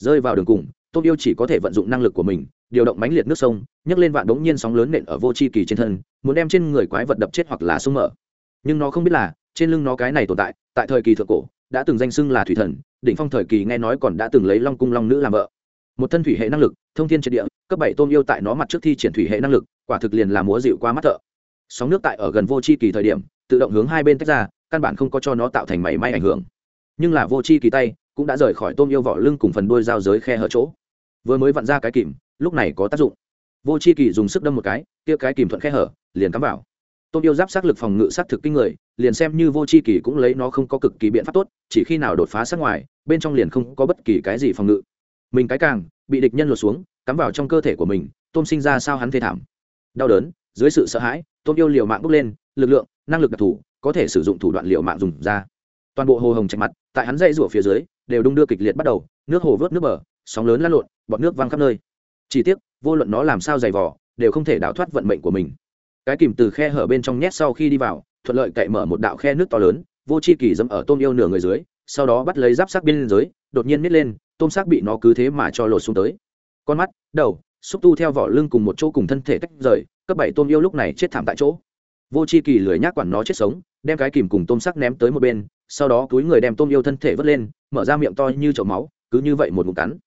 Rơi vào đường cùng, tôn yêu chỉ có thể vận dụng năng lực của mình điều động mãnh liệt nước sông, nhấc lên vạn đống nhiên sóng lớn nện ở vô c h i kỳ trên thân, muốn đem trên người quái vật đập chết hoặc là sông mở. Nhưng nó không biết là, trên lưng nó cái này tồn tại tại thời kỳ thượng cổ, đã từng danh xưng là thủy thần, đỉnh phong thời kỳ nghe nói còn đã từng lấy long cung long nữ làm vợ. Một thân thủy hệ năng lực, thông thiên triệt địa, cấp bảy tôn yêu tại nó mặt trước thi triển thủy hệ năng lực, quả thực liền là múa dịu qua mắt thợ. Sóng nước tại ở gần vô c h i kỳ thời điểm, tự động hướng hai bên tách ra, căn bản không có cho nó tạo thành mảy may ảnh hưởng. Nhưng là vô c h i kỳ tay cũng đã rời khỏi tôm yêu vỏ lưng cùng phần đuôi dao giới khe hở chỗ. Vừa mới vặn ra cái kìm lúc này có tác dụng. Vô c h i kỳ dùng sức đâm một cái, kia cái kìm thuận khe hở, liền cắm vào. Tôm yêu giáp sát lực phòng ngự s á t thực kinh người, liền xem như vô c h i kỳ cũng lấy nó không có cực kỳ biện pháp tốt, chỉ khi nào đột phá sát ngoài, bên trong liền không có bất kỳ cái gì phòng ngự. Mình cái càng, bị địch nhân lột xuống, cắm vào trong cơ thể của mình tôm sinh ra sao hắn thê thảm. Đau đớn, dưới sự sợ hãi tôm yêu liều mạng bốc lên, lực lượng, năng lực đặc thù, có thể sử dụng thủ đoạn liều mạng dùng ra. Toàn bộ hồ hồng chạch mặt, tại hắn dây rủa phía dưới, đều đung đưa kịch liệt bắt đầu, nước hồ vớt nước bờ, sóng lớn lăn lộn, bọt nước văng khắp nơi chỉ tiếc, vô luận nó làm sao dày vỏ đều không thể đảo thoát vận mệnh của mình. Cái kìm từ khe hở bên trong nhét sau khi đi vào, thuận lợi cậy mở một đạo khe nước to lớn, vô chi kỳ dẫm ở tôm yêu nửa người dưới, sau đó bắt lấy giáp sắc bên dưới, đột nhiên nít lên, tôm sắc bị nó cứ thế mà cho lột xuống tới. Con mắt, đầu, xúc tu theo vỏ lưng cùng một chỗ cùng thân thể tách rời, cấp bảy tôm yêu lúc này chết thảm tại chỗ. Vô c h i kỳ lười nhác quản nó chết sống, đem cái kìm cùng tôm sắc ném tới một bên, sau đó túi người đem tôm yêu thân thể vớt lên, mở ra miệng to như chậu máu, cứ như vậy một ngụm cắn.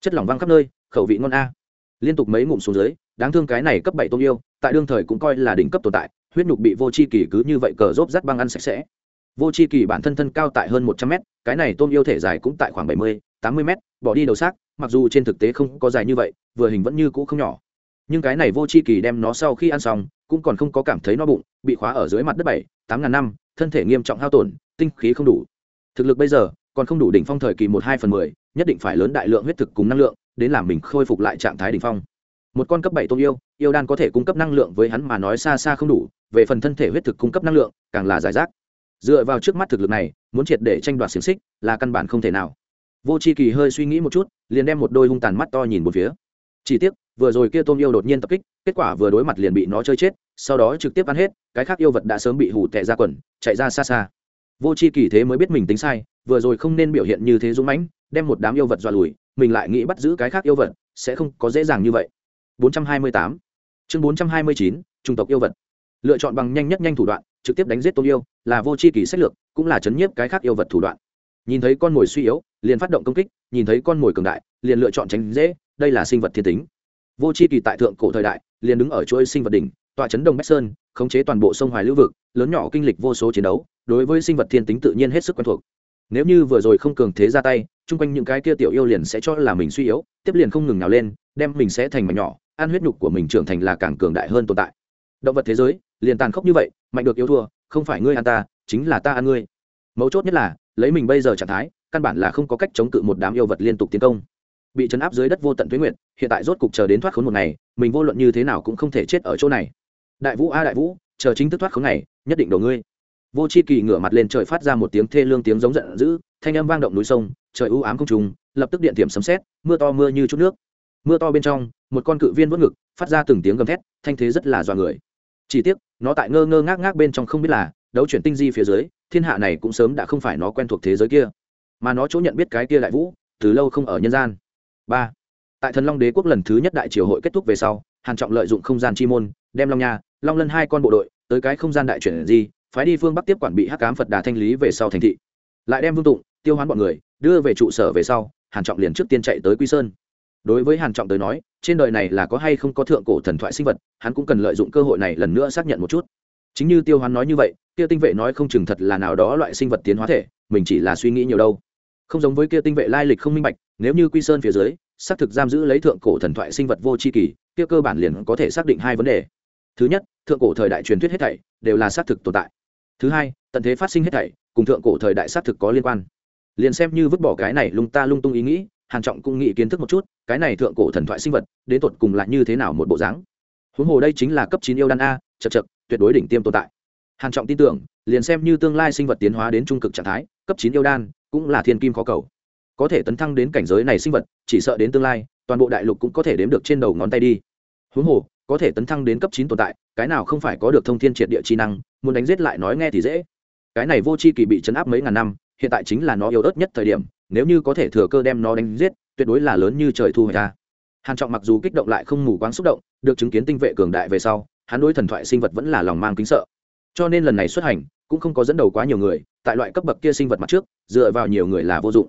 Chất lỏng văng khắp nơi, khẩu vị ngon a liên tục mấy ngụm xuống dưới, đáng thương cái này cấp bảy tôm yêu, tại đương thời cũng coi là đỉnh cấp tồn tại, huyết nhục bị vô c h i kỳ cứ như vậy cờ rốp rắt băng ăn sạch sẽ. Vô c h i kỳ bản thân thân cao tại hơn một trăm mét, cái này tôm yêu thể dài cũng tại khoảng bảy mươi, tám mươi mét, bỏ đi đầu xác, mặc dù trên thực tế không có dài như vậy, vừa hình vẫn như cũ không nhỏ. Nhưng cái này vô c h i kỳ đem nó sau khi ăn xong, cũng còn không có cảm thấy no bụng, bị khóa ở dưới mặt đất bảy, tám ngàn năm, thân thể nghiêm trọng hao tổn, tinh khí không đủ. Thực lực bây giờ còn không đủ đỉnh phong thời kỳ một hai phần mười, nhất định phải lớn đại lượng huyết thực cùng năng lượng đến làm mình khôi phục lại trạng thái đỉnh phong. Một con cấp bảy tôn yêu yêu đan có thể cung cấp năng lượng với hắn mà nói xa xa không đủ, về phần thân thể huyết thực cung cấp năng lượng, càng là giải rác. Dựa vào trước mắt thực lực này, muốn triệt để tranh đoạt xiềng xích là căn bản không thể nào. Vô c h i kỳ hơi suy nghĩ một chút, liền đem một đôi hung tàn mắt to nhìn một phía. Chỉ tiếc, vừa rồi kia tôm yêu đột nhiên tập kích, kết quả vừa đối mặt liền bị nó chơi chết, sau đó trực tiếp ăn hết, cái khác yêu vật đã sớm bị hủ tệ ra quần, chạy ra xa xa. Vô c h i kỳ thế mới biết mình tính sai, vừa rồi không nên biểu hiện như thế dũng mãnh, đem một đám yêu vật dọa lùi mình lại nghĩ bắt giữ cái khác yêu vật, sẽ không có dễ dàng như vậy. 428 chương 429 trung tộc yêu vật. Lựa chọn bằng nhanh nhất nhanh thủ đoạn, trực tiếp đánh giết tôn yêu, là vô c h i kỳ sách lược, cũng là chấn nhiếp cái khác yêu vật thủ đoạn. Nhìn thấy con mồi suy yếu, liền phát động công kích, nhìn thấy con mồi cường đại, liền lựa chọn tránh dễ, đây là sinh vật thiên tính. Vô c h i kỳ tại thượng cổ thời đại, liền đứng ở chuỗi sinh vật đỉnh, tọa chấn đông bách sơn, khống chế toàn bộ sông hoài lưu vực, lớn nhỏ kinh lịch vô số chiến đấu, đối với sinh vật thiên tính tự nhiên hết sức quen thuộc. Nếu như vừa rồi không cường thế ra tay chung quanh những cái kia tiểu yêu liền sẽ cho là mình suy yếu, tiếp liền không ngừng nào lên, đem mình sẽ thành mảnh nhỏ, ăn huyết nhục của mình trưởng thành là càng cường đại hơn tồn tại. Động vật thế giới, liền tàn khốc như vậy, mạnh được yêu thua, không phải ngươi ăn ta, chính là ta ăn ngươi. Mấu chốt nhất là, lấy mình bây giờ trạng thái, căn bản là không có cách chống cự một đám yêu vật liên tục tiến công. Bị chấn áp dưới đất vô tận tuyến nguyện hiện tại rốt cục chờ đến thoát khốn một ngày, mình vô luận như thế nào cũng không thể chết ở chỗ này. Đại vũ a đại vũ, chờ chính thức thoát khốn này, nhất định đổ ngươi. Vô c h i kỳ ngửa mặt lên trời phát ra một tiếng thê lương tiếng giống giận dữ, thanh âm vang động núi sông trời ưu ám không trùng, lập tức điện tiệm sấm xét mưa to mưa như chút nước. Mưa to bên trong, một con cự viên vớt ngực, phát ra từng tiếng gầm thét, thanh thế rất là dọa người. Chỉ tiếc, nó tại ngơ ngơ ngác ngác bên trong không biết là, đấu chuyển tinh di phía dưới, thiên hạ này cũng sớm đã không phải nó quen thuộc thế giới kia. Mà nó chỗ nhận biết cái kia đại vũ, từ lâu không ở nhân gian. Ba. Tại thần long đế quốc lần thứ nhất đại triều hội kết thúc về sau, hàn trọng lợi dụng không gian chi môn, đem long nha, long lân hai con bộ đội, tới cái không gian đại chuyển di, phái đi phương bắc tiếp quản bị hắc cám phật đà thanh lý về sau thành thị. Lại đem vương tụng, tiêu hoán bọn người đưa về trụ sở về sau, hàn trọng liền trước tiên chạy tới quy sơn. Đối với hàn trọng tới nói, trên đời này là có hay không có thượng cổ thần thoại sinh vật, hắn cũng cần lợi dụng cơ hội này lần nữa xác nhận một chút. Chính như tiêu hoán nói như vậy, kia tinh vệ nói không chừng thật là nào đó loại sinh vật tiến hóa thể, mình chỉ là suy nghĩ nhiều đâu. Không giống với kia tinh vệ lai lịch không minh bạch, nếu như quy sơn phía dưới, xác thực giam giữ lấy thượng cổ thần thoại sinh vật vô tri kỳ, kia cơ bản liền có thể xác định hai vấn đề. Thứ nhất, thượng cổ thời đại truyền thuyết hết thảy đều là xác thực tồn tại. Thứ hai, tận thế phát sinh hết thảy, cùng thượng cổ thời đại xác thực có liên quan liền xem như vứt bỏ cái này lung ta lung tung ý nghĩ, hàn trọng cũng nghĩ kiến thức một chút, cái này thượng cổ thần thoại sinh vật, đến tột cùng là như thế nào một bộ dáng. Huống hồ đây chính là cấp chín yêu đan a, chật chật, tuyệt đối đỉnh tiêm tồn tại. Hàn trọng tin tưởng, liền xem như tương lai sinh vật tiến hóa đến trung cực trạng thái, cấp chín yêu đan cũng là thiên kim khó cầu. Có thể tấn thăng đến cảnh giới này sinh vật, chỉ sợ đến tương lai, toàn bộ đại lục cũng có thể đếm được trên đầu ngón tay đi. Huống hồ, có thể tấn thăng đến cấp chín tồn tại, cái nào không phải có được thông thiên triệt địa chi năng, muốn đánh giết lại nói nghe thì dễ. Cái này vô chi kỳ bị chấn áp mấy ngàn năm hiện tại chính là nó yếu ớt nhất thời điểm, nếu như có thể thừa cơ đem nó đánh giết, tuyệt đối là lớn như trời thu hoạch ra. Hàn trọng mặc dù kích động lại không mù quáng xúc động, được chứng kiến tinh vệ cường đại về sau, hắn đối thần thoại sinh vật vẫn là lòng mang kính sợ. Cho nên lần này xuất hành, cũng không có dẫn đầu quá nhiều người, tại loại cấp bậc kia sinh vật mặt trước, dựa vào nhiều người là vô dụng.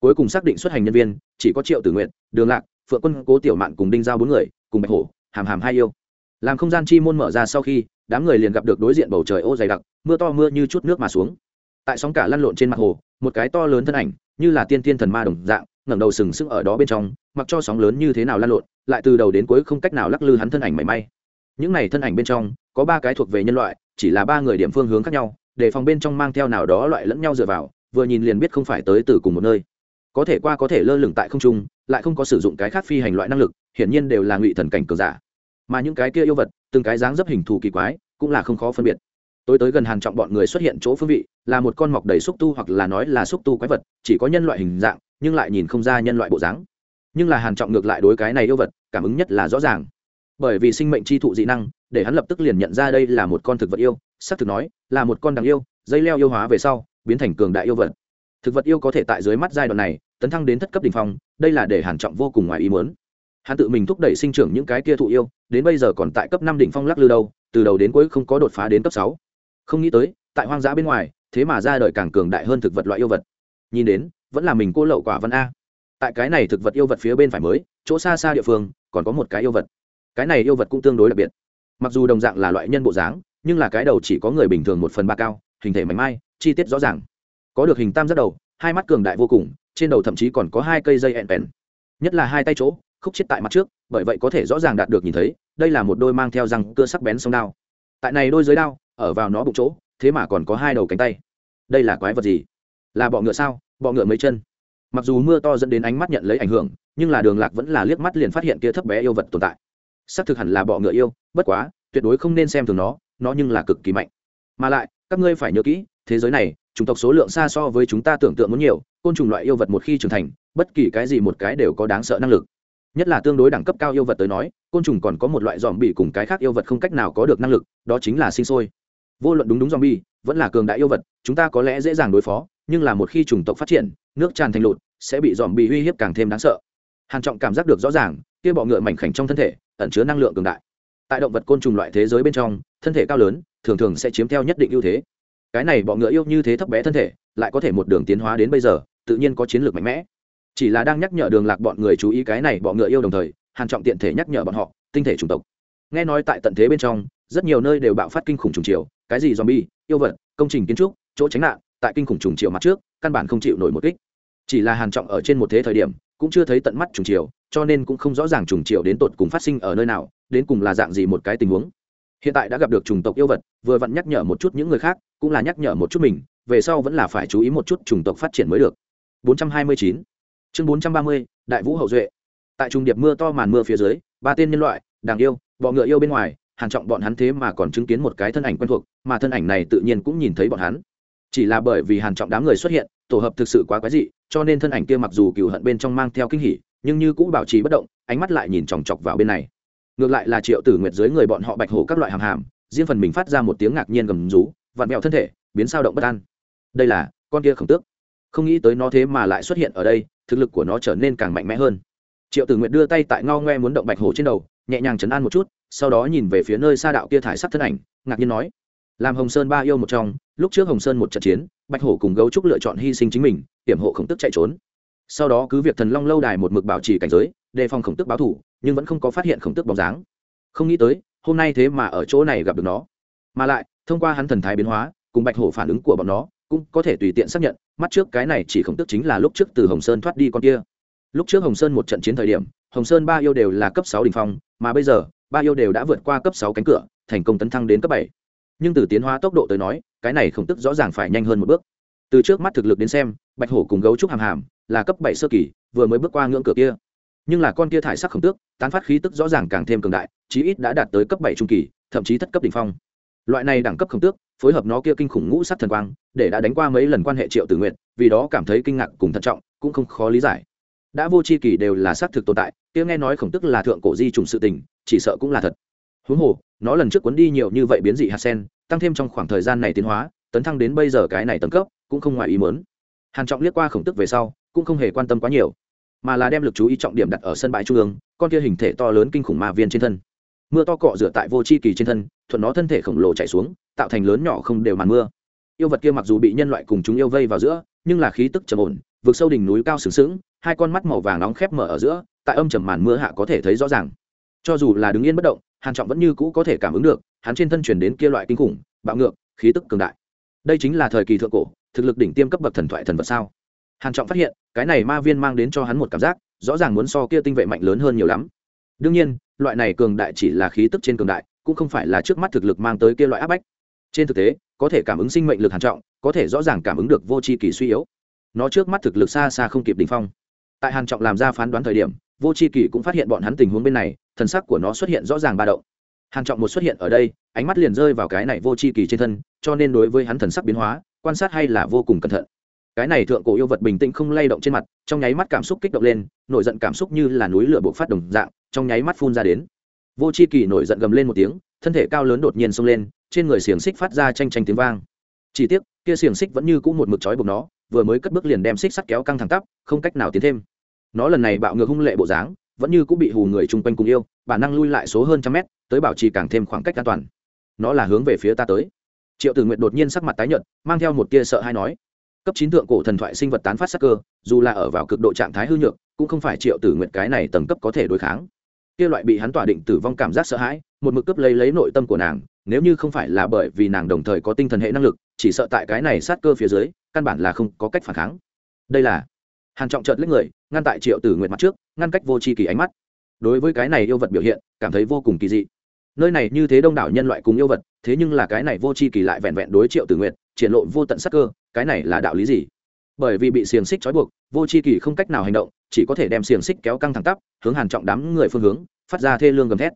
Cuối cùng xác định xuất hành nhân viên, chỉ có triệu tử nguyện đường lạc, phượng quân, cố tiểu mạn cùng đinh giao bốn người, cùng bạch hổ, hàm hàm hai yêu. Làm không gian chi môn mở ra sau khi, đám người liền gặp được đối diện bầu trời ô dày đặc, mưa to mưa như chút nước mà xuống tại sóng cả lăn lộn trên mặt hồ, một cái to lớn thân ảnh, như là tiên tiên thần ma đồng dạng, ngẩng đầu sừng sững ở đó bên trong, mặc cho sóng lớn như thế nào lăn lộn, lại từ đầu đến cuối không cách nào lắc lư hắn thân ảnh mảy may. Những này thân ảnh bên trong, có ba cái thuộc về nhân loại, chỉ là ba người điểm phương hướng khác nhau, để phòng bên trong mang theo nào đó loại lẫn nhau dựa vào, vừa nhìn liền biết không phải tới từ cùng một nơi. Có thể qua có thể lơ lửng tại không trung, lại không có sử dụng cái khác phi hành loại năng lực, hiển nhiên đều là ngụy thần cảnh cường giả. Mà những cái kia yêu vật, từng cái dáng dấp hình thù kỳ quái, cũng là không khó phân biệt tối tới gần hàng trọng bọn người xuất hiện chỗ phương vị, là một con mọc đầy xúc tu hoặc là nói là xúc tu quái vật, chỉ có nhân loại hình dạng, nhưng lại nhìn không ra nhân loại bộ dáng. Nhưng là hàn trọng ngược lại đối cái này yêu vật, cảm ứng nhất là rõ ràng. Bởi vì sinh mệnh chi thụ dị năng, để hắn lập tức liền nhận ra đây là một con thực vật yêu, xác thực nói, là một con đằng yêu, dây leo yêu hóa về sau, biến thành cường đại yêu vật. Thực vật yêu có thể tại dưới mắt giai đoạn này, tấn thăng đến thất cấp đỉnh phong, đây là để hàn trọng vô cùng ngoài ý muốn. Hắn tự mình thúc đẩy sinh trưởng những cái kia thụ yêu, đến bây giờ còn tại cấp năm đỉnh phong lắc lư đâu, từ đầu đến cuối không có đột phá đến cấp sáu không nghĩ tới, tại hoang dã bên ngoài, thế mà ra đời càng cường đại hơn thực vật loại yêu vật. Nhìn đến, vẫn là mình cô lậu quả văn a. Tại cái này thực vật yêu vật phía bên phải mới, chỗ xa xa địa phương, còn có một cái yêu vật. Cái này yêu vật cũng tương đối đặc biệt. Mặc dù đồng dạng là loại nhân bộ dáng, nhưng là cái đầu chỉ có người bình thường một phần ba cao, hình thể mảnh mai, chi tiết rõ ràng. Có được hình tam giác đầu, hai mắt cường đại vô cùng, trên đầu thậm chí còn có hai cây dây ẹn pèn. Nhất là hai tay chỗ, khúc chết tại mặt trước, bởi vậy có thể rõ ràng đạt được nhìn thấy, đây là một đôi mang theo răng cưa sắc bén sông đao. Tại này đôi dưới đao ở vào nó bụng chỗ, thế mà còn có hai đầu cánh tay. Đây là quái vật gì? Là bọ ngựa sao? Bọ ngựa mấy chân? Mặc dù mưa to dẫn đến ánh mắt nhận lấy ảnh hưởng, nhưng là đường lạc vẫn là liếc mắt liền phát hiện kia thấp bé yêu vật tồn tại. Xác thực hẳn là bọ ngựa yêu, bất quá, tuyệt đối không nên xem thường nó nó nhưng là cực kỳ mạnh. Mà lại, các ngươi phải nhớ kỹ, thế giới này, chủng tộc số lượng xa so với chúng ta tưởng tượng muốn nhiều, côn trùng loại yêu vật một khi trưởng thành, bất kỳ cái gì một cái đều có đáng sợ năng lực. Nhất là tương đối đẳng cấp cao yêu vật tới nói, côn trùng còn có một loại dòm bị cùng cái khác yêu vật không cách nào có được năng lực, đó chính là sinh sôi vô luận đúng đúng dòm bi vẫn là cường đại yêu vật, chúng ta có lẽ dễ dàng đối phó, nhưng là một khi chủng tộc phát triển, nước tràn thành lụt, sẽ bị dòm bị uy hiếp càng thêm đáng sợ. Hàn trọng cảm giác được rõ ràng, kia bọ ngựa mảnh khảnh trong thân thể, ẩn chứa năng lượng cường đại. Tại động vật côn trùng loại thế giới bên trong, thân thể cao lớn, thường thường sẽ chiếm theo nhất định ưu thế. Cái này bọ ngựa yêu như thế thấp bé thân thể, lại có thể một đường tiến hóa đến bây giờ, tự nhiên có chiến lược mạnh mẽ. Chỉ là đang nhắc nhở đường lạc bọn người chú ý cái này bọ ngựa yêu đồng thời, hàn trọng tiện thể nhắc nhở bọn họ, tinh thể chủng tộc. Nghe nói tại tận thế bên trong, rất nhiều nơi đều bạo phát kinh khủng trùng chiều cái gì zombie, yêu vật, công trình kiến trúc, chỗ tránh nạn, tại kinh khủng trùng chiều mặt trước, căn bản không chịu nổi một kích. Chỉ là hàn trọng ở trên một thế thời điểm, cũng chưa thấy tận mắt trùng chiều, cho nên cũng không rõ ràng trùng chiều đến tột cùng phát sinh ở nơi nào, đến cùng là dạng gì một cái tình huống. Hiện tại đã gặp được trùng tộc yêu vật, vừa vặn nhắc nhở một chút những người khác, cũng là nhắc nhở một chút mình, về sau vẫn là phải chú ý một chút trùng tộc phát triển mới được. 429 chương 430 đại vũ hậu duệ. Tại trung điệp mưa to màn mưa phía dưới, ba tên nhân loại đàng yêu, bọ ngựa yêu bên ngoài hàn trọng bọn hắn thế mà còn chứng kiến một cái thân ảnh quen thuộc, mà thân ảnh này tự nhiên cũng nhìn thấy bọn hắn. Chỉ là bởi vì hàn trọng đám người xuất hiện, tổ hợp thực sự quá quái dị, cho nên thân ảnh kia mặc dù cừu hận bên trong mang theo kinh hỉ, nhưng như cũng bảo trì bất động, ánh mắt lại nhìn chòng chọc vào bên này. Ngược lại là triệu tử nguyệt dưới người bọn họ bạch hổ các loại hàm hàm, riêng phần mình phát ra một tiếng ngạc nhiên gầm rú, vặn vẹo thân thể, biến sao động bất an. Đây là con kia khổng tước. Không nghĩ tới nó thế mà lại xuất hiện ở đây, thực lực của nó trở nên càng mạnh mẽ hơn. Triệu tử nguyệt đưa tay tại ngao ngoe muốn động bạch hổ trên đầu, nhẹ nhàng chấn an một chút sau đó nhìn về phía nơi xa đạo kia thải sắc thân ảnh, ngạc nhiên nói, làm hồng sơn ba yêu một trong, lúc trước hồng sơn một trận chiến, bạch hổ cùng gấu trúc lựa chọn hy sinh chính mình, hiểm hộ khổng tức chạy trốn. Sau đó cứ việc thần long lâu đài một mực bảo trì cảnh giới, đề phòng khổng tức báo thủ, nhưng vẫn không có phát hiện khổng tức bóng dáng. Không nghĩ tới, hôm nay thế mà ở chỗ này gặp được nó. Mà lại, thông qua hắn thần thái biến hóa, cùng bạch hổ phản ứng của bọn nó, cũng có thể tùy tiện xác nhận, mắt trước cái này chỉ khổng tức chính là lúc trước từ hồng sơn thoát đi con kia. Lúc trước hồng sơn một trận chiến thời điểm, hồng sơn ba yêu đều là cấp sáu đình phong, mà bây giờ ba yêu đều đã vượt qua cấp sáu cánh cửa, thành công tấn thăng đến cấp bảy. Nhưng từ tiến hóa tốc độ tới nói, cái này khổng tức rõ ràng phải nhanh hơn một bước. Từ trước mắt thực lực đến xem, bạch hổ cùng gấu trúc hàm hàm là cấp bảy sơ kỳ, vừa mới bước qua ngưỡng cửa kia. Nhưng là con kia thải sắc khổng tước, tán phát khí tức rõ ràng càng thêm cường đại, chí ít đã đạt tới cấp bảy trung kỳ, thậm chí thất cấp đỉnh phong. Loại này đẳng cấp khổng tước, phối hợp nó kia kinh khủng ngũ sắc thần quang, để đã đánh qua mấy lần quan hệ triệu tử nguyện vì đó cảm thấy kinh ngạc cùng thận trọng, cũng không khó lý giải. Đã vô c h i kỳ đều là xác thực tồn tại, kia nghe nói khổng tức là thượng cổ di trùng sự tình chỉ sợ cũng là thật. Huống hồ, nó lần trước cuốn đi nhiều như vậy biến dị hạt sen, tăng thêm trong khoảng thời gian này tiến hóa, tấn thăng đến bây giờ cái này tầng cấp, cũng không ngoài ý mớn hàn trọng liếc qua khổng tức về sau, cũng không hề quan tâm quá nhiều, mà là đem lực chú ý trọng điểm đặt ở sân bãi trung ương, con kia hình thể to lớn kinh khủng ma viên trên thân. Mưa to cọ rửa tại vô c h i kỳ trên thân, thuận nó thân thể khổng lồ chạy xuống, tạo thành lớn nhỏ không đều màn mưa. Yêu vật kia mặc dù bị nhân loại cùng chúng yêu vây vào giữa, nhưng là khí tức trầm ổn vượt sâu đỉnh núi cao sừng sững, hai con mắt màu vàng nóng khép mở ở giữa, tại âm trầm màn mưa hạ có thể thấy rõ ràng cho dù là đứng yên bất động, hàn trọng vẫn như cũ có thể cảm ứng được, hắn trên thân chuyển đến kia loại kinh khủng, bạo ngược, khí tức cường đại. Đây chính là thời kỳ thượng cổ, thực lực đỉnh tiêm cấp bậc thần thoại thần vật sao? Hàn trọng phát hiện, cái này ma viên mang đến cho hắn một cảm giác, rõ ràng muốn so kia tinh vệ mạnh lớn hơn nhiều lắm. Đương nhiên, loại này cường đại chỉ là khí tức trên cường đại, cũng không phải là trước mắt thực lực mang tới kia loại áp bách. Trên thực tế, có thể cảm ứng sinh mệnh lực hàn trọng, có thể rõ ràng cảm ứng được vô tri kỳ suy yếu. Nó trước mắt thực lực xa xa không kịp đỉnh phong. Tại hàn trọng làm ra phán đoán thời điểm, vô tri kỳ cũng phát hiện bọn hắn tình huống bên này thần sắc của nó xuất hiện rõ ràng ba động. Hàn trọng một xuất hiện ở đây, ánh mắt liền rơi vào cái này vô chi kỳ trên thân, cho nên đối với hắn thần sắc biến hóa, quan sát hay là vô cùng cẩn thận. Cái này thượng cổ yêu vật bình tĩnh không lay động trên mặt, trong nháy mắt cảm xúc kích động lên, nổi giận cảm xúc như là núi lửa bộc phát đồng dạng, trong nháy mắt phun ra đến. Vô c h i kỳ nổi giận gầm lên một tiếng, thân thể cao lớn đột nhiên xông lên, trên người xiềng xích phát ra tranh tranh tiếng vang. Chỉ tiếc, kia xiềng xích vẫn như c ũ một mực trói buộc nó, vừa mới cất bước liền đem xích sắt kéo căng thẳng tắp, không cách nào tiến thêm. Nó lần này bạo ngược hung lệ bộ dáng vẫn như cũng bị hù người chung quanh cùng yêu, bản năng lui lại số hơn trăm mét, tới bảo trì càng thêm khoảng cách an toàn. Nó là hướng về phía ta tới. Triệu tử nguyện đột nhiên sắc mặt tái nhợt, mang theo một tia sợ hay nói, cấp chín thượng cổ thần thoại sinh vật tán phát sắc cơ, dù là ở vào cực độ trạng thái hư nhược, cũng không phải triệu tử nguyện cái này tầng cấp có thể đối kháng. Kia loại bị hắn tỏa định tử vong cảm giác sợ hãi, một mực cấp lấy lấy nội tâm của nàng, nếu như không phải là bởi vì nàng đồng thời có tinh thần hệ năng lực, chỉ sợ tại cái này sát cơ phía dưới, căn bản là không có cách phản kháng. Đây là hàn trọng chợt lấy người ngăn tại triệu tử nguyệt mặt trước ngăn cách vô tri kỳ ánh mắt. Đối với cái này yêu vật biểu hiện cảm thấy vô cùng kỳ dị. Nơi này như thế đông đảo nhân loại cùng yêu vật thế nhưng là cái này vô tri kỳ lại vẹn vẹn đối triệu tử nguyệt, triển lộ vô tận sắc cơ cái này là đạo lý gì? Bởi vì bị xiềng xích trói buộc vô tri kỳ không cách nào hành động chỉ có thể đem xiềng xích kéo căng thẳng tắp hướng hàn trọng đám người phương hướng phát ra thê lương gầm thét.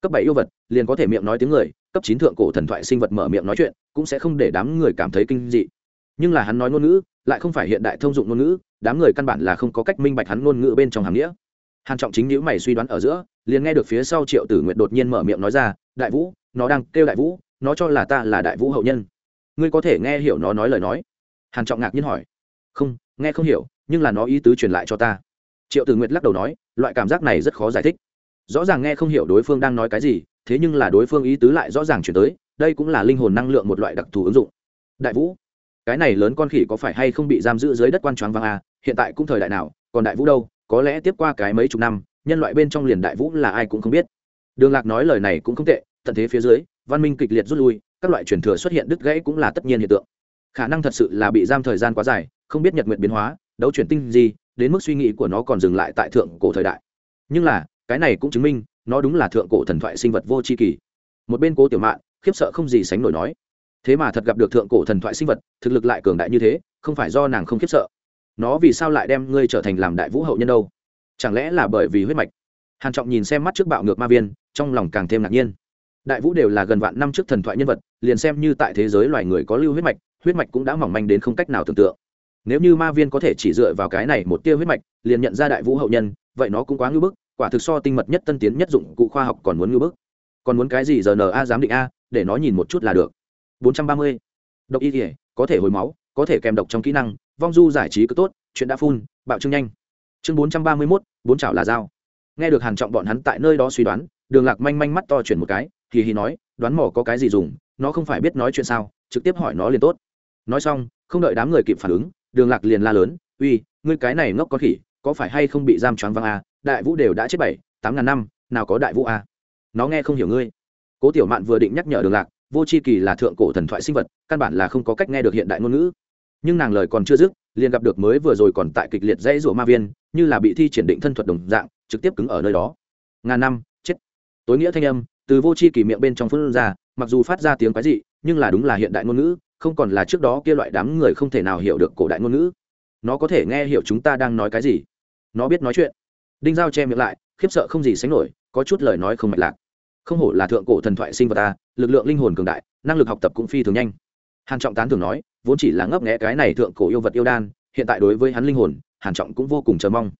Cấp bảy yêu vật liền có thể miệng nói tiếng người cấp chín thượng cổ thần thoại sinh vật mở miệng nói chuyện cũng sẽ không để đám người cảm thấy kinh dị. Nhưng là hắn nói ngôn ngữ lại không phải hiện đại thông dụng ngôn ngữ đám người căn bản là không có cách minh bạch hắn ngôn ngữ bên trong hàm nghĩa. Hàn trọng chính nhữ mày suy đoán ở giữa, liền nghe được phía sau triệu tử nguyện đột nhiên mở miệng nói ra, đại vũ, nó đang kêu đại vũ, nó cho là ta là đại vũ hậu nhân. Ngươi có thể nghe hiểu nó nói lời nói. Hàn trọng ngạc nhiên hỏi. Không, nghe không hiểu, nhưng là nó ý tứ truyền lại cho ta. Triệu tử nguyệt lắc đầu nói, loại cảm giác này rất khó giải thích. Rõ ràng nghe không hiểu đối phương đang nói cái gì, thế nhưng là đối phương ý tứ lại rõ ràng chuyển tới, đây cũng là linh hồn năng lượng một loại đặc thù ứng dụng. Đại vũ, cái này lớn con khỉ có phải hay không bị giam giữ dưới đất quan choáng vang à? Hiện tại cũng thời đại nào, còn đại vũ đâu, có lẽ tiếp qua cái mấy chục năm, nhân loại bên trong liền đại vũ là ai cũng không biết. Đường lạc nói lời này cũng không tệ, tận thế phía dưới, văn minh kịch liệt rút lui, các loại truyền thừa xuất hiện đứt gãy cũng là tất nhiên hiện tượng. Khả năng thật sự là bị giam thời gian quá dài, không biết nhật nguyện biến hóa, đấu chuyển tinh gì đến mức suy nghĩ của nó còn dừng lại tại thượng cổ thời đại. Nhưng là, cái này cũng chứng minh, nó đúng là thượng cổ thần thoại sinh vật vô tri kỳ một bên cố tiểu mạn, khiếp sợ không gì sánh nổi nói, thế mà thật gặp được thượng cổ thần thoại sinh vật, thực lực lại cường đại như thế, không phải do nàng không khiếp sợ nó vì sao lại đem ngươi trở thành làm đại vũ hậu nhân đâu? Chẳng lẽ là bởi vì huyết mạch? Hàn trọng nhìn xem mắt trước bạo ngược ma viên, trong lòng càng thêm ngạc nhiên. Đại vũ đều là gần vạn năm trước thần thoại nhân vật, liền xem như tại thế giới loài người có lưu huyết mạch huyết mạch cũng đã mỏng manh đến không cách nào tưởng tượng. Nếu như ma viên có thể chỉ dựa vào cái này một tia huyết mạch, liền nhận ra đại vũ hậu nhân, vậy nó cũng quá ngưỡng bức, quả thực so tinh mật nhất tân tiến nhất dụng cụ khoa học còn muốn ngưỡng bức. Còn muốn cái gì giờ n a giám định a, để nó nhìn một chút là được. 430. độc y thể có thể hồi máu, có thể kèm độc trong kỹ năng vong du giải trí cứ tốt chuyện đã phun bạo trương nhanh. Chương 431, bốn chảo là dao. Nghe được hàn trọng bọn hắn tại nơi đó suy đoán đường lạc manh manh mắt to chuyển một cái thì hì nói đoán mò có cái gì dùng nó không phải biết nói chuyện sao trực tiếp hỏi nó liền tốt. Nói xong không đợi đám người kịp phản ứng đường lạc liền la lớn uy ngươi cái này ngốc con khỉ có phải hay không bị giam choáng văng à? đại vũ đều đã chết bảy tám ngàn năm nào có đại vũ à? nó nghe không hiểu ngươi. Cố tiểu mạn vừa định nhắc nhở đường lạc vô c h i kỳ là thượng cổ thần thoại sinh vật căn bản là không có cách nghe được hiện đại ngôn ngữ nhưng nàng lời còn chưa dứt, liền gặp được mới vừa rồi còn tại kịch liệt dãy rủa ma viên, như là bị thi triển định thân thuật đồng dạng, trực tiếp cứng ở nơi đó. Ngàn năm, chết. Tối nghĩa thanh âm, từ vô c h i kỳ miệng bên trong phân ra, mặc dù phát ra tiếng cái gì nhưng là đúng là hiện đại ngôn ngữ, không còn là trước đó kia loại đám người không thể nào hiểu được cổ đại ngôn ngữ. Nó có thể nghe hiểu chúng ta đang nói cái gì. Nó biết nói chuyện. Đinh giao che miệng lại, khiếp sợ không gì sánh nổi, có chút lời nói không mạch lạc. Không hổ là thượng cổ thần thoại sinh vật ta, lực lượng linh hồn cường đại, năng lực học tập cũng phi thường nhanh. Hàn trọng tán thường nói vốn chỉ là ngấp nghẽ cái này thượng cổ yêu vật yêu đan, hiện tại đối với hắn linh hồn, hàn trọng cũng vô cùng chờ mong.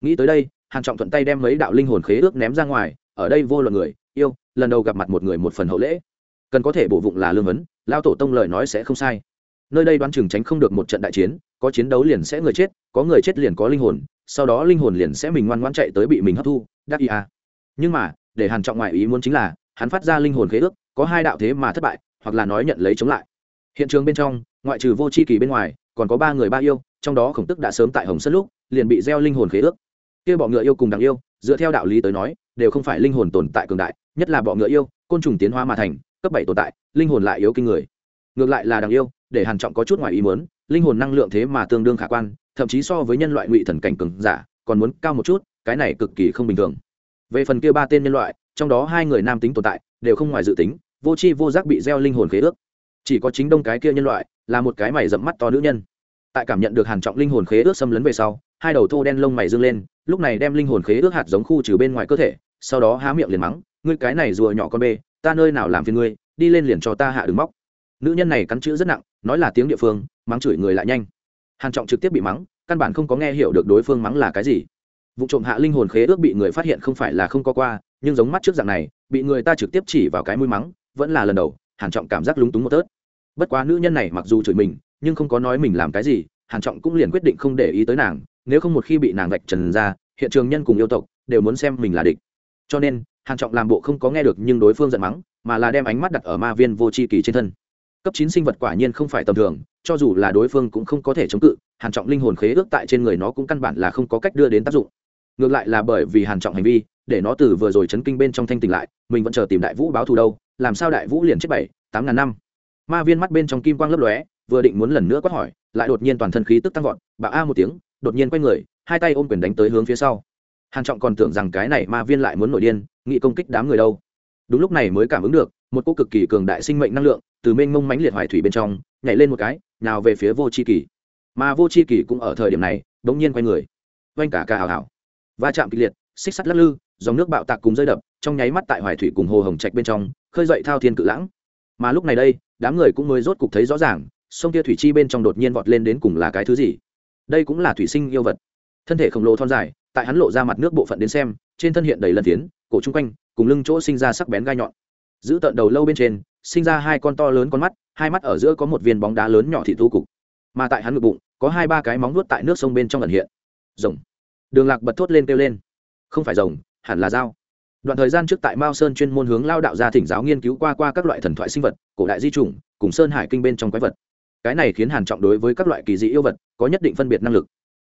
Nghĩ tới đây, hàn trọng thuận tay đem mấy đạo linh hồn khế ước ném ra ngoài, ở đây vô luận người, yêu, lần đầu gặp mặt một người một phần hậu lễ. Cần có thể bổ vụng là lương vấn lao tổ tông lời nói sẽ không sai. Nơi đây đoán chừng tránh không được một trận đại chiến, có chiến đấu liền sẽ người chết, có người chết liền có linh hồn, sau đó linh hồn liền sẽ mình ngoan ngoan chạy tới bị mình hấp thu, đắc ý à. nhưng mà, để hàn trọng ngoại ý muốn chính là, hắn phát ra linh hồn khế ước, có hai đạo thế mà thất bại, hoặc là nói nhận lấy chống lại. Hiện trường bên trong ngoại trừ vô c h i kỳ bên ngoài, còn có ba người ba yêu, trong đó khổng tức đã sớm tại hồng sân lúc, liền bị gieo linh hồn khế ước. Kia bọ ngựa yêu cùng đáng yêu, dựa theo đạo lý tới nói, đều không phải linh hồn tồn tại cường đại, nhất là bọ ngựa yêu, côn trùng tiến hóa mà thành, cấp bảy tồn tại, linh hồn lại yếu kinh người. Ngược lại là đáng yêu, để hàn trọng có chút ngoài ý muốn, linh hồn năng lượng thế mà tương đương khả quan, thậm chí so với nhân loại ngụy thần cảnh cường giả, còn muốn cao một chút, cái này cực kỳ không bình thường. Về phần kia ba tên nhân loại, trong đó hai người nam tính tồn tại, đều không ngoài dự tính, vô c h i vô giác bị gieo linh hồn khế ước chỉ có chính đông cái kia nhân loại, là một cái mày dẫm mắt to nữ nhân. Tại cảm nhận được hàn trọng linh hồn khế ước xâm lấn về sau, hai đầu thô đen lông mày dương lên, lúc này đem linh hồn khế ước hạt giống khu trừ bên ngoài cơ thể, sau đó há miệng liền mắng, ngươi cái này rùa nhỏ con bê, ta nơi nào làm phiền ngươi, đi lên liền cho ta hạ đứng móc. Nữ nhân này cắn chữ rất nặng, nói là tiếng địa phương, mắng chửi người lại nhanh. Hàn trọng trực tiếp bị mắng, căn bản không có nghe hiểu được đối phương mắng là cái gì. Vụ trộm hạ linh hồn khế ước bị người phát hiện không phải là không có qua, nhưng giống mắt trước dạng này, bị người ta trực tiếp chỉ vào cái mũi mắng, vẫn là lần đầu, hàn trọng cảm giác lúng túng một tớt bất quá nữ nhân này mặc dù chửi mình, nhưng không có nói mình làm cái gì, hàn trọng cũng liền quyết định không để ý tới nàng, nếu không một khi bị nàng vạch trần ra, hiện trường nhân cùng yêu tộc đều muốn xem mình là địch. Cho nên, hàn trọng làm bộ không có nghe được nhưng đối phương giận mắng, mà là đem ánh mắt đặt ở ma viên vô chi kỳ trên thân. Cấp chín sinh vật quả nhiên không phải tầm thường, cho dù là đối phương cũng không có thể chống cự, hàn trọng linh hồn khế ước tại trên người nó cũng căn bản là không có cách đưa đến tác dụng. Ngược lại là bởi vì hàn trọng hành vi, để nó từ vừa rồi chấn kinh bên trong thanh tỉnh lại, mình vẫn chờ tìm đại vũ báo thù đâu, làm sao đại vũ liền chết bảy, tám ngàn năm ma viên mắt bên trong kim quang lấp lóe, vừa định muốn lần nữa quát hỏi, lại đột nhiên toàn thân khí tức tăng vọt bạo a một tiếng, đột nhiên quay người, hai tay ôm quyền đánh tới hướng phía sau. Hàn trọng còn tưởng rằng cái này ma viên lại muốn nổi điên nghị công kích đám người đâu. Đúng lúc này mới cảm ứng được, một cô cực kỳ cường đại sinh mệnh năng lượng, từ mênh mông mãnh liệt hoài thủy bên trong, nhảy lên một cái, nào về phía vô c h i kỳ. Mà vô c h i kỳ cũng ở thời điểm này đ n g nhiên quay người. Oanh cả ca hào hào. Va chạm kịch liệt, xích sắt lắc lư, dòng nước bạo tạc cùng rơi đập, trong nháy mắt tại hoài thủy cùng hồ hồng trạch bên trong, khơi dậy thao thiên cự lãng. Mà lúc này đây đám người cũng mới rốt cục thấy rõ ràng, sông kia thủy chi bên trong đột nhiên vọt lên đến cùng là cái thứ gì. Đây cũng là thủy sinh yêu vật. Thân thể khổng lồ thon dài, tại hắn lộ ra mặt nước bộ phận đến xem, trên thân hiện đầy lần tiến cổ chung quanh, cùng lưng chỗ sinh ra sắc bén gai nhọn. Giữ tận đầu lâu bên trên, sinh ra hai con to lớn con mắt, hai mắt ở giữa có một viên bóng đá lớn nhỏ thị thu cục. Mà tại hắn ngực bụng, có hai ba cái móng nuốt tại nước sông bên trong ẩn hiện. Rồng. Đường lạc bật thốt lên kêu lên. Không phải rồng, hẳn là dao đoạn thời gian trước tại mao sơn chuyên môn hướng lao đạo gia thỉnh giáo nghiên cứu qua qua các loại thần thoại sinh vật, cổ đại di chủng, cùng sơn hải kinh bên trong quái vật. Cái này khiến hàn trọng đối với các loại kỳ dị yêu vật có nhất định phân biệt năng lực.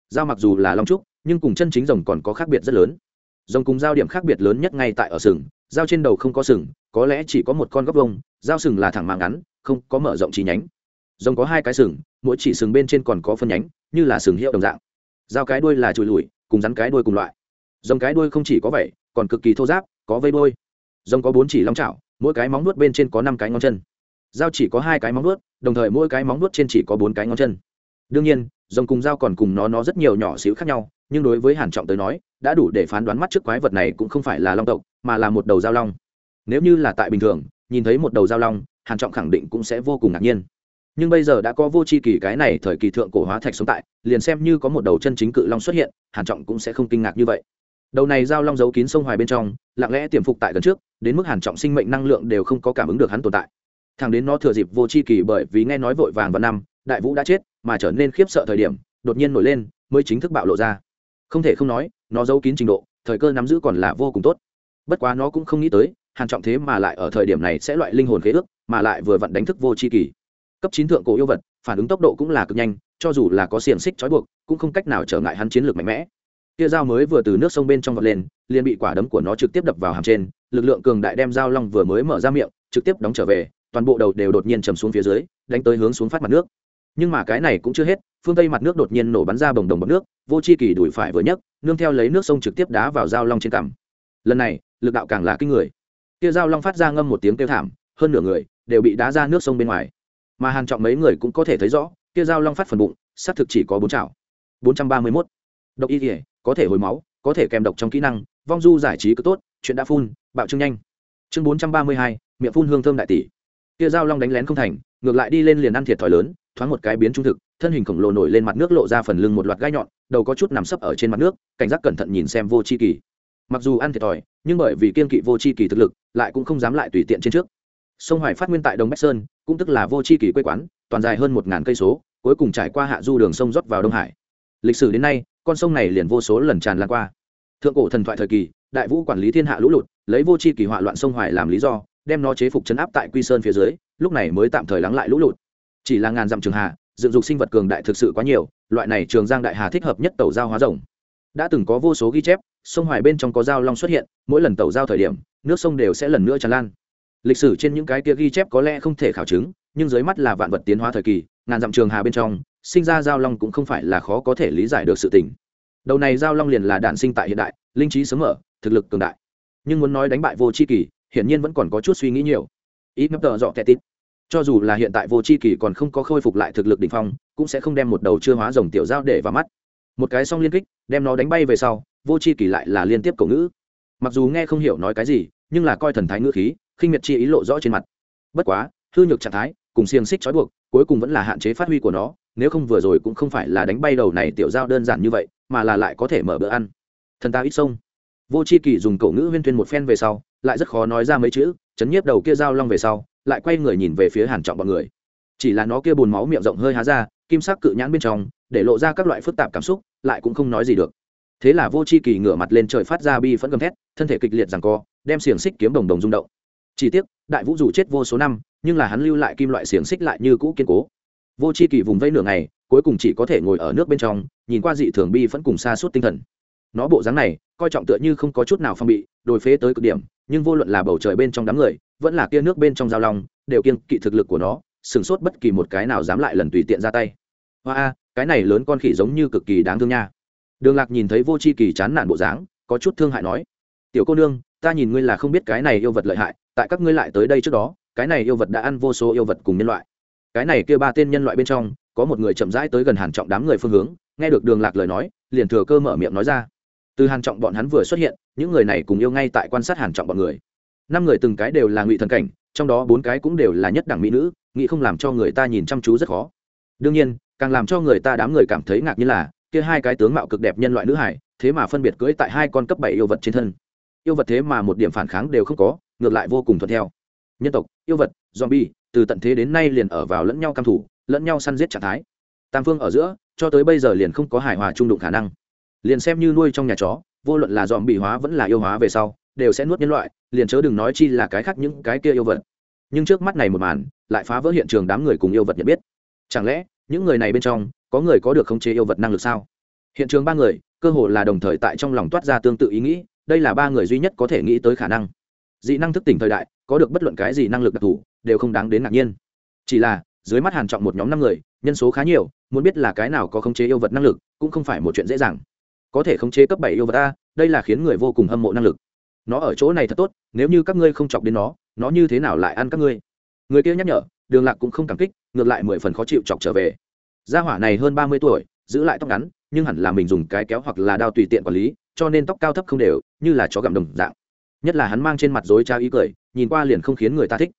Giao mặc dù là long trúc, nhưng cùng chân chính rồng còn có khác biệt rất lớn. Rồng cùng giao điểm khác biệt lớn nhất ngay tại ở sừng dao trên đầu không có sừng, có lẽ chỉ có một con góc vông dao sừng là thẳng mạng ngắn, không có mở rộng chi nhánh. Rồng có hai cái sừng, mỗi chỉ sừng bên trên còn có phân nhánh, như là sừng hiệu đồng dạng. Dao cái đuôi là chùi lùi, cùng rắn cái đuôi cùng loại. Rồng cái đuôi không chỉ có vậy còn cực kỳ thô giáp, có vây đuôi. Rồng có bốn chỉ long chảo, mỗi cái móng nuốt bên trên có năm cái ngón chân. Dao chỉ có hai cái móng nuốt đồng thời mỗi cái móng nuốt trên chỉ có bốn cái ngón chân. Đương nhiên, rồng cùng dao còn cùng nó nó rất nhiều nhỏ xíu khác nhau, nhưng đối với hàn trọng tới nói, đã đủ để phán đoán mắt trước quái vật này cũng không phải là long tộc, mà là một đầu dao long. Nếu như là tại bình thường, nhìn thấy một đầu dao long, hàn trọng khẳng định cũng sẽ vô cùng ngạc nhiên. Nhưng bây giờ đã có vô c h i kỳ cái này thời kỳ thượng cổ hóa thạch sống tại, liền xem như có một đầu chân chính cự long xuất hiện, hàn trọng cũng sẽ không kinh ngạc như vậy đầu này giao long giấu kín sông hoài bên trong, lặng lẽ tiềm phục tại gần trước, đến mức hàn trọng sinh mệnh năng lượng đều không có cảm ứng được hắn tồn tại. Thằng đến nó thừa dịp vô c h i kỳ bởi vì nghe nói vội vàng vào năm, đại vũ đã chết, mà trở nên khiếp sợ thời điểm, đột nhiên nổi lên, mới chính thức bạo lộ ra. Không thể không nói, nó giấu kín trình độ, thời cơ nắm giữ còn là vô cùng tốt. Bất quá nó cũng không nghĩ tới, hàn trọng thế mà lại ở thời điểm này sẽ loại linh hồn khế ước, mà lại vừa vặn đánh thức vô c h i kỳ. Cấp chín thượng cổ yêu vật, phản ứng tốc độ cũng là cực nhanh, cho dù là có xiềng xích trói buộc, cũng không cách nào trở ngại hắn chiến lược mạnh mẽ kia dao mới vừa từ nước sông bên trong vọt lên, liền bị quả đấm của nó trực tiếp đập vào hàm trên. Lực lượng cường đại đem dao long vừa mới mở ra miệng, trực tiếp đóng trở về, toàn bộ đầu đều đột nhiên chầm xuống phía dưới, đánh tới hướng xuống phát mặt nước. Nhưng mà cái này cũng chưa hết, phương tây mặt nước đột nhiên nổ bắn ra bồng đồng bọc nước, vô c h i kỳ đuổi phải vừa nhấc, nương theo lấy nước sông trực tiếp đá vào dao long trên cằm. Lần này, lực đạo càng là kinh người. Kia dao long phát ra ngâm một tiếng kêu thảm, hơn nửa người đều bị đá ra nước sông bên ngoài. Mà hàng trọng mấy người cũng có thể thấy rõ kia dao long phát phần bụng, xác thực chỉ có bốn chảo. Bốn trăm ba mươi mốt. Độc y kỉa có thể hồi máu, có thể kèm độc trong kỹ năng, vong du giải trí cứ tốt, chuyện đã phun, bạo trương nhanh. Chương bốn trăm ba mươi hai, miệng phun hương thơm đại tỷ. Kia dao long đánh lén không thành, ngược lại đi lên liền ăn thiệt thòi lớn, thoáng một cái biến trung thực, thân hình khổng lồ nổi lên mặt nước lộ ra phần lưng một loạt gai nhọn, đầu có chút nằm sấp ở trên mặt nước, cảnh giác cẩn thận nhìn xem vô chi kỳ. Mặc dù ăn thiệt thòi, nhưng bởi vì kiên kỵ vô chi kỳ thực lực, lại cũng không dám lại tùy tiện trên trước. Sông hoài phát nguyên tại đông bách sơn, cũng tức là vô chi kỳ quê quán, toàn dài hơn một ngàn cây số, cuối cùng trải qua hạ du đường sông rót vào đông hải. Lịch sử đến nay con sông này liền vô số lần tràn lan qua. Thượng cổ thần thoại thời kỳ, đại vũ quản lý thiên hạ lũ lụt, lấy vô chi kỳ họa loạn sông hoài làm lý do, đem nó chế phục chấn áp tại quy sơn phía dưới, lúc này mới tạm thời lắng lại lũ lụt. Chỉ là ngàn dặm trường hà dựng dục sinh vật cường đại thực sự quá nhiều, loại này trường giang đại hà thích hợp nhất tàu giao hóa rồng đã từng có vô số ghi chép, sông hoài bên trong có giao long xuất hiện, mỗi lần tàu giao thời điểm, nước sông đều sẽ lần nữa tràn lan. Lịch sử trên những cái kia ghi chép có lẽ không thể khảo chứng, nhưng dưới mắt là vạn vật tiến hóa thời kỳ, ngàn dặm trường hà bên trong sinh ra giao long cũng không phải là khó có thể lý giải được sự tình. Đầu này giao long liền là đản sinh tại hiện đại, linh trí sớm mở, thực lực cường đại. Nhưng muốn nói đánh bại vô c h i kỳ, hiển nhiên vẫn còn có chút suy nghĩ nhiều. Ít ngấp tờ dọ tẹt tít. Cho dù là hiện tại vô c h i kỳ còn không có khôi phục lại thực lực đ ỉ n h phong, cũng sẽ không đem một đầu chưa hóa rồng tiểu giao để vào mắt. Một cái song liên kích, đem nó đánh bay về sau, vô c h i kỳ lại là liên tiếp cổ ngữ. Mặc dù nghe không hiểu nói cái gì, nhưng là coi thần thái ngữ khí, khinh miệt chi ý lộ rõ trên mặt. Bất quá, hư nhược trạng thái cùng xiềng xích trói buộc, cuối cùng vẫn là hạn chế phát huy của nó, nếu không vừa rồi cũng không phải là đánh bay đầu này tiểu giao đơn giản như vậy, mà là lại có thể mở bữa ăn. Thần ta ít sông. Vô c h i kỳ dùng cậu ngữ huyên tuyên một phen về sau, lại rất khó nói ra mấy chữ, chấn nhiếp đầu kia giao long về sau, lại quay người nhìn về phía hàn trọng bọn người. Chỉ là nó kia bùn máu miệng rộng hơi há ra, kim sắc cự nhãn bên trong, để lộ ra các loại phức tạp cảm xúc, lại cũng không nói gì được. Thế là vô c h i kỳ ngửa mặt lên trời phát ra bi phẫn gầm thét, thân thể kịch liệt rằng co, đem xiềng xích kiếm đồng đồng rung động chỉ tiếc, đại vũ dù chết vô số năm, nhưng là hắn lưu lại kim loại xiềng xích lại như cũ kiên cố. Vô c h i kỳ vùng vây nửa ngày, cuối cùng chỉ có thể ngồi ở nước bên trong, nhìn qua dị thường bi vẫn cùng xa suốt tinh thần. Nó bộ dáng này, coi trọng tựa như không có chút nào phong bị, đổi phế tới cực điểm, nhưng vô luận là bầu trời bên trong đám người, vẫn là kia nước bên trong giao long, đều kiên kỵ thực lực của nó sửng sốt bất kỳ một cái nào dám lại lần tùy tiện ra tay. Hoa a, cái này lớn con khỉ giống như cực kỳ đáng thương nha. Đường lạc nhìn thấy vô c h i kỳ chán nản bộ dáng, có chút thương hại nói, tiểu cô nương ta nhìn ngươi là không biết cái này yêu vật lợi hại, tại các ngươi lại tới đây trước đó, cái này yêu vật đã ăn vô số yêu vật cùng nhân loại. Cái này kêu ba tên nhân loại bên trong, có một người chậm rãi tới gần hàn trọng đám người phương hướng, nghe được đường lạc lời nói, liền thừa cơ mở miệng nói ra. Từ hàn trọng bọn hắn vừa xuất hiện, những người này cùng yêu ngay tại quan sát hàn trọng bọn người. Năm người từng cái đều là ngụy thần cảnh, trong đó bốn cái cũng đều là nhất đẳng mỹ nữ, nghĩ không làm cho người ta nhìn chăm chú rất khó. Đương nhiên, càng làm cho người ta đám người cảm thấy ngạc nhiên là, kia hai cái tướng mạo cực đẹp nhân loại nữ hải, thế mà phân biệt cưỡi tại hai con cấp bảy yêu vật trên thân yêu vật thế mà một điểm phản kháng đều không có, ngược lại vô cùng thuận theo. Nhân tộc, yêu vật, zombie, từ tận thế đến nay liền ở vào lẫn nhau cam thủ, lẫn nhau săn giết trạng thái. Tam phương ở giữa, cho tới bây giờ liền không có hài hòa trung đụng khả năng. Liền xem như nuôi trong nhà chó, vô luận là dòm bị hóa vẫn là yêu hóa về sau, đều sẽ nuốt nhân loại, liền chớ đừng nói chi là cái khác những cái kia yêu vật. Nhưng trước mắt này một màn, lại phá vỡ hiện trường đám người cùng yêu vật nhận biết. Chẳng lẽ, những người này bên trong, có người có được khống chế yêu vật năng lực sao? Hiện trường ba người, cơ hồ là đồng thời tại trong lòng toát ra tương tự ý nghĩ đây là ba người duy nhất có thể nghĩ tới khả năng. Dị năng thức tỉnh thời đại, có được bất luận cái gì năng lực đặc thù, đều không đáng đến ngạc nhiên. Chỉ là, dưới mắt hàn trọng một nhóm năm người, nhân số khá nhiều, muốn biết là cái nào có khống chế yêu vật năng lực, cũng không phải một chuyện dễ dàng. Có thể khống chế cấp bảy yêu vật a, đây là khiến người vô cùng hâm mộ năng lực. Nó ở chỗ này thật tốt, nếu như các ngươi không chọc đến nó nó như thế nào lại ăn các ngươi? Người kia nhắc nhở, đường lạc cũng không cảm kích, ngược lại mười phần khó chịu chọc trở về. Gia hỏa này hơn ba mươi tuổi, giữ lại tóc ngắn, nhưng hẳn là mình dùng cái kéo hoặc là đao tùy tiện quản lý cho nên tóc cao thấp không đều, như là chó gặm đồng dạng. Nhất là hắn mang trên mặt dối trao ý cười, nhìn qua liền không khiến người ta thích.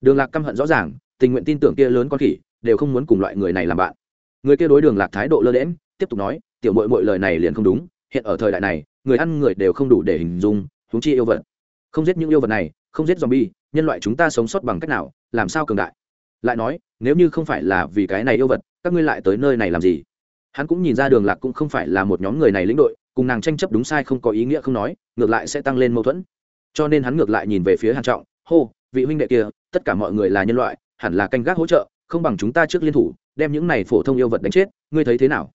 Đường lạc căm hận rõ ràng, tình nguyện tin tưởng kia lớn con khỉ, đều không muốn cùng loại người này làm bạn. Người kia đối đường lạc thái độ lơ đễm tiếp tục nói, tiểu mội mội lời này liền không đúng, hiện ở thời đại này, người ăn người đều không đủ để hình dung, huống chi yêu vật. Không giết những yêu vật này, không giết zombie, nhân loại chúng ta sống sót bằng cách nào, làm sao cường đại? Lại nói, nếu như không phải là vì cái này yêu vật, các ngươi lại tới nơi này làm gì? Hắn cũng nhìn ra đường lạc cũng không phải là một nhóm người này lĩnh đội cùng nàng tranh chấp đúng sai không có ý nghĩa không nói, ngược lại sẽ tăng lên mâu thuẫn. Cho nên hắn ngược lại nhìn về phía hàn trọng, hô, vị huynh đệ kia, tất cả mọi người là nhân loại, hẳn là canh gác hỗ trợ, không bằng chúng ta trước liên thủ, đem những này phổ thông yêu vật đánh chết, ngươi thấy thế nào?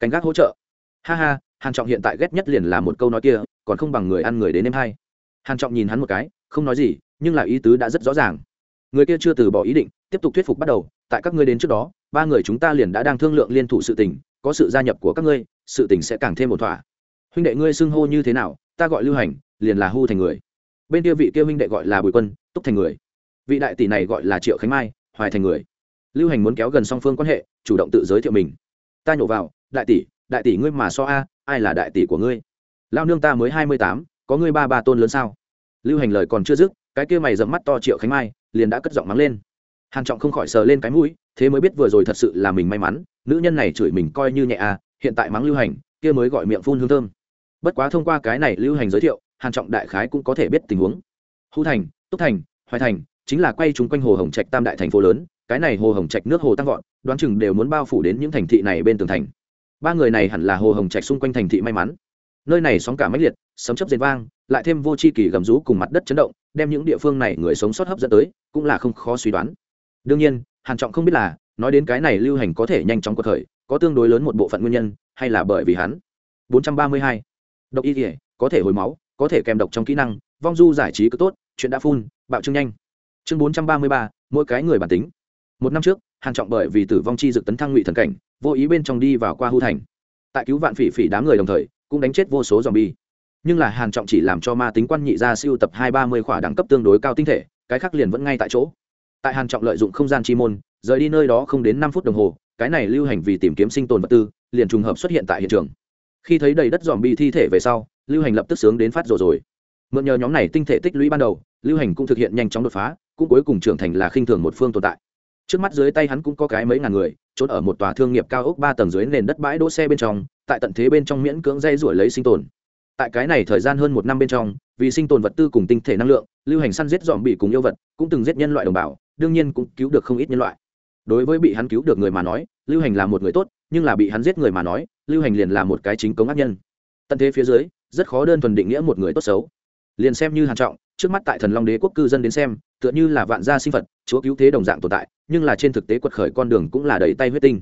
Canh gác hỗ trợ? Ha ha, hàn trọng hiện tại ghét nhất liền là một câu nói kia, còn không bằng người ăn người đến em hay hàn trọng nhìn hắn một cái, không nói gì, nhưng là ý tứ đã rất rõ ràng. Người kia chưa từ bỏ ý định, tiếp tục thuyết phục bắt đầu, tại các ngươi đến trước đó, ba người chúng ta liền đã đang thương lượng liên thủ sự tình, có sự gia nhập của các ngươi, sự tình sẽ càng thêm một thỏa huynh đệ ngươi xưng hô như thế nào, ta gọi lưu hành, liền là hu thành người. Bên kia vị kia huynh đệ gọi là bùi quân, túc thành người. Vị đại tỷ này gọi là triệu khánh mai, hoài thành người. Lưu hành muốn kéo gần song phương quan hệ, chủ động tự giới thiệu mình. Ta nhổ vào, đại tỷ đại tỷ ngươi mà so a, ai là đại tỷ của ngươi? Lao nương ta mới hai mươi tám, có ngươi ba ba tôn lớn sao? Lưu hành lời còn chưa dứt, cái kia mày dẫm mắt to triệu khánh mai, liền đã cất giọng mắng lên. Hàn trọng không khỏi sờ lên cái mũi, thế mới biết vừa rồi thật sự là mình may mắn, nữ nhân này chửi mình coi như nhẹ à hiện tại mắng lưu hành, kia mới gọi miệng phun hương thơm bất quá thông qua cái này lưu hành giới thiệu, hàn trọng đại khái cũng có thể biết tình huống. Hữu thành, túc thành, hoài thành chính là quay chúng quanh hồ hồng trạch tam đại thành phố lớn, cái này hồ hồng trạch nước hồ tăng vọt, đoán chừng đều muốn bao phủ đến những thành thị này bên tường thành. Ba người này hẳn là hồ hồng trạch xung quanh thành thị may mắn. Nơi này sóng cả mãnh liệt, sấm chấp rền vang, lại thêm vô c h i kỳ gầm rú cùng mặt đất chấn động, đem những địa phương này người sống sót hấp dẫn tới, cũng là không khó suy đoán. Đương nhiên, hàn trọng không biết là, nói đến cái này lưu hành có thể nhanh chóng cuộc khởi, có tương đối lớn một bộ phận nguyên nhân, hay là bởi vì hắn. 432 độc y kỉa có thể hồi máu có thể kèm độc trong kỹ năng vong du giải trí cứ tốt chuyện đã phun bạo trương nhanh. Chương 433, mỗi cái người bản tính. Một năm trước hàn trọng bởi vì tử vong chi dực tấn thăng ngụy thần cảnh vô ý bên trong đi vào qua hư thành. Tại cứu vạn phỉ phỉ đám người đồng thời cũng đánh chết vô số dòm bi nhưng là hàn trọng chỉ làm cho ma tính quan nhị ra siêu tập hai ba mươi khỏa đẳng cấp tương đối cao tinh thể cái khác liền vẫn ngay tại chỗ. Tại hàn trọng lợi dụng không gian chi môn rời đi nơi đó không đến năm phút đồng hồ cái này lưu hành vì tìm kiếm sinh tồn vật tư liền trùng hợp xuất hiện tại hiện trường khi thấy đầy đất dòm bi thi thể về sau, lưu hành lập tức sướng đến phát rồi rồi. Mượn nhờ nhóm này tinh thể tích lũy ban đầu, lưu hành cũng thực hiện nhanh chóng đột phá, cũng cuối cùng trưởng thành là khinh thường một phương tồn tại. Trước mắt dưới tay hắn cũng có cái mấy ngàn người, trốn ở một tòa thương nghiệp cao ốc ba tầng dưới nền đất bãi đỗ xe bên trong, tại tận thế bên trong miễn cưỡng dây rủi lấy sinh tồn. Tại cái này thời gian hơn một năm bên trong, vì sinh tồn vật tư cùng tinh thể năng lượng, lưu hành săn giết dòm bị cùng yêu vật, cũng từng giết nhân loại đồng bào, đương nhiên cũng cứu được không ít nhân loại. Đối với bị hắn cứu được người mà nói, lưu hành là một người tốt nhưng là bị hắn giết người mà nói, lưu hành liền là một cái chính cống ác nhân. Tận thế phía dưới, rất khó đơn thuần định nghĩa một người tốt xấu. Liền xem như hàn trọng, trước mắt tại thần long đế quốc cư dân đến xem, tựa như là vạn gia sinh vật chúa cứu thế đồng dạng tồn tại, nhưng là trên thực tế quật khởi con đường cũng là đầy tay huyết tinh.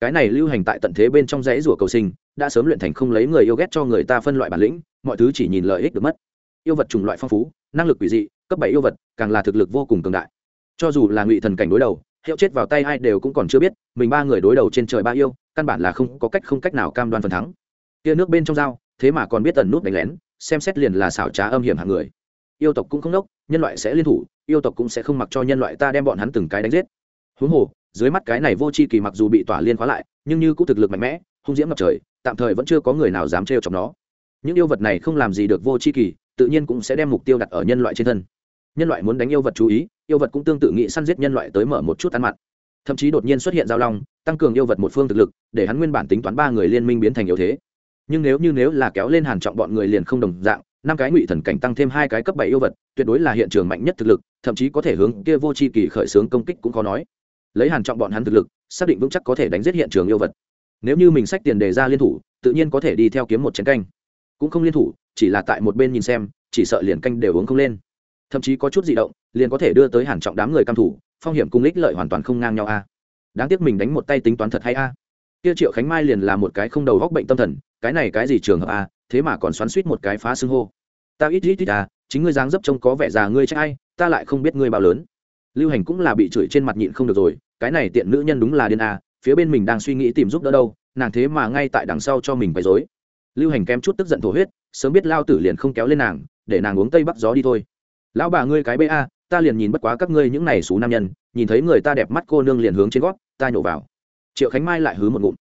Cái này lưu hành tại tận thế bên trong dãy rủa cầu sinh, đã sớm luyện thành không lấy người yêu ghét cho người ta phân loại bản lĩnh, mọi thứ chỉ nhìn lợi ích được mất. Yêu vật chủng loại phong phú, năng lực quỷ dị, cấp bảy yêu vật, càng là thực lực vô cùng cường đại. Cho dù là ngụy thần cảnh đối đầu, hiệu chết vào tay ai đều cũng còn chưa biết, mình ba người đối đầu trên trời ba yêu căn bản là không có cách không cách nào cam đoan phần thắng. Kia nước bên trong dao, thế mà còn biết tần nút đánh lén, xem xét liền là xảo trá âm hiểm hạng người. Yêu tộc cũng không đốc, nhân loại sẽ liên thủ, yêu tộc cũng sẽ không mặc cho nhân loại ta đem bọn hắn từng cái đánh giết. Huống hồ, dưới mắt cái này vô c h i kỳ mặc dù bị tỏa liên khóa lại, nhưng như cũng thực lực mạnh mẽ, hung diễm ngập trời, tạm thời vẫn chưa có người nào dám trêu chọc nó. Những yêu vật này không làm gì được vô tri kỳ, tự nhiên cũng sẽ đem mục tiêu đặt ở nhân loại trên thân. Nhân loại muốn đánh yêu vật chú ý, yêu vật cũng tương tự nghĩ săn giết nhân loại tới mở một chút ăn mặn thậm chí đột nhiên xuất hiện giao long, tăng cường yêu vật một phương thực lực, để hắn nguyên bản tính toán ba người liên minh biến thành yếu thế. Nhưng nếu như nếu là kéo lên hàn trọng bọn người liền không đồng dạng, năm cái ngụy thần cảnh tăng thêm hai cái cấp bảy yêu vật, tuyệt đối là hiện trường mạnh nhất thực lực, thậm chí có thể hướng kia vô tri kỳ khởi xướng công kích cũng khó nói. Lấy hàn trọng bọn hắn thực lực, xác định vững chắc có thể đánh giết hiện trường yêu vật. Nếu như mình sách tiền đề ra liên thủ, tự nhiên có thể đi theo kiếm một chén canh. Cũng không liên thủ, chỉ là tại một bên nhìn xem, chỉ sợ liền canh đều uống không lên. Thậm chí có chút di động, liền có thể đưa tới hàn trọng đám người cam thủ phong hiểm cung ích lợi hoàn toàn không ngang nhau a. À. Đáng tiếc mình đánh một tay tính toán thật hay a. À. Kia triệu khánh mai liền là một cái không đầu góc bệnh tâm thần, cái này cái gì trường hợp a à, thế mà còn xoắn suýt một cái phá xương hô. Ta ít ít ít à chính ngươi dáng dấp trông có vẻ già ngươi trách ai? ta lại không biết ngươi bao lớn. Lưu hành cũng là bị chửi trên mặt nhịn không được rồi, cái này tiện nữ nhân đúng là điên a phía bên mình đang suy nghĩ tìm giúp đỡ đâu, nàng thế mà ngay tại đằng sau cho mình bày dối lưu hành kém chút tức giận thổ huyết, sớm biết lao tử liền không kéo lên nàng, để nàng uống tây bắc gió đi thôi. Lão bà ngươi cái ba ta liền nhìn bất quá các ngươi những này xú nam nhân, nhìn thấy người ta đẹp mắt cô nương liền hướng trên gót, ta nhổ vào. Triệu khánh mai lại hứ một ngụm.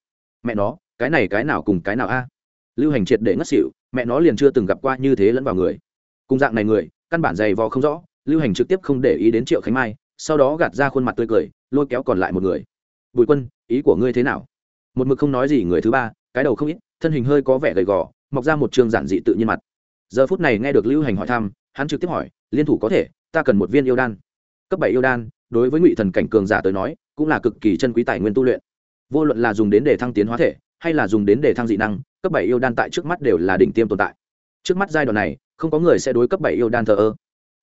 Mẹ nó, cái này cái nào cùng cái nào a? Lưu hành triệt để ngất xỉu, mẹ nó liền chưa từng gặp qua như thế lẫn vào người. Cùng dạng này người, căn bản dày vò không rõ, lưu hành trực tiếp không để ý đến triệu khánh mai, sau đó gạt ra khuôn mặt tươi cười, lôi kéo còn lại một người. Bùi quân, ý của ngươi thế nào? Một mực không nói gì người thứ ba, cái đầu không ít, thân hình hơi có vẻ gầy gò, mọc ra một trường giản dị tự nhiên mặt. Giờ phút này nghe được lưu hành hỏi thăm, hắn trực tiếp hỏi, liên thủ có thể ta cần một viên yêu đan. Cấp bảy yêu đan, đối với ngụy thần cảnh cường giả tới nói, cũng là cực kỳ chân quý tài nguyên tu luyện. Vô luận là dùng đến để thăng tiến hóa thể, hay là dùng đến để thăng dị năng, cấp bảy yêu đan tại trước mắt đều là đỉnh tiêm tồn tại. Trước mắt giai đoạn này, không có người sẽ đối cấp bảy yêu đan thờ ơ.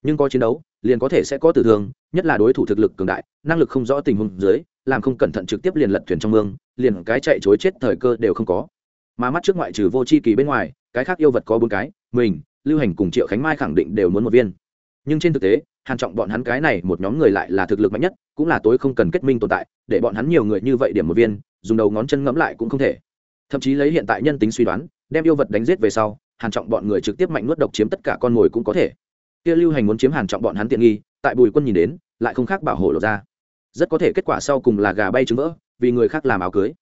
Nhưng có chiến đấu, liền có thể sẽ có tử thương, nhất là đối thủ thực lực cường đại, năng lực không rõ tình huống dưới, làm không cẩn thận trực tiếp liền lật thuyền trong mương, liền cái chạy chối chết thời cơ đều không có. Mà mắt trước ngoại trừ vô c h i kỳ bên ngoài, cái khác yêu vật có bốn cái, mình, lưu hành cùng triệu khánh mai khẳng định đều muốn một viên nhưng trên thực tế, hàn trọng bọn hắn cái này một nhóm người lại là thực lực mạnh nhất, cũng là tối không cần kết minh tồn tại, để bọn hắn nhiều người như vậy điểm một viên, dùng đầu ngón chân ngẫm lại cũng không thể. Thậm chí lấy hiện tại nhân tính suy đoán, đem yêu vật đánh giết về sau, hàn trọng bọn người trực tiếp mạnh nuốt độc chiếm tất cả con mồi cũng có thể. Kia lưu hành muốn chiếm hàn trọng bọn hắn tiện nghi, tại bùi quân nhìn đến, lại không khác bảo hộ lộ ra. Rất có thể kết quả sau cùng là gà bay trứng vỡ, vì người khác làm áo cưới.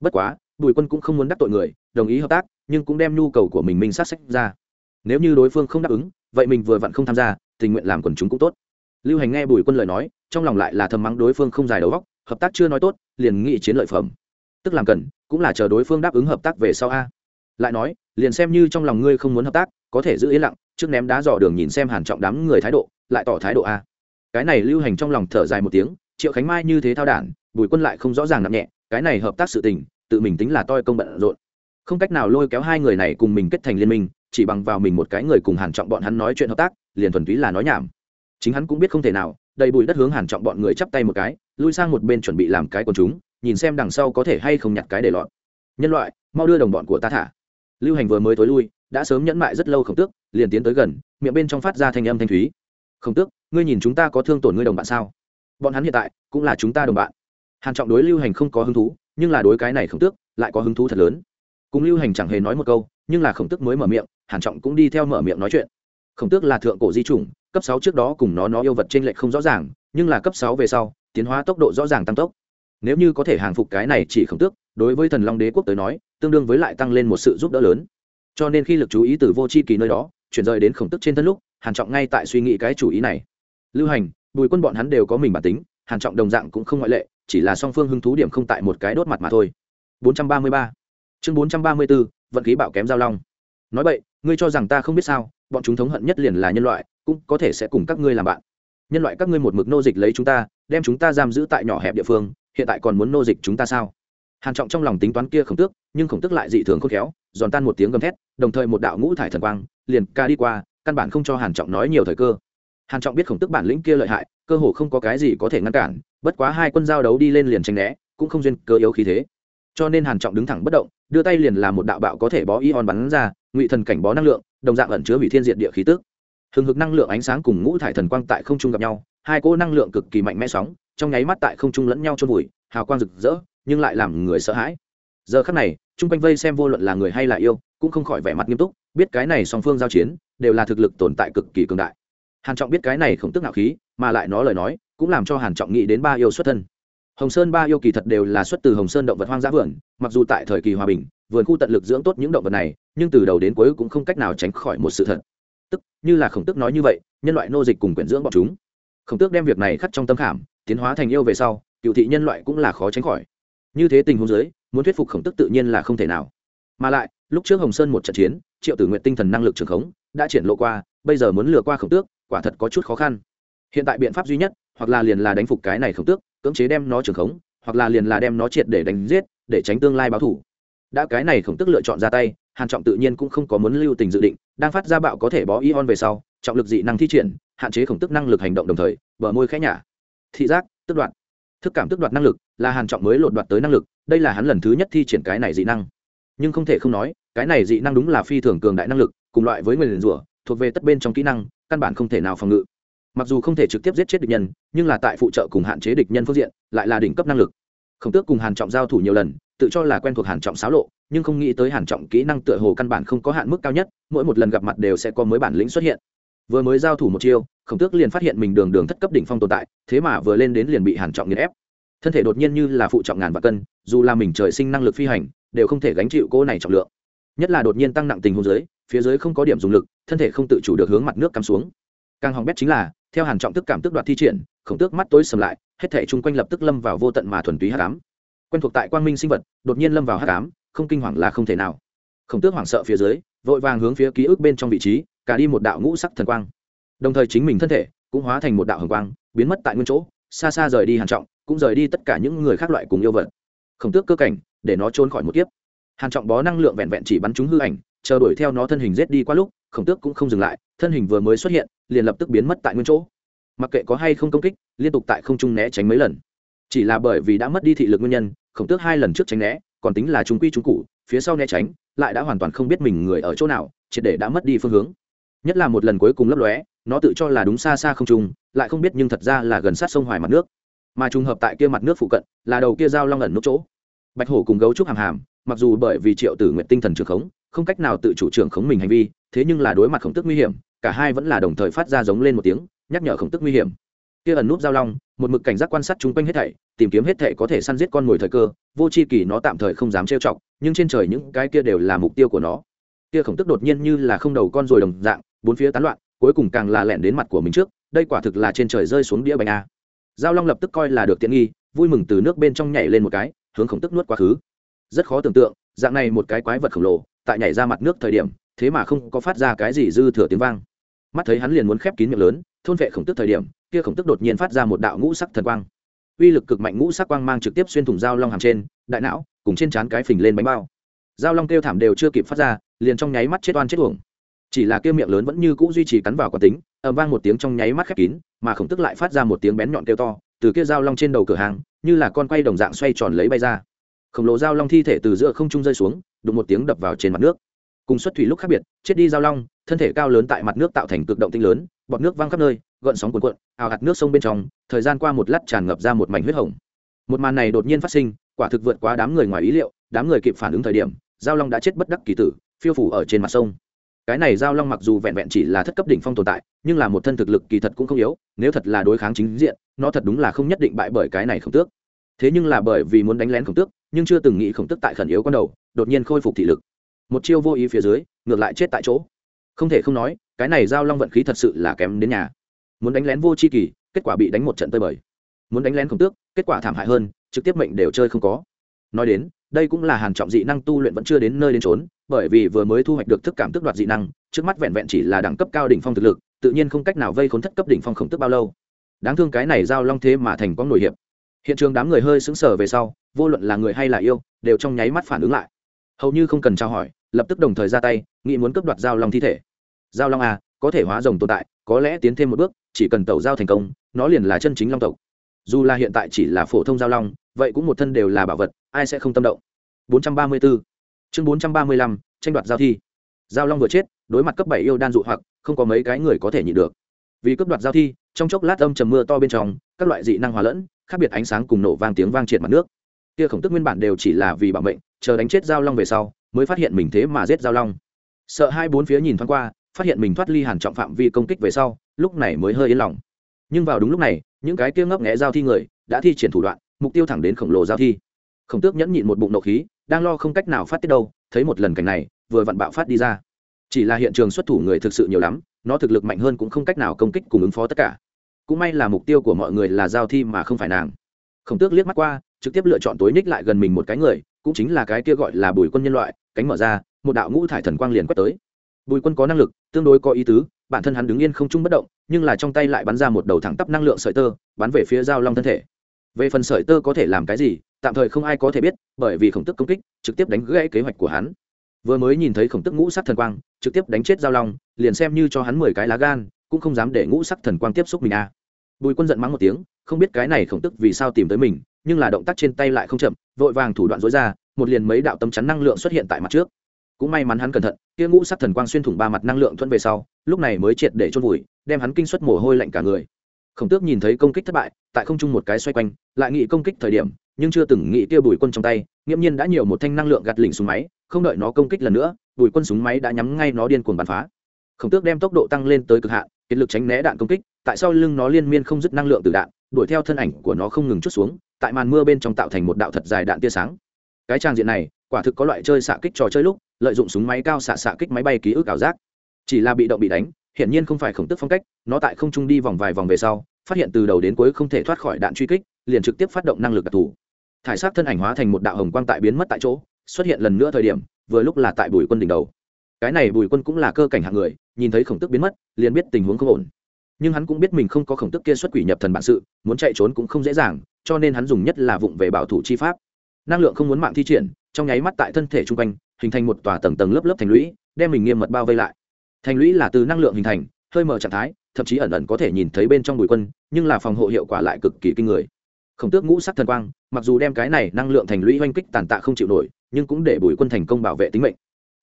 Bất quá, bùi quân cũng không muốn đắc tội người, đồng ý hợp tác, nhưng cũng đem nhu cầu của mình minh sát sách ra. Nếu như đối phương không đáp ứng, vậy mình vừa vặn không tham gia tình nguyện làm quần chúng cũng tốt. Lưu hành nghe bùi quân lời nói, trong lòng lại là thầm mắng đối phương không dài đầu góc hợp tác chưa nói tốt, liền nghị chiến lợi phẩm. Tức làm cần, cũng là chờ đối phương đáp ứng hợp tác về sau a. Lại nói, liền xem như trong lòng ngươi không muốn hợp tác, có thể giữ yên lặng, trước ném đá dò đường nhìn xem hàn trọng đám người thái độ, lại tỏ thái độ a. Cái này lưu hành trong lòng thở dài một tiếng, triệu khánh mai như thế thao đản, bùi quân lại không rõ ràng nặng nhẹ, cái này hợp tác sự tình, tự mình tính là toi công bận rộn. Không cách nào lôi kéo hai người này cùng mình kết thành liên minh chỉ bằng vào mình một cái người cùng hàn trọng bọn hắn nói chuyện hợp tác, liền thuần túy là nói nhảm. Chính hắn cũng biết không thể nào, đầy bụi đất hướng hàn trọng bọn người chắp tay một cái, lui sang một bên chuẩn bị làm cái quần chúng, nhìn xem đằng sau có thể hay không nhặt cái để lọt. Nhân loại, mau đưa đồng bọn của ta thả. Lưu hành vừa mới tối lui, đã sớm nhẫn mại rất lâu khổng tước, liền tiến tới gần, miệng bên trong phát ra thanh âm thanh thúy. Khổng tước, ngươi nhìn chúng ta có thương tổn ngươi đồng bạn sao? Bọn hắn hiện tại cũng là chúng ta đồng bạn. Hàn trọng đối lưu hành không có hứng thú, nhưng là đối cái này khổng tước lại có hứng thú thật lớn. Cùng lưu hành chẳng hề nói một câu, nhưng là khổng tước mới mở miệng hàn trọng cũng đi theo mở miệng nói chuyện. Khổng tước là thượng cổ di chủng, cấp sáu trước đó cùng nó nó yêu vật trên lệch không rõ ràng, nhưng là cấp sáu về sau, tiến hóa tốc độ rõ ràng tăng tốc. Nếu như có thể hàng phục cái này chỉ khổng tước, đối với thần long đế quốc tới nói, tương đương với lại tăng lên một sự giúp đỡ lớn. Cho nên khi lực chú ý từ vô c h i kỳ nơi đó, chuyển rời đến khổng tức trên thân lúc, hàn trọng ngay tại suy nghĩ cái chủ ý này. Lưu hành, bùi quân bọn hắn đều có mình bản tính, hàn trọng đồng dạng cũng không ngoại lệ, chỉ là song phương hứng thú điểm không tại một cái đốt mặt mà thôi. 433 chương 434 vận khí bạo kém giao long. Nói vậy ngươi cho rằng ta không biết sao, bọn chúng thống hận nhất liền là nhân loại, cũng có thể sẽ cùng các ngươi làm bạn. Nhân loại các ngươi một mực nô dịch lấy chúng ta, đem chúng ta giam giữ tại nhỏ hẹp địa phương, hiện tại còn muốn nô dịch chúng ta sao? Hàn trọng trong lòng tính toán kia khổng tước, nhưng khổng tước lại dị thường khôn khéo, giòn tan một tiếng gầm thét, đồng thời một đạo ngũ thải thần quang, liền ca đi qua, căn bản không cho hàn trọng nói nhiều thời cơ. Hàn trọng biết khổng tước bản lĩnh kia lợi hại, cơ hồ không có cái gì có thể ngăn cản, bất quá hai quân giao đấu đi lên liền tranh né, cũng không duyên cơ yếu khí thế. Cho nên hàn trọng đứng thẳng bất động, đưa tay liền làm một đạo bạo có thể bó ion bắn ra ngụy thần cảnh bó năng lượng, đồng dạng ẩn chứa hủy thiên diệt địa khí tức. Hừng hực năng lượng ánh sáng cùng ngũ thải thần quang tại không trung gặp nhau, hai cỗ năng lượng cực kỳ mạnh mẽ sóng, trong nháy mắt tại không trung lẫn nhau trôn vùi, hào quang rực rỡ, nhưng lại làm người sợ hãi. Giờ khắc này, chung quanh vây xem vô luận là người hay là yêu, cũng không khỏi vẻ mặt nghiêm túc, biết cái này song phương giao chiến, đều là thực lực tồn tại cực kỳ cường đại. Hàn trọng biết cái này không tức ngạo khí, mà lại nói lời nói, cũng làm cho hàn trọng nghĩ đến ba yêu xuất thân. Hồng sơn ba yêu kỳ thật đều là xuất từ hồng sơn động vật hoang dã vườn, mặc dù tại thời kỳ hòa bình vườn khu tận lực dưỡng tốt những động vật này, nhưng từ đầu đến cuối cũng không cách nào tránh khỏi một sự thật. Tức, như là khổng tước nói như vậy, nhân loại nô dịch cùng quyển dưỡng bọn chúng. Khổng tước đem việc này khắc trong tâm khảm, tiến hóa thành yêu về sau, cựu thị nhân loại cũng là khó tránh khỏi. Như thế tình huống giới muốn thuyết phục khổng tước tự nhiên là không thể nào. Mà lại, lúc trước hồng sơn một trận chiến, triệu tử nguyện tinh thần năng lực trường khống, đã triển lộ qua, bây giờ muốn lừa qua khổng tước, quả thật có chút khó khăn. Hiện tại biện pháp duy nhất, hoặc là liền là đánh phục cái này khổng tước, cưỡng chế đem nó trường khống, hoặc là liền là đem nó triệt để đánh giết, để tránh tương lai báo thủ đã cái này khổng tước lựa chọn ra tay, hàn trọng tự nhiên cũng không có muốn lưu tình dự định, đang phát ra bạo có thể bó ion về sau, trọng lực dị năng thi triển, hạn chế khổng tước năng lực hành động đồng thời, bờ môi khẽ nhả. Thị giác, tức đoạn thức cảm tức đoạt năng lực, là hàn trọng mới lột đoạt tới năng lực, đây là hắn lần thứ nhất thi triển cái này dị năng. Nhưng không thể không nói, cái này dị năng đúng là phi thường cường đại năng lực, cùng loại với người liền rủa, thuộc về tất bên trong kỹ năng, căn bản không thể nào phòng ngự. Mặc dù không thể trực tiếp giết chết địch nhân, nhưng là tại phụ trợ cùng hạn chế địch nhân phương diện, lại là đỉnh cấp năng lực. Khổng tước cùng hàn trọng giao thủ nhiều lần tự cho là quen thuộc hàn trọng xáo lộ, nhưng không nghĩ tới hàn trọng kỹ năng tựa hồ căn bản không có hạn mức cao nhất, mỗi một lần gặp mặt đều sẽ có mới bản lĩnh xuất hiện. Vừa mới giao thủ một chiêu, khổng tước liền phát hiện mình đường đường thất cấp đỉnh phong tồn tại, thế mà vừa lên đến liền bị hàn trọng nghiền ép. Thân thể đột nhiên như là phụ trọng ngàn vạn cân, dù là mình trời sinh năng lực phi hành, đều không thể gánh chịu cô này trọng lượng. Nhất là đột nhiên tăng nặng tình huống dưới, phía dưới không có điểm dùng lực, thân thể không tự chủ được hướng mặt nước cắm xuống. Càng hỏng bét chính là, theo hàn trọng tức cảm tức đoạt thi triển, khổng tước mắt tối sầm lại, hết thể chung quanh lập tức lâm vào vô tận mà thuần túy hắc ám quen thuộc tại quang minh sinh vật, đột nhiên lâm vào hát cám không kinh hoàng là không thể nào. Khổng tước hoảng sợ phía dưới, vội vàng hướng phía ký ức bên trong vị trí, cả đi một đạo ngũ sắc thần quang. Đồng thời chính mình thân thể cũng hóa thành một đạo hồng quang, biến mất tại nguyên chỗ, xa xa rời đi hàn trọng, cũng rời đi tất cả những người khác loại cùng yêu vật. Khổng tước cơ cảnh, để nó trốn khỏi một kiếp. Hàn trọng bó năng lượng vẹn vẹn chỉ bắn trúng hư ảnh, chờ đuổi theo nó thân hình rết đi qua lúc, khổng tước cũng không dừng lại, thân hình vừa mới xuất hiện, liền lập tức biến mất tại nguyên chỗ. Mặc kệ có hay không công kích, liên tục tại không trung né tránh mấy lần. Chỉ là bởi vì đã mất đi thị lực nguyên nhân khổng tước hai lần trước tránh né, còn tính là trung quy trung cụ, phía sau né tránh, lại đã hoàn toàn không biết mình người ở chỗ nào, triệt để đã mất đi phương hướng. Nhất là một lần cuối cùng lấp lóe, nó tự cho là đúng xa xa không trung, lại không biết nhưng thật ra là gần sát sông hoài mặt nước. Mà trùng hợp tại kia mặt nước phụ cận, là đầu kia dao long ẩn nút chỗ. Bạch hổ cùng gấu trúc hàm hàm, mặc dù bởi vì triệu tử nguyện tinh thần trường khống, không cách nào tự chủ trưởng khống mình hành vi, thế nhưng là đối mặt khổng tức nguy hiểm, cả hai vẫn là đồng thời phát ra giống lên một tiếng, nhắc nhở khổng tức nguy hiểm kia ẩn nút giao long, một mực cảnh giác quan sát chung quanh hết thảy, tìm kiếm hết thảy có thể săn giết con mồi thời cơ, vô c h i kỳ nó tạm thời không dám trêu chọc, nhưng trên trời những cái kia đều là mục tiêu của nó. Kia khổng tức đột nhiên như là không đầu con rồi đồng dạng, bốn phía tán loạn, cuối cùng càng là lẻn đến mặt của mình trước, đây quả thực là trên trời rơi xuống đĩa bánh a. Giao long lập tức coi là được tiện nghi, vui mừng từ nước bên trong nhảy lên một cái, hướng khổng tức nuốt quá khứ. Rất khó tưởng tượng, dạng này một cái quái vật khổng lồ, tại nhảy ra mặt nước thời điểm, thế mà không có phát ra cái gì dư thừa tiếng vang. Mắt thấy hắn liền muốn khép kín miệng lớn, thôn vệ khổng tức thời điểm kia khổng tức đột nhiên phát ra một đạo ngũ sắc thần quang. Uy lực cực mạnh ngũ sắc quang mang trực tiếp xuyên thủng dao long hàm trên, đại não, cùng trên trán cái phình lên bánh bao. Dao long kêu thảm đều chưa kịp phát ra, liền trong nháy mắt chết oan chết uổng. Chỉ là kia miệng lớn vẫn như cũ duy trì cắn vào quán tính ẩm vang một tiếng trong nháy mắt khép kín, mà khổng tức lại phát ra một tiếng bén nhọn kêu to, từ kia dao long trên đầu cửa hàng, như là con quay đồng dạng xoay tròn lấy bay ra. Khổng lồ dao long thi thể từ giữa không trung rơi xuống, đụng một tiếng đập vào trên mặt nước. Cùng xuất thủy lúc khác biệt, chết đi dao long, thân thể cao lớn tại mặt nước tạo thành cực động tinh lớn, bọt nước văng khắp nơi gợn sóng cuồn cuộn, ào hạt nước sông bên trong, thời gian qua một lát tràn ngập ra một mảnh huyết hồng. Một màn này đột nhiên phát sinh, quả thực vượt quá đám người ngoài ý liệu, đám người kịp phản ứng thời điểm, giao long đã chết bất đắc kỳ tử, phiêu phủ ở trên mặt sông. Cái này giao long mặc dù vẹn vẹn chỉ là thất cấp đỉnh phong tồn tại, nhưng là một thân thực lực kỳ thật cũng không yếu, nếu thật là đối kháng chính diện, nó thật đúng là không nhất định bại bởi cái này khổng tước. Thế nhưng là bởi vì muốn đánh lén khổng tước, nhưng chưa từng nghĩ khổng tước tại khẩn yếu con đầu, đột nhiên khôi phục thị lực. Một chiêu vô ý phía dưới, ngược lại chết tại chỗ. Không thể không nói, cái này giao long vận khí thật sự là kém đến nhà muốn đánh lén vô c h i kỳ, kết quả bị đánh một trận tơi bời. Muốn đánh lén khổng tước, kết quả thảm hại hơn, trực tiếp mệnh đều chơi không có. Nói đến, đây cũng là hàn trọng dị năng tu luyện vẫn chưa đến nơi đến trốn bởi vì vừa mới thu hoạch được thức cảm tức đoạt dị năng, trước mắt vẹn vẹn chỉ là đẳng cấp cao đỉnh phong thực lực, tự nhiên không cách nào vây khốn thất cấp đỉnh phong khổng tước bao lâu. Đáng thương cái này giao long thế mà thành có nổi hiệp. Hiện trường đám người hơi sững sờ về sau, vô luận là người hay là yêu, đều trong nháy mắt phản ứng lại. Hầu như không cần trao hỏi, lập tức đồng thời ra tay nghĩ muốn cướp đoạt giao long thi thể. Giao long à có thể hóa rồng tồn tại, có lẽ tiến thêm một bước, chỉ cần tẩu giao thành công, nó liền là chân chính long tộc. Dù là hiện tại chỉ là phổ thông giao long, vậy cũng một thân đều là bảo vật, ai sẽ không tâm động? 434 chương 435 tranh đoạt giao thi. Giao long vừa chết, đối mặt cấp bảy yêu đan dụ hoặc, không có mấy cái người có thể nhịn được. Vì cướp đoạt giao thi, trong chốc lát âm trầm mưa to bên trong, các loại dị năng hòa lẫn, khác biệt ánh sáng cùng nổ vang tiếng vang triệt mặt nước. Kia khổng tức nguyên bản đều chỉ là vì bảo mệnh, chờ đánh chết giao long về sau, mới phát hiện mình thế mà giết giao long. Sợ hai bốn phía nhìn thoáng qua phát hiện mình thoát ly hàn trọng phạm vi công kích về sau, lúc này mới hơi yên lòng. Nhưng vào đúng lúc này, những cái kia ngấp nghé giao thi người đã thi triển thủ đoạn, mục tiêu thẳng đến khổng lồ giao thi. Khổng tước nhẫn nhịn một bụng nộ khí, đang lo không cách nào phát tiết đâu, thấy một lần cảnh này, vừa vặn bạo phát đi ra. Chỉ là hiện trường xuất thủ người thực sự nhiều lắm, nó thực lực mạnh hơn cũng không cách nào công kích cùng ứng phó tất cả. Cũng may là mục tiêu của mọi người là giao thi mà không phải nàng. Khổng tước liếc mắt qua, trực tiếp lựa chọn tối ních lại gần mình một cái người, cũng chính là cái kia gọi là bùi quân nhân loại, cánh mở ra, một đạo ngũ thải thần quang liền quét tới bùi quân có năng lực, tương đối có ý tứ, bản thân hắn đứng yên không chung bất động, nhưng là trong tay lại bắn ra một đầu thẳng tắp năng lượng sợi tơ, bắn về phía giao long thân thể. Về phần sợi tơ có thể làm cái gì, tạm thời không ai có thể biết, bởi vì khổng tức công kích, trực tiếp đánh gãy kế hoạch của hắn. Vừa mới nhìn thấy khổng tức ngũ sắc thần quang, trực tiếp đánh chết giao long, liền xem như cho hắn mười cái lá gan, cũng không dám để ngũ sắc thần quang tiếp xúc mình a à. bùi quân giận mắng một tiếng, không biết cái này khổng tức vì sao tìm tới mình, nhưng là động tác trên tay lại không chậm, vội vàng thủ đoạn dối ra, một liền mấy đạo tấm chắn năng lượng xuất hiện tại mặt trước cũng may mắn hắn cẩn thận, kia ngũ sắc thần quang xuyên thủng ba mặt năng lượng thuận về sau, lúc này mới triệt để chôn vùi, đem hắn kinh suất mồ hôi lạnh cả người. Khổng tước nhìn thấy công kích thất bại, tại không trung một cái xoay quanh, lại nghĩ công kích thời điểm, nhưng chưa từng nghĩ kia bùi quân trong tay, nghiễm nhiên đã nhiều một thanh năng lượng gạt lỉnh súng máy, không đợi nó công kích lần nữa, bùi quân súng máy đã nhắm ngay nó điên cuồng bắn phá. Khổng tước đem tốc độ tăng lên tới cực hạn, kiệt lực tránh né đạn công kích, tại sao lưng nó liên miên không dứt năng lượng từ đạn, đuổi theo thân ảnh của nó không ngừng chút xuống, tại màn mưa bên trong tạo thành một đạo thật dài đạn tia sáng. Cái trang diện này, quả thực có loại chơi xạ kích trò chơi lúc lợi dụng súng máy cao xạ xạ kích máy bay ký ức ảo giác. Chỉ là bị động bị đánh, hiển nhiên không phải khổng tức phong cách, nó tại không trung đi vòng vài vòng về sau, phát hiện từ đầu đến cuối không thể thoát khỏi đạn truy kích, liền trực tiếp phát động năng lực đặc thù. Thải sát thân ảnh hóa thành một đạo hồng quang tại biến mất tại chỗ, xuất hiện lần nữa thời điểm, vừa lúc là tại bùi quân đỉnh đầu. Cái này bùi quân cũng là cơ cảnh hạng người, nhìn thấy khổng tức biến mất, liền biết tình huống không ổn. Nhưng hắn cũng biết mình không có khổng tức kia xuất quỷ nhập thần bản sự, muốn chạy trốn cũng không dễ dàng, cho nên hắn dùng nhất là vụng về bảo thủ chi pháp. Năng lượng không muốn mạng thi triển, trong nháy mắt tại thân thể chung quanh hình thành một tòa tầng tầng lớp lớp thành lũy, đem mình nghiêm mật bao vây lại. Thành lũy là từ năng lượng hình thành, hơi mở trạng thái, thậm chí ẩn ẩn có thể nhìn thấy bên trong bùi quân, nhưng là phòng hộ hiệu quả lại cực kỳ kinh người. Khổng tước ngũ sắc thần quang, mặc dù đem cái này năng lượng thành lũy oanh kích tàn tạ không chịu nổi, nhưng cũng để bùi quân thành công bảo vệ tính mệnh.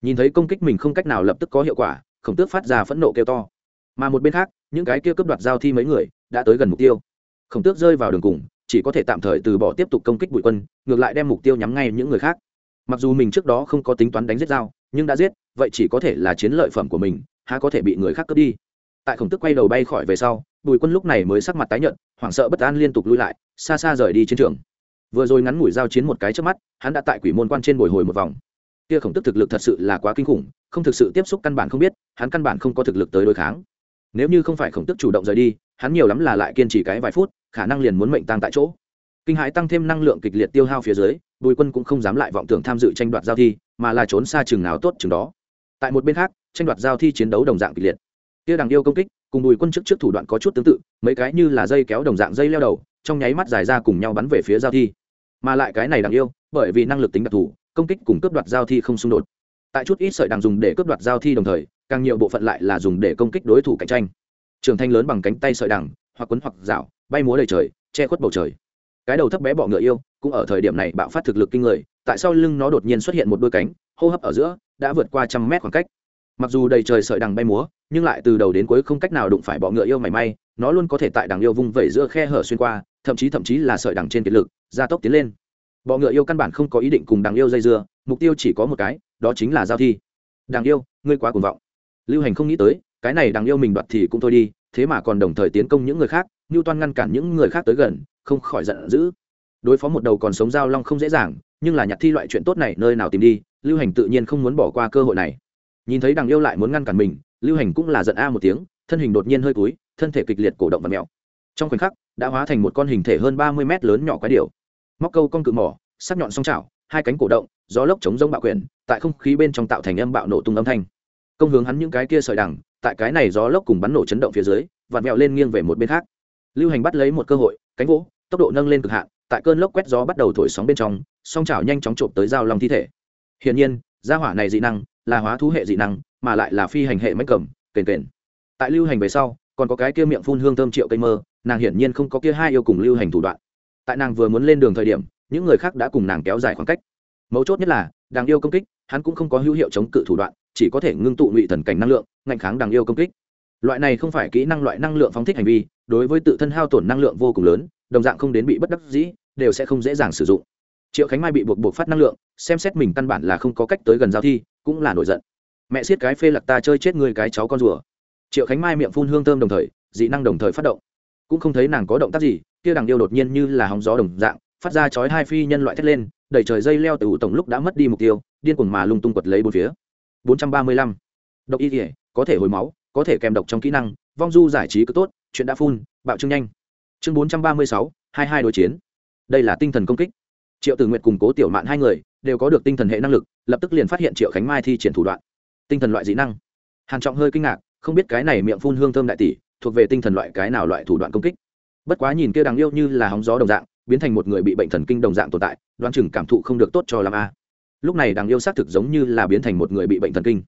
Nhìn thấy công kích mình không cách nào lập tức có hiệu quả, khổng tước phát ra phẫn nộ kêu to. Mà một bên khác, những cái kia cướp đoạt giao thi mấy người, đã tới gần mục tiêu. Khổng tước rơi vào đường cùng, chỉ có thể tạm thời từ bỏ tiếp tục công kích bùi quân, ngược lại đem mục tiêu nhắm ngay những người khác mặc dù mình trước đó không có tính toán đánh giết dao, nhưng đã giết, vậy chỉ có thể là chiến lợi phẩm của mình, há có thể bị người khác cướp đi. Tại khổng tức quay đầu bay khỏi về sau, bùi quân lúc này mới sắc mặt tái nhợt, hoảng sợ bất an liên tục lui lại, xa xa rời đi chiến trường. Vừa rồi ngắn ngủi giao chiến một cái trước mắt, hắn đã tại quỷ môn quan trên bồi hồi một vòng. Kia khổng tức thực lực thật sự là quá kinh khủng, không thực sự tiếp xúc căn bản không biết, hắn căn bản không có thực lực tới đối kháng. Nếu như không phải khổng tức chủ động rời đi, hắn nhiều lắm là lại kiên trì cái vài phút, khả năng liền muốn mệnh tăng tại chỗ. Kinh hãi tăng thêm năng lượng kịch liệt tiêu hao phía dưới bùi quân cũng không dám lại vọng tưởng tham dự tranh đoạt giao thi, mà là trốn xa chừng nào tốt chừng đó. Tại một bên khác, tranh đoạt giao thi chiến đấu đồng dạng kịch liệt. Kia đằng yêu công kích, cùng bùi quân trước trước thủ đoạn có chút tương tự, mấy cái như là dây kéo đồng dạng dây leo đầu, trong nháy mắt dài ra cùng nhau bắn về phía giao thi. Mà lại cái này đằng yêu, bởi vì năng lực tính đặc thù, công kích cùng cướp đoạt giao thi không xung đột. Tại chút ít sợi đằng dùng để cướp đoạt giao thi đồng thời, càng nhiều bộ phận lại là dùng để công kích đối thủ cạnh tranh. Trường thanh lớn bằng cánh tay sợi đằng, hoặc quấn hoặc rảo, bay múa đầy trời, che khuất bầu trời cái đầu thấp bé bọ ngựa yêu, cũng ở thời điểm này bạo phát thực lực kinh người, tại sao lưng nó đột nhiên xuất hiện một đôi cánh, hô hấp ở giữa, đã vượt qua trăm mét khoảng cách. Mặc dù đầy trời sợi đằng bay múa, nhưng lại từ đầu đến cuối không cách nào đụng phải bọ ngựa yêu mảy may, nó luôn có thể tại đằng yêu vung vẩy giữa khe hở xuyên qua, thậm chí thậm chí là sợi đằng trên kiệt lực, gia tốc tiến lên. Bọ ngựa yêu căn bản không có ý định cùng đằng yêu dây dưa, mục tiêu chỉ có một cái, đó chính là giao thi. Đằng yêu, ngươi quá cuồng vọng. Lưu hành không nghĩ tới, cái này đằng yêu mình đoạt thì cũng thôi đi, thế mà còn đồng thời tiến công những người khác như toan ngăn cản những người khác tới gần không khỏi giận dữ. Đối phó một đầu còn sống giao long không dễ dàng nhưng là nhặt thi loại chuyện tốt này nơi nào tìm đi lưu hành tự nhiên không muốn bỏ qua cơ hội này. Nhìn thấy đằng yêu lại muốn ngăn cản mình lưu hành cũng là giận a một tiếng thân hình đột nhiên hơi cúi, thân thể kịch liệt cổ động và mèo. Trong khoảnh khắc đã hóa thành một con hình thể hơn ba mươi mét lớn nhỏ quái điểu. Móc câu con cự mỏ sắc nhọn song chảo hai cánh cổ động gió lốc chống rông bạo quyền tại không khí bên trong tạo thành âm bạo nổ tung âm thanh. Công hướng hắn những cái kia sợi đằng tại cái này gió lốc cùng bắn nổ chấn động phía dưới vặn vẹo lên nghiêng về một bên khác lưu hành bắt lấy một cơ hội, cánh vỗ, tốc độ nâng lên cực hạn, tại cơn lốc quét gió bắt đầu thổi sóng bên trong, song chảo nhanh chóng trộm tới dao long thi thể. Hiển nhiên, gia hỏa này dị năng, là hóa thú hệ dị năng, mà lại là phi hành hệ mách cầm, kền kền. Tại lưu hành về sau, còn có cái kia miệng phun hương thơm triệu cây mơ, nàng hiển nhiên không có kia hai yêu cùng lưu hành thủ đoạn. Tại nàng vừa muốn lên đường thời điểm, những người khác đã cùng nàng kéo dài khoảng cách. Mấu chốt nhất là đàng yêu công kích, hắn cũng không có hữu hiệu chống cự thủ đoạn, chỉ có thể ngưng tụ ngụy thần cảnh năng lượng ngạnh kháng đàng yêu công kích. Loại này không phải kỹ năng, loại năng lượng phóng thích hành vi đối với tự thân hao tổn năng lượng vô cùng lớn, đồng dạng không đến bị bất đắc dĩ, đều sẽ không dễ dàng sử dụng. Triệu khánh mai bị buộc buộc phát năng lượng, xem xét mình căn bản là không có cách tới gần giao thi, cũng là nổi giận. Mẹ siết cái phê lặc ta chơi chết người cái cháu con rùa. Triệu khánh mai miệng phun hương thơm đồng thời, dị năng đồng thời phát động. Cũng không thấy nàng có động tác gì, kia đằng yêu đột nhiên như là hóng gió đồng dạng, phát ra chói hai phi nhân loại thét lên, đẩy trời dây leo từ tổng lúc đã mất đi mục tiêu, điên cuồng mà lung tung quật lấy bốn phía. 435. độc y thể có thể hồi máu, có thể kèm độc trong kỹ năng, vong du giải trí cứ tốt chuyện đã phun bạo trưng nhanh. Chương 436, 22 đối chiến. Đây là tinh thần công kích. Triệu tử nguyện cùng cố tiểu mạn hai người đều có được tinh thần hệ năng lực lập tức liền phát hiện triệu khánh mai thi triển thủ đoạn. Tinh thần loại dị năng. Hàn trọng hơi kinh ngạc không biết cái này miệng phun hương thơm đại tỷ thuộc về tinh thần loại cái nào loại thủ đoạn công kích. Bất quá nhìn kia đáng yêu như là hóng gió đồng dạng biến thành một người bị bệnh thần kinh đồng dạng tồn tại đoan chừng cảm thụ không được tốt cho làm a. Lúc này đáng yêu xác thực giống như là biến thành một người bị bệnh thần kinh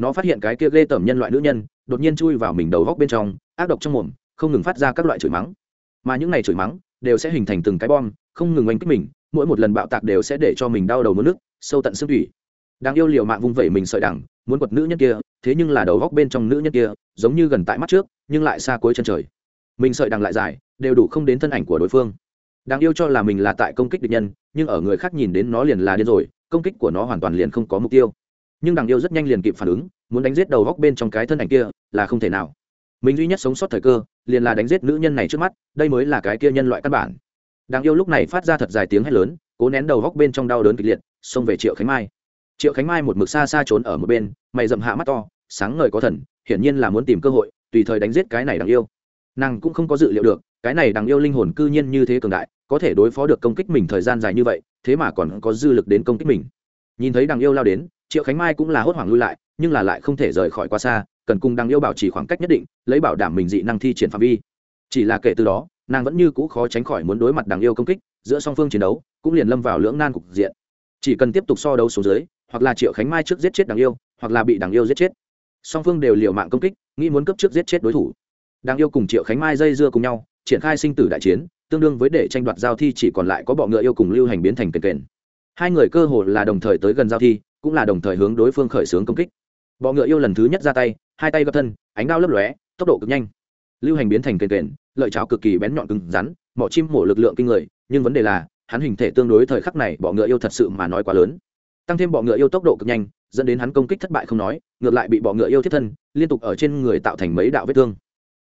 nó phát hiện cái kia ghê tởm nhân loại nữ nhân, đột nhiên chui vào mình đầu góc bên trong, ác độc trong mồm, không ngừng phát ra các loại chửi mắng. Mà những này chửi mắng đều sẽ hình thành từng cái bom, không ngừng oanh kích mình, mỗi một lần bạo tạc đều sẽ để cho mình đau đầu mất nước, sâu tận xương thủy. Đang yêu liều mạng vung vẩy mình sợi đẳng muốn quật nữ nhân kia, thế nhưng là đầu góc bên trong nữ nhân kia, giống như gần tại mắt trước, nhưng lại xa cuối chân trời. Mình sợi đằng lại dài, đều đủ không đến thân ảnh của đối phương. Đáng yêu cho là mình là tại công kích địch nhân, nhưng ở người khác nhìn đến nó liền là điên rồi, công kích của nó hoàn toàn liền không có mục tiêu nhưng đằng yêu rất nhanh liền kịp phản ứng, muốn đánh giết đầu góc bên trong cái thân ảnh kia là không thể nào. Mình duy nhất sống sót thời cơ, liền là đánh giết nữ nhân này trước mắt, đây mới là cái kia nhân loại căn bản. Đằng yêu lúc này phát ra thật dài tiếng hét lớn, cố nén đầu góc bên trong đau đớn kịch liệt, xông về triệu khánh mai. Triệu khánh mai một mực xa xa trốn ở một bên, mày dậm hạ mắt to, sáng ngời có thần, hiển nhiên là muốn tìm cơ hội, tùy thời đánh giết cái này đằng yêu. Nàng cũng không có dự liệu được, cái này đằng yêu linh hồn cư nhiên như thế cường đại, có thể đối phó được công kích mình thời gian dài như vậy, thế mà còn có dư lực đến công kích mình. Nhìn thấy đằng yêu lao đến triệu khánh mai cũng là hốt hoảng lui lại, nhưng là lại không thể rời khỏi quá xa, cần cùng đằng yêu bảo trì khoảng cách nhất định, lấy bảo đảm mình dị năng thi triển phạm vi. Chỉ là kể từ đó, nàng vẫn như cũ khó tránh khỏi muốn đối mặt đằng yêu công kích, giữa song phương chiến đấu, cũng liền lâm vào lưỡng nan cục diện. Chỉ cần tiếp tục so đấu xuống dưới, hoặc là triệu khánh mai trước giết chết đằng yêu, hoặc là bị đằng yêu giết chết, song phương đều liều mạng công kích, nghĩ muốn cấp trước giết chết đối thủ. Đằng yêu cùng triệu khánh mai dây dưa cùng nhau, triển khai sinh tử đại chiến, tương đương với để tranh đoạt giao thi chỉ còn lại có bọ ngựa yêu cùng lưu hành biến thành kền kền. Hai người cơ hồ là đồng thời tới gần giao thi cũng là đồng thời hướng đối phương khởi xướng công kích. Bọ ngựa yêu lần thứ nhất ra tay, hai tay gấp thân, ánh đao lấp lóe, tốc độ cực nhanh. Lưu hành biến thành kền kền, lợi cháo cực kỳ bén nhọn cứng rắn, mỏ chim mổ lực lượng kinh người, nhưng vấn đề là, hắn hình thể tương đối thời khắc này bọ ngựa yêu thật sự mà nói quá lớn. Tăng thêm bọ ngựa yêu tốc độ cực nhanh, dẫn đến hắn công kích thất bại không nói, ngược lại bị bọ ngựa yêu thiết thân, liên tục ở trên người tạo thành mấy đạo vết thương.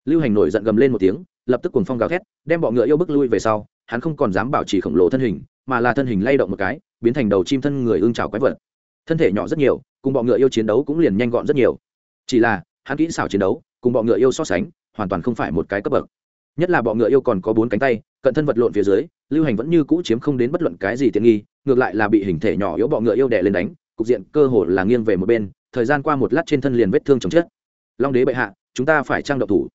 Lưu hành nổi giận gầm lên một tiếng, lập tức cuồng phong gào thét, đem bọ ngựa yêu bước lui về sau, hắn không còn dám bảo trì khổng lồ thân hình, mà là thân hình lay động một cái, biến thành đầu chim thân người ương trào quái vật thân thể nhỏ rất nhiều, cùng bọ ngựa yêu chiến đấu cũng liền nhanh gọn rất nhiều. Chỉ là, hắn kỹ xảo chiến đấu, cùng bọ ngựa yêu so sánh, hoàn toàn không phải một cái cấp bậc. Nhất là bọ ngựa yêu còn có bốn cánh tay, cận thân vật lộn phía dưới, lưu hành vẫn như cũ chiếm không đến bất luận cái gì tiện nghi, ngược lại là bị hình thể nhỏ yếu bọ ngựa yêu đè lên đánh, cục diện cơ hồ là nghiêng về một bên, thời gian qua một lát trên thân liền vết thương chồng chết. Long đế bệ hạ, chúng ta phải trang độc thủ.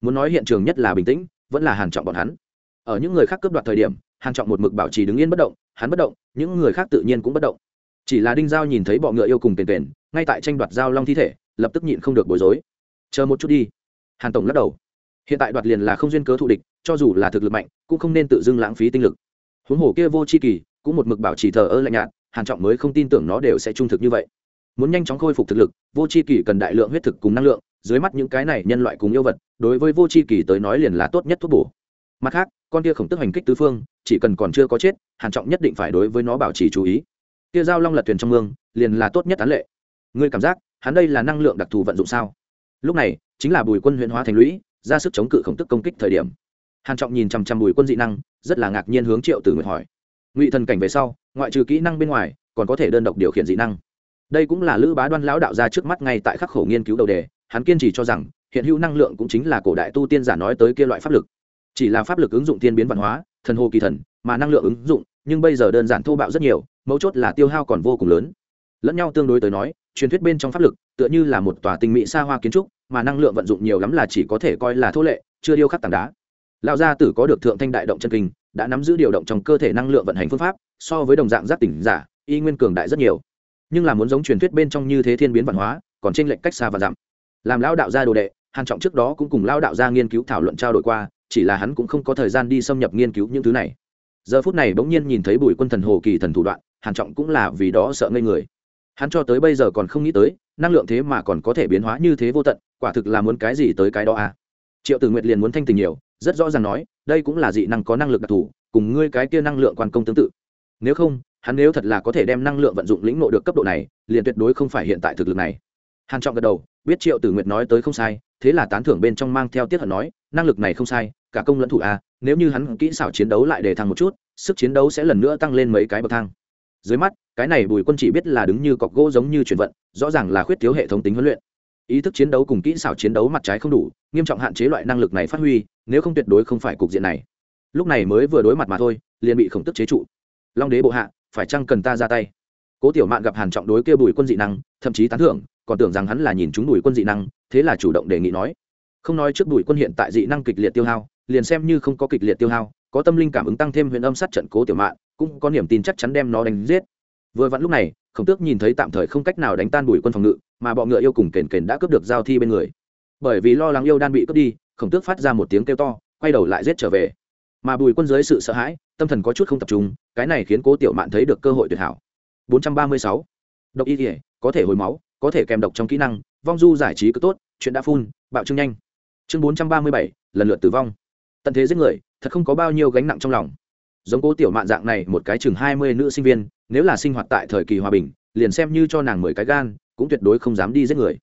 Muốn nói hiện trường nhất là bình tĩnh, vẫn là hàn trọng bọn hắn. Ở những người khác cướp đoạt thời điểm, hàn trọng một mực bảo trì đứng yên bất động, hắn bất động, những người khác tự nhiên cũng bất động chỉ là đinh giao nhìn thấy bọ ngựa yêu cùng tiền tiền ngay tại tranh đoạt giao long thi thể, lập tức nhịn không được bối rối. Chờ một chút đi. Hàn tổng lắc đầu. Hiện tại đoạt liền là không duyên cớ thụ địch, cho dù là thực lực mạnh, cũng không nên tự dưng lãng phí tinh lực. Huống hồ kia vô chi kỳ, cũng một mực bảo trì thờ ơ lạnh nhạt, hàn trọng mới không tin tưởng nó đều sẽ trung thực như vậy. Muốn nhanh chóng khôi phục thực lực, vô chi kỳ cần đại lượng huyết thực cùng năng lượng, dưới mắt những cái này nhân loại cùng yêu vật, đối với vô chi kỳ tới nói liền là tốt nhất thuốc bổ. Mặt khác, con kia khổng tức hành kích tứ phương, chỉ cần còn chưa có chết, hàn trọng nhất định phải đối với nó bảo trì chú ý kia giao long lật thuyền trong mương, liền là tốt nhất án lệ. Ngươi cảm giác, hắn đây là năng lượng đặc thù vận dụng sao? Lúc này, chính là bùi quân huyện hóa thành lũy, ra sức chống cự khổng tức công kích thời điểm. Hàn trọng nhìn chằm chằm bùi quân dị năng, rất là ngạc nhiên hướng triệu tử nguyệt hỏi. Ngụy thần cảnh về sau, ngoại trừ kỹ năng bên ngoài, còn có thể đơn độc điều khiển dị năng. Đây cũng là lữ bá đoan lão đạo ra trước mắt ngay tại khắc khổ nghiên cứu đầu đề, hắn kiên trì cho rằng, hiện hữu năng lượng cũng chính là cổ đại tu tiên giả nói tới kia loại pháp lực. Chỉ là pháp lực ứng dụng tiên biến văn hóa, thần hồ kỳ thần, mà năng lượng ứng dụng, nhưng bây giờ đơn giản thô bạo rất nhiều mấu chốt là tiêu hao còn vô cùng lớn. Lẫn nhau tương đối tới nói, truyền thuyết bên trong pháp lực, tựa như là một tòa tinh mỹ xa hoa kiến trúc, mà năng lượng vận dụng nhiều lắm là chỉ có thể coi là thô lệ, chưa điêu khắc tảng đá. Lão gia tử có được thượng thanh đại động chân kinh, đã nắm giữ điều động trong cơ thể năng lượng vận hành phương pháp, so với đồng dạng giác tỉnh giả, y nguyên cường đại rất nhiều. Nhưng là muốn giống truyền thuyết bên trong như thế thiên biến văn hóa, còn trên lệnh cách xa và giảm. Làm lão đạo gia đồ đệ, hàn trọng trước đó cũng cùng lão đạo gia nghiên cứu thảo luận trao đổi qua, chỉ là hắn cũng không có thời gian đi xâm nhập nghiên cứu những thứ này. Giờ phút này bỗng nhiên nhìn thấy bùi quân thần hồ kỳ thần thủ đoạn hàn trọng cũng là vì đó sợ ngây người. Hắn cho tới bây giờ còn không nghĩ tới, năng lượng thế mà còn có thể biến hóa như thế vô tận, quả thực là muốn cái gì tới cái đó à. Triệu tử nguyệt liền muốn thanh tình nhiều, rất rõ ràng nói, đây cũng là dị năng có năng lực đặc thù, cùng ngươi cái kia năng lượng quan công tương tự. Nếu không, hắn nếu thật là có thể đem năng lượng vận dụng lĩnh nộ được cấp độ này, liền tuyệt đối không phải hiện tại thực lực này. Hàn trọng gật đầu, biết triệu tử nguyệt nói tới không sai, thế là tán thưởng bên trong mang theo tiết hận nói, năng lực này không sai, cả công lẫn thủ a nếu như hắn kỹ xảo chiến đấu lại để thăng một chút, sức chiến đấu sẽ lần nữa tăng lên mấy cái bậc thang dưới mắt, cái này bùi quân chỉ biết là đứng như cọc gỗ giống như chuyển vận, rõ ràng là khuyết thiếu hệ thống tính huấn luyện. Ý thức chiến đấu cùng kỹ xảo chiến đấu mặt trái không đủ, nghiêm trọng hạn chế loại năng lực này phát huy, nếu không tuyệt đối không phải cục diện này. Lúc này mới vừa đối mặt mà thôi, liền bị khổng tức chế trụ. Long đế bộ hạ, phải chăng cần ta ra tay? Cố tiểu mạn gặp hàn trọng đối kia bùi quân dị năng, thậm chí tán thưởng, còn tưởng rằng hắn là nhìn chúng bùi quân dị năng, thế là chủ động đề nghị nói. Không nói trước bùi quân hiện tại dị năng kịch liệt tiêu hao, liền xem như không có kịch liệt tiêu hao có tâm linh cảm ứng tăng thêm huyền âm sát trận cố tiểu mạn cũng có niềm tin chắc chắn đem nó đánh giết. Vừa vặn lúc này khổng tước nhìn thấy tạm thời không cách nào đánh tan bùi quân phòng ngự mà bọ ngựa yêu cùng kền kền đã cướp được giao thi bên người. Bởi vì lo lắng yêu đan bị cướp đi khổng tước phát ra một tiếng kêu to quay đầu lại giết trở về. Mà bùi quân dưới sự sợ hãi tâm thần có chút không tập trung cái này khiến cố tiểu mạn thấy được cơ hội tuyệt hảo. 436. độc y thể có thể hồi máu có thể kèm độc trong kỹ năng vong du giải trí cứ tốt chuyện đã phun bạo trương nhanh. Chương 437, lần lượt tử vong. Tận thế giết người thật không có bao nhiêu gánh nặng trong lòng. Giống cố tiểu mạn dạng này, một cái chừng hai mươi nữ sinh viên, nếu là sinh hoạt tại thời kỳ hòa bình, liền xem như cho nàng mười cái gan, cũng tuyệt đối không dám đi giết người.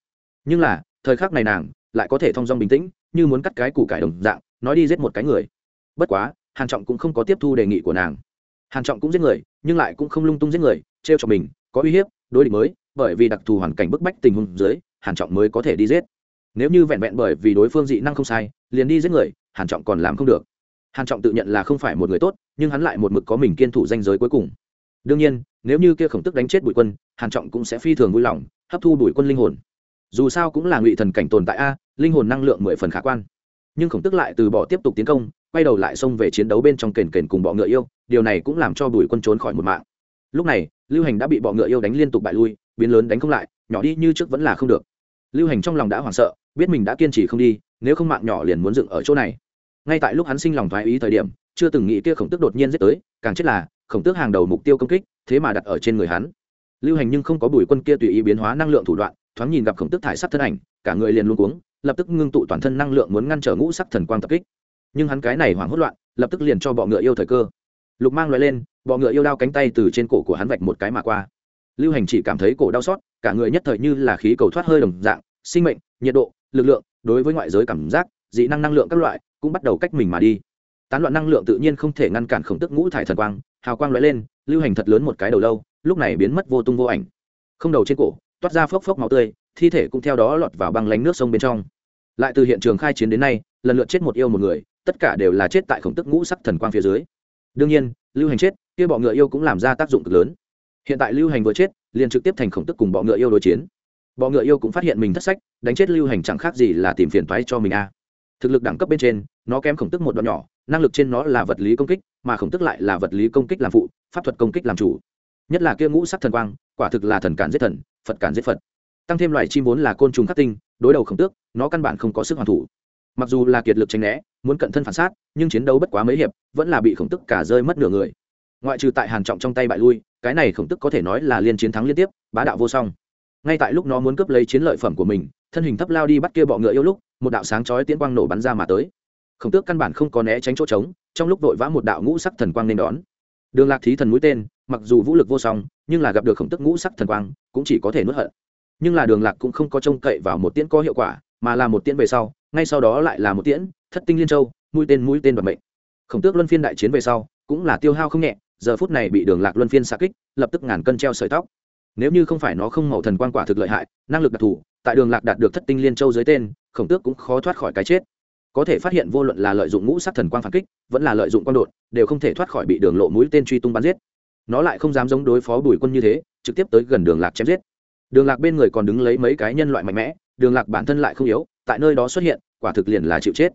Nhưng là, thời khắc này nàng lại có thể thong dong bình tĩnh, như muốn cắt cái củ cải đồng dạng, nói đi giết một cái người. Bất quá, hàn trọng cũng không có tiếp thu đề nghị của nàng. Hàn trọng cũng giết người, nhưng lại cũng không lung tung giết người treo cho mình, có uy hiếp, đối địch mới, bởi vì đặc thù hoàn cảnh bức bách tình huống dưới, hàn trọng mới có thể đi giết. Nếu như vẹn vẹn bởi vì đối phương dị năng không sai, liền đi giết người, hàn trọng còn làm không được hàn trọng tự nhận là không phải một người tốt, nhưng hắn lại một mực có mình kiên thủ danh giới cuối cùng. Đương nhiên, nếu như kia khổng tức đánh chết bùi quân, hàn trọng cũng sẽ phi thường vui lòng, hấp thu bùi quân linh hồn. Dù sao cũng là ngụy thần cảnh tồn tại a, linh hồn năng lượng mười phần khả quan. Nhưng khổng tức lại từ bỏ tiếp tục tiến công, quay đầu lại xông về chiến đấu bên trong kền kền cùng bọ ngựa yêu, điều này cũng làm cho bùi quân trốn khỏi một mạng. Lúc này, lưu hành đã bị bọ ngựa yêu đánh liên tục bại lui, biến lớn đánh không lại, nhỏ đi như trước vẫn là không được. Lưu hành trong lòng đã hoảng sợ, biết mình đã kiên trì không đi, nếu không mạng nhỏ liền muốn dựng ở chỗ này ngay tại lúc hắn sinh lòng thoái ý thời điểm, chưa từng nghĩ kia khổng tức đột nhiên giết tới, càng chết là, khổng tước hàng đầu mục tiêu công kích, thế mà đặt ở trên người hắn. Lưu hành nhưng không có bùi quân kia tùy ý biến hóa năng lượng thủ đoạn, thoáng nhìn gặp khổng tước thải sắc thân ảnh, cả người liền luôn cuống, lập tức ngưng tụ toàn thân năng lượng muốn ngăn trở ngũ sắc thần quang tập kích. Nhưng hắn cái này hoảng hốt loạn, lập tức liền cho bọ ngựa yêu thời cơ. Lục mang loại lên, bọ ngựa yêu đao cánh tay từ trên cổ của hắn vạch một cái mà qua. Lưu hành chỉ cảm thấy cổ đau xót, cả người nhất thời như là khí cầu thoát hơi đồng dạng, sinh mệnh, nhiệt độ, lực lượng, đối với ngoại giới cảm giác dị năng năng lượng các loại, cũng bắt đầu cách mình mà đi. Tán loạn năng lượng tự nhiên không thể ngăn cản khổng tức ngũ thải thần quang, hào quang lóe lên, lưu hành thật lớn một cái đầu lâu, lúc này biến mất vô tung vô ảnh. Không đầu trên cổ, toát ra phốc phốc máu tươi, thi thể cũng theo đó lọt vào băng lánh nước sông bên trong. Lại từ hiện trường khai chiến đến nay, lần lượt chết một yêu một người, tất cả đều là chết tại khổng tức ngũ sắc thần quang phía dưới. Đương nhiên, lưu hành chết, kia bọ ngựa yêu cũng làm ra tác dụng cực lớn. Hiện tại lưu hành vừa chết, liền trực tiếp thành khổng tức cùng bọ ngựa yêu đối chiến. Bọ ngựa yêu cũng phát hiện mình thất sách, đánh chết lưu hành chẳng khác gì là tìm phiền toái cho mình a thực lực đẳng cấp bên trên, nó kém khổng tức một đoạn nhỏ, năng lực trên nó là vật lý công kích, mà khổng tức lại là vật lý công kích làm phụ, pháp thuật công kích làm chủ. Nhất là kia ngũ sắc thần quang, quả thực là thần cản giết thần, phật cản giết phật. Tăng thêm loài chim vốn là côn trùng khắc tinh, đối đầu khổng tước, nó căn bản không có sức hoàn thủ. Mặc dù là kiệt lực tranh né, muốn cận thân phản sát, nhưng chiến đấu bất quá mấy hiệp, vẫn là bị khổng tức cả rơi mất nửa người. Ngoại trừ tại hàn trọng trong tay bại lui, cái này khổng tức có thể nói là liên chiến thắng liên tiếp, bá đạo vô song. Ngay tại lúc nó muốn cướp lấy chiến lợi phẩm của mình, thân hình thấp lao đi bắt kia bọ ngựa yêu lúc một đạo sáng chói tiễn quang nổ bắn ra mà tới. Khổng tước căn bản không có né tránh chỗ trống, trong lúc vội vã một đạo ngũ sắc thần quang nên đón. Đường lạc thí thần mũi tên, mặc dù vũ lực vô song, nhưng là gặp được khổng tước ngũ sắc thần quang, cũng chỉ có thể nuốt hận. Nhưng là đường lạc cũng không có trông cậy vào một tiễn có hiệu quả, mà là một tiễn về sau, ngay sau đó lại là một tiễn, thất tinh liên châu, mũi tên mũi tên đoạt mệnh. Khổng tước luân phiên đại chiến về sau, cũng là tiêu hao không nhẹ, giờ phút này bị đường lạc luân phiên xạ kích, lập tức ngàn cân treo sợi tóc. Nếu như không phải nó không màu thần quang quả thực lợi hại, năng lực đặc thù tại đường lạc đạt được thất tinh liên châu dưới tên, khổng tước cũng khó thoát khỏi cái chết. Có thể phát hiện vô luận là lợi dụng ngũ sắc thần quang phản kích, vẫn là lợi dụng quang đột, đều không thể thoát khỏi bị đường lộ mũi tên truy tung bắn giết. Nó lại không dám giống đối phó bùi quân như thế, trực tiếp tới gần đường lạc chém giết. Đường lạc bên người còn đứng lấy mấy cái nhân loại mạnh mẽ, đường lạc bản thân lại không yếu, tại nơi đó xuất hiện, quả thực liền là chịu chết.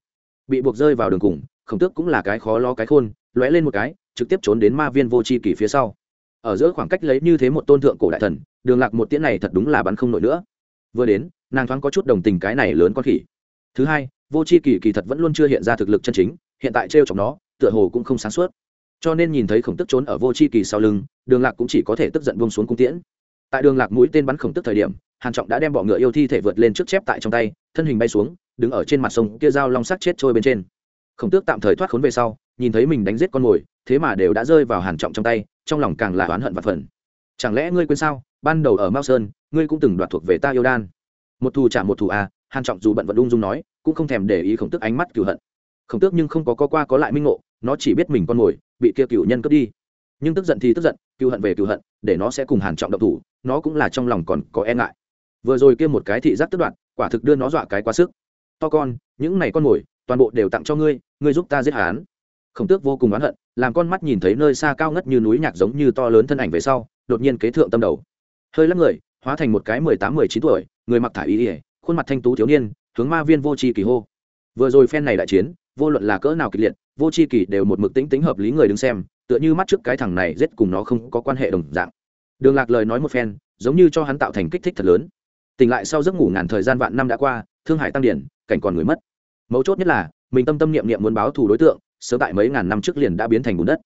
Bị buộc rơi vào đường cùng, khổng tước cũng là cái khó lo cái khôn, lóe lên một cái, trực tiếp trốn đến ma viên vô c h i phía sau. Ở giữa khoảng cách lấy như thế một tôn thượng cổ đại thần, đường lạc một tiễn này thật đúng là bắn không nổi nữa vừa đến, nàng thoáng có chút đồng tình cái này lớn con khỉ. Thứ hai, vô c h i kỳ kỳ thật vẫn luôn chưa hiện ra thực lực chân chính, hiện tại t r e o chọc nó, tựa hồ cũng không sáng suốt. Cho nên nhìn thấy khổng tức trốn ở vô c h i kỳ sau lưng, đường lạc cũng chỉ có thể tức giận bông xuống cung tiễn. Tại đường lạc mũi tên bắn khổng tức thời điểm, hàn trọng đã đem bọ ngựa yêu thi thể vượt lên trước chép tại trong tay, thân hình bay xuống, đứng ở trên mặt sông kia dao long sắc chết trôi bên trên. Khổng tước tạm thời thoát khốn về sau, nhìn thấy mình đánh giết con mồi, thế mà đều đã rơi vào hàn trọng trong tay, trong lòng càng là oán hận và phần chẳng lẽ ngươi quên sao? Ban đầu ở mao sơn, ngươi cũng từng đoạt thuộc về ta yêu đan. Một thù trả một thù à hàn trọng dù bận vận ung dung nói, cũng không thèm để ý khổng tước ánh mắt cửu hận. Khổng tước nhưng không có có qua có lại minh ngộ, nó chỉ biết mình con mồi, bị kia cửu nhân cướp đi. Nhưng tức giận thì tức giận cựu hận về cựu hận, để nó sẽ cùng hàn trọng động thủ, nó cũng là trong lòng còn có e ngại. Vừa rồi kia một cái thị giác tức đoạn quả thực đưa nó dọa cái quá sức. To con, những này con mồi, toàn bộ đều tặng cho ngươi ngươi giúp ta giết hắn. Khổng tước vô cùng oán hận, làm con mắt nhìn thấy nơi xa cao ngất như núi nhạc giống như to lớn thân ảnh về sau đột nhiên kế thượng tâm đầu. Hơi lắc người, hóa thành một cái mười tám, mười chín tuổi, người mặc thả ý ỉa khuôn mặt thanh tú thiếu niên, hướng ma viên vô tri kỳ hô. Vừa rồi phen này đại chiến, vô luận là cỡ nào kịch liệt, vô tri kỳ đều một mực tính tính hợp lý người đứng xem, tựa như mắt trước cái thằng này giết cùng nó không có quan hệ đồng dạng. Đường lạc lời nói một phen, giống như cho hắn tạo thành kích thích thật lớn. Tỉnh lại sau giấc ngủ ngàn thời gian vạn năm đã qua, thương hải tăng điển, cảnh còn người mất. Mấu chốt nhất là, mình tâm tâm niệm niệm muốn báo thù đối tượng, sớm tại mấy ngàn năm trước liền đã biến thành bùn đất.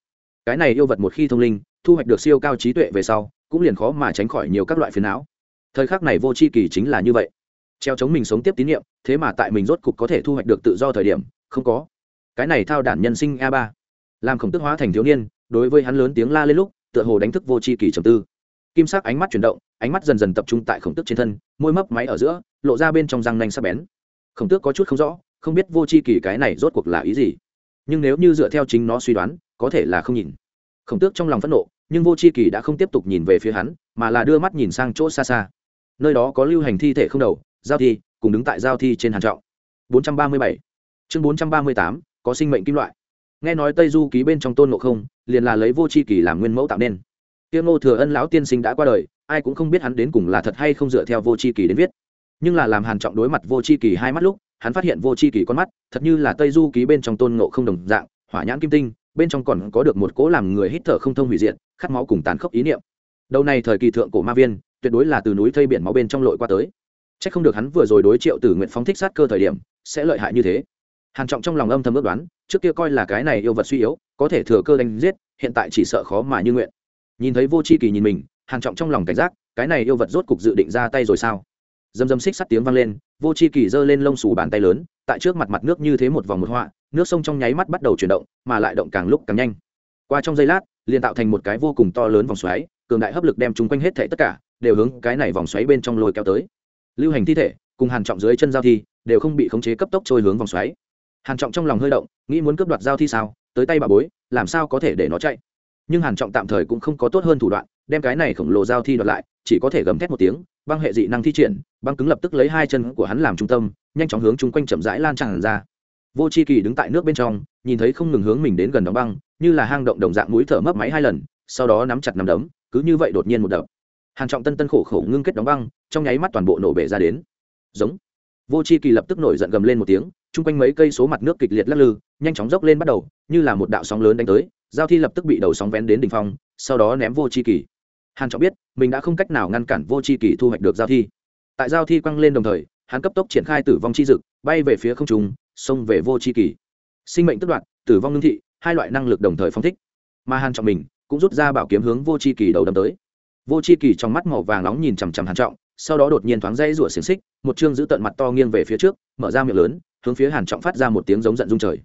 Cái này yêu vật một khi thông linh thu hoạch được siêu cao trí tuệ về sau, cũng liền khó mà tránh khỏi nhiều các loại phiền não. Thời khắc này vô c h i kỳ chính là như vậy. Treo chống mình sống tiếp tín nhiệm thế mà tại mình rốt cục có thể thu hoạch được tự do thời điểm, không có. Cái này thao đản nhân sinh a ba. Làm khổng tức hóa thành thiếu niên, đối với hắn lớn tiếng la lên lúc, tựa hồ đánh thức vô c h i kỳ trầm tư. Kim sắc ánh mắt chuyển động, ánh mắt dần dần tập trung tại khổng tức trên thân, môi mấp máy ở giữa, lộ ra bên trong răng nanh sắp bén. Khổng tước có chút không rõ, không biết vô c h i kỳ cái này rốt cuộc là ý gì. Nhưng nếu như dựa theo chính nó suy đoán, có thể là không nhìn. Khổng tước trong lòng phẫn nộ nhưng vô c h i kỳ đã không tiếp tục nhìn về phía hắn mà là đưa mắt nhìn sang chỗ xa xa. Nơi đó có lưu hành thi thể không đầu giao thi cùng đứng tại giao thi trên hàn trọng. 437. chương 438, có sinh mệnh kim loại. Nghe nói tây du ký bên trong tôn ngộ không liền là lấy vô c h i kỳ làm nguyên mẫu tạo nên. Tiêu ngô thừa ân lão tiên sinh đã qua đời ai cũng không biết hắn đến cùng là thật hay không dựa theo vô c h i kỳ đến viết. Nhưng là làm hàn trọng đối mặt vô c h i kỳ hai mắt lúc hắn phát hiện vô c h i kỳ con mắt thật như là tây du ký bên trong tôn ngộ không đồng dạng hỏa nhãn kim tinh bên trong còn có được một cố làm người hít thở không thông hủy diện khát máu cùng tàn khốc ý niệm. Đầu này thời kỳ thượng cổ ma viên, tuyệt đối là từ núi thây biển máu bên trong lội qua tới. C h ắ c không được hắn vừa rồi đối triệu tử nguyện phóng thích sát cơ thời điểm, sẽ lợi hại như thế. Hàn trọng trong lòng âm thầm ước đoán, trước kia coi là cái này yêu vật suy yếu, có thể thừa cơ đánh giết, hiện tại chỉ sợ khó mà như nguyện. Nhìn thấy vô c h i kỳ nhìn mình, hàn trọng trong lòng cảnh giác, cái này yêu vật rốt cục dự định ra tay rồi sao? Dầm dầm xích sắt tiếng vang lên, vô c h i kỳ giơ lên lông xù bàn tay lớn, tại trước mặt mặt nước như thế một vòng một họa nước sông trong nháy mắt bắt đầu chuyển động, mà lại động càng lúc càng nhanh. Qua trong giây lát, liền tạo thành một cái vô cùng to lớn vòng xoáy, cường đại hấp lực đem chúng quanh hết thể tất cả, đều hướng cái này vòng xoáy bên trong lôi kéo tới. Lưu hành thi thể, cùng hàn trọng dưới chân giao thi, đều không bị khống chế cấp tốc trôi hướng vòng xoáy. Hàn trọng trong lòng hơi động, nghĩ muốn cướp đoạt giao thi sao, tới tay bà bối, làm sao có thể để nó chạy? Nhưng hàn trọng tạm thời cũng không có tốt hơn thủ đoạn, đem cái này khổng lồ giao thi đoạt lại, chỉ có thể gầm thét một tiếng, băng hệ dị năng thi triển, băng cứng lập tức lấy hai chân của hắn làm trung tâm, nhanh chóng hướng chung quanh chậm rãi lan tràn ra vô chi kỳ đứng tại nước bên trong, nhìn thấy không ngừng hướng mình đến gần đóng băng, như là hang động đồng dạng mũi thở mấp máy hai lần, sau đó nắm chặt nắm đấm, cứ như vậy đột nhiên một đập. Hàng trọng tân tân khổ khổ ngưng kết đóng băng, trong nháy mắt toàn bộ nổ bể ra đến. Giống. Vô chi kỳ lập tức nổi giận gầm lên một tiếng, chung quanh mấy cây số mặt nước kịch liệt lắc lư, nhanh chóng dốc lên bắt đầu, như là một đạo sóng lớn đánh tới, giao thi lập tức bị đầu sóng vén đến đ ỉ n h phong, sau đó ném vô c h i kỳ. Hàn trọng biết, mình đã không cách nào ngăn cản vô c h i kỳ thu hoạch được giao thi. Tại giao thi quăng lên đồng thời, hắn cấp tốc triển khai tử vong chi dực, bay về phía không trùng xông về vô tri kỳ sinh mệnh tức đoạn tử vong ngưng thị, hai loại năng lực đồng thời phong thích. Mà hàn trọng mình cũng rút ra bảo kiếm hướng vô tri kỳ đầu đâm tới. Vô tri kỳ trong mắt màu vàng nóng nhìn chằm chằm hàn trọng, sau đó đột nhiên thoáng dây rủa xiềng xích, một chương giữ tận mặt to nghiêng về phía trước, mở ra miệng lớn, hướng phía hàn trọng phát ra một tiếng giống giận rung trời.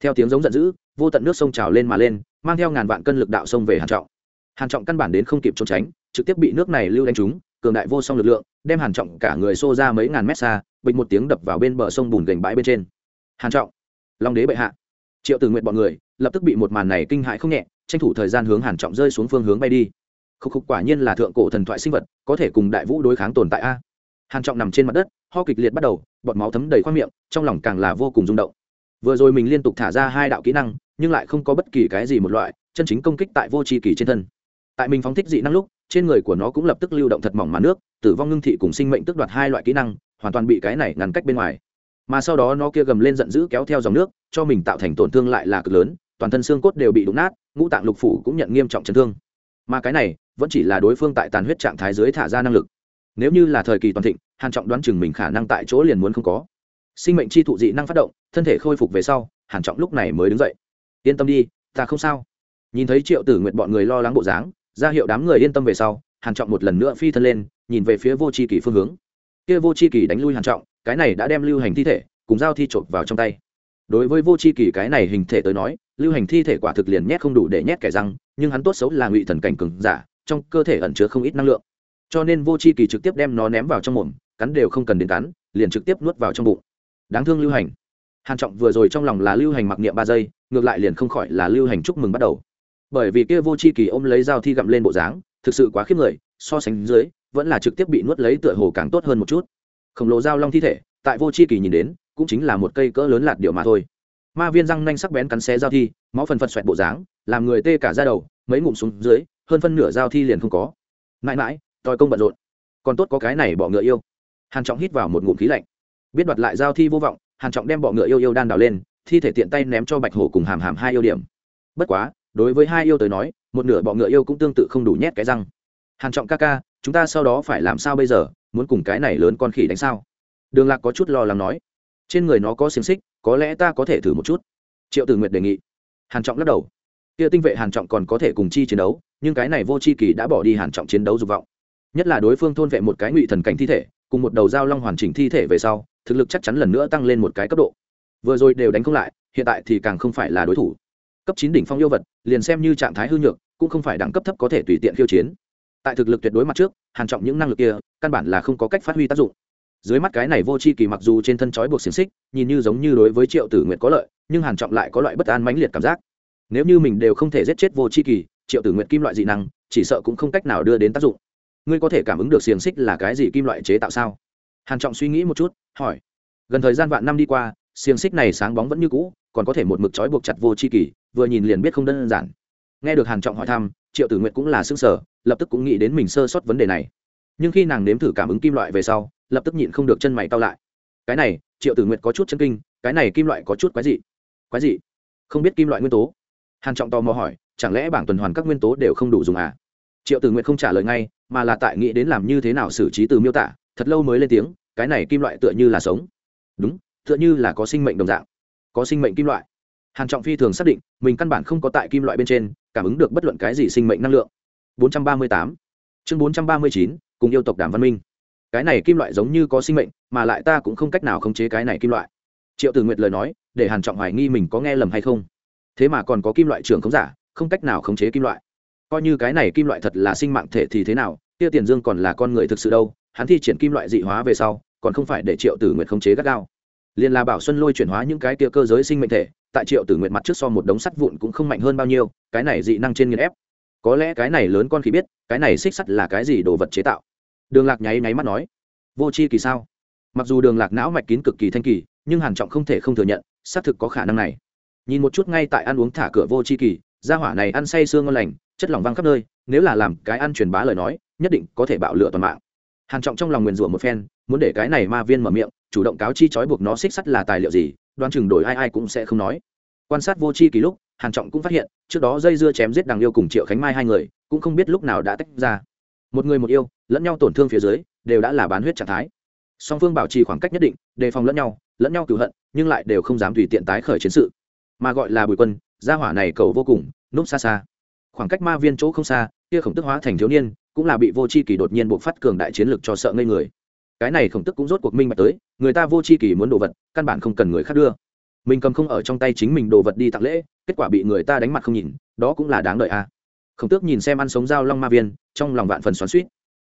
Theo tiếng giống giận dữ, vô tận nước sông trào lên mà lên, mang theo ngàn vạn cân lực đạo sông về hàn trọng. Hàn trọng căn bản đến không kịp trốn tránh, trực tiếp bị nước này lưu đánh trúng, cường đại vô song lực lượng, đem hàn trọng cả người xô ra mấy ngàn mét xa bịch một tiếng đập vào bên bờ sông bùn gành bãi bên trên hàn trọng, long đế bệ hạ. Triệu tử nguyện bọn người lập tức bị một màn này kinh hãi không nhẹ, tranh thủ thời gian hướng hàn trọng rơi xuống phương hướng bay đi. Khúc khúc quả nhiên là thượng cổ thần thoại sinh vật, có thể cùng đại vũ đối kháng tồn tại a. Hàn trọng nằm trên mặt đất, ho kịch liệt bắt đầu bọt máu thấm đầy khoang miệng, trong lòng càng là vô cùng rung động. Vừa rồi mình liên tục thả ra hai đạo kỹ năng, nhưng lại không có bất kỳ cái gì một loại chân chính công kích tại vô tri kỳ trên thân. Tại mình phóng thích dị năng lúc, trên người của nó cũng lập tức lưu động thật mỏng màn nước, tử vong ngưng thị cùng sinh mệnh tức đoạt hai loại kỹ năng, hoàn toàn bị cái này ngăn cách bên ngoài mà sau đó nó kia gầm lên giận dữ kéo theo dòng nước, cho mình tạo thành tổn thương lại là cực lớn, toàn thân xương cốt đều bị đụng nát, ngũ tạng lục phủ cũng nhận nghiêm trọng chấn thương. Mà cái này, vẫn chỉ là đối phương tại tàn huyết trạng thái dưới thả ra năng lực. Nếu như là thời kỳ toàn thịnh, hàn trọng đoán chừng mình khả năng tại chỗ liền muốn không có. Sinh mệnh chi thụ dị năng phát động, thân thể khôi phục về sau, hàn trọng lúc này mới đứng dậy. Yên tâm đi, ta không sao. Nhìn thấy triệu tử nguyện bọn người lo lắng bộ dáng, ra hiệu đám người yên tâm về sau, hàn trọng một lần nữa phi thân lên, nhìn về phía vô c h i kỳ phương hướng. Kia vô c h i kỳ đánh lui hàn trọng cái này đã đem lưu hành thi thể cùng dao thi trộm vào trong tay. Đối với vô c h i kỳ cái này hình thể tới nói, lưu hành thi thể quả thực liền nhét không đủ để nhét kẻ răng, nhưng hắn tốt xấu là ngụy thần cảnh cừng giả, trong cơ thể ẩn chứa không ít năng lượng. Cho nên vô c h i kỳ trực tiếp đem nó ném vào trong mồm, cắn đều không cần đến cắn, liền trực tiếp nuốt vào trong bụng. Đáng thương lưu hành. Hàn trọng vừa rồi trong lòng là lưu hành mặc niệm ba giây, ngược lại liền không khỏi là lưu hành chúc mừng bắt đầu. Bởi vì kia vô c h i kỳ ôm lấy dao thi gặm lên bộ dáng, thực sự quá khiếp người, so sánh dưới, vẫn là trực tiếp bị nuốt lấy tựa hồ càng tốt hơn một chút khổng lồ dao long thi thể, tại vô c h i kỳ nhìn đến, cũng chính là một cây cỡ lớn lạt điệu mà thôi. Ma viên răng nanh sắc bén cắn xé dao thi, máu phần phật xoẹt bộ dáng, làm người tê cả ra đầu, mấy ngụm xuống dưới, hơn phân nửa dao thi liền không có. Mãi mãi tòi công bận rộn. Còn tốt có cái này bọ ngựa yêu. Hàn trọng hít vào một ngụm khí lạnh. Biết đoạt lại giao thi vô vọng, hàn trọng đem bọ ngựa yêu yêu đan đào lên, thi thể tiện tay ném cho bạch hổ cùng hàm hàm hai yêu điểm. Bất quá, đối với hai yêu tới nói, một nửa bọ ngựa yêu cũng tương tự không đủ nhét cái răng. Hàn trọng ca ca, chúng ta sau đó phải làm sao bây giờ? Muốn cùng cái này lớn con khỉ đánh sao? Đường lạc có chút lo lắng nói. Trên người nó có xiềng xích, có lẽ ta có thể thử một chút. Triệu tử nguyệt đề nghị. Hàn trọng lắc đầu. Kia tinh vệ hàn trọng còn có thể cùng chi chiến đấu, nhưng cái này vô chi kỳ đã bỏ đi hàn trọng chiến đấu dục vọng. Nhất là đối phương thôn vệ một cái ngụy thần cảnh thi thể, cùng một đầu dao long hoàn chỉnh thi thể về sau, thực lực chắc chắn lần nữa tăng lên một cái cấp độ. Vừa rồi đều đánh không lại, hiện tại thì càng không phải là đối thủ. Cấp chín đỉnh phong yêu vật, liền xem như trạng thái hư nhược, cũng không phải đẳng cấp thấp có thể tùy tiện khiêu chiến tại thực lực tuyệt đối mặt trước, hàn trọng những năng lực kia, căn bản là không có cách phát huy tác dụng. Dưới mắt cái này vô chi kỳ mặc dù trên thân trói buộc xiềng xích, nhìn như giống như đối với triệu tử nguyện có lợi, nhưng hàn trọng lại có loại bất an mãnh liệt cảm giác. Nếu như mình đều không thể giết chết vô chi kỳ, triệu tử nguyện kim loại dị năng, chỉ sợ cũng không cách nào đưa đến tác dụng. Ngươi có thể cảm ứng được xiềng xích là cái gì kim loại chế tạo sao? Hàn trọng suy nghĩ một chút, hỏi. Gần thời gian vạn năm đi qua, xiềng xích này sáng bóng vẫn như cũ, còn có thể một mực trói buộc chặt vô chi kỳ, vừa nhìn liền biết không đơn giản. Nghe được hàn trọng hỏi thăm triệu tử nguyệt cũng là xương sờ lập tức cũng nghĩ đến mình sơ sót vấn đề này. Nhưng khi nàng nếm thử cảm ứng kim loại về sau, lập tức nhịn không được chân mày cau lại. Cái này, triệu tử nguyệt có chút chân kinh, cái này kim loại có chút quái dị. Quái dị? Không biết kim loại nguyên tố? Hàn trọng tò mò hỏi, chẳng lẽ bảng tuần hoàn các nguyên tố đều không đủ dùng à? Triệu tử nguyệt không trả lời ngay, mà là tại nghĩ đến làm như thế nào xử trí từ miêu tả, thật lâu mới lên tiếng, cái này kim loại tựa như là sống. Đúng, tựa như là có sinh mệnh đồng dạng. Có sinh mệnh kim loại hàn trọng phi thường xác định, mình căn bản không có tại kim loại bên trên, cảm ứng được bất luận cái gì sinh mệnh năng lượng. 438 chương 439 cùng yêu tộc đàm văn minh. Cái này kim loại giống như có sinh mệnh, mà lại ta cũng không cách nào khống chế cái này kim loại. Triệu tử nguyệt lời nói, để hàn trọng hoài nghi mình có nghe lầm hay không. Thế mà còn có kim loại trưởng khống giả, không cách nào khống chế kim loại. Coi như cái này kim loại thật là sinh mạng thể thì thế nào, kia tiền dương còn là con người thực sự đâu, hắn thi triển kim loại dị hóa về sau, còn không phải để triệu tử nguyệt khống chế gắt gao liền là bảo xuân lôi chuyển hóa những cái kia cơ giới sinh mệnh thể, tại triệu tử nguyện mặt trước so một đống sắt vụn cũng không mạnh hơn bao nhiêu, cái này dị năng trên nghiền ép. Có lẽ cái này lớn con khi biết, cái này xích sắt là cái gì đồ vật chế tạo? Đường lạc nháy nháy mắt nói. Vô c h i kỳ sao? Mặc dù đường lạc não mạch kín cực kỳ thanh kỳ, nhưng hàn trọng không thể không thừa nhận, xác thực có khả năng này. Nhìn một chút ngay tại ăn uống thả cửa vô c h i kỳ, gia hỏa này ăn say sương ngon lành, chất lỏng văng khắp nơi, nếu là làm cái ăn truyền bá lời nói, nhất định có thể bạo lửa toàn mạng. Hàn trọng trong lòng nguyền rủa một phen muốn để cái này ma viên mở miệng, chủ động cáo chi trói buộc nó xích sắt là tài liệu gì đoan chừng đổi ai ai cũng sẽ không nói. Quan sát vô chi kỳ lúc, hàn trọng cũng phát hiện, trước đó dây dưa chém giết đằng yêu cùng triệu khánh mai hai người, cũng không biết lúc nào đã tách ra. Một người một yêu, lẫn nhau tổn thương phía dưới, đều đã là bán huyết trạng thái. Song phương bảo trì khoảng cách nhất định, đề phòng lẫn nhau lẫn nhau cửu hận, nhưng lại đều không dám tùy tiện tái khởi chiến sự. Mà gọi là bùi quân, gia hỏa này cầu vô cùng, núp xa xa. Khoảng cách ma viên chỗ không xa, kia khổng tức hóa thành thiếu niên, cũng là bị vô c h i kỳ đột nhiên buộc phát cường đại chiến lực cho sợ ngây người cái này khổng tức cũng rốt cuộc minh bạch tới, người ta vô c h i kỳ muốn đồ vật, căn bản không cần người khác đưa. Mình cầm không ở trong tay chính mình đồ vật đi tặng lễ, kết quả bị người ta đánh mặt không nhìn, đó cũng là đáng đợi a à. khổng tước nhìn xem ăn sống dao long ma viên, trong lòng vạn phần xoắn suýt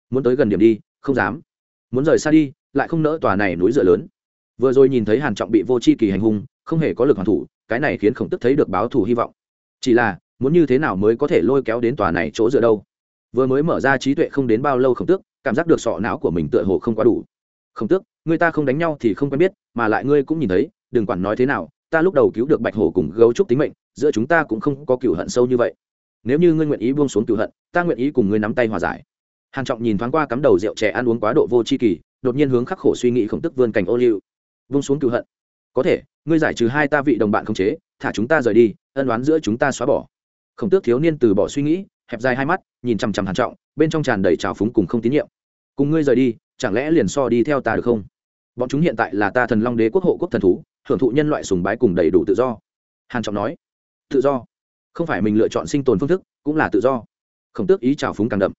muốn tới gần điểm đi, không dám. Muốn rời xa đi, lại không nỡ tòa này núi dựa lớn. Vừa rồi nhìn thấy hàn trọng bị vô c h i kỳ hành hung, không hề có lực hoàn thủ, cái này khiến khổng tức thấy được báo thù hy vọng. Chỉ là, muốn như thế nào mới có thể lôi kéo đến tòa này chỗ dựa đâu? Vừa mới mở ra trí tuệ không đến bao lâu khổng tước cảm giác được sọ não của mình tựa hồ không quá đủ. Khổng tước, người ta không đánh nhau thì không quen biết, mà lại ngươi cũng nhìn thấy, đừng quản nói thế nào, ta lúc đầu cứu được bạch hổ cùng gấu trúc tính mệnh, giữa chúng ta cũng không có cựu hận sâu như vậy. Nếu như ngươi nguyện ý buông xuống cựu hận, ta nguyện ý cùng ngươi nắm tay hòa giải. Hàn trọng nhìn thoáng qua cắm đầu rượu trẻ ăn uống quá độ vô tri kỳ, đột nhiên hướng khắc khổ suy nghĩ khổng tức vươn cảnh ô liu. Buông xuống cựu hận. Có thể, ngươi giải trừ hai ta vị đồng bạn không chế, thả chúng ta rời đi, ân oán giữa chúng ta xóa bỏ. Khổng tước thiếu niên từ bỏ suy nghĩ, hẹp dài hai mắt, nhìn chằm chằm hàn trọng, bên trong tràn đầy trào phúng cùng không tín nhiệm cùng ngươi rời đi, chẳng lẽ liền so đi theo ta được không? Bọn chúng hiện tại là ta thần long đế quốc hộ quốc thần thú hưởng thụ nhân loại sùng bái cùng đầy đủ tự do. Hàn trọng nói, tự do? Không phải mình lựa chọn sinh tồn phương thức, cũng là tự do. Khổng tước ý trào phúng càng đậm.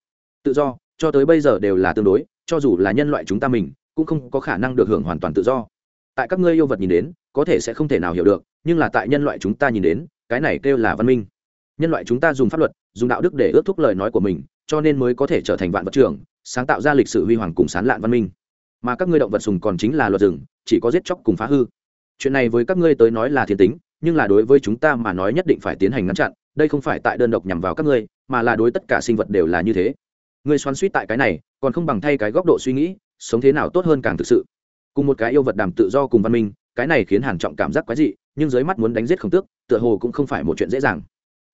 Tự do, cho tới bây giờ đều là tương đối, cho dù là nhân loại chúng ta mình, cũng không có khả năng được hưởng hoàn toàn tự do. Tại các ngươi yêu vật nhìn đến, có thể sẽ không thể nào hiểu được, nhưng là tại nhân loại chúng ta nhìn đến, cái này kêu là văn minh. Nhân loại chúng ta dùng pháp luật, dùng đạo đức để ước thúc lời nói của mình cho nên mới có thể trở thành vạn vật trường sáng tạo ra lịch sử huy hoàng cùng sán lạn văn minh. Mà các ngươi động vật sùng còn chính là luật rừng, chỉ có giết chóc cùng phá hư. Chuyện này với các ngươi tới nói là thiên tính, nhưng là đối với chúng ta mà nói nhất định phải tiến hành ngăn chặn, đây không phải tại đơn độc nhằm vào các ngươi, mà là đối tất cả sinh vật đều là như thế. Ngươi xoắn suýt tại cái này, còn không bằng thay cái góc độ suy nghĩ, sống thế nào tốt hơn càng thực sự. Cùng một cái yêu vật đàm tự do cùng văn minh, cái này khiến hàn trọng cảm giác quái dị, nhưng dưới mắt muốn đánh giết không tước, tựa hồ cũng không phải một chuyện dễ dàng.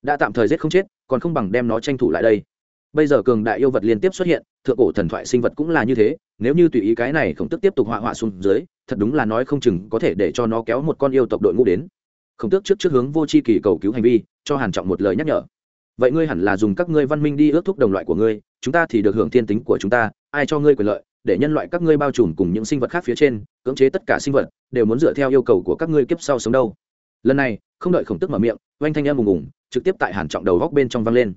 Đã tạm thời giết không chết, còn không bằng đem nó tranh thủ lại đây bây giờ cường đại yêu vật liên tiếp xuất hiện, thượng cổ thần thoại sinh vật cũng là như thế, nếu như tùy ý cái này khổng tức tiếp tục họa họa xuống dưới, thật đúng là nói không chừng có thể để cho nó kéo một con yêu tộc đội ngũ đến. Khổng tước trước trước hướng vô c h i kỳ cầu cứu hành vi, cho hàn trọng một lời nhắc nhở. Vậy ngươi hẳn là dùng các ngươi văn minh đi ước thúc đồng loại của ngươi, chúng ta thì được hưởng thiên tính của chúng ta, ai cho ngươi quyền lợi, để nhân loại các ngươi bao trùm cùng những sinh vật khác phía trên, cưỡng chế tất cả sinh vật, đều muốn dựa theo yêu cầu của các ngươi kiếp sau sống đâu. Lần này, không đợi khổng tức mở miệng, oanh thanh em ùng ùng, trực tiếp tại hàn trọng đầu góc bên trong vang lên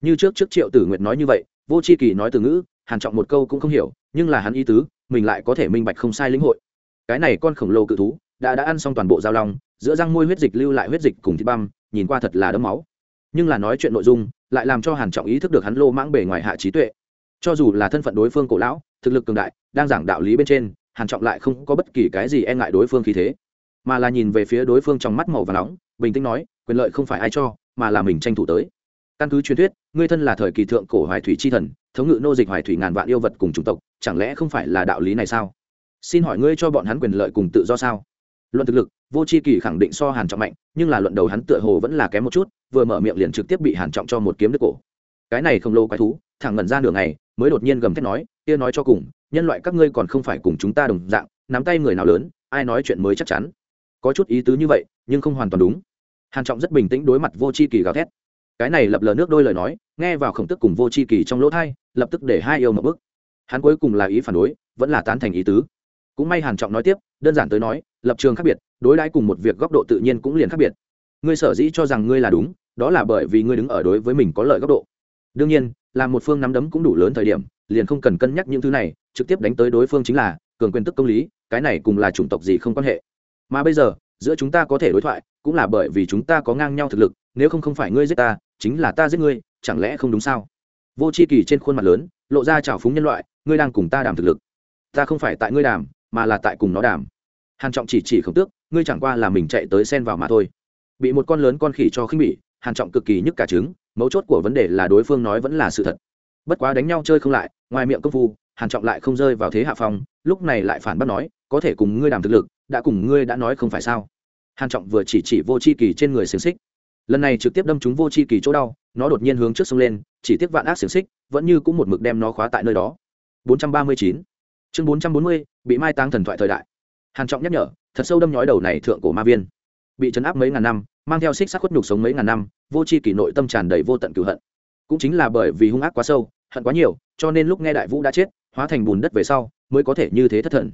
như trước trước triệu tử nguyệt nói như vậy, vô c h i kỳ nói từ ngữ, hàn trọng một câu cũng không hiểu, nhưng là hắn ý tứ, mình lại có thể minh bạch không sai lĩnh hội. Cái này con khổng lồ cự thú, đã đã ăn xong toàn bộ dao long, giữa răng môi huyết dịch lưu lại huyết dịch cùng thịt băm, nhìn qua thật là đấm máu. Nhưng là nói chuyện nội dung, lại làm cho hàn trọng ý thức được hắn lô mãng bề ngoài hạ trí tuệ. Cho dù là thân phận đối phương cổ lão, thực lực cường đại, đang giảng đạo lý bên trên, hàn trọng lại không có bất kỳ cái gì e ngại đối phương khí thế. Mà là nhìn về phía đối phương trong mắt màu và nóng, bình tĩnh nói, quyền lợi không phải ai cho, mà là mình tranh thủ tới căn cứ truyền thuyết, ngươi thân là thời kỳ thượng cổ hoài thủy chi thần, thống ngự nô dịch hoài thủy ngàn vạn yêu vật cùng chủng tộc, chẳng lẽ không phải là đạo lý này sao? Xin hỏi ngươi cho bọn hắn quyền lợi cùng tự do sao? Luận thực lực, vô c h i kỳ khẳng định so hàn trọng mạnh, nhưng là luận đầu hắn tựa hồ vẫn là kém một chút, vừa mở miệng liền trực tiếp bị hàn trọng cho một kiếm đứt cổ. Cái này không lâu quái thú, thẳng ngẩn ra nửa ngày, mới đột nhiên gầm thét nói, kia nói cho cùng, nhân loại các ngươi còn không phải cùng chúng ta đồng dạng, nắm tay người nào lớn, ai nói chuyện mới chắc chắn. Có chút ý tứ như vậy, nhưng không hoàn toàn đúng. Hàn trọng rất bình tĩnh đối mặt vô c h i kỳ gào thét cái này lập lờ nước đôi lời nói, nghe vào khổng tức cùng vô c h i kỳ trong lỗ thai, lập tức để hai yêu một bức hắn cuối cùng là ý phản đối, vẫn là tán thành ý tứ. Cũng may hàn trọng nói tiếp, đơn giản tới nói, lập trường khác biệt, đối đãi cùng một việc góc độ tự nhiên cũng liền khác biệt. Ngươi sở dĩ cho rằng ngươi là đúng, đó là bởi vì ngươi đứng ở đối với mình có lợi góc độ. Đương nhiên, là một phương nắm đấm cũng đủ lớn thời điểm, liền không cần cân nhắc những thứ này, trực tiếp đánh tới đối phương chính là cường quyền tức công lý, cái này cùng là chủng tộc gì không quan hệ. Mà bây giờ, giữa chúng ta có thể đối thoại, cũng là bởi vì chúng ta có ngang nhau thực lực, nếu không không phải ngươi giết ta chính là ta giết ngươi, chẳng lẽ không đúng sao? Vô c h i kỳ trên khuôn mặt lớn, lộ ra trào phúng nhân loại, ngươi đang cùng ta đàm thực lực. Ta không phải tại ngươi đàm, mà là tại cùng nó đàm. Hàn trọng chỉ chỉ không tước, ngươi chẳng qua là mình chạy tới sen vào mà thôi. Bị một con lớn con khỉ cho khinh bỉ, hàn trọng cực kỳ nhức cả trứng, mấu chốt của vấn đề là đối phương nói vẫn là sự thật. Bất quá đánh nhau chơi không lại, ngoài miệng công phu, hàn trọng lại không rơi vào thế hạ phong, lúc này lại phản bác nói, có thể cùng ngươi đàm thực lực, đã cùng ngươi đã nói không phải sao? Hàn trọng vừa chỉ chỉ vô chi kỳ trên người xiềng xích lần này trực tiếp đâm chúng vô chi kỳ chỗ đau, nó đột nhiên hướng trước sông lên, chỉ tiếc vạn ác xiềng xích, vẫn như cũng một mực đem nó khóa tại nơi đó. 439 chương 440 bị mai táng thần thoại thời đại. Hàn trọng nhắc nhở, thật sâu đâm nhói đầu này thượng cổ ma viên. Bị chấn áp mấy ngàn năm, mang theo xích sắc khuất nhục sống mấy ngàn năm, vô chi kỳ nội tâm tràn đầy vô tận cửu hận. Cũng chính là bởi vì hung ác quá sâu, hận quá nhiều, cho nên lúc nghe đại vũ đã chết, hóa thành bùn đất về sau, mới có thể như thế thất thần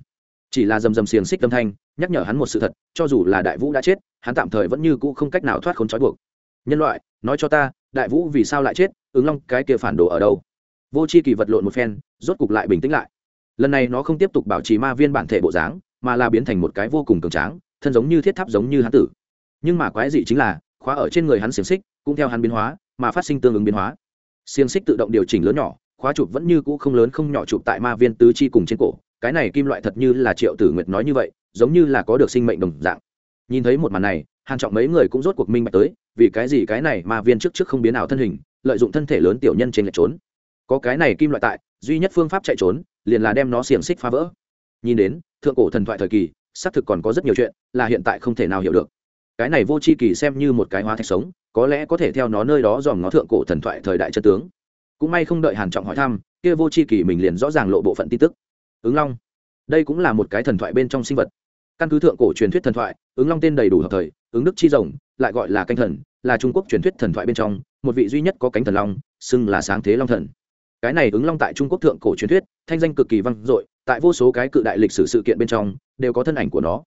chỉ là dầm dầm xiềng xích tâm thanh, nhắc nhở hắn một sự thật, cho dù là đại vũ đã chết, hắn tạm thời vẫn như cũ không cách nào thoát khốn trói buộc. Nhân loại, nói cho ta, đại vũ vì sao lại chết, ứng long cái kia phản đồ ở đâu? Vô c h i kỳ vật lộn một phen, rốt cục lại bình tĩnh lại. Lần này nó không tiếp tục bảo trì ma viên bản thể bộ dáng, mà là biến thành một cái vô cùng cường tráng, thân giống như thiết tháp giống như hắn tử. Nhưng mà quái dị chính là, khóa ở trên người hắn xiềng xích, cũng theo hắn biến hóa, mà phát sinh tương ứng biến hóa. Xiềng xích tự động điều chỉnh lớn nhỏ, khóa chụp vẫn như cũ không lớn không nhỏ chụp tại ma viên tứ chi cùng trên cổ cái này kim loại thật như là triệu tử nguyệt nói như vậy, giống như là có được sinh mệnh đồng dạng. Nhìn thấy một màn này, hàn trọng mấy người cũng rốt cuộc minh bạch tới, vì cái gì cái này mà viên trước trước không biến ảo thân hình, lợi dụng thân thể lớn tiểu nhân trên lệch trốn. Có cái này kim loại tại, duy nhất phương pháp chạy trốn, liền là đem nó xiềng xích phá vỡ. Nhìn đến, thượng cổ thần thoại thời kỳ, xác thực còn có rất nhiều chuyện là hiện tại không thể nào hiểu được. Cái này vô c h i kỳ xem như một cái hóa thạch sống, có lẽ có thể theo nó nơi đó dòm nó thượng cổ thần thoại thời đại chân tướng. Cũng may không đợi hàn trọng hỏi thăm, kia vô c h i kỳ mình liền rõ ràng lộ bộ phận tin tức ứng long. Đây cũng là một cái thần thoại bên trong sinh vật. Căn cứ thượng cổ truyền thuyết thần thoại, ứng long tên đầy đủ hợp thời, ứng đức chi rồng, lại gọi là canh thần, là trung quốc truyền thuyết thần thoại bên trong, một vị duy nhất có cánh thần long, xưng là sáng thế long thần. Cái này ứng long tại trung quốc thượng cổ truyền thuyết, thanh danh cực kỳ vang dội, tại vô số cái cự đại lịch sử sự kiện bên trong, đều có thân ảnh của nó.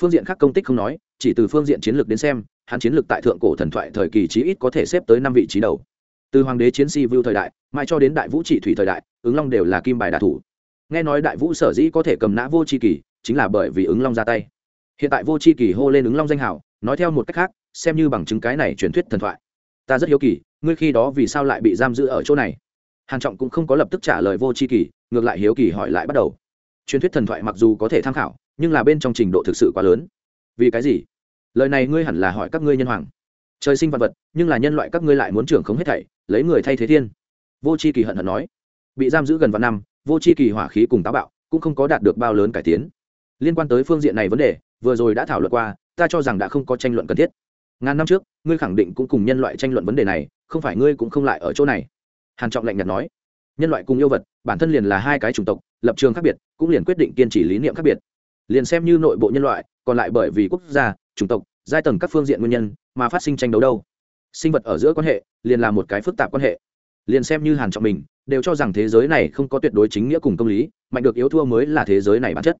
Phương diện khác công tích không nói, chỉ từ phương diện chiến lược đến xem, hắn chiến lược tại thượng cổ thần thoại thời kỳ chí ít có thể xếp tới năm vị trí đầu. Từ hoàng đế chiến si vưu thời đại, mãi cho đến đại vũ trị thủy thời đại, ứng long đều là kim bài đạ thủ nghe nói đại vũ sở dĩ có thể cầm nã vô c h i kỳ, chính là bởi vì ứng long ra tay. Hiện tại vô c h i kỳ hô lên ứng long danh hảo nói theo một cách khác, xem như bằng chứng cái này truyền thuyết thần thoại. Ta rất hiếu kỳ, ngươi khi đó vì sao lại bị giam giữ ở chỗ này? Hàn trọng cũng không có lập tức trả lời vô c h i kỳ, ngược lại hiếu kỳ hỏi lại bắt đầu. Truyền thuyết thần thoại mặc dù có thể tham khảo, nhưng là bên trong trình độ thực sự quá lớn. Vì cái gì? Lời này ngươi hẳn là hỏi các ngươi nhân hoàng. Trời sinh vật vật, nhưng là nhân loại các ngươi lại muốn trưởng không hết thảy, lấy người thay thế thiên. Vô c h i kỳ hận hận nói. Bị giam giữ gần vạn năm vô c h i kỳ hỏa khí cùng táo bạo, cũng không có đạt được bao lớn cải tiến. Liên quan tới phương diện này vấn đề, vừa rồi đã thảo luận qua, ta cho rằng đã không có tranh luận cần thiết. Ngàn năm trước, ngươi khẳng định cũng cùng nhân loại tranh luận vấn đề này, không phải ngươi cũng không lại ở chỗ này. Hàn trọng lạnh nhạt nói. Nhân loại cùng yêu vật, bản thân liền là hai cái chủng tộc, lập trường khác biệt, cũng liền quyết định kiên trì lý niệm khác biệt. Liền xem như nội bộ nhân loại, còn lại bởi vì quốc gia, chủng tộc, giai tầng các phương diện nguyên nhân, mà phát sinh tranh đấu đâu. Sinh vật ở giữa quan hệ, liền là một cái phức tạp quan hệ. Liền xem như hàn trọng mình đều cho rằng thế giới này không có tuyệt đối chính nghĩa cùng công lý, mạnh được yếu thua mới là thế giới này bản chất.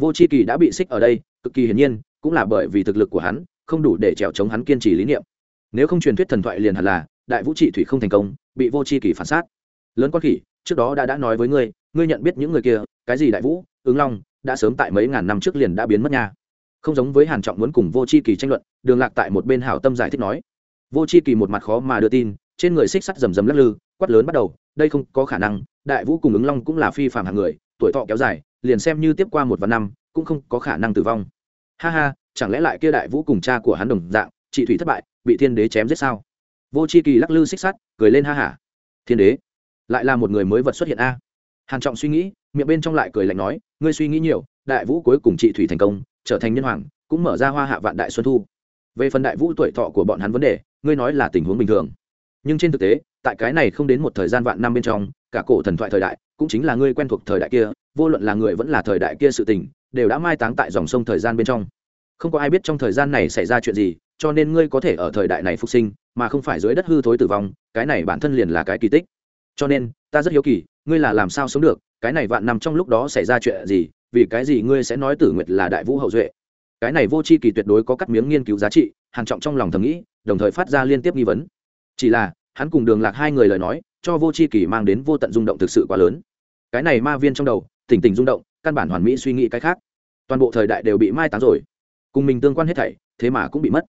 Vô c h i kỳ đã bị xích ở đây, cực kỳ hiển nhiên, cũng là bởi vì thực lực của hắn, không đủ để trèo chống hắn kiên trì lý niệm. Nếu không truyền thuyết thần thoại liền hẳn là, đại vũ trị thủy không thành công, bị vô c h i kỳ phản sát. Lớn con khỉ, trước đó đã đã nói với ngươi ngươi nhận biết những người kia, cái gì đại vũ, ứng long, đã sớm tại mấy ngàn năm trước liền đã biến mất nha. Không giống với hàn trọng muốn cùng vô c h i kỳ tranh luận, đường lạc tại một bên hảo tâm giải thích nói. Vô c h i kỳ một mặt khó mà đưa tin trên người xích sắt rầm rầm lắc lư, quát lớn bắt đầu, đây không có khả năng, đại vũ cùng ứng long cũng là phi phạm hạng người, tuổi thọ kéo dài, liền xem như tiếp qua một vạn năm, cũng không có khả năng tử vong. Ha ha, chẳng lẽ lại kia đại vũ cùng cha của hắn đồng dạng chị thủy thất bại, bị thiên đế chém giết sao? Vô c h i kỳ lắc lư xích sắt, cười lên ha hả. Thiên đế, lại là một người mới vật xuất hiện a. Hàn trọng suy nghĩ, miệng bên trong lại cười lạnh nói, ngươi suy nghĩ nhiều, đại vũ cuối cùng trị thủy thành công, trở thành nhân hoàng, cũng mở ra hoa hạ vạn đại xuân thu. Về phần đại vũ tuổi thọ của bọn hắn vấn đề, ngươi nói là tình huống bình thường nhưng trên thực tế, tại cái này không đến một thời gian vạn năm bên trong, cả cổ thần thoại thời đại, cũng chính là ngươi quen thuộc thời đại kia, vô luận là người vẫn là thời đại kia sự tình, đều đã mai táng tại dòng sông thời gian bên trong. Không có ai biết trong thời gian này xảy ra chuyện gì, cho nên ngươi có thể ở thời đại này phục sinh, mà không phải dưới đất hư thối tử vong, cái này bản thân liền là cái kỳ tích. Cho nên, ta rất hiếu kỳ, ngươi là làm sao sống được, cái này vạn năm trong lúc đó xảy ra chuyện gì, vì cái gì ngươi sẽ nói tử nguyệt là đại vũ hậu duệ? Cái này vô c h i kỳ tuyệt đối có cắt miếng nghiên cứu giá trị, hàn trọng trong lòng thầm nghĩ, đồng thời phát ra liên tiếp nghi vấn chỉ là, hắn cùng đường lạc hai người lời nói, cho vô c h i kỳ mang đến vô tận rung động thực sự quá lớn. Cái này ma viên trong đầu, tỉnh tỉnh rung động, căn bản hoàn mỹ suy nghĩ cái khác. Toàn bộ thời đại đều bị mai táng rồi. Cùng mình tương quan hết thảy, thế mà cũng bị mất.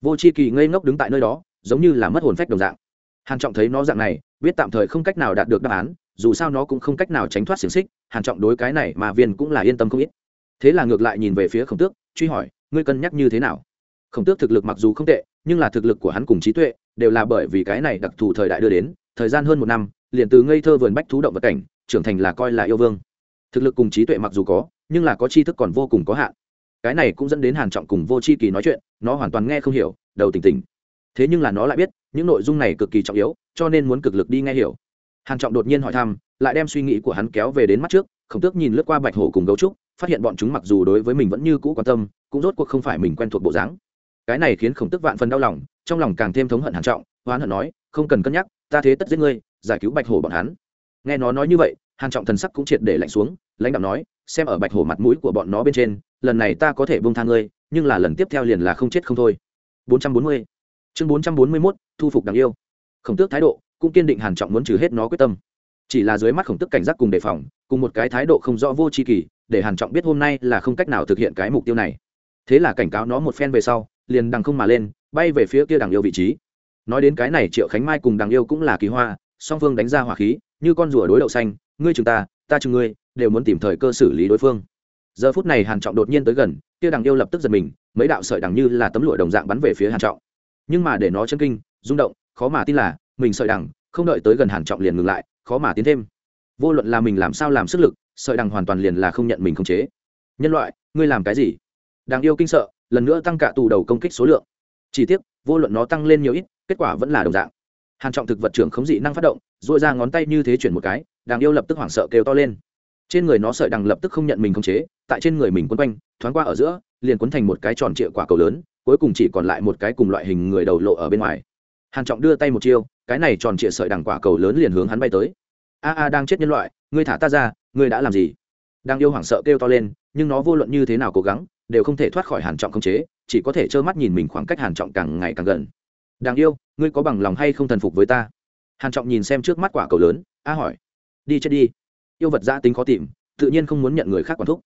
Vô c h i kỳ ngây ngốc đứng tại nơi đó, giống như là mất hồn phách đồng dạng. Hàn trọng thấy nó dạng này, biết tạm thời không cách nào đạt được đáp án, dù sao nó cũng không cách nào tránh thoát xiềng xích, hàn trọng đối cái này mà viên cũng là yên tâm không ít. Thế là ngược lại nhìn về phía khổng tước, truy hỏi, ngươi cân nhắc như thế nào? Khổng tước thực lực mặc dù không tệ, nhưng là thực lực của hắn cùng trí tuệ đều là bởi vì cái này đặc thù thời đại đưa đến, thời gian hơn một năm, liền từ ngây thơ vườn bách thú động vật cảnh, trưởng thành là coi là yêu vương. Thực lực cùng trí tuệ mặc dù có, nhưng là có tri thức còn vô cùng có hạn. Cái này cũng dẫn đến hàn trọng cùng vô chi kỳ nói chuyện, nó hoàn toàn nghe không hiểu, đầu tỉnh tỉnh. Thế nhưng là nó lại biết, những nội dung này cực kỳ trọng yếu, cho nên muốn cực lực đi nghe hiểu. Hàn trọng đột nhiên hỏi thăm, lại đem suy nghĩ của hắn kéo về đến mắt trước, khổng tước nhìn lướt qua bạch hổ cùng gấu trúc, phát hiện bọn chúng mặc dù đối với mình vẫn như cũ quan tâm, cũng rốt cuộc không phải mình quen thuộc bộ dáng cái này khiến khổng tước vạn phần đau lòng, trong lòng càng thêm thống hận hàn trọng, hoán hận nói, không cần cân nhắc, ta thế tất giết ngươi, giải cứu bạch hổ bọn hắn. Nghe nó nói như vậy, hàn trọng thần sắc cũng triệt để lạnh xuống, lãnh đạo nói, xem ở bạch hổ mặt mũi của bọn nó bên trên, lần này ta có thể buông tha ngươi, nhưng là lần tiếp theo liền là không chết không thôi. 440 chương 441 thu phục đáng yêu. Khổng tước thái độ, cũng kiên định hàn trọng muốn trừ hết nó quyết tâm. Chỉ là dưới mắt khổng tước cảnh giác cùng đề phòng, cùng một cái thái độ không rõ vô tri kỳ, để hàn trọng biết hôm nay là không cách nào thực hiện cái mục tiêu này. Thế là cảnh cáo nó một phen về sau liền đằng không mà lên, bay về phía kia đằng yêu vị trí. Nói đến cái này triệu khánh mai cùng đằng yêu cũng là kỳ hoa, song phương đánh ra hỏa khí, như con rùa đối đậu xanh, ngươi chừng ta ta chừng ngươi, đều muốn tìm thời cơ xử lý đối phương. Giờ phút này hàn trọng đột nhiên tới gần, kia đằng yêu lập tức giật mình, mấy đạo sợi đằng như là tấm lụa đồng dạng bắn về phía hàn trọng. Nhưng mà để nó chân kinh, rung động, khó mà tin là, mình sợi đằng, không đợi tới gần hàn trọng liền ngừng lại, khó mà tiến thêm. Vô luận là mình làm sao làm sức lực, sợi đằng hoàn toàn liền là không nhận mình khống chế. Nhân loại, ngươi làm cái gì? Đang yêu kinh sợ, lần nữa tăng cả tù đầu công kích số lượng. Chỉ tiếc, vô luận nó tăng lên nhiều ít, kết quả vẫn là đồng dạng. Hàn trọng thực vật trưởng khống dị năng phát động dội ra ngón tay như thế chuyển một cái đang yêu lập tức hoảng sợ kêu to lên. Trên người nó sợi đằng lập tức không nhận mình khống chế, tại trên người mình quấn quanh, thoáng qua ở giữa, liền quấn thành một cái tròn trịa quả cầu lớn, cuối cùng chỉ còn lại một cái cùng loại hình người đầu lộ ở bên ngoài. Hàn trọng đưa tay một chiêu, cái này tròn trịa sợi đằng quả cầu lớn liền hướng hắn bay tới. A a đang chết nhân loại, ngươi thả ta ra, ngươi đã làm gì? Đang yêu hoảng sợ kêu to lên, nhưng nó vô luận như thế nào cố gắng đều không thể thoát khỏi hàn trọng không chế, chỉ có thể trơ mắt nhìn mình khoảng cách hàn trọng càng ngày càng gần. Đang yêu, ngươi có bằng lòng hay không thần phục với ta? Hàn trọng nhìn xem trước mắt quả cầu lớn, a hỏi. Đi chết đi. Yêu vật giả tính khó tìm, tự nhiên không muốn nhận người khác quản thúc.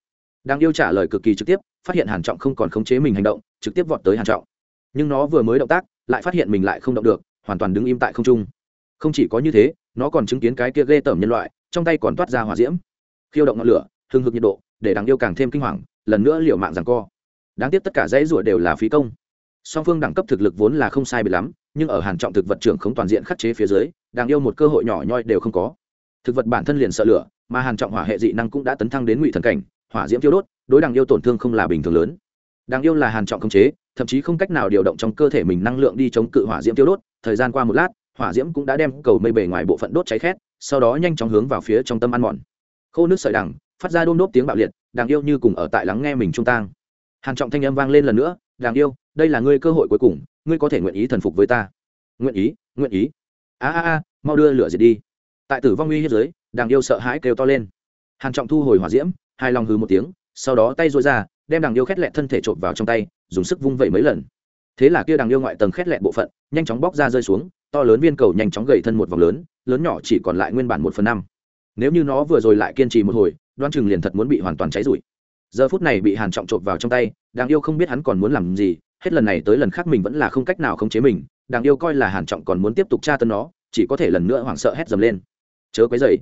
Đang yêu trả lời cực kỳ trực tiếp, phát hiện hàn trọng không còn khống chế mình hành động, trực tiếp vọt tới hàn trọng. Nhưng nó vừa mới động tác, lại phát hiện mình lại không động được, hoàn toàn đứng im tại không trung. Không chỉ có như thế, nó còn chứng kiến cái kia ghê tởm nhân loại, trong tay còn toát ra hỏa diễm. Khiêu động ngọn lửa hưng hực nhiệt độ, để đáng yêu càng thêm kinh hoàng lần nữa liều mạng rằng co. Đáng tiếc tất cả dãy rủa đều là phí công. Song phương đẳng cấp thực lực vốn là không sai bị lắm, nhưng ở hàn trọng thực vật trưởng không toàn diện khắc chế phía dưới, đang yêu một cơ hội nhỏ nhoi đều không có. Thực vật bản thân liền sợ lửa, mà hàn trọng hỏa hệ dị năng cũng đã tấn thăng đến ngụy thần cảnh, hỏa diễm tiêu đốt, đối đằng yêu tổn thương không là bình thường lớn. Đằng yêu là hàn trọng khống chế, thậm chí không cách nào điều động trong cơ thể mình năng lượng đi chống cự hỏa diễm tiêu đốt, thời gian qua một lát, hỏa diễm cũng đã đem cầu mây bề ngoài bộ phận đốt cháy khét, sau đó nhanh chóng hướng vào phía trong tâm ăn mòn. Khô nước sợi đằng, phát ra đôm đốp tiếng bạo liệt đàng yêu như cùng ở tại lắng nghe mình trung tang. Hàn trọng thanh âm vang lên lần nữa, đàng yêu, đây là ngươi cơ hội cuối cùng, ngươi có thể nguyện ý thần phục với ta. Nguyện ý nguyện ý. A a a, mau đưa lửa diệt đi. Tại tử vong uy hiếp dưới, đàng yêu sợ hãi kêu to lên. Hàn trọng thu hồi hỏa diễm hai lòng hừ một tiếng, sau đó tay duỗi ra, đem đàng yêu khét lẹt thân thể trộn vào trong tay, dùng sức vung vẩy mấy lần. Thế là kia đàng yêu ngoại tầng khét lẹt bộ phận, nhanh chóng bóc ra rơi xuống, to lớn viên cầu nhanh chóng gầy thân một vòng lớn lớn nhỏ chỉ còn lại nguyên bản một phần năm. Nếu như nó vừa rồi lại kiên trì một hồi đoan chừng liền thật muốn bị hoàn toàn cháy rụi. Giờ phút này bị hàn trọng trộn vào trong tay đáng yêu không biết hắn còn muốn làm gì, hết lần này tới lần khác mình vẫn là không cách nào khống chế mình đáng yêu coi là hàn trọng còn muốn tiếp tục tra tấn nó, chỉ có thể lần nữa hoảng sợ hét dầm lên. Chớ quấy dậy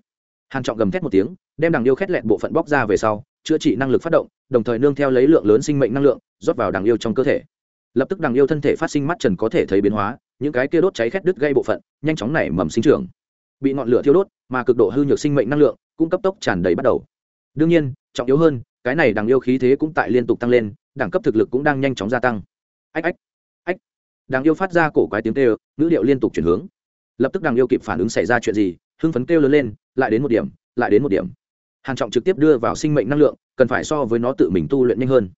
hàn trọng gầm thét một tiếng, đem đáng yêu khét lẹt bộ phận bóc ra về sau, chữa trị năng lực phát động, đồng thời nương theo lấy lượng lớn sinh mệnh năng lượng, rót vào đáng yêu trong cơ thể. Lập tức đáng yêu thân thể phát sinh mắt trần có thể thấy biến hóa, những cái kia đốt cháy khét đứt gây bộ phận, nhanh chóng nảy mầm sinh trưởng. Bị ngọn lửa thiêu đốt, mà cực độ hư nhược sinh mệnh năng lượng cũng cấp tốc tràn đầy bắt đầu đương nhiên, trọng yếu hơn, cái này đằng yêu khí thế cũng tại liên tục tăng lên, đẳng cấp thực lực cũng đang nhanh chóng gia tăng. Ách ách ách. Đằng yêu phát ra cổ quái tiếng kêu, ngữ điệu liên tục chuyển hướng. Lập tức đằng yêu kịp phản ứng xảy ra chuyện gì, hưng phấn kêu lớn lên, lại đến một điểm, lại đến một điểm. Hàn trọng trực tiếp đưa vào sinh mệnh năng lượng, cần phải so với nó tự mình tu luyện nhanh hơn.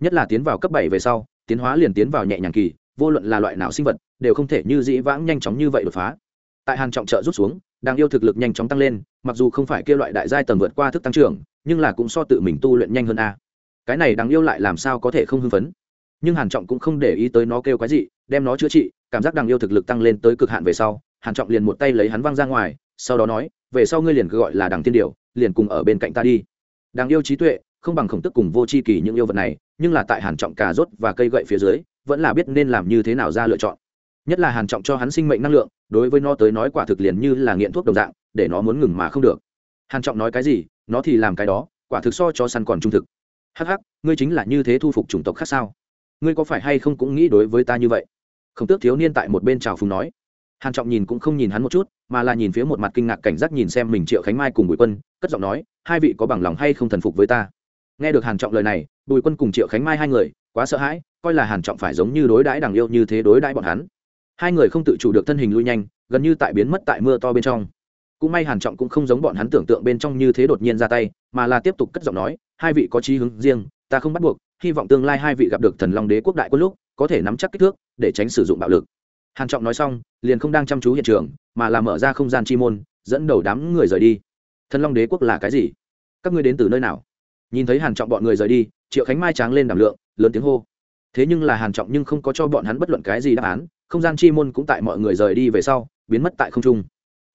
Nhất là tiến vào cấp bảy về sau, tiến hóa liền tiến vào nhẹ nhàng kỳ, vô luận là loại nào sinh vật, đều không thể như dĩ vãng nhanh chóng như vậy đột phá. Tại hàn trọng trợ rút xuống đang yêu thực lực nhanh chóng tăng lên, mặc dù không phải kia loại đại giai tầng vượt qua thức tăng trưởng nhưng là cũng so tự mình tu luyện nhanh hơn a. Cái này đáng yêu lại làm sao có thể không hưng phấn? Nhưng hàn trọng cũng không để ý tới nó kêu cái gì đem nó chữa trị, cảm giác đáng yêu thực lực tăng lên tới cực hạn về sau, hàn trọng liền một tay lấy hắn văng ra ngoài, sau đó nói, về sau ngươi liền cứ gọi là đằng tiên điều liền cùng ở bên cạnh ta đi. Đáng yêu trí tuệ, không bằng khổng tức cùng vô chi kỳ những yêu vật này, nhưng là tại hàn trọng cà rốt và cây gậy phía dưới, vẫn là biết nên làm như thế nào ra lựa chọn. Nhất là hàn trọng cho hắn sinh mệnh năng lượng, đối với nó tới nói quả thực liền như là nghiện thuốc đồng dạng, để nó muốn ngừng mà không được hàn trọng nói cái gì, nó thì làm cái đó, quả thực so cho săn còn trung thực. Hắc hắc, ngươi chính là như thế thu phục chủng tộc khác sao? Ngươi có phải hay không cũng nghĩ đối với ta như vậy? Không tước thiếu niên tại một bên chào phùng nói. Hàn trọng nhìn cũng không nhìn hắn một chút, mà là nhìn phía một mặt kinh ngạc cảnh giác nhìn xem mình triệu khánh mai cùng bùi quân, cất giọng nói, hai vị có bằng lòng hay không thần phục với ta? Nghe được hàn trọng lời này, bùi quân cùng triệu khánh mai hai người, quá sợ hãi, coi là hàn trọng phải giống như đối đãi đằng yêu như thế đối đãi bọn hắn. Hai người không tự chủ được thân hình lui nhanh, gần như tại biến mất tại mưa to bên trong cũng may hàn trọng cũng không giống bọn hắn tưởng tượng bên trong như thế đột nhiên ra tay, mà là tiếp tục cất giọng nói, hai vị có chí hướng riêng, ta không bắt buộc, hy vọng tương lai hai vị gặp được thần long đế quốc đại quân lúc, có thể nắm chắc kích thước, để tránh sử dụng bạo lực. Hàn trọng nói xong, liền không đang chăm chú hiện trường, mà là mở ra không gian chi môn, dẫn đầu đám người rời đi. Thần long đế quốc là cái gì? Các ngươi đến từ nơi nào? Nhìn thấy hàn trọng bọn người rời đi, triệu khánh mai tráng lên đảm lượng, lớn tiếng hô. Thế nhưng là hàn trọng nhưng không có cho bọn hắn bất luận cái gì đáp án, không gian chi môn cũng tại mọi người rời đi về sau, biến mất tại không trung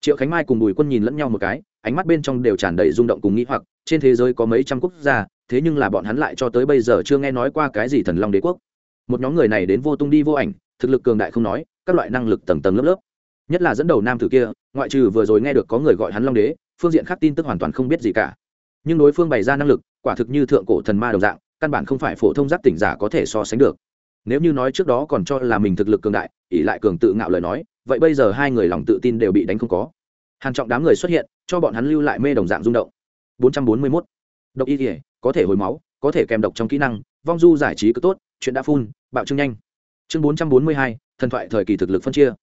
triệu khánh mai cùng bùi quân nhìn lẫn nhau một cái, ánh mắt bên trong đều tràn đầy rung động cùng nghĩ hoặc, trên thế giới có mấy trăm quốc gia, thế nhưng là bọn hắn lại cho tới bây giờ chưa nghe nói qua cái gì thần long đế quốc. Một nhóm người này đến vô tung đi vô ảnh, thực lực cường đại không nói, các loại năng lực tầng tầng lớp lớp. Nhất là dẫn đầu nam tử kia, ngoại trừ vừa rồi nghe được có người gọi hắn long đế, phương diện khác tin tức hoàn toàn không biết gì cả. Nhưng đối phương bày ra năng lực, quả thực như thượng cổ thần ma đồng dạng, căn bản không phải phổ thông giác tỉnh giả có thể so sánh được. Nếu như nói trước đó còn cho là mình thực lực cường đại, ỷ lại cường tự ngạo lời nói vậy bây giờ hai người lòng tự tin đều bị đánh không có. Hàn trọng đám người xuất hiện cho bọn hắn lưu lại mê đồng dạng rung động. 441. độc y thể có thể hồi máu có thể kèm độc trong kỹ năng vong du giải trí cứ tốt chuyện đã phun bạo trương nhanh. Chương 442, thần thoại thời kỳ thực lực phân chia.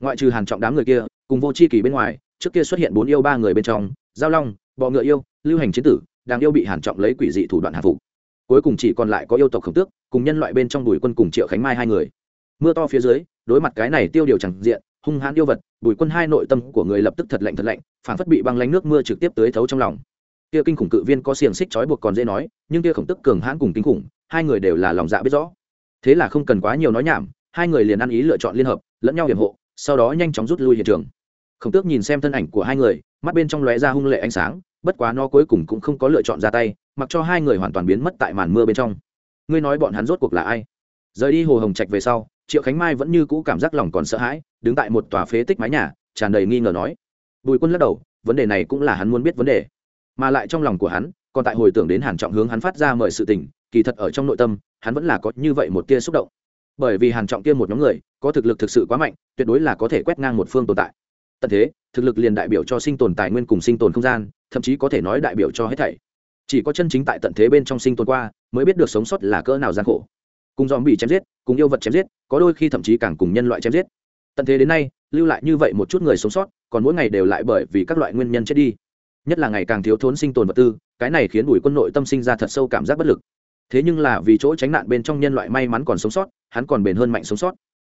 Ngoại trừ hàn trọng đám người kia cùng vô chi kỳ bên ngoài trước kia xuất hiện bốn yêu ba người bên trong giao long bọ ngựa yêu lưu hành chiến tử đang yêu bị hàn trọng lấy quỷ dị thủ đoạn hạ phục. Cuối cùng chỉ còn lại có yêu tộc khổng tước cùng nhân loại bên trong bùi quân cùng triệu khánh mai hai người. Mưa to phía dưới đối mặt cái này tiêu điều chẳng diện, hung hãn yêu vật, bùi quân hai nội tâm của người lập tức thật lạnh thật lạnh phản phất bị băng lánh nước mưa trực tiếp tới thấu trong lòng. Kia kinh khủng cự viên có xiềng xích trói buộc còn dễ nói, nhưng kia khổng tức cường hãn cùng kinh khủng, hai người đều là lòng dạ biết rõ. Thế là không cần quá nhiều nói nhảm, hai người liền ăn ý lựa chọn liên hợp, lẫn nhau hiểm hộ, sau đó nhanh chóng rút lui hiện trường. Khổng tước nhìn xem thân ảnh của hai người, mắt bên trong lóe ra hung lệ ánh sáng, bất quá nó cuối cùng cũng không có lựa chọn ra tay, mặc cho hai người hoàn toàn biến mất tại màn mưa bên trong. Ngươi nói bọn hắn rốt cuộc là ai? Rời đi hồ hồng trạch về sau triệu khánh mai vẫn như cũ cảm giác lòng còn sợ hãi đứng tại một tòa phế tích mái nhà tràn đầy nghi ngờ nói bùi quân lắc đầu vấn đề này cũng là hắn muốn biết vấn đề mà lại trong lòng của hắn còn tại hồi tưởng đến hàn trọng hướng hắn phát ra mời sự tình kỳ thật ở trong nội tâm hắn vẫn là có như vậy một tia xúc động bởi vì hàn trọng kia một nhóm người có thực lực thực sự quá mạnh tuyệt đối là có thể quét ngang một phương tồn tại tận thế thực lực liền đại biểu cho sinh tồn tài nguyên cùng sinh tồn không gian thậm chí có thể nói đại biểu cho hết thảy chỉ có chân chính tại tận thế bên trong sinh tồn qua mới biết được sống sót là cỡ nào gian khổ cùng dòm bị chém giết, cùng yêu vật chém giết, có đôi khi thậm chí càng cùng nhân loại chém giết. Tận thế đến nay, lưu lại như vậy một chút người sống sót, còn mỗi ngày đều lại bởi vì các loại nguyên nhân chết đi. Nhất là ngày càng thiếu thốn sinh tồn vật tư, cái này khiến bùi quân nội tâm sinh ra thật sâu cảm giác bất lực. Thế nhưng là vì chỗ tránh nạn bên trong nhân loại may mắn còn sống sót, hắn còn bền hơn mạnh sống sót.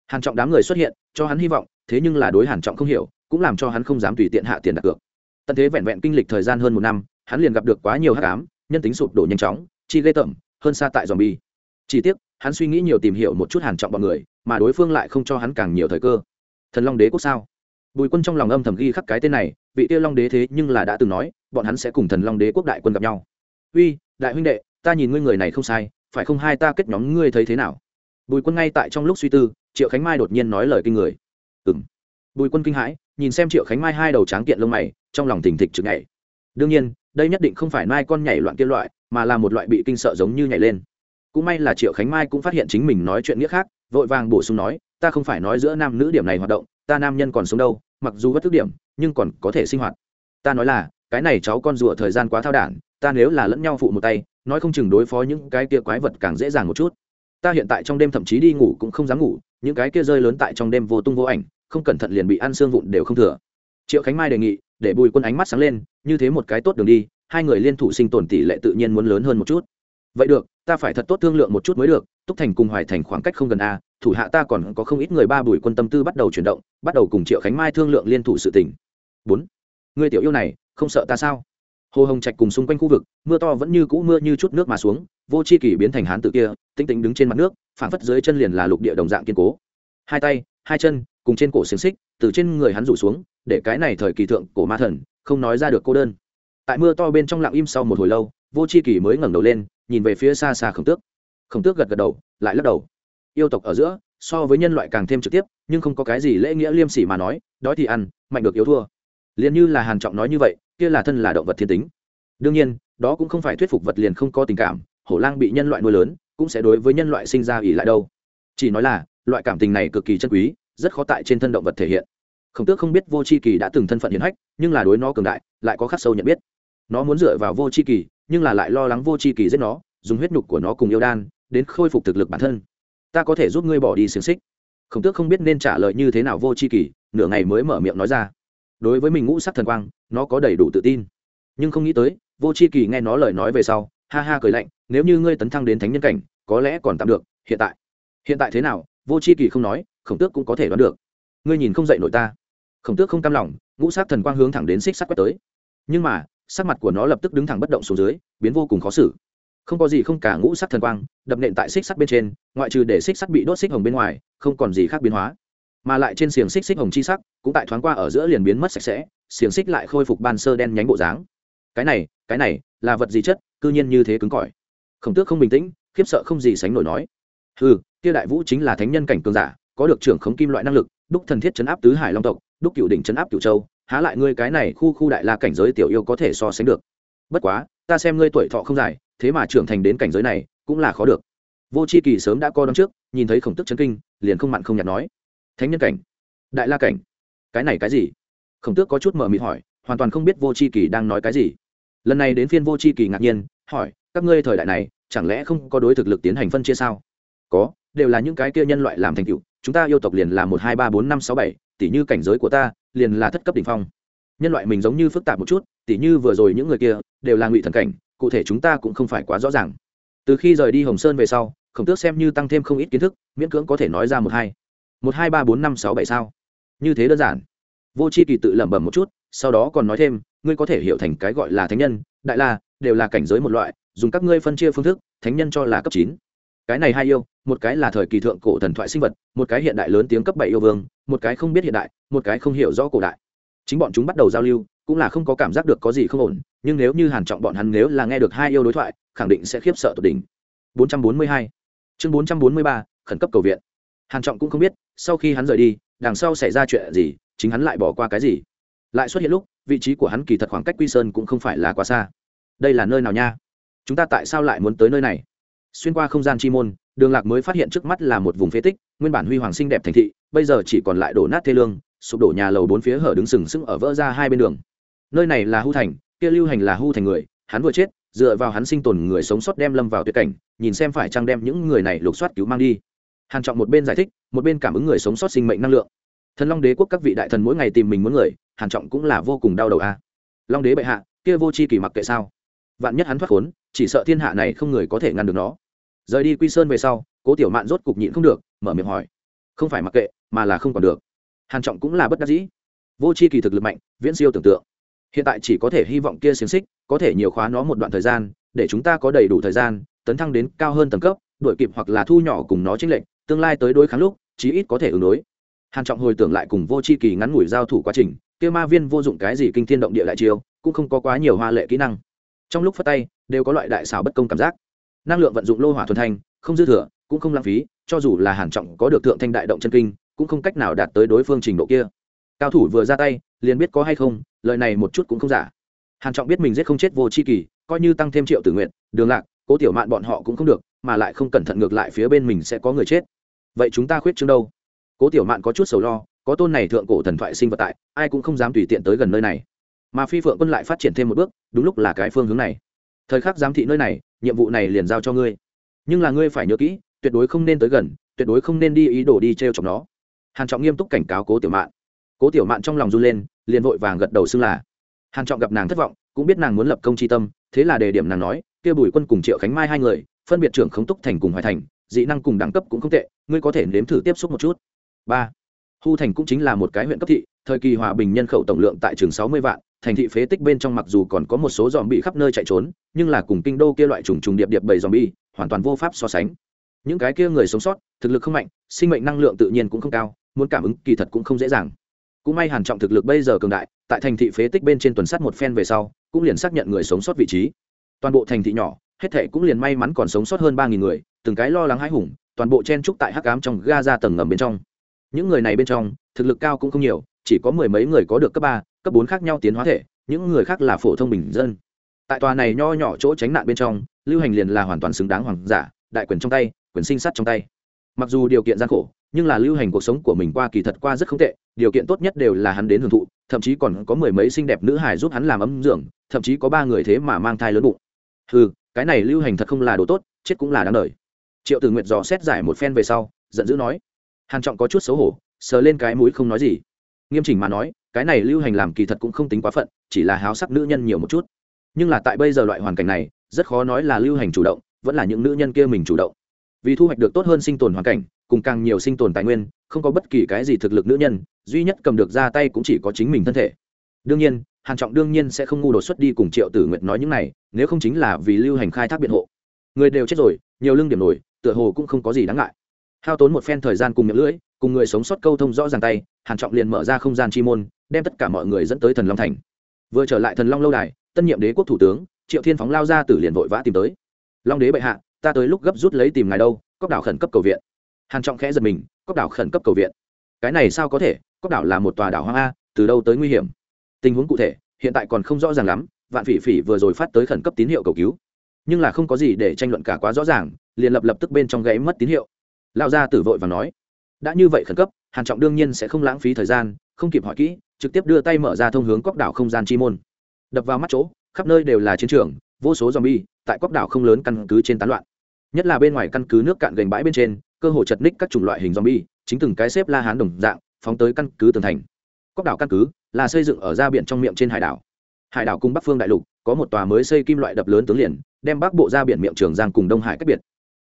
Hàn trọng đám người xuất hiện, cho hắn hy vọng, thế nhưng là đối hàn trọng không hiểu, cũng làm cho hắn không dám tùy tiện hạ tiền đặt cược. Tận thế vẹn vẹn kinh lịch thời gian hơn một năm, hắn liền gặp được quá nhiều hắc ám, nhân tính sụp đổ nhanh chóng, chi gây tởm, hơn xa tại zombie. Chỉ tiếc hắn suy nghĩ nhiều tìm hiểu một chút hàn trọng bọn người, mà đối phương lại không cho hắn càng nhiều thời cơ. Thần long đế quốc sao? Bùi quân trong lòng âm thầm ghi khắc cái tên này, vị tiêu long đế thế nhưng là đã từng nói, bọn hắn sẽ cùng thần long đế quốc đại quân gặp nhau. Uy, đại huynh đệ, ta nhìn ngươi người này không sai, phải không hai ta kết nhóm ngươi thấy thế nào? Bùi quân ngay tại trong lúc suy tư, triệu khánh mai đột nhiên nói lời kinh người. Ừ m bùi quân kinh hãi, nhìn xem triệu khánh mai hai đầu tráng kiện lông mày, trong lòng thình thịch chực nhảy. Đương nhiên, đây nhất định không phải mai con nhảy loạn kia loại, mà là một loại bị kinh sợ giống như nhảy lên cũng may là triệu khánh mai cũng phát hiện chính mình nói chuyện nghĩa khác, vội vàng bổ sung nói, ta không phải nói giữa nam nữ điểm này hoạt động, ta nam nhân còn sống đâu, mặc dù bất thức điểm, nhưng còn có thể sinh hoạt. Ta nói là, cái này cháu con rùa thời gian quá thao đản, ta nếu là lẫn nhau phụ một tay, nói không chừng đối phó những cái kia quái vật càng dễ dàng một chút. Ta hiện tại trong đêm thậm chí đi ngủ cũng không dám ngủ, những cái kia rơi lớn tại trong đêm vô tung vô ảnh, không cẩn thận liền bị ăn xương vụn đều không thừa. Triệu khánh mai đề nghị, để bùi quân ánh mắt sáng lên, như thế một cái tốt đường đi, hai người liên thủ sinh tồn tỷ lệ tự nhiên muốn lớn hơn một chút. Vậy được ta phải thật tốt thương lượng một chút mới được, túc thành cùng hoài thành khoảng cách không gần a, thủ hạ ta còn có không ít người ba bùi quân tâm tư bắt đầu chuyển động, bắt đầu cùng triệu khánh mai thương lượng liên thủ sự tỉnh bốn, người tiểu yêu này, không sợ ta sao? Hồ hồng trạch cùng xung quanh khu vực, mưa to vẫn như cũ mưa như chút nước mà xuống, vô c h i kỷ biến thành hán tự kia tinh tĩnh đứng trên mặt nước, phảng phất dưới chân liền là lục địa đồng dạng kiên cố. Hai tay, hai chân, cùng trên cổ xiềng xích, từ trên người hắn rủ xuống, để cái này thời kỳ thượng cổ ma thần, không nói ra được cô đơn. Tại mưa to bên trong lặng im sau một hồi lâu, vô c h i kỷ mới ngẩng đầu lên nhìn về phía xa xa khổng tước. Khổng tước gật gật đầu, lại lắc đầu. Yêu tộc ở giữa, so với nhân loại càng thêm trực tiếp, nhưng không có cái gì lễ nghĩa liêm sỉ mà nói, đói thì ăn, mạnh được yếu thua. Liền như là hàn trọng nói như vậy, kia là thân là động vật thiên tính. Đương nhiên, đó cũng không phải thuyết phục vật liền không có tình cảm, hổ lang bị nhân loại nuôi lớn, cũng sẽ đối với nhân loại sinh ra ỉ lại đâu. Chỉ nói là, loại cảm tình này cực kỳ chân quý, rất khó tại trên thân động vật thể hiện. Khổng tước không biết vô c h i kỳ đã từng thân phận hiển hách, nhưng là đối nó cường đại, lại có khắc sâu nhận biết. Nó muốn dựa vào vô c h i kỳ nhưng là lại lo lắng vô tri kỳ giết nó, dùng huyết nhục của nó cùng yêu đan, đến khôi phục thực lực bản thân. Ta có thể giúp ngươi bỏ đi xiềng xích. Khổng tước không biết nên trả lời như thế nào vô tri kỳ, nửa ngày mới mở miệng nói ra. Đối với mình ngũ sắc thần quang, nó có đầy đủ tự tin. Nhưng không nghĩ tới, vô tri kỳ nghe nó lời nói về sau, ha ha cười lạnh, nếu như ngươi tấn thăng đến thánh nhân cảnh, có lẽ còn tạm được, hiện tại. Hiện tại thế nào, vô tri kỳ không nói, khổng tước cũng có thể đoán được. Ngươi nhìn không dậy nổi ta. Khổng tước không cam lòng, ngũ sát thần quang hướng thẳng đến xích sắt quét tới. Nhưng mà sắc mặt của nó lập tức đứng thẳng bất động xuống dưới, biến vô cùng khó xử. Không có gì không cả ngũ sắc thần quang, đập nện tại xích sắt bên trên, ngoại trừ để xích sắt bị đốt xích hồng bên ngoài, không còn gì khác biến hóa. Mà lại trên xiềng xích xích hồng chi sắc, cũng tại thoáng qua ở giữa liền biến mất sạch sẽ, xiềng xích lại khôi phục ban sơ đen nhánh bộ dáng. Cái này cái này, là vật gì chất, cư nhiên như thế cứng cỏi. Khổng tước không bình tĩnh, khiếp sợ không gì sánh nổi nói. Ừ kia đại vũ chính là thánh nhân cảnh cường giả, có được trưởng khống kim loại năng lực, đúc thần thiết chấn áp tứ hải long tộc, đúc cựu đỉnh chấn áp cựu châu há lại ngươi cái này khu khu đại la cảnh giới tiểu yêu có thể so sánh được. Bất quá, ta xem ngươi tuổi thọ không dài, thế mà trưởng thành đến cảnh giới này, cũng là khó được. Vô c h i kỳ sớm đã co đón trước, nhìn thấy khổng tức chấn kinh, liền không mặn không nhạt nói. Thánh nhân cảnh? Đại la cảnh? Cái này cái gì? Khổng tước có chút mờ mịt hỏi, hoàn toàn không biết vô c h i kỳ đang nói cái gì. Lần này đến phiên vô c h i kỳ ngạc nhiên, hỏi, các ngươi thời đại này, chẳng lẽ không có đối thực lực tiến hành phân chia sao? Có, đều là những cái kia nhân loại làm thành tựu, chúng ta yêu tộc liền là một hai ba bốn năm sáu bảy tỷ như cảnh giới của ta liền là thất cấp đỉnh phong. Nhân loại mình giống như phức tạp một chút tỷ như vừa rồi những người kia, đều là ngụy thần cảnh, cụ thể chúng ta cũng không phải quá rõ ràng. Từ khi rời đi hồng sơn về sau, khổng tước xem như tăng thêm không ít kiến thức, miễn cưỡng có thể nói ra một hai. Một hai ba bốn năm sáu bảy sao? Như thế đơn giản. Vô c h i kỳ tự lẩm bẩm một chút, sau đó còn nói thêm, ngươi có thể hiểu thành cái gọi là thánh nhân, đại la, đều là cảnh giới một loại, dùng các ngươi phân chia phương thức, thánh nhân cho là cấp chín cái này hai yêu, một cái là thời kỳ thượng cổ thần thoại sinh vật, một cái hiện đại lớn tiếng cấp bảy yêu vương, một cái không biết hiện đại, một cái không hiểu rõ cổ đại. Chính bọn chúng bắt đầu giao lưu, cũng là không có cảm giác được có gì không ổn, nhưng nếu như hàn trọng bọn hắn nếu là nghe được hai yêu đối thoại, khẳng định sẽ khiếp sợ tột đỉnh. 442 chương 443 khẩn cấp cầu viện. Hàn trọng cũng không biết, sau khi hắn rời đi, đằng sau xảy ra chuyện gì, chính hắn lại bỏ qua cái gì. Lại xuất hiện lúc, vị trí của hắn kỳ thật khoảng cách quy sơn cũng không phải là quá xa. Đây là nơi nào nha? Chúng ta tại sao lại muốn tới nơi này? Xuyên qua không gian chi môn, đường lạc mới phát hiện trước mắt là một vùng phế tích, nguyên bản huy hoàng xinh đẹp thành thị, bây giờ chỉ còn lại đổ nát thê lương, sụp đổ nhà lầu bốn phía hở đứng sừng sững ở vỡ ra hai bên đường. Nơi này là hu thành, kia lưu hành là hu thành người, hắn vừa chết, dựa vào hắn sinh tồn người sống sót đem lâm vào tuyệt cảnh, nhìn xem phải chăng đem những người này lục soát cứu mang đi. Hàn trọng một bên giải thích, một bên cảm ứng người sống sót sinh mệnh năng lượng. Thần long đế quốc các vị đại thần mỗi ngày tìm mình muốn người, hàn trọng cũng là vô cùng đau đầu a. Long đế bệ hạ, kia vô chi kỳ mặc kệ sao? Vạn nhất hắn thoát khốn chỉ sợ thiên hạ này không người có thể ngăn được nó. Rời đi quy sơn về sau, cố tiểu mạn rốt cục nhịn không được, mở miệng hỏi. Không phải mặc kệ, mà là không còn được. Hàn trọng cũng là bất đắc dĩ. Vô chi kỳ thực lực mạnh, viễn siêu tưởng tượng. Hiện tại chỉ có thể hy vọng kia xiềng xích, có thể nhiều khóa nó một đoạn thời gian, để chúng ta có đầy đủ thời gian, tấn thăng đến cao hơn tầng cấp, đuổi kịp hoặc là thu nhỏ cùng nó chính lệnh tương lai tới đối kháng lúc, chí ít có thể ứng đối. Hàn trọng hồi tưởng lại cùng vô chi kỳ ngắn ngủi giao thủ quá trình, kia ma viên vô dụng cái gì kinh thiên động địa lại chiêu, cũng không có quá nhiều hoa lệ kỹ năng. Trong lúc phát tay đều có loại đại xảo bất công cảm giác. Năng lượng vận dụng lô hỏa thuần thanh, không dư thừa, cũng không lãng phí, cho dù là hàn trọng có được thượng thanh đại động chân kinh, cũng không cách nào đạt tới đối phương trình độ kia. Cao thủ vừa ra tay, liền biết có hay không, lời này một chút cũng không giả. Hàn trọng biết mình giết không chết vô chi kỳ, coi như tăng thêm triệu tử nguyện đường lạc, cố tiểu mạn bọn họ cũng không được, mà lại không cẩn thận ngược lại phía bên mình sẽ có người chết. Vậy chúng ta khuyết chương đâu? Cố tiểu mạn có chút sầu lo, có tôn này thượng cổ thần thoại sinh vật tại, ai cũng không dám tùy tiện tới gần nơi này. Mà phi phượng quân lại phát triển thêm một bước, đúng lúc là cái phương hướng này thời khắc giám thị nơi này, nhiệm vụ này liền giao cho ngươi. Nhưng là ngươi phải nhớ kỹ, tuyệt đối không nên tới gần, tuyệt đối không nên đi ý đồ đi t r e o chọc nó. Hàn trọng nghiêm túc cảnh cáo cố tiểu mạn. Cố tiểu mạn trong lòng run lên, liền vội vàng gật đầu xưng là. Hàn trọng gặp nàng thất vọng, cũng biết nàng muốn lập công tri tâm, thế là đề điểm nàng nói kia bùi quân cùng triệu khánh mai hai người, phân biệt trưởng khống túc thành cùng hoài thành, dị năng cùng đẳng cấp cũng không tệ, ngươi có thể nếm thử tiếp xúc một chút. Ba. Hu thành cũng chính là một cái huyện cấp thị, thời kỳ hòa bình nhân khẩu tổng lượng tại trường sáu mươi vạn thành thị phế tích bên trong mặc dù còn có một số dòm bị khắp nơi chạy trốn, nhưng là cùng kinh đô kia loại trùng trùng điệp điệp bầy dòm bi hoàn toàn vô pháp so sánh. Những cái kia người sống sót, thực lực không mạnh, sinh mệnh năng lượng tự nhiên cũng không cao, muốn cảm ứng kỳ thật cũng không dễ dàng. Cũng may hàn trọng thực lực bây giờ cường đại, tại thành thị phế tích bên trên tuần sát một phen về sau, cũng liền xác nhận người sống sót vị trí. Toàn bộ thành thị nhỏ, hết thệ cũng liền may mắn còn sống sót hơn ba nghìn người, từng cái lo lắng hãi hùng, toàn bộ chen trúc tại hắc ám trong ga ra tầng ngầm bên trong. Những người này bên trong, thực lực cao cũng không nhiều, chỉ có mười mấy người có được cấp ba cấp bốn khác nhau tiến hóa thể, những người khác là phổ thông bình dân. Tại tòa này nho nhỏ chỗ tránh nạn bên trong, lưu hành liền là hoàn toàn xứng đáng hoàng giả, đại quyền trong tay, quyền sinh sát trong tay. Mặc dù điều kiện gian khổ, nhưng là lưu hành cuộc sống của mình qua kỳ thật qua rất không tệ, điều kiện tốt nhất đều là hắn đến hưởng thụ, thậm chí còn có mười mấy xinh đẹp nữ hài giúp hắn làm ấm dưỡng thậm chí có ba người thế mà mang thai lớn bụng. Ừ cái này lưu hành thật không là đồ tốt, chết cũng là đáng đời. Triệu tử nguyệt dò xét giải một phen về sau, giận dữ nói, hàn trọng có chút xấu hổ, sờ lên cái mũi không nói gì. Nghiêm chỉnh mà nói cái này lưu hành làm kỳ thật cũng không tính quá phận, chỉ là háo sắc nữ nhân nhiều một chút. Nhưng là tại bây giờ loại hoàn cảnh này, rất khó nói là lưu hành chủ động, vẫn là những nữ nhân kia mình chủ động. Vì thu hoạch được tốt hơn sinh tồn hoàn cảnh, cùng càng nhiều sinh tồn tài nguyên, không có bất kỳ cái gì thực lực nữ nhân, duy nhất cầm được ra tay cũng chỉ có chính mình thân thể. Đương nhiên, hàn trọng đương nhiên sẽ không ngu đột xuất đi cùng triệu tử nguyệt nói những này, nếu không chính là vì lưu hành khai thác biện hộ. Người đều chết rồi, nhiều lương điểm nổi, tựa hồ cũng không có gì đáng ngại. Hao tốn một phen thời gian cùng miệng lưỡi, cùng người sống sót câu thông rõ ràng tay hàn trọng liền mở ra không gian chi môn, đem tất cả mọi người dẫn tới thần long thành. Vừa trở lại thần long lâu đài, tân nhiệm đế quốc thủ tướng, triệu thiên phóng lao ra từ liền vội vã tìm tới. Long đế bệ hạ, ta tới lúc gấp rút lấy tìm ngài đâu, cốc đảo khẩn cấp cầu viện. Hàn trọng khẽ giật mình, cốc đảo khẩn cấp cầu viện. Cái này sao có thể, cốc đảo là một tòa đảo hoang a, từ đâu tới nguy hiểm? Tình huống cụ thể, hiện tại còn không rõ ràng lắm, vạn phỉ phỉ vừa rồi phát tới khẩn cấp tín hiệu cầu cứu. Nhưng là không có gì để tranh luận cả quá rõ ràng, liền lập lập tức bên trong gãy mất tín hiệu. Lao ra tử vội và nói, đã như vậy khẩn cấp hàn trọng đương nhiên sẽ không lãng phí thời gian, không kịp hỏi kỹ, trực tiếp đưa tay mở ra thông hướng cốc đảo không gian chi môn. Đập vào mắt chỗ, khắp nơi đều là chiến trường, vô số zombie, tại cốc đảo không lớn căn cứ trên tán loạn. Nhất là bên ngoài căn cứ nước cạn gành bãi bên trên, cơ hội chật ních các chủng loại hình zombie, chính từng cái xếp la hán đồng dạng, phóng tới căn cứ tường thành. Cốc đảo căn cứ là xây dựng ở ra biển trong miệng trên hải đảo. Hải đảo cung bắc phương đại lục có một tòa mới xây kim loại đập lớn tướng liền, đem bắc bộ ra biển miệng trường giang cùng đông hải cách biệt.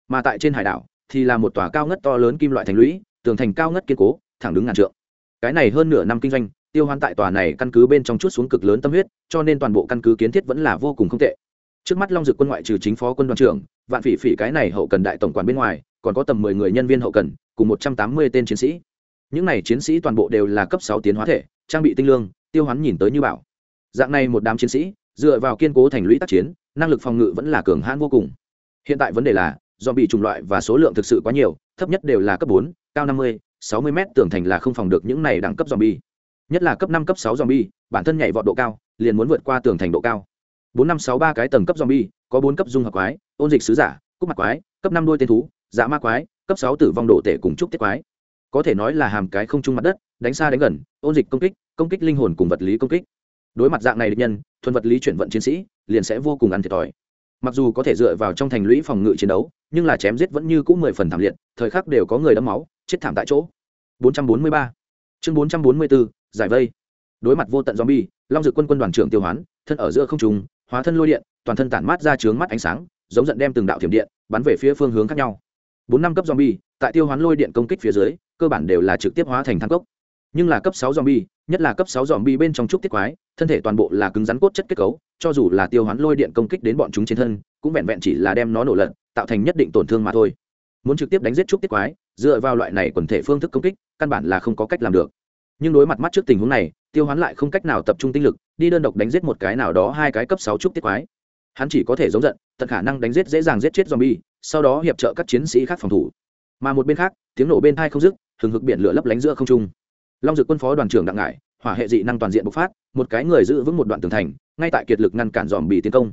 Mà tại trên hải đảo thì là một tòa cao ngất to lớn kim loại thành lũy tường thành cao ngất kiên cố, thẳng đứng ngàn trượng. Cái này hơn nửa năm kinh doanh, tiêu hoán tại tòa này căn cứ bên trong chút xuống cực lớn tâm huyết, cho nên toàn bộ căn cứ kiến thiết vẫn là vô cùng không tệ. Trước mắt long dực quân ngoại trừ chính phó quân đoàn trưởng, vạn phỉ phỉ cái này hậu cần đại tổng quản bên ngoài, còn có tầm mười người nhân viên hậu cần, cùng một trăm tám mươi tên chiến sĩ. Những này chiến sĩ toàn bộ đều là cấp sáu tiến hóa thể, trang bị tinh lương, tiêu hoán nhìn tới như bảo. Dạng này một đám chiến sĩ, dựa vào kiên cố thành lũy tác chiến, năng lực phòng ngự vẫn là cường hãn vô cùng. Hiện tại vấn đề là do bị chủng loại và số lượng thực sự quá nhiều, thấp nhất đều là cấp bốn, cao năm mươi, sáu mươi m tường thành là không phòng được những này đẳng cấp zombie. Nhất là cấp năm, cấp sáu zombie, bản thân nhảy vọt độ cao, liền muốn vượt qua tường thành độ cao. Bốn năm, sáu ba cái tầng cấp zombie, có bốn cấp dung hợp quái, ôn dịch sứ giả, cúc mặt quái, cấp năm đôi tên thú dạ ma quái, cấp sáu tử vong đổ tể cùng trúc tiết quái. Có thể nói là hàm cái không chung mặt đất, đánh xa đánh gần, ôn dịch công kích công kích linh hồn cùng vật lý công kích. Đối mặt dạng này địch nhân, thuần vật lý chuyển vận chiến sĩ, liền sẽ vô cùng ăn thiệt thòi. Mặc dù có thể dựa vào trong thành lũy phòng ngự chiến đấu nhưng là chém giết vẫn như cũ mười phần thảm liệt, thời khắc đều có người đẫm máu, chết thảm tại chỗ. 443 chương 444 giải vây. Đối mặt vô tận zombie, long dực quân quân đoàn trưởng tiêu hoán, thân ở giữa không trung, hóa thân lôi điện, toàn thân tản mát ra trướng mắt ánh sáng, giống giận đem từng đạo thiểm điện, bắn về phía phương hướng khác nhau. Bốn năm cấp zombie, tại tiêu hoán lôi điện công kích phía dưới, cơ bản đều là trực tiếp hóa thành thang cốc. Nhưng là cấp sáu zombie, nhất là cấp sáu zombie bên trong trúc tiết quái, thân thể toàn bộ là cứng rắn cốt chất kết cấu, cho dù là tiêu hoán lôi điện công kích đến bọn chúng trên thân, cũng vẹn vẹn chỉ là đem nó nổ lật tạo thành nhất định tổn thương mà thôi. Muốn trực tiếp đánh giết trúc tiết quái, dựa vào loại này quần thể phương thức công kích, căn bản là không có cách làm được. Nhưng đối mặt mắt trước tình huống này, tiêu hoán lại không cách nào tập trung tinh lực, đi đơn độc đánh giết một cái nào đó, hai cái cấp sáu trúc tiết quái. Hắn chỉ có thể giống giận, tận khả năng đánh giết dễ dàng giết chết zombie, sau đó hiệp trợ các chiến sĩ khác phòng thủ. Mà một bên khác, tiếng nổ bên thai không dứt, hừng hực biển lửa lấp lánh giữa không trung. Long dự quân phó đoàn trưởng đặng ngải, hỏa hệ dị năng toàn diện bộc phát, một cái người giữ vững một đoạn tường thành, ngay tại kiệt lực ngăn cản dòm bị tiến công.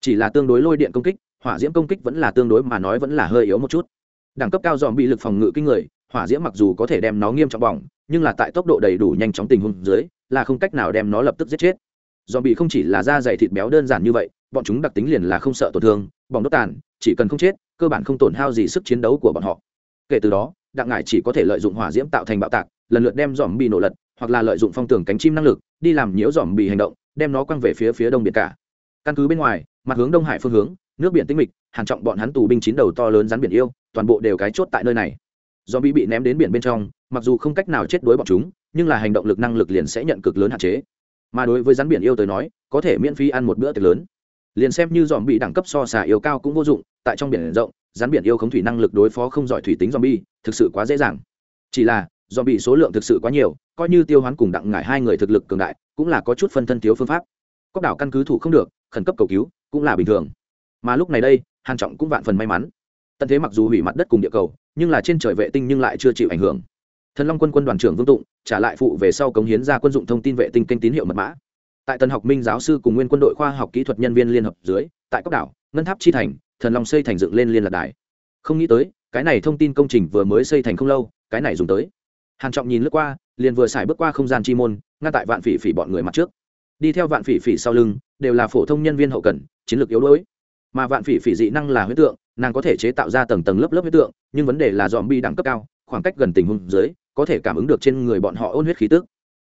Chỉ là tương đối lôi điện công kích hỏa diễm công kích vẫn là tương đối mà nói vẫn là hơi yếu một chút. Đẳng cấp cao dòm bị lực phòng ngự kinh người, hỏa diễm mặc dù có thể đem nó nghiêm trọng bỏng, nhưng là tại tốc độ đầy đủ nhanh chóng tình huống dưới, là không cách nào đem nó lập tức giết chết. Dòm bị không chỉ là da dày thịt béo đơn giản như vậy, bọn chúng đặc tính liền là không sợ tổn thương, bỏng đốt tàn, chỉ cần không chết, cơ bản không tổn hao gì sức chiến đấu của bọn họ. Kể từ đó, đặng ngải chỉ có thể lợi dụng hỏa diễm tạo thành bạo tạc, lần lượt đem dòm bị nổ lật, hoặc là lợi dụng phong tường cánh chim năng lực, đi làm nhiễu dòm bị hành động, đem nó quăng về phía phía đông biển cả. Căn cứ bên ngoài, mặt hướng đông hải phương hướng nước biển tĩnh mịch, hàng trọng bọn hắn tù binh chín đầu to lớn rắn biển yêu, toàn bộ đều cái chốt tại nơi này. Do bị bị ném đến biển bên trong, mặc dù không cách nào chết đuối bọn chúng, nhưng là hành động lực năng lực liền sẽ nhận cực lớn hạn chế. Mà đối với rắn biển yêu tới nói, có thể miễn phí ăn một bữa tiệc lớn. Liền xem như dòm bị đẳng cấp so xà yêu cao cũng vô dụng, tại trong biển rộng, rắn biển yêu không thủy năng lực đối phó không giỏi thủy tính zombie, thực sự quá dễ dàng. Chỉ là, zombie số lượng thực sự quá nhiều, coi như tiêu hoán cùng đặng ngải hai người thực lực cường đại, cũng là có chút phân thân thiếu phương pháp. Cóc đảo căn cứ thủ không được, khẩn cấp cầu cứu, cũng là bình thường mà lúc này đây, hàn trọng cũng vạn phần may mắn. Tận thế mặc dù hủy mặt đất cùng địa cầu, nhưng là trên trời vệ tinh nhưng lại chưa chịu ảnh hưởng. Thần long quân quân đoàn trưởng vương tụng trả lại phụ về sau cống hiến ra quân dụng thông tin vệ tinh kênh tín hiệu mật mã. Tại tân học minh giáo sư cùng nguyên quân đội khoa học kỹ thuật nhân viên liên hợp dưới, tại cốc đảo, ngân tháp chi thành, thần long xây thành dựng lên liên lạc đài. Không nghĩ tới, cái này thông tin công trình vừa mới xây thành không lâu, cái này dùng tới. Hàn trọng nhìn lướt qua, liền vừa xài bước qua không gian chi môn, ngăn tại vạn phỉ phỉ bọn người mặt trước. Đi theo vạn phỉ phỉ sau lưng, đều là phổ thông nhân viên hậu cần, chiến lược yếu đuối mà vạn phỉ phỉ dị năng là huyết tượng, nàng có thể chế tạo ra tầng tầng lớp lớp huyết tượng, nhưng vấn đề là dòm bi đẳng cấp cao, khoảng cách gần tình huống dưới, có thể cảm ứng được trên người bọn họ ôn huyết khí tức.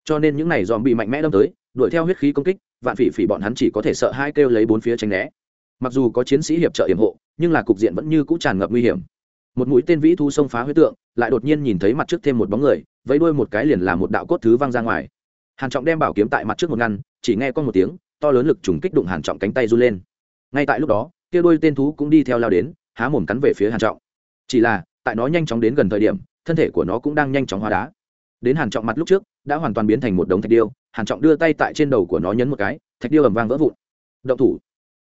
Cho nên những này dòm bị mạnh mẽ đâm tới, đuổi theo huyết khí công kích, vạn phỉ phỉ bọn hắn chỉ có thể sợ hai kêu lấy bốn phía tránh né. Mặc dù có chiến sĩ hiệp trợ hiểm hộ, nhưng là cục diện vẫn như cũ tràn ngập nguy hiểm. Một mũi tên vĩ thu xông phá huyết tượng, lại đột nhiên nhìn thấy mặt trước thêm một bóng người, vẫy đuôi một cái liền là một đạo cốt thứ văng ra ngoài. Hàn trọng đem bảo kiếm tại mặt trước một ngăn, chỉ nghe con một tiếng, to lớn lực trùng kích đụng hàn trọng cánh tay run lên ngay tại lúc đó, kia đôi tên thú cũng đi theo lao đến, há mồm cắn về phía hàn trọng. Chỉ là, tại nó nhanh chóng đến gần thời điểm, thân thể của nó cũng đang nhanh chóng hóa đá. Đến hàn trọng mặt lúc trước, đã hoàn toàn biến thành một đống thạch điêu. Hàn trọng đưa tay tại trên đầu của nó nhấn một cái, thạch điêu ầm vang vỡ vụn. Động thủ.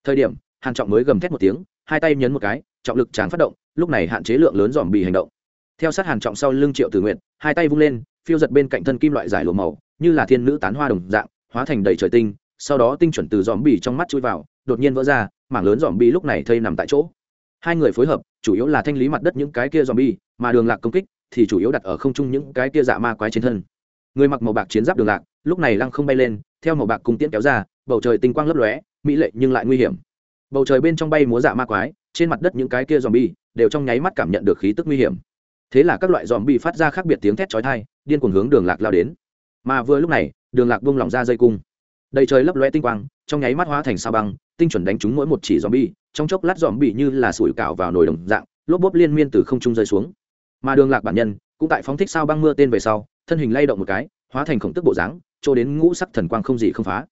Thời điểm, hàn trọng mới gầm thét một tiếng, hai tay nhấn một cái, trọng lực tráng phát động, lúc này hạn chế lượng lớn dòm bì hành động. Theo sát hàn trọng sau lưng triệu tử nguyện hai tay vung lên, phiêu giật bên cạnh thân kim loại giải lụa màu, như là thiên nữ tán hoa đồng dạng, hóa thành đầy trời tinh, sau đó tinh chuẩn từ dòm bì trong mắt chui vào, đột nhiên vỡ ra mảng lớn dòm bi lúc này thây nằm tại chỗ. Hai người phối hợp chủ yếu là thanh lý mặt đất những cái kia dòm bi, mà đường lạc công kích thì chủ yếu đặt ở không trung những cái kia dạ ma quái trên thân. Người mặc màu bạc chiến giáp đường lạc lúc này lăng không bay lên theo màu bạc cung tiễn kéo ra bầu trời tinh quang lấp lóe mỹ lệ nhưng lại nguy hiểm. Bầu trời bên trong bay múa dạ ma quái trên mặt đất những cái kia dòm bi đều trong nháy mắt cảm nhận được khí tức nguy hiểm. Thế là các loại dòm bi phát ra khác biệt tiếng thét chói tai điên cuồng hướng đường lạc lao đến. Mà vừa lúc này đường lạc buông lỏng ra dây cung. Đầy trời lấp lóe tinh quang trong nháy mắt hóa thành sao băng tinh chuẩn đánh trúng mỗi một chỉ dòm bi trong chốc lát dòm bi như là sủi cảo vào nồi đồng dạng, lốp bốp liên miên từ không trung rơi xuống. Mà đường lạc bản nhân cũng tại phóng thích sao băng mưa tên về sau, thân hình lay động một cái, hóa thành khổng tức bộ dáng chỗ đến ngũ sắc thần quang không gì không phá.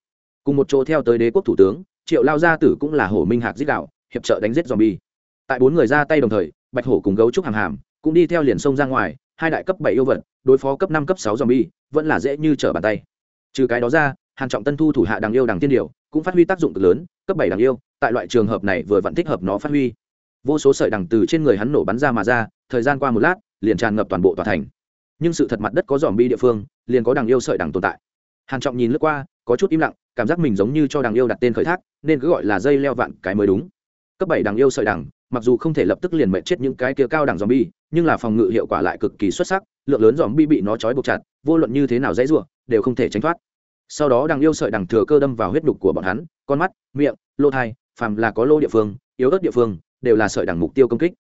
Cùng một chỗ theo tới đế quốc thủ tướng, triệu lao gia tử cũng là hổ minh hạc giết đạo hiệp trợ đánh giết zombie. Tại bốn người ra tay đồng thời, bạch hổ cùng gấu trúc hàng hàm cũng đi theo liền sông ra ngoài, hai đại cấp bảy yêu vật, đối phó cấp năm, cấp sáu zombie, vẫn là dễ như trở bàn tay. Trừ cái đó ra hàn trọng tân thu thủ hạ đằng yêu đằng tiên điều cũng phát huy tác dụng cực lớn cấp bảy đằng yêu tại loại trường hợp này vừa vẫn thích hợp nó phát huy. Vô số sợi đằng từ trên người hắn nổ bắn ra mà ra thời gian qua một lát liền tràn ngập toàn bộ tòa thành. Nhưng sự thật mặt đất có dòm bi địa phương liền có đằng yêu sợi đằng tồn tại. Hàn trọng nhìn lướt qua có chút im lặng cảm giác mình giống như cho đằng yêu đặt tên khởi thác nên cứ gọi là dây leo vạn cái mới đúng. Cấp bảy đằng yêu sợi đằng mặc dù không thể lập tức liền mệt chết những cái kia cao đẳng zombie, nhưng là phòng ngự hiệu quả lại cực kỳ xuất sắc, lượng lớn zombie bị nó trói buộc chặt, vô luận như thế nào dãy rủa, đều không thể tránh thoát. Sau đó đằng yêu sợi đằng thừa cơ đâm vào huyết đục của bọn hắn, con mắt, miệng, lô thai phàm là có lô địa phương, yếu ớt địa phương, đều là sợi đằng mục tiêu công kích.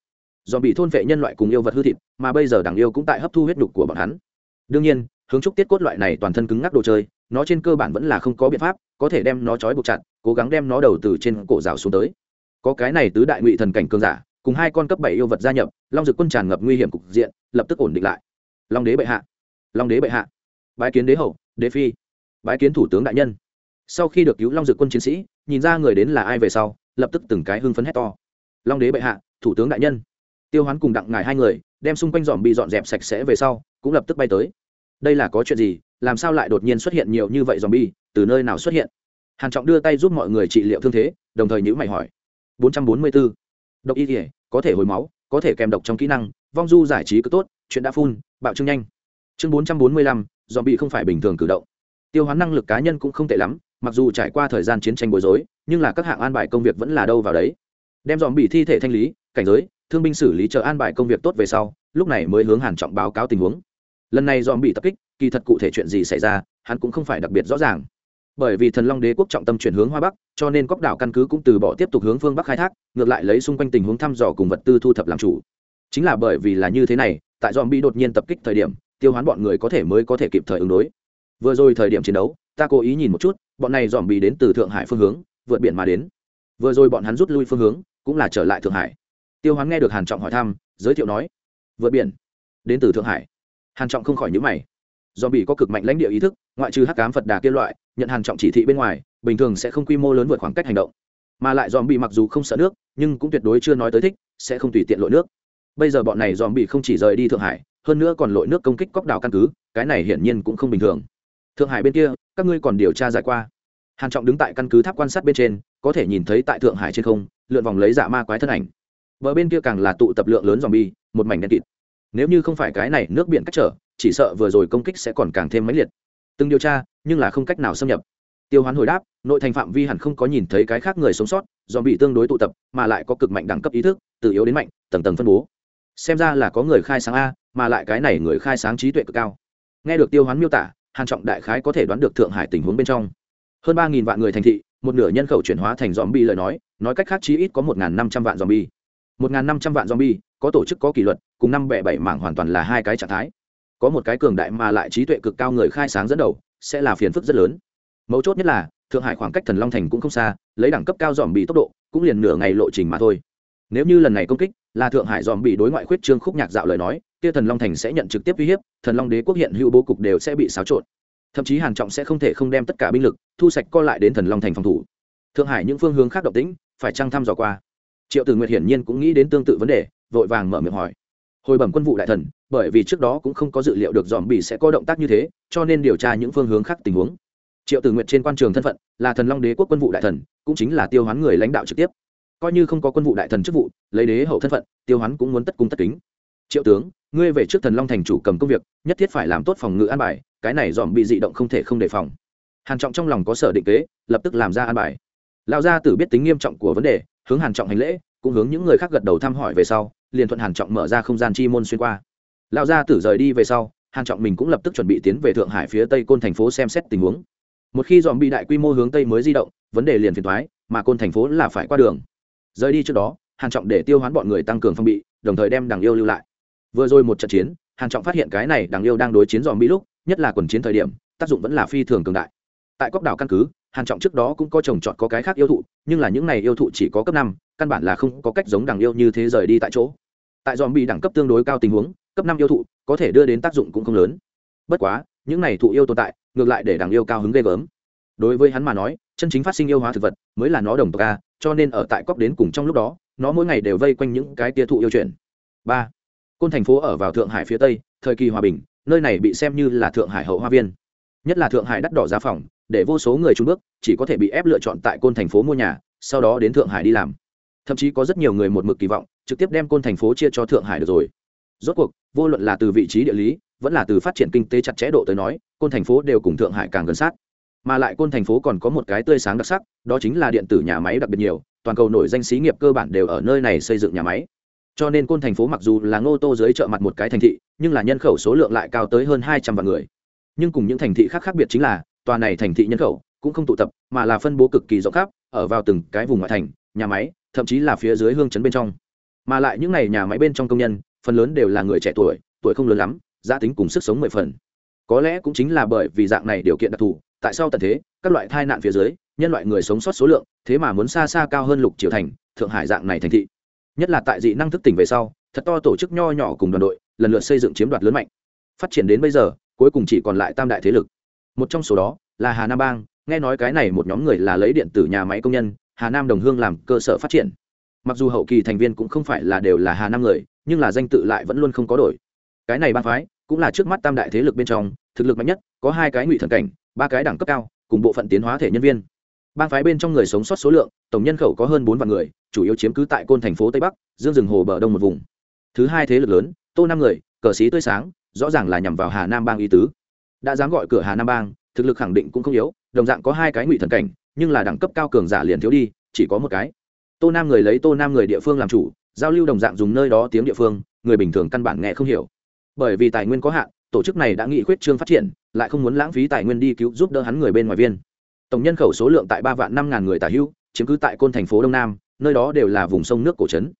do bị thôn vệ nhân loại cùng yêu vật hư thịt, mà bây giờ đằng yêu cũng tại hấp thu huyết đục của bọn hắn. Đương nhiên, hướng trúc tiết cốt loại này toàn thân cứng ngắc đồ chơi, nó trên cơ bản vẫn là không có biện pháp, có thể đem nó trói buộc chặt, cố gắng đem nó đầu từ trên cổ rào xuống tới có cái này tứ đại ngụy thần cảnh cường giả cùng hai con cấp bảy yêu vật gia nhập long dực quân tràn ngập nguy hiểm cục diện lập tức ổn định lại long đế bệ hạ long đế bệ hạ bái kiến đế hậu đế phi bái kiến thủ tướng đại nhân. Sau khi được cứu long dực quân chiến sĩ nhìn ra người đến là ai về sau lập tức từng cái hưng phấn hét to. Long đế bệ hạ thủ tướng đại nhân. Tiêu hoán cùng đặng ngài hai người đem xung quanh dòm bị dọn dẹp sạch sẽ về sau cũng lập tức bay tới. Đây là có chuyện gì làm sao lại đột nhiên xuất hiện nhiều như vậy dòm bi từ nơi nào xuất hiện? Hàn trọng đưa tay giúp mọi người trị liệu thương thế đồng thời nhữ mày hỏi. 444. độc y thể có thể hồi máu có thể kèm độc trong kỹ năng vong du giải trí cứ tốt chuyện đã phun bạo trương nhanh. Chương 445, dòm bị không phải bình thường cử động tiêu hóa năng lực cá nhân cũng không tệ lắm, mặc dù trải qua thời gian chiến tranh bối rối, nhưng là các hạng an bài công việc vẫn là đâu vào đấy. Đem dòm bị thi thể thanh lý, cảnh giới, thương binh xử lý chờ an bài công việc tốt về sau, lúc này mới hướng hàn trọng báo cáo tình huống. Lần này dòm bị tập kích, kỳ thật cụ thể chuyện gì xảy ra, hắn cũng không phải đặc biệt rõ ràng. Bởi vì thần long đế quốc trọng tâm chuyển hướng hoa bắc, cho nên cóc đảo căn cứ cũng từ bỏ tiếp tục hướng phương bắc khai thác, ngược lại lấy xung quanh tình huống thăm dò cùng vật tư thu thập làm chủ. Chính là bởi vì là như thế này, tại dòm bị đột nhiên tập kích thời điểm, tiêu hoán bọn người có thể mới có thể kịp thời ứng đối vừa rồi thời điểm chiến đấu, ta cố ý nhìn một chút, bọn này dòm bị đến từ thượng hải phương hướng, vượt biển mà đến. Vừa rồi bọn hắn rút lui phương hướng, cũng là trở lại thượng hải. Tiêu hoán nghe được hàn trọng hỏi thăm, giới thiệu nói, vượt biển, đến từ thượng hải. Hàn trọng không khỏi nhíu mày. Dòm bị có cực mạnh lãnh địa ý thức, ngoại trừ hắc cám phật đà kia loại, nhận hàn trọng chỉ thị bên ngoài, bình thường sẽ không quy mô lớn vượt khoảng cách hành động. Mà lại dòm bị mặc dù không sợ nước, nhưng cũng tuyệt đối chưa nói tới thích, sẽ không tùy tiện lội nước. Bây giờ bọn này dòm bị không chỉ rời đi thượng hải, hơn nữa còn lội nước công kích cóc đảo căn cứ, cái này hiển nhiên cũng không bình thường thượng hải bên kia, các ngươi còn điều tra giải qua. Hàn trọng đứng tại căn cứ tháp quan sát bên trên, có thể nhìn thấy tại thượng hải trên không, lượn vòng lấy dạ ma quái thân ảnh. Bờ bên kia càng là tụ tập lượng lớn dòng bi một mảnh đen kịt. Nếu như không phải cái này nước biển cách trở, chỉ sợ vừa rồi công kích sẽ còn càng thêm mãnh liệt. Từng điều tra, nhưng là không cách nào xâm nhập. Tiêu hoán hồi đáp, nội thành phạm vi hẳn không có nhìn thấy cái khác người sống sót do bị tương đối tụ tập, mà lại có cực mạnh đẳng cấp ý thức từ yếu đến mạnh, tầng tầng phân bố. Xem ra là có người khai sáng a, mà lại cái này người khai sáng trí tuệ cực cao. Nghe được tiêu hoán miêu tả hàn trọng đại khái có thể đoán được thượng hải tình huống bên trong hơn ba nghìn vạn người thành thị một nửa nhân khẩu chuyển hóa thành dòm bi lời nói nói cách khác chí ít có một năm trăm vạn dòm bi một năm trăm vạn dòm bi có tổ chức có kỷ luật cùng năm bẻ bảy mảng hoàn toàn là hai cái trạng thái có một cái cường đại mà lại trí tuệ cực cao người khai sáng dẫn đầu sẽ là phiền phức rất lớn mấu chốt nhất là thượng hải khoảng cách thần long thành cũng không xa lấy đẳng cấp cao dòm bị tốc độ cũng liền nửa ngày lộ trình mà thôi nếu như lần này công kích là thượng hải dòm bị đối ngoại khuyết trương khúc nhạc dạo lời nói kia thần long thành sẽ nhận trực tiếp uy hiếp, thần long đế quốc hiện hữu bố cục đều sẽ bị xáo trộn. Thậm chí hàn trọng sẽ không thể không đem tất cả binh lực, thu sạch co lại đến thần long thành phòng thủ. Thượng hải những phương hướng khác động tĩnh, phải trăng thăm dò qua. Triệu tử nguyệt hiển nhiên cũng nghĩ đến tương tự vấn đề, vội vàng mở miệng hỏi. Hồi bẩm quân vụ đại thần, bởi vì trước đó cũng không có dự liệu được dòm Bỉ sẽ có động tác như thế, cho nên điều tra những phương hướng khác tình huống. Triệu tử Nguyệt trên quan trường thân phận, là thần long đế quốc quân vụ đại thần, cũng chính là tiêu hoán người lãnh đạo trực tiếp. Coi như không có quân vụ đại thần chức vụ, lấy đế hậu thân phận, tiêu hoán cũng muốn tất cung tất kính triệu tướng, ngươi về trước thần long thành chủ cầm công việc, nhất thiết phải làm tốt phòng ngự an bài, cái này dòm bị dị động không thể không đề phòng. Hàn trọng trong lòng có sở định kế, lập tức làm ra an bài. Lão gia tử biết tính nghiêm trọng của vấn đề, hướng hàn trọng hành lễ, cũng hướng những người khác gật đầu thăm hỏi về sau, liền thuận hàn trọng mở ra không gian chi môn xuyên qua. Lão gia tử rời đi về sau, hàn trọng mình cũng lập tức chuẩn bị tiến về thượng hải phía tây côn thành phố xem xét tình huống. Một khi dòm bị đại quy mô hướng tây mới di động, vấn đề liền phiền thoái mà côn thành phố là phải qua đường. Rời đi trước đó, hàn trọng để tiêu hoán bọn người tăng cường phong bị, đồng thời đem đằng yêu lưu lại vừa rồi một trận chiến, hàn trọng phát hiện cái này đằng yêu đang đối chiến dòm bị lúc, nhất là quần chiến thời điểm, tác dụng vẫn là phi thường cường đại. Tại cốc đảo căn cứ, hàn trọng trước đó cũng có trồng trọt có cái khác yêu thụ, nhưng là những này yêu thụ chỉ có cấp năm, căn bản là không có cách giống đằng yêu như thế rời đi tại chỗ. Tại dòm bị đẳng cấp tương đối cao tình huống, cấp năm yêu thụ có thể đưa đến tác dụng cũng không lớn. Bất quá, những này thụ yêu tồn tại, ngược lại để đằng yêu cao hứng ghê gớm. Đối với hắn mà nói, chân chính phát sinh yêu hóa thực vật mới là nó đồng tộc cho nên ở tại cốc đến cùng trong lúc đó, nó mỗi ngày đều vây quanh những cái tia thụ yêu chuyện. ba côn thành phố ở vào thượng hải phía tây, thời kỳ hòa bình, nơi này bị xem như là thượng hải hậu hoa viên. Nhất là thượng hải đắt đỏ giá phòng, để vô số người trung bước, chỉ có thể bị ép lựa chọn tại côn thành phố mua nhà, sau đó đến thượng hải đi làm. Thậm chí có rất nhiều người một mực kỳ vọng, trực tiếp đem côn thành phố chia cho thượng hải được rồi. Rốt cuộc, vô luận là từ vị trí địa lý, vẫn là từ phát triển kinh tế chặt chẽ độ tới nói, côn thành phố đều cùng thượng hải càng gần sát. Mà lại côn thành phố còn có một cái tươi sáng đặc sắc, đó chính là điện tử nhà máy đặc biệt nhiều, toàn cầu nổi danh xí nghiệp cơ bản đều ở nơi này xây dựng nhà máy cho nên côn thành phố mặc dù là ngô tô dưới chợ mặt một cái thành thị, nhưng là nhân khẩu số lượng lại cao tới hơn hai trăm vạn người. Nhưng cùng những thành thị khác khác biệt chính là, tòa này thành thị nhân khẩu cũng không tụ tập, mà là phân bố cực kỳ rộng khắp, ở vào từng cái vùng ngoại thành, nhà máy, thậm chí là phía dưới hương chấn bên trong. Mà lại những n à y nhà máy bên trong công nhân, phần lớn đều là người trẻ tuổi tuổi không lớn lắm gia tính cùng sức sống mười phần. Có lẽ cũng chính là bởi vì dạng này điều kiện đặc thù, tại sao tận thế, các loại tai nạn phía dưới, nhân loại người sống sót số lượng, thế mà muốn xa xa cao hơn lục triều thành, thượng hải dạng này thành thị nhất là tại dị năng thức tỉnh về sau, thật to tổ chức nho nhỏ cùng đoàn đội, lần lượt xây dựng chiếm đoạt lớn mạnh. Phát triển đến bây giờ, cuối cùng chỉ còn lại tam đại thế lực. Một trong số đó là hà nam bang, nghe nói cái này một nhóm người là lấy điện tử nhà máy công nhân, hà nam đồng hương làm cơ sở phát triển. Mặc dù hậu kỳ thành viên cũng không phải là đều là hà nam người, nhưng là danh tự lại vẫn luôn không có đổi. Cái này bang phái cũng là trước mắt tam đại thế lực bên trong, thực lực mạnh nhất, có hai cái ngụy thần cảnh, ba cái đẳng cấp cao, cùng bộ phận tiến hóa thể nhân viên bang phái bên trong người sống sót số lượng, tổng nhân khẩu có hơn bốn vạn người, chủ yếu chiếm cứ tại côn thành phố tây bắc, dương rừng hồ bờ đông một vùng. Thứ hai thế lực lớn, tô năm người, cờ xí tươi sáng, rõ ràng là nhằm vào hà nam bang y tứ. Đã dám gọi cửa hà nam bang, thực lực khẳng định cũng không yếu, đồng dạng có hai cái ngụy thần cảnh, nhưng là đẳng cấp cao cường giả liền thiếu đi, chỉ có một cái. Tô nam người lấy tô nam người địa phương làm chủ, giao lưu đồng dạng dùng nơi đó tiếng địa phương, người bình thường căn bản nghe không hiểu. Bởi vì tài nguyên có hạn, tổ chức này đã nghị quyết trương phát triển, lại không muốn lãng phí tài nguyên đi cứu giúp đỡ hắn người bên ngoài viên tổng nhân khẩu số lượng tại ba vạn năm ngàn người tả hữu, chiếm cứ tại côn thành phố đông nam, nơi đó đều là vùng sông nước cổ trấn.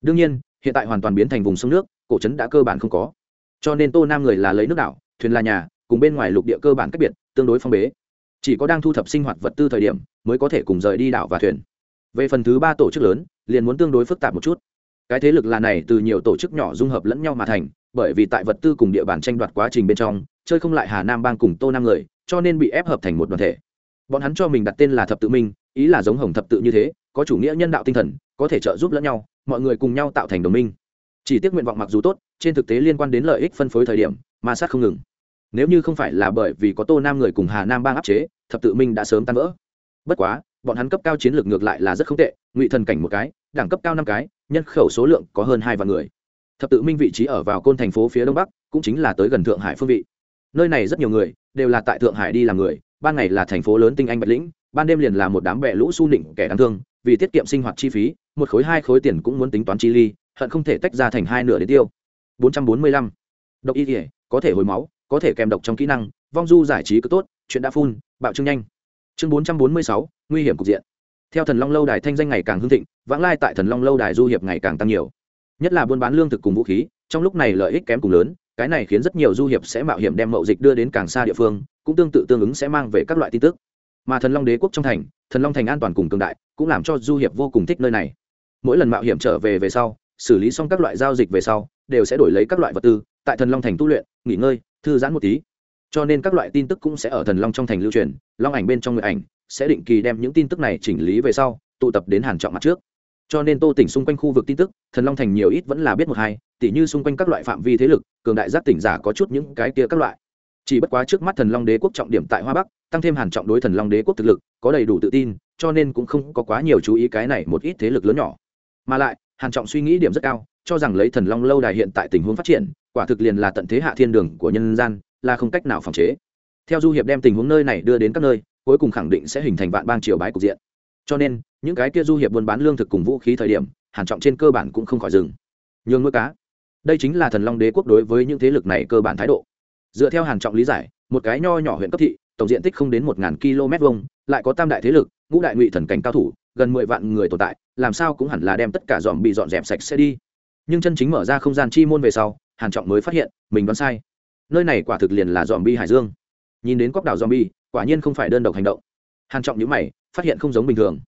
Đương nhiên, hiện tại hoàn toàn biến thành vùng sông nước, cổ trấn đã cơ bản không có. Cho nên tô nam người là lấy nước đảo, thuyền là nhà, cùng bên ngoài lục địa cơ bản cách biệt, tương đối phong bế. Chỉ có đang thu thập sinh hoạt vật tư thời điểm, mới có thể cùng rời đi đảo và thuyền. Về phần thứ ba tổ chức lớn, liền muốn tương đối phức tạp một chút. Cái thế lực là này từ nhiều tổ chức nhỏ dung hợp lẫn nhau mà thành, bởi vì tại vật tư cùng địa bàn tranh đoạt quá trình bên trong, chơi không lại hà nam bang cùng tô nam người, cho nên bị ép hợp thành một đoàn thể bọn hắn cho mình đặt tên là thập tự minh, ý là giống hồng thập tự như thế, có chủ nghĩa nhân đạo tinh thần, có thể trợ giúp lẫn nhau, mọi người cùng nhau tạo thành đồng minh. Chỉ tiếc nguyện vọng mặc dù tốt, trên thực tế liên quan đến lợi ích phân phối thời điểm, ma sát không ngừng. Nếu như không phải là bởi vì có tô nam người cùng hà nam bang áp chế, thập tự minh đã sớm tan vỡ. Bất quá, bọn hắn cấp cao chiến lược ngược lại là rất không tệ, ngụy thần cảnh một cái, đẳng cấp cao năm cái, nhân khẩu số lượng có hơn hai vạn người. Thập tự minh vị trí ở vào côn thành phố phía đông bắc, cũng chính là tới gần thượng hải phương vị. Nơi này rất nhiều người, đều là tại thượng hải đi làm người ban ngày là thành phố lớn tinh anh bạch lĩnh ban đêm liền là một đám bẹ lũ su nịnh kẻ đáng thương vì tiết kiệm sinh hoạt chi phí một khối hai khối tiền cũng muốn tính toán chi ly hận không thể tách ra thành hai nửa để tiêu. 445. độc y thể có thể hồi máu có thể kèm độc trong kỹ năng vong du giải trí cứ tốt chuyện đã phun bạo trương nhanh. Chương 446, nguy hiểm cục diện. Theo thần long lâu đài thanh danh ngày càng hưng thịnh vãng lai tại thần long lâu đài du hiệp ngày càng tăng nhiều. Nhất là buôn bán lương thực cùng vũ khí trong lúc này lợi ích kém cùng lớn cái này khiến rất nhiều du hiệp sẽ mạo hiểm đem mậu dịch đưa đến càng xa địa phương, cũng tương tự tương ứng sẽ mang về các loại tin tức. Mà thần long đế quốc trong thành, thần long thành an toàn cùng cường đại, cũng làm cho du hiệp vô cùng thích nơi này. Mỗi lần mạo hiểm trở về về sau, xử lý xong các loại giao dịch về sau, đều sẽ đổi lấy các loại vật tư, tại thần long thành tu luyện, nghỉ ngơi, thư giãn một tí. Cho nên các loại tin tức cũng sẽ ở thần long trong thành lưu truyền, long ảnh bên trong người ảnh, sẽ định kỳ đem những tin tức này chỉnh lý về sau, tụ tập đến hàn trọng mặt trước cho nên tô tỉnh xung quanh khu vực tin tức, thần long thành nhiều ít vẫn là biết một hai, tỉ như xung quanh các loại phạm vi thế lực, cường đại giác tỉnh giả có chút những cái kia các loại. Chỉ bất quá trước mắt thần long đế quốc trọng điểm tại hoa bắc, tăng thêm hàn trọng đối thần long đế quốc thực lực, có đầy đủ tự tin, cho nên cũng không có quá nhiều chú ý cái này một ít thế lực lớn nhỏ. Mà lại, hàn trọng suy nghĩ điểm rất cao, cho rằng lấy thần long lâu đài hiện tại tình huống phát triển, quả thực liền là tận thế hạ thiên đường của nhân gian, là không cách nào phòng chế. Theo du hiệp đem tình huống nơi này đưa đến các nơi, cuối cùng khẳng định sẽ hình thành vạn bang triều bái cục diện cho nên, những cái kia du hiệp buôn bán lương thực cùng vũ khí thời điểm, hàn trọng trên cơ bản cũng không khỏi dừng. Nhường nuôi cá. Đây chính là thần long đế quốc đối với những thế lực này cơ bản thái độ. Dựa theo hàn trọng lý giải, một cái nho nhỏ huyện cấp thị, tổng diện tích không đến một km vuông, lại có tam đại thế lực, ngũ đại ngụy thần cảnh cao thủ, gần mười vạn người tồn tại, làm sao cũng hẳn là đem tất cả dòm bị dọn dẹp sạch sẽ đi. Nhưng chân chính mở ra không gian chi môn về sau, hàn trọng mới phát hiện, mình đoán sai. Nơi này quả thực liền là dòm bi hải dương. Nhìn đến quốc đảo dòm bi, quả nhiên không phải đơn độc hành động hàn trọng nhíu mày, phát hiện không giống bình thường.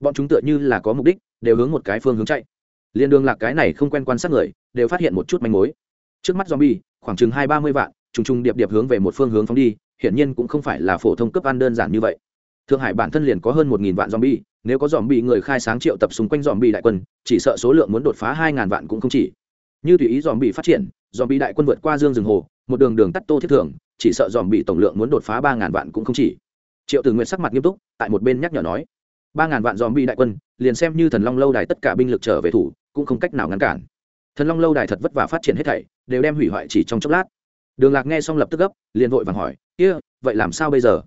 bọn chúng tựa như là có mục đích, đều hướng một cái phương hướng chạy. liên đường lạc cái này không quen quan sát người, đều phát hiện một chút manh mối. trước mắt zombie, khoảng chừng hai ba mươi vạn, trùng trùng điệp điệp hướng về một phương hướng phóng đi, hiển nhiên cũng không phải là phổ thông cấp ăn đơn giản như vậy. Thượng hải bản thân liền có hơn một nghìn vạn zombie, nếu có zombie người khai sáng triệu tập xung quanh zombie đại quân, chỉ sợ số lượng muốn đột phá hai ngàn vạn cũng không chỉ. Như tùy ý zombie phát triển, zombie đại quân vượt qua dương rừng hồ, một đường đường tắt tô thiết thường chỉ sợ zombie tổng lượng muốn đột phá ba ngàn vạn cũng không chỉ triệu tử nguyện sắc mặt nghiêm túc, tại một bên nhắc nhở nói, ba ngàn vạn dòm bi đại quân, liền xem như thần long lâu đài tất cả binh lực trở về thủ, cũng không cách nào ngăn cản. Thần long lâu đài thật vất vả phát triển hết thảy, đều đem hủy hoại chỉ trong chốc lát. Đường lạc nghe xong lập tức gấp, liền vội vàng hỏi, kia, vậy làm sao bây giờ?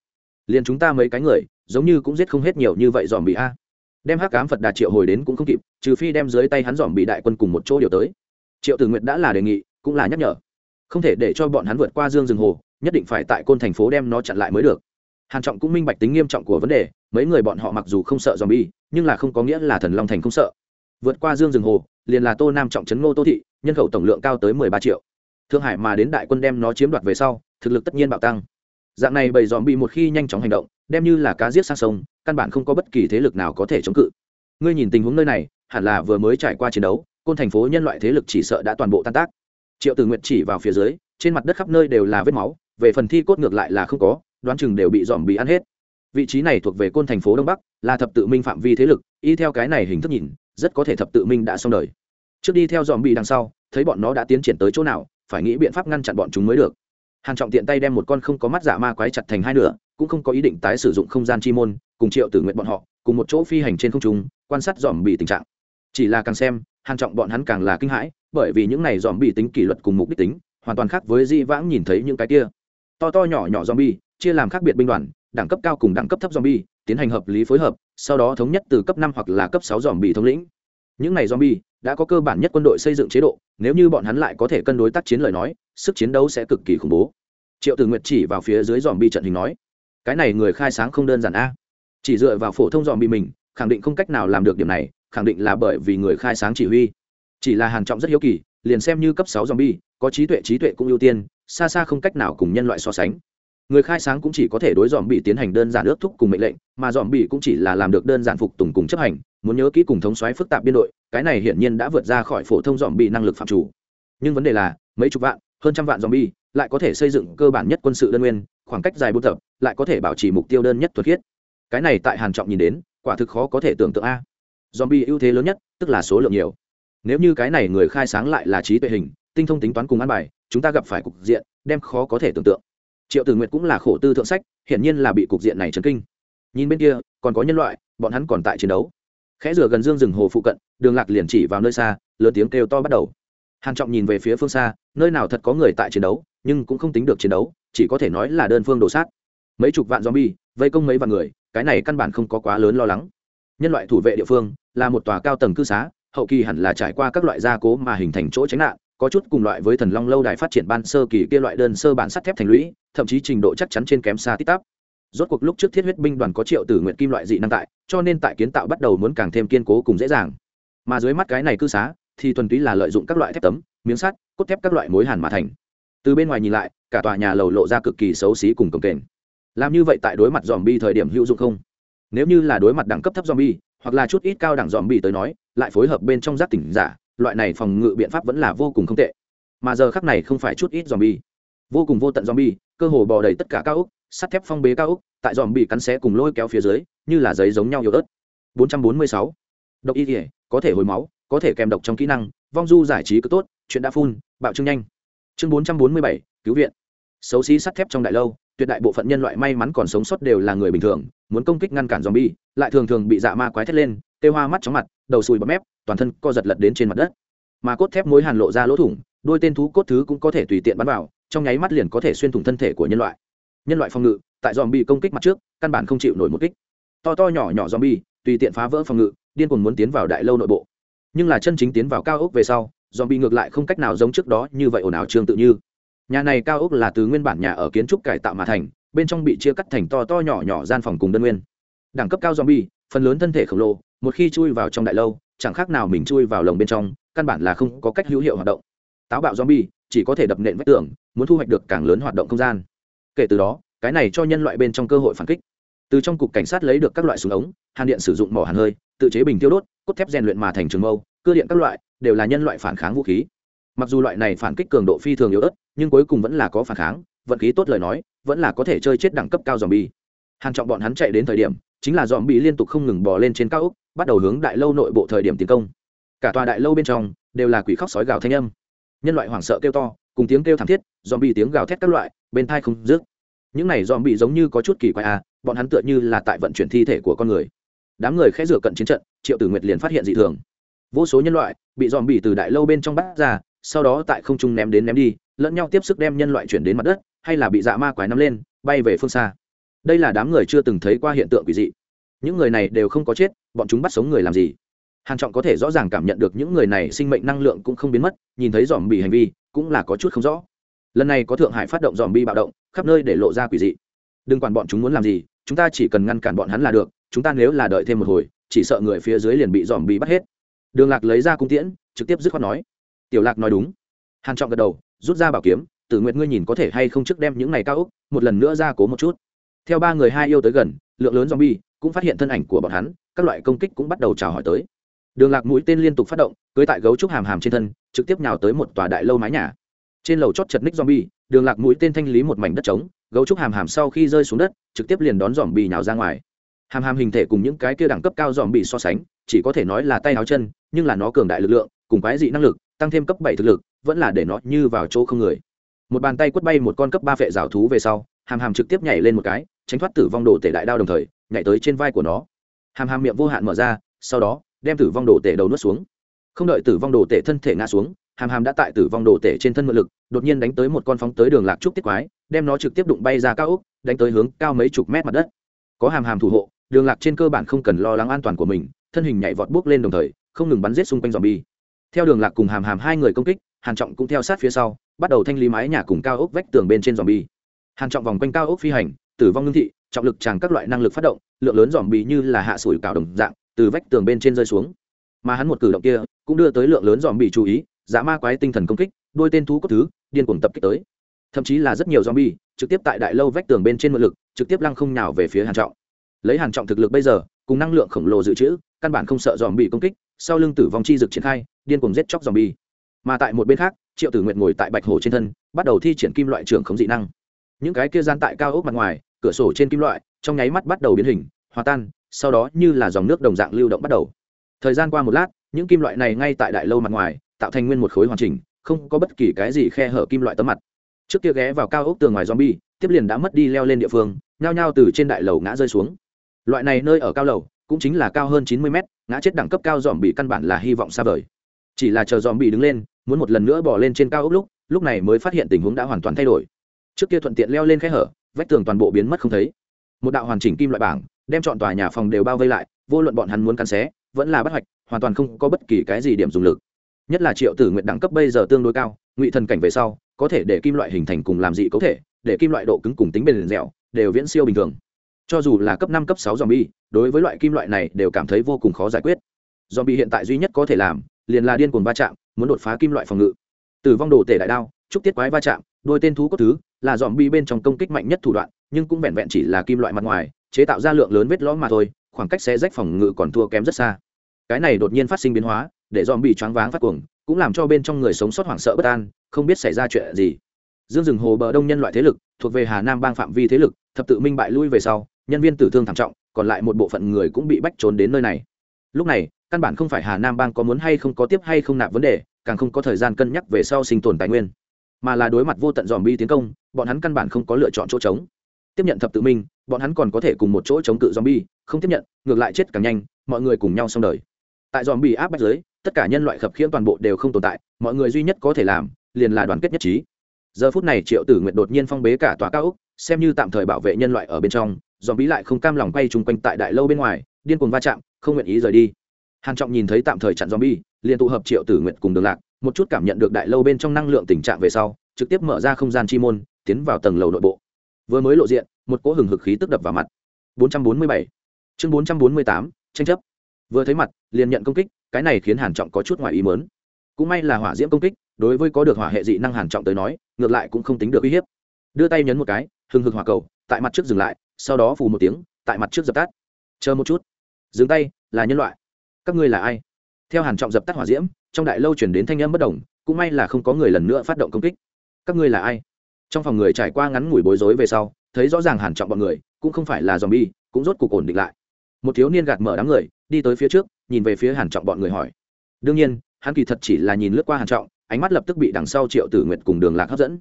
Liền chúng ta mấy cái người, giống như cũng giết không hết nhiều như vậy dòm bị a. Đem hắc cám phật đà triệu hồi đến cũng không kịp, trừ phi đem dưới tay hắn dòm bị đại quân cùng một chỗ điều tới. Triệu tử nguyệt đã là đề nghị, cũng là nhắc nhở, không thể để cho bọn hắn vượt qua dương rừng hồ, nhất định phải tại côn thành phố đem nó chặn lại mới được hàn trọng cũng minh bạch tính nghiêm trọng của vấn đề, mấy người bọn họ mặc dù không sợ zombie bi nhưng là không có nghĩa là thần long thành không sợ. Vượt qua dương rừng hồ, liền là tô nam trọng trấn ngô tô thị, nhân khẩu tổng lượng cao tới mười ba triệu. Thương hải mà đến đại quân đem nó chiếm đoạt về sau, thực lực tất nhiên bạo tăng. Dạng này bầy dòm bị một khi nhanh chóng hành động, đem như là cá giết sang sông, căn bản không có bất kỳ thế lực nào có thể chống cự. Ngươi nhìn tình huống nơi này, hẳn là vừa mới trải qua chiến đấu, côn thành phố nhân loại thế lực chỉ sợ đã toàn bộ tan tác. Triệu tử nguyện chỉ vào phía dưới, trên mặt đất khắp nơi đều là vết máu, về phần thi cốt ngược lại là không có đoán chừng đều bị dòm bị ăn hết. Vị trí này thuộc về côn thành phố đông bắc, là thập tự minh phạm vi thế lực, y theo cái này hình thức nhìn, rất có thể thập tự minh đã xong đời. Trước đi theo dòm bị đằng sau, thấy bọn nó đã tiến triển tới chỗ nào, phải nghĩ biện pháp ngăn chặn bọn chúng mới được. Hàn trọng tiện tay đem một con không có mắt giả ma quái chặt thành hai nửa, cũng không có ý định tái sử dụng không gian chi môn, cùng triệu tử nguyện bọn họ, cùng một chỗ phi hành trên không trung, quan sát dòm bị tình trạng. Chỉ là càng xem, hàn trọng bọn hắn càng là kinh hãi, bởi vì những này dòm bị tính kỷ luật cùng mục đích tính, hoàn toàn khác với di vãng nhìn thấy những cái kia. To to nhỏ nhỏ zombie chia làm khác biệt binh đoàn, đẳng cấp cao cùng đẳng cấp thấp zombie, tiến hành hợp lý phối hợp, sau đó thống nhất từ cấp năm hoặc là cấp sáu zombie thống lĩnh. Những này zombie đã có cơ bản nhất quân đội xây dựng chế độ, nếu như bọn hắn lại có thể cân đối tác chiến lời nói, sức chiến đấu sẽ cực kỳ khủng bố. Triệu tử nguyệt chỉ vào phía dưới zombie trận hình nói, cái này người khai sáng không đơn giản a. Chỉ dựa vào phổ thông zombie mình, khẳng định không cách nào làm được điểm này, khẳng định là bởi vì người khai sáng chỉ huy. Chỉ là hàn trọng rất hiếu kỳ, liền xem như cấp sáu zombie, có trí tuệ trí tuệ cũng ưu tiên, xa xa không cách nào cùng nhân loại so sánh người khai sáng cũng chỉ có thể đối dòm bị tiến hành đơn giản ước thúc cùng mệnh lệnh, mà dòm bị cũng chỉ là làm được đơn giản phục tùng cùng chấp hành, muốn nhớ kỹ cùng thống xoáy phức tạp biên đội, cái này hiển nhiên đã vượt ra khỏi phổ thông dòm bị năng lực phạm chủ. Nhưng vấn đề là, mấy chục vạn, hơn trăm vạn dòm bi lại có thể xây dựng cơ bản nhất quân sự đơn nguyên, khoảng cách dài buôn tập lại có thể bảo trì mục tiêu đơn nhất thuật khiết. Cái này tại hàn trọng nhìn đến, quả thực khó có thể tưởng tượng a. Dòm bi ưu thế lớn nhất, tức là số lượng nhiều. Nếu như cái này người khai sáng lại là trí tuệ hình, tinh thông tính toán cùng ăn bài, chúng ta gặp phải cục diện, đem khó có thể tưởng tượng triệu tử nguyệt cũng là khổ tư thượng sách, hiển nhiên là bị cục diện này chấn kinh. Nhìn bên kia, còn có nhân loại, bọn hắn còn tại chiến đấu. Khẽ rửa gần dương rừng hồ phụ cận, đường lạc liền chỉ vào nơi xa, lớn tiếng kêu to bắt đầu. Hàn trọng nhìn về phía phương xa, nơi nào thật có người tại chiến đấu, nhưng cũng không tính được chiến đấu, chỉ có thể nói là đơn phương đổ sát. Mấy chục vạn zombie, vây công mấy vạn người, cái này căn bản không có quá lớn lo lắng. Nhân loại thủ vệ địa phương, là một tòa cao tầng cư xá, hậu kỳ hẳn là trải qua các loại gia cố mà hình thành chỗ tránh nạn có chút cùng loại với thần long lâu đài phát triển ban sơ kỳ kia loại đơn sơ bản sắt thép thành lũy, thậm chí trình độ chắc chắn trên kém xa tít tắp. Rốt cuộc lúc trước thiết huyết binh đoàn có triệu tử nguyện kim loại dị năng tại, cho nên tại kiến tạo bắt đầu muốn càng thêm kiên cố cùng dễ dàng. Mà dưới mắt cái này cư xá, thì thuần túy là lợi dụng các loại thép tấm, miếng sắt, cốt thép các loại mối hàn mà thành. Từ bên ngoài nhìn lại, cả tòa nhà lầu lộ ra cực kỳ xấu xí cùng cồng kềnh. Làm như vậy tại đối mặt dòm bi thời điểm hữu dụng không? Nếu như là đối mặt đẳng cấp thấp dòm bi hoặc là chút ít cao đẳng dòm bi tới nói, lại phối hợp bên trong giác tỉnh giả loại này phòng ngự biện pháp vẫn là vô cùng không tệ. Mà giờ khắc này không phải chút ít dòm bi vô cùng vô tận dòm bi cơ hồ bò đầy tất cả cao úc sắt thép phong bế cao úc tại dòm bị cắn xé cùng lôi kéo phía dưới như là giấy giống nhau yếu ớt. 446. độc y thể có thể hồi máu có thể kèm độc trong kỹ năng vong du giải trí cứ tốt chuyện đã phun bạo trưng nhanh. Chương 447, cứu viện. Xấu xí sắt thép trong đại lâu tuyệt đại bộ phận nhân loại may mắn còn sống sót đều là người bình thường muốn công kích ngăn cản zombie lại thường thường bị dạ ma quái thét lên tê hoa mắt chóng mặt đầu sùi bọt mép toàn thân co giật lật đến trên mặt đất. Mà cốt thép mối hàn lộ ra lỗ thủng, đôi tên thú cốt thứ cũng có thể tùy tiện bắn vào, trong nháy mắt liền có thể xuyên thủng thân thể của nhân loại. Nhân loại phòng ngự, tại dòm bị công kích mặt trước, căn bản không chịu nổi một kích. To to nhỏ nhỏ dòm bi tùy tiện phá vỡ phòng ngự, điên cuồng muốn tiến vào đại lâu nội bộ. Nhưng là chân chính tiến vào cao ốc về sau dòm bị ngược lại không cách nào giống trước đó như vậy ồn ào trường tự như. Nhà này cao ốc là từ nguyên bản nhà ở kiến trúc cải tạo mà thành, bên trong bị chia cắt thành to to nhỏ nhỏ gian phòng cùng đơn nguyên. Đẳng cấp cao zombie, phần lớn thân thể khổng lồ, một khi chui vào trong đại lâu chẳng khác nào mình chui vào lồng bên trong, căn bản là không có cách hữu hiệu hoạt động. Táo bạo zombie, chỉ có thể đập nện vách tường, muốn thu hoạch được càng lớn hoạt động không gian. Kể từ đó, cái này cho nhân loại bên trong cơ hội phản kích. Từ trong cục cảnh sát lấy được các loại súng ống, hàn điện sử dụng mỏ hàn hơi, tự chế bình tiêu đốt, cốt thép rèn luyện mà thành trường mâu, cơ điện các loại, đều là nhân loại phản kháng vũ khí. Mặc dù loại này phản kích cường độ phi thường yếu ớt, nhưng cuối cùng vẫn là có phản kháng, vận khí tốt lời nói, vẫn là có thể chơi chết đẳng cấp cao dòm bi hàn trọng bọn hắn chạy đến thời điểm, chính là dòm bị liên tục không ngừng bò lên trên cao ốc, bắt đầu hướng đại lâu nội bộ thời điểm tiến công. Cả tòa đại lâu bên trong đều là quỷ khóc sói gào thanh âm. Nhân loại hoảng sợ kêu to, cùng tiếng kêu thảm thiết dòm bị tiếng gào thét các loại, bên thai không dứt. Những này dòm bị giống như có chút kỳ quái à bọn hắn tựa như là tại vận chuyển thi thể của con người. Đám người khẽ rửa cận chiến trận, triệu tử nguyệt liền phát hiện dị thường. Vô số nhân loại bị dòm bị từ đại lâu bên trong bắt ra, sau đó tại không trung ném đến ném đi, lẫn nhau tiếp sức đem nhân loại chuyển đến mặt đất, hay là bị dạ ma quái nắm lên, bay về phương xa đây là đám người chưa từng thấy qua hiện tượng quỷ dị. Những người này đều không có chết, bọn chúng bắt sống người làm gì? Hàn trọng có thể rõ ràng cảm nhận được những người này sinh mệnh năng lượng cũng không biến mất, nhìn thấy dòm bị hành vi cũng là có chút không rõ. Lần này có thượng hải phát động dòm bi bạo động, khắp nơi để lộ ra quỷ dị. Đừng quản bọn chúng muốn làm gì, chúng ta chỉ cần ngăn cản bọn hắn là được, chúng ta nếu là đợi thêm một hồi, chỉ sợ người phía dưới liền bị dòm bi bắt hết. Đường lạc lấy ra cung tiễn, trực tiếp dứt khoát nói. Tiểu lạc nói đúng. Hàn trọng gật đầu, rút ra bảo kiếm, tử nguyện ngươi nhìn có thể hay không trước đem những này cao úc một lần nữa ra cố một chút theo ba người hai yêu tới gần, lượng lớn zombie cũng phát hiện thân ảnh của bọn hắn, các loại công kích cũng bắt đầu chào hỏi tới. Đường lạc mũi tên liên tục phát động, cưới tại gấu trúc hàm hàm trên thân, trực tiếp nhào tới một tòa đại lâu mái nhà. Trên lầu chót chật ních zombie, đường lạc mũi tên thanh lý một mảnh đất trống, gấu trúc hàm hàm sau khi rơi xuống đất, trực tiếp liền đón dòm bị nhào ra ngoài. Hàm hàm hình thể cùng những cái kia đẳng cấp cao dòm bị so sánh, chỉ có thể nói là tay áo chân, nhưng là nó cường đại lực lượng, cùng quái dị năng lực, tăng thêm cấp bảy thực lực, vẫn là để nó như vào chỗ không người. Một bàn tay quất bay một con cấp ba vệ rào thú về sau, hàm hàm trực tiếp nhảy lên một cái tránh thoát tử vong đồ tể đại đao đồng thời, nhảy tới trên vai của nó. Hàm hàm miệng vô hạn mở ra, sau đó, đem tử vong đồ tể đầu nuốt xuống. Không đợi tử vong đồ tể thân thể ngã xuống, hàm hàm đã tại tử vong đồ tể trên thân mượn lực, đột nhiên đánh tới một con phóng tới đường lạc trúc tiết quái, đem nó trực tiếp đụng bay ra cao úc đánh tới hướng cao mấy chục mét mặt đất. Có hàm hàm thủ hộ, đường lạc trên cơ bản không cần lo lắng an toàn của mình, thân hình nhảy vọt bước lên đồng thời, không ngừng bắn giết xung quanh dòm bi theo đường lạc cùng hàm hàm hai người công kích, hàn trọng cũng theo sát phía sau, bắt đầu thanh lý mái nhà cùng cao ốc vách tường bên trên dòm bi hàn trọng vòng quanh cao ốc phi hành tử vong ngưng thị, trọng lực tràn các loại năng lực phát động, lượng lớn dòm bì như là hạ sủi cào đồng dạng, từ vách tường bên trên rơi xuống. Mà hắn một cử động kia, cũng đưa tới lượng lớn dòm bì chú ý, dã ma quái tinh thần công kích, đôi tên thú cốt thứ, điên cuồng tập kích tới. Thậm chí là rất nhiều zombie, trực tiếp tại đại lâu vách tường bên trên mượn lực, trực tiếp lăng không nhào về phía hàn trọng. Lấy hàn trọng thực lực bây giờ, cùng năng lượng khổng lồ dự trữ, căn bản không sợ dòm bị công kích, sau lưng tử vong chi dực triển khai, điên cuồng giết chóc dòm bi mà tại một bên khác, triệu tử nguyện ngồi tại bạch hồ trên thân, bắt đầu thi triển kim loại trường khống dị năng. Những cái kia gian tại cao ốc mặt ngoài cửa sổ trên kim loại, trong nháy mắt bắt đầu biến hình, hòa tan, sau đó như là dòng nước đồng dạng lưu động bắt đầu. Thời gian qua một lát, những kim loại này ngay tại đại lâu mặt ngoài, tạo thành nguyên một khối hoàn chỉnh, không có bất kỳ cái gì khe hở kim loại tấm mặt. Trước kia ghé vào cao ốc tường ngoài zombie, tiếp liền đã mất đi leo lên địa phương, nhao nhao từ trên đại lầu ngã rơi xuống. Loại này nơi ở cao lầu, cũng chính là cao hơn chín mươi mét, ngã chết đẳng cấp cao dòm bị căn bản là hy vọng xa vời. Chỉ là chờ dòm bị đứng lên, muốn một lần nữa bỏ lên trên cao ốc lúc lúc này mới phát hiện tình huống đã hoàn toàn thay đổi. Trước kia thuận tiện leo lên khe hở vách tường toàn bộ biến mất không thấy. Một đạo hoàn chỉnh kim loại bảng, đem chọn tòa nhà phòng đều bao vây lại, vô luận bọn hắn muốn cắn xé, vẫn là bắt hoạch, hoàn toàn không có bất kỳ cái gì điểm dùng lực. Nhất là triệu tử nguyện đẳng cấp bây giờ tương đối cao, ngụy thần cảnh về sau, có thể để kim loại hình thành cùng làm dị cấu thể, để kim loại độ cứng cùng tính bền dẻo, đều viễn siêu bình thường. Cho dù là cấp năm, cấp sáu zombie, đối với loại kim loại này đều cảm thấy vô cùng khó giải quyết. Zombie hiện tại duy nhất có thể làm, liền là điên cuồng va chạm, muốn đột phá kim loại phòng ngự. Tử vong đồ tể đại đao, trúc tiết quái va chạm, đôi tên thú có thứ là zombie bên trong công kích mạnh nhất thủ đoạn, nhưng cũng vẹn vẹn chỉ là kim loại mặt ngoài, chế tạo ra lượng lớn vết lõm mà thôi, khoảng cách xe rách phòng ngự còn thua kém rất xa. Cái này đột nhiên phát sinh biến hóa, để dòm bị choáng váng phát cuồng, cũng làm cho bên trong người sống sót hoảng sợ bất an, không biết xảy ra chuyện gì. Dương rừng hồ bờ đông nhân loại thế lực, thuộc về hà nam bang phạm vi thế lực, thập tự minh bại lui về sau, nhân viên tử thương thảm trọng, còn lại một bộ phận người cũng bị bách trốn đến nơi này. Lúc này, căn bản không phải hà nam bang có muốn hay không có tiếp hay không nạp vấn đề, càng không có thời gian cân nhắc về sau sinh tồn tài nguyên, mà là đối mặt vô tận dòm bi tiến công bọn hắn căn bản không có lựa chọn chỗ trống. Tiếp nhận thập tự minh, bọn hắn còn có thể cùng một chỗ chống cự zombie, không tiếp nhận, ngược lại chết càng nhanh, mọi người cùng nhau xong đời. Tại zombie áp bách giới, tất cả nhân loại khập khiễng toàn bộ đều không tồn tại, mọi người duy nhất có thể làm, liền là đoàn kết nhất trí. Giờ phút này triệu tử nguyện đột nhiên phong bế cả tòa cao úc xem như tạm thời bảo vệ nhân loại ở bên trong dòm bí lại không cam lòng quay chung quanh tại đại lâu bên ngoài, điên cuồng va chạm, không nguyện ý rời đi. Hàn trọng nhìn thấy tạm thời chặn dòm bi liền tụ hợp triệu tử nguyện cùng đường lạc, một chút cảm nhận được đại lâu bên trong năng lượng tình trạng về sau, trực tiếp mở ra không gian chi môn tiến vào tầng lầu nội bộ. Vừa mới lộ diện, một cỗ hừng hực khí tức đập vào mặt. 447 chương 448 tranh chấp. Vừa thấy mặt, liền nhận công kích, cái này khiến hàn trọng có chút ngoài ý muốn. Cũng may là hỏa diễm công kích, đối với có được hỏa hệ dị năng hàn trọng tới nói, ngược lại cũng không tính được uy hiếp. Đưa tay nhấn một cái, hừng hực hỏa cầu, tại mặt trước dừng lại, sau đó phù một tiếng, tại mặt trước dập tắt. Chờ một chút. Dừng tay, là nhân loại. Các ngươi là ai? Theo hàn trọng dập tắt hỏa diễm, trong đại lâu chuyển đến thanh âm bất đồng, cũng may là không có người lần nữa phát động công kích. Các ngươi là ai? Trong phòng người trải qua ngắn ngủi bối rối về sau, thấy rõ ràng hàn trọng bọn người, cũng không phải là zombie, cũng rốt cuộc ổn định lại. Một thiếu niên gạt mở đám người, đi tới phía trước, nhìn về phía hàn trọng bọn người hỏi. Đương nhiên, hắn kỳ thật chỉ là nhìn lướt qua hàn trọng, ánh mắt lập tức bị đằng sau triệu tử nguyệt cùng đường lạc hấp dẫn.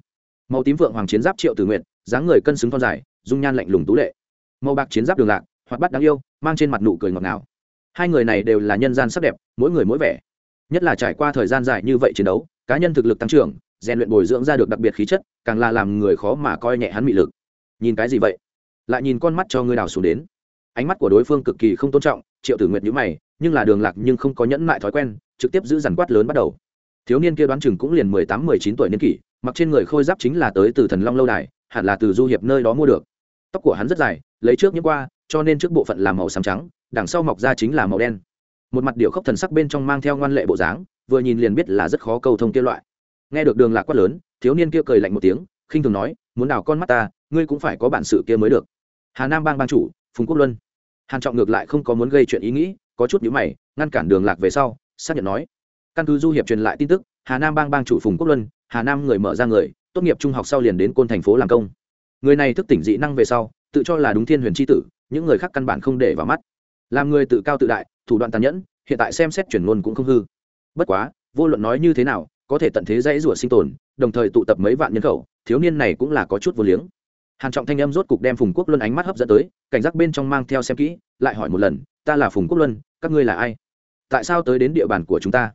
Màu tím vượng hoàng chiến giáp triệu tử nguyệt, dáng người cân xứng thon dài, dung nhan lạnh lùng tú lệ. Màu bạc chiến giáp đường lạc, hoạt bát đáng yêu, mang trên mặt nụ cười ngọt ngào. Hai người này đều là nhân gian sắc đẹp, mỗi người mỗi vẻ. Nhất là trải qua thời gian dài như vậy chiến đấu, cá nhân thực lực tăng trưởng rèn luyện bồi dưỡng ra được đặc biệt khí chất, càng là làm người khó mà coi nhẹ hắn mị lực. Nhìn cái gì vậy? Lại nhìn con mắt cho ngươi đào xuống đến. Ánh mắt của đối phương cực kỳ không tôn trọng, triệu tử nguyệt nhữ mày, nhưng là đường lạc nhưng không có nhẫn mại thói quen, trực tiếp giữ dằn quát lớn bắt đầu. Thiếu niên kia đoán chừng cũng liền mười tám, mười chín tuổi niên kỷ, mặc trên người khôi giáp chính là tới từ thần long lâu đài, hẳn là từ du hiệp nơi đó mua được. Tóc của hắn rất dài, lấy trước những qua, cho nên trước bộ phận là màu xám trắng, đằng sau mọc ra chính là màu đen. Một mặt điệu khốc thần sắc bên trong mang theo ngoan lệ bộ dáng, vừa nhìn liền biết là rất khó câu thông kia loại nghe được đường lạc quát lớn, thiếu niên kia cười lạnh một tiếng, khinh thường nói, muốn đào con mắt ta, ngươi cũng phải có bản sự kia mới được. Hà nam bang ban chủ, phùng quốc luân. Hàn trọng ngược lại không có muốn gây chuyện ý nghĩ, có chút nhíu mày, ngăn cản đường lạc về sau, xác nhận nói, căn cứ du hiệp truyền lại tin tức, hà nam bang bang chủ phùng quốc luân, hà nam người mở ra người, tốt nghiệp trung học sau liền đến côn thành phố làm công. Người này thức tỉnh dị năng về sau, tự cho là đúng thiên huyền chi tử, những người khác căn bản không để vào mắt. Làm người tự cao tự đại, thủ đoạn tàn nhẫn, hiện tại xem xét chuyển ngôn cũng không hư. Bất quá, vô luận nói như thế nào có thể tận thế dãy rủa sinh tồn, đồng thời tụ tập mấy vạn nhân khẩu, thiếu niên này cũng là có chút vô liếng. Hàn trọng thanh âm rốt cục đem phùng quốc luân ánh mắt hấp dẫn tới, cảnh giác bên trong mang theo xem kỹ, lại hỏi một lần, ta là phùng quốc luân, các ngươi là ai? Tại sao tới đến địa bàn của chúng ta?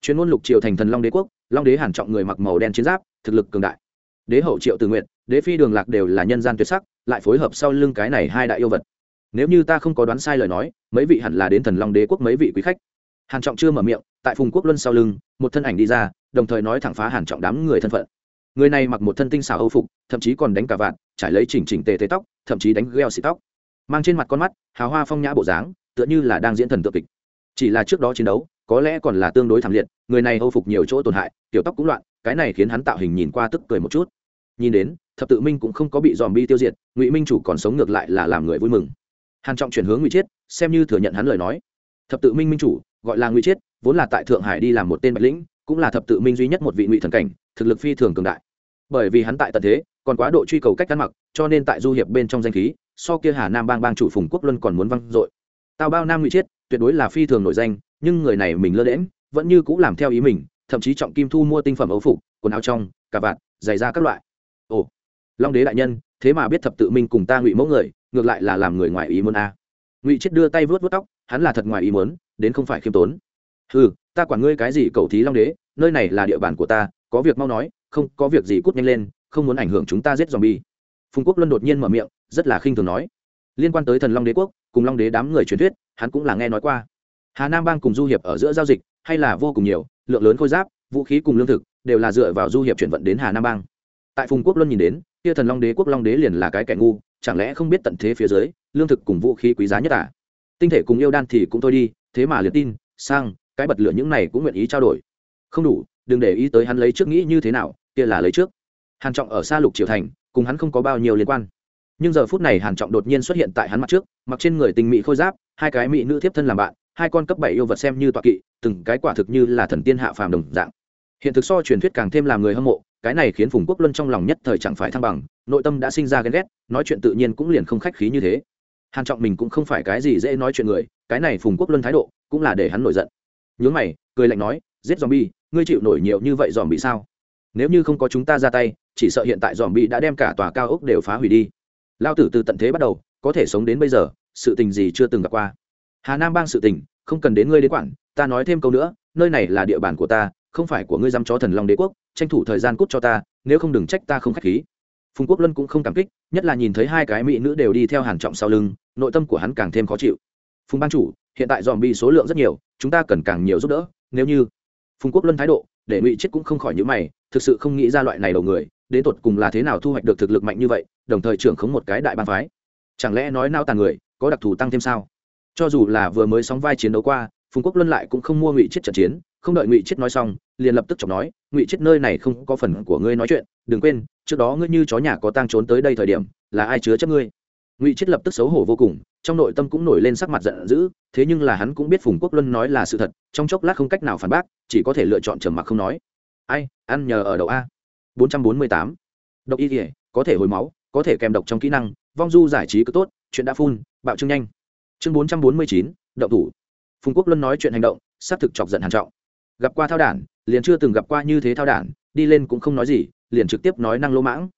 Chuyên môn lục triều thành thần long đế quốc, long đế hàn trọng người mặc màu đen chiến giáp, thực lực cường đại. Đế hậu triệu Từ nguyện đế phi đường lạc đều là nhân gian tuyệt sắc, lại phối hợp sau lưng cái này hai đại yêu vật. Nếu như ta không có đoán sai lời nói, mấy vị hẳn là đến thần long đế quốc mấy vị quý khách hàn trọng chưa mở miệng, tại phùng quốc luân sau lưng, một thân ảnh đi ra, đồng thời nói thẳng phá hàn trọng đám người thân phận. Người này mặc một thân tinh xảo âu phục, thậm chí còn đánh cả vạn trải lấy chỉnh chỉnh tề tề tóc, thậm chí đánh gheo xịt tóc. Mang trên mặt con mắt, hào hoa phong nhã bộ dáng, tựa như là đang diễn thần tượng kịch. Chỉ là trước đó chiến đấu, có lẽ còn là tương đối thảm liệt, người này âu phục nhiều chỗ tổn hại tiểu tóc cũng loạn, cái này khiến hắn tạo hình nhìn qua tức cười một chút. Nhìn đến, thập tự minh cũng không có bị dòm bi tiêu diệt, ngụy minh chủ còn sống ngược lại là làm người vui mừng. Hàn trọng chuyển hướng ngụy chiết, xem như thừa nhận hắn lời nói. Thập tự minh minh chủ gọi là ngụy chiết vốn là tại thượng hải đi làm một tên bạch lĩnh, cũng là thập tự minh duy nhất một vị ngụy thần cảnh, thực lực phi thường cường đại. Bởi vì hắn tại tận thế, còn quá độ truy cầu cách ăn mặc, cho nên tại du hiệp bên trong danh khí, so kia hà nam bang bang chủ phùng quốc luân còn muốn văng dội. Tào bao nam ngụy chiết tuyệt đối là phi thường nổi danh, nhưng người này mình lơ đễm vẫn như cũng làm theo ý mình, thậm chí trọng kim thu mua tinh phẩm ấu phục, quần áo trong, cà vạt, giày ra các loại. Ồ, long đế đại nhân, thế mà biết thập tự minh cùng ta ngụy mẫu người, ngược lại là làm người ngoài ý muốn a. À. ngụy chết đưa tay vớt vớt tóc, hắn là thật ngoài ý muốn đến không phải khiêm tốn. Ừ ta quản ngươi cái gì cầu thí long đế, nơi này là địa bàn của ta, có việc mau nói, không, có việc gì cút nhanh lên, không muốn ảnh hưởng chúng ta giết dòm bi phùng quốc luân đột nhiên mở miệng, rất là khinh thường nói. Liên quan tới thần long đế quốc, cùng long đế đám người truyền thuyết, hắn cũng là nghe nói qua. Hà nam bang cùng du hiệp ở giữa giao dịch, hay là vô cùng nhiều, lượng lớn khôi giáp, vũ khí cùng lương thực, đều là dựa vào du hiệp chuyển vận đến hà nam bang. Tại phùng quốc luân nhìn đến, kia thần long đế quốc long đế liền là cái kẻ ngu, chẳng lẽ không biết tận thế phía dưới, lương thực cùng vũ khí quý giá nhất à? Tinh thể cùng yêu đan thì cũng thôi đi thế mà liền tin, sang, cái bật lửa những này cũng nguyện ý trao đổi. Không đủ, đừng để ý tới hắn lấy trước nghĩ như thế nào, kia là lấy trước. Hàn trọng ở xa lục triều thành, cùng hắn không có bao nhiêu liên quan. Nhưng giờ phút này hàn trọng đột nhiên xuất hiện tại hắn mặt trước, mặc trên người tình mỹ khôi giáp, hai cái mỹ nữ thiếp thân làm bạn, hai con cấp bảy yêu vật xem như tọa kỵ, từng cái quả thực như là thần tiên hạ phàm đồng dạng. Hiện thực so truyền thuyết càng thêm làm người hâm mộ, cái này khiến phùng quốc luân trong lòng nhất thời chẳng phải thăng bằng, nội tâm đã sinh ra ghen ghét, nói chuyện tự nhiên cũng liền không khách khí như thế. Hàn trọng mình cũng không phải cái gì dễ nói chuyện người cái này phùng quốc luân thái độ cũng là để hắn nổi giận. Nhớ mày, cười lạnh nói, giết zombie, ngươi chịu nổi nhiều như vậy dòm bị sao? Nếu như không có chúng ta ra tay, chỉ sợ hiện tại dòm bị đã đem cả tòa cao ốc đều phá hủy đi. Lao tử từ tận thế bắt đầu, có thể sống đến bây giờ, sự tình gì chưa từng gặp qua. Hà nam bang sự tình, không cần đến ngươi đến quản, ta nói thêm câu nữa, nơi này là địa bàn của ta, không phải của ngươi dám chó thần long đế quốc, tranh thủ thời gian cút cho ta, nếu không đừng trách ta không k h á c h khí. Phùng quốc luân cũng không cảm kích, nhất là nhìn thấy hai cái mỹ nữ đều đi theo hàn trọng sau lưng, nội tâm của hắn càng thêm khó chịu phùng ban chủ, hiện tại dòm bi số lượng rất nhiều, chúng ta cần càng nhiều giúp đỡ, nếu như phùng quốc luân thái độ, để ngụy chết cũng không khỏi những mày, thực sự không nghĩ ra loại này đầu người, đến tột cùng là thế nào thu hoạch được thực lực mạnh như vậy, đồng thời trưởng khống một cái đại ban phái. Chẳng lẽ nói nao tàn người, có đặc thù tăng thêm sao? Cho dù là vừa mới sóng vai chiến đấu qua, phùng quốc luân lại cũng không mua ngụy chết trận chiến, không đợi ngụy chết nói xong, liền lập tức chọc nói, ngụy chết nơi này không có phần của ngươi nói chuyện, đừng quên, trước đó ngươi như chó nhà có tang trốn tới đây thời điểm, là ai chứa chấp ngươi? Ngụy chết lập tức xấu hổ vô cùng trong nội tâm cũng nổi lên sắc mặt giận dữ thế nhưng là hắn cũng biết phùng quốc luân nói là sự thật trong chốc lát không cách nào phản bác chỉ có thể lựa chọn trầm mặc không nói ai ăn nhờ ở đậu a bốn trăm bốn mươi tám độc y thể có thể hồi máu có thể kèm độc trong kỹ năng vong du giải trí cứ tốt chuyện đã phun bạo trương nhanh chương bốn trăm bốn mươi chín động thủ phùng quốc luân nói chuyện hành động xác thực chọc giận hàn trọng gặp qua thao đản liền chưa từng gặp qua như thế thao đản đi lên cũng không nói gì liền trực tiếp nói năng lô mãng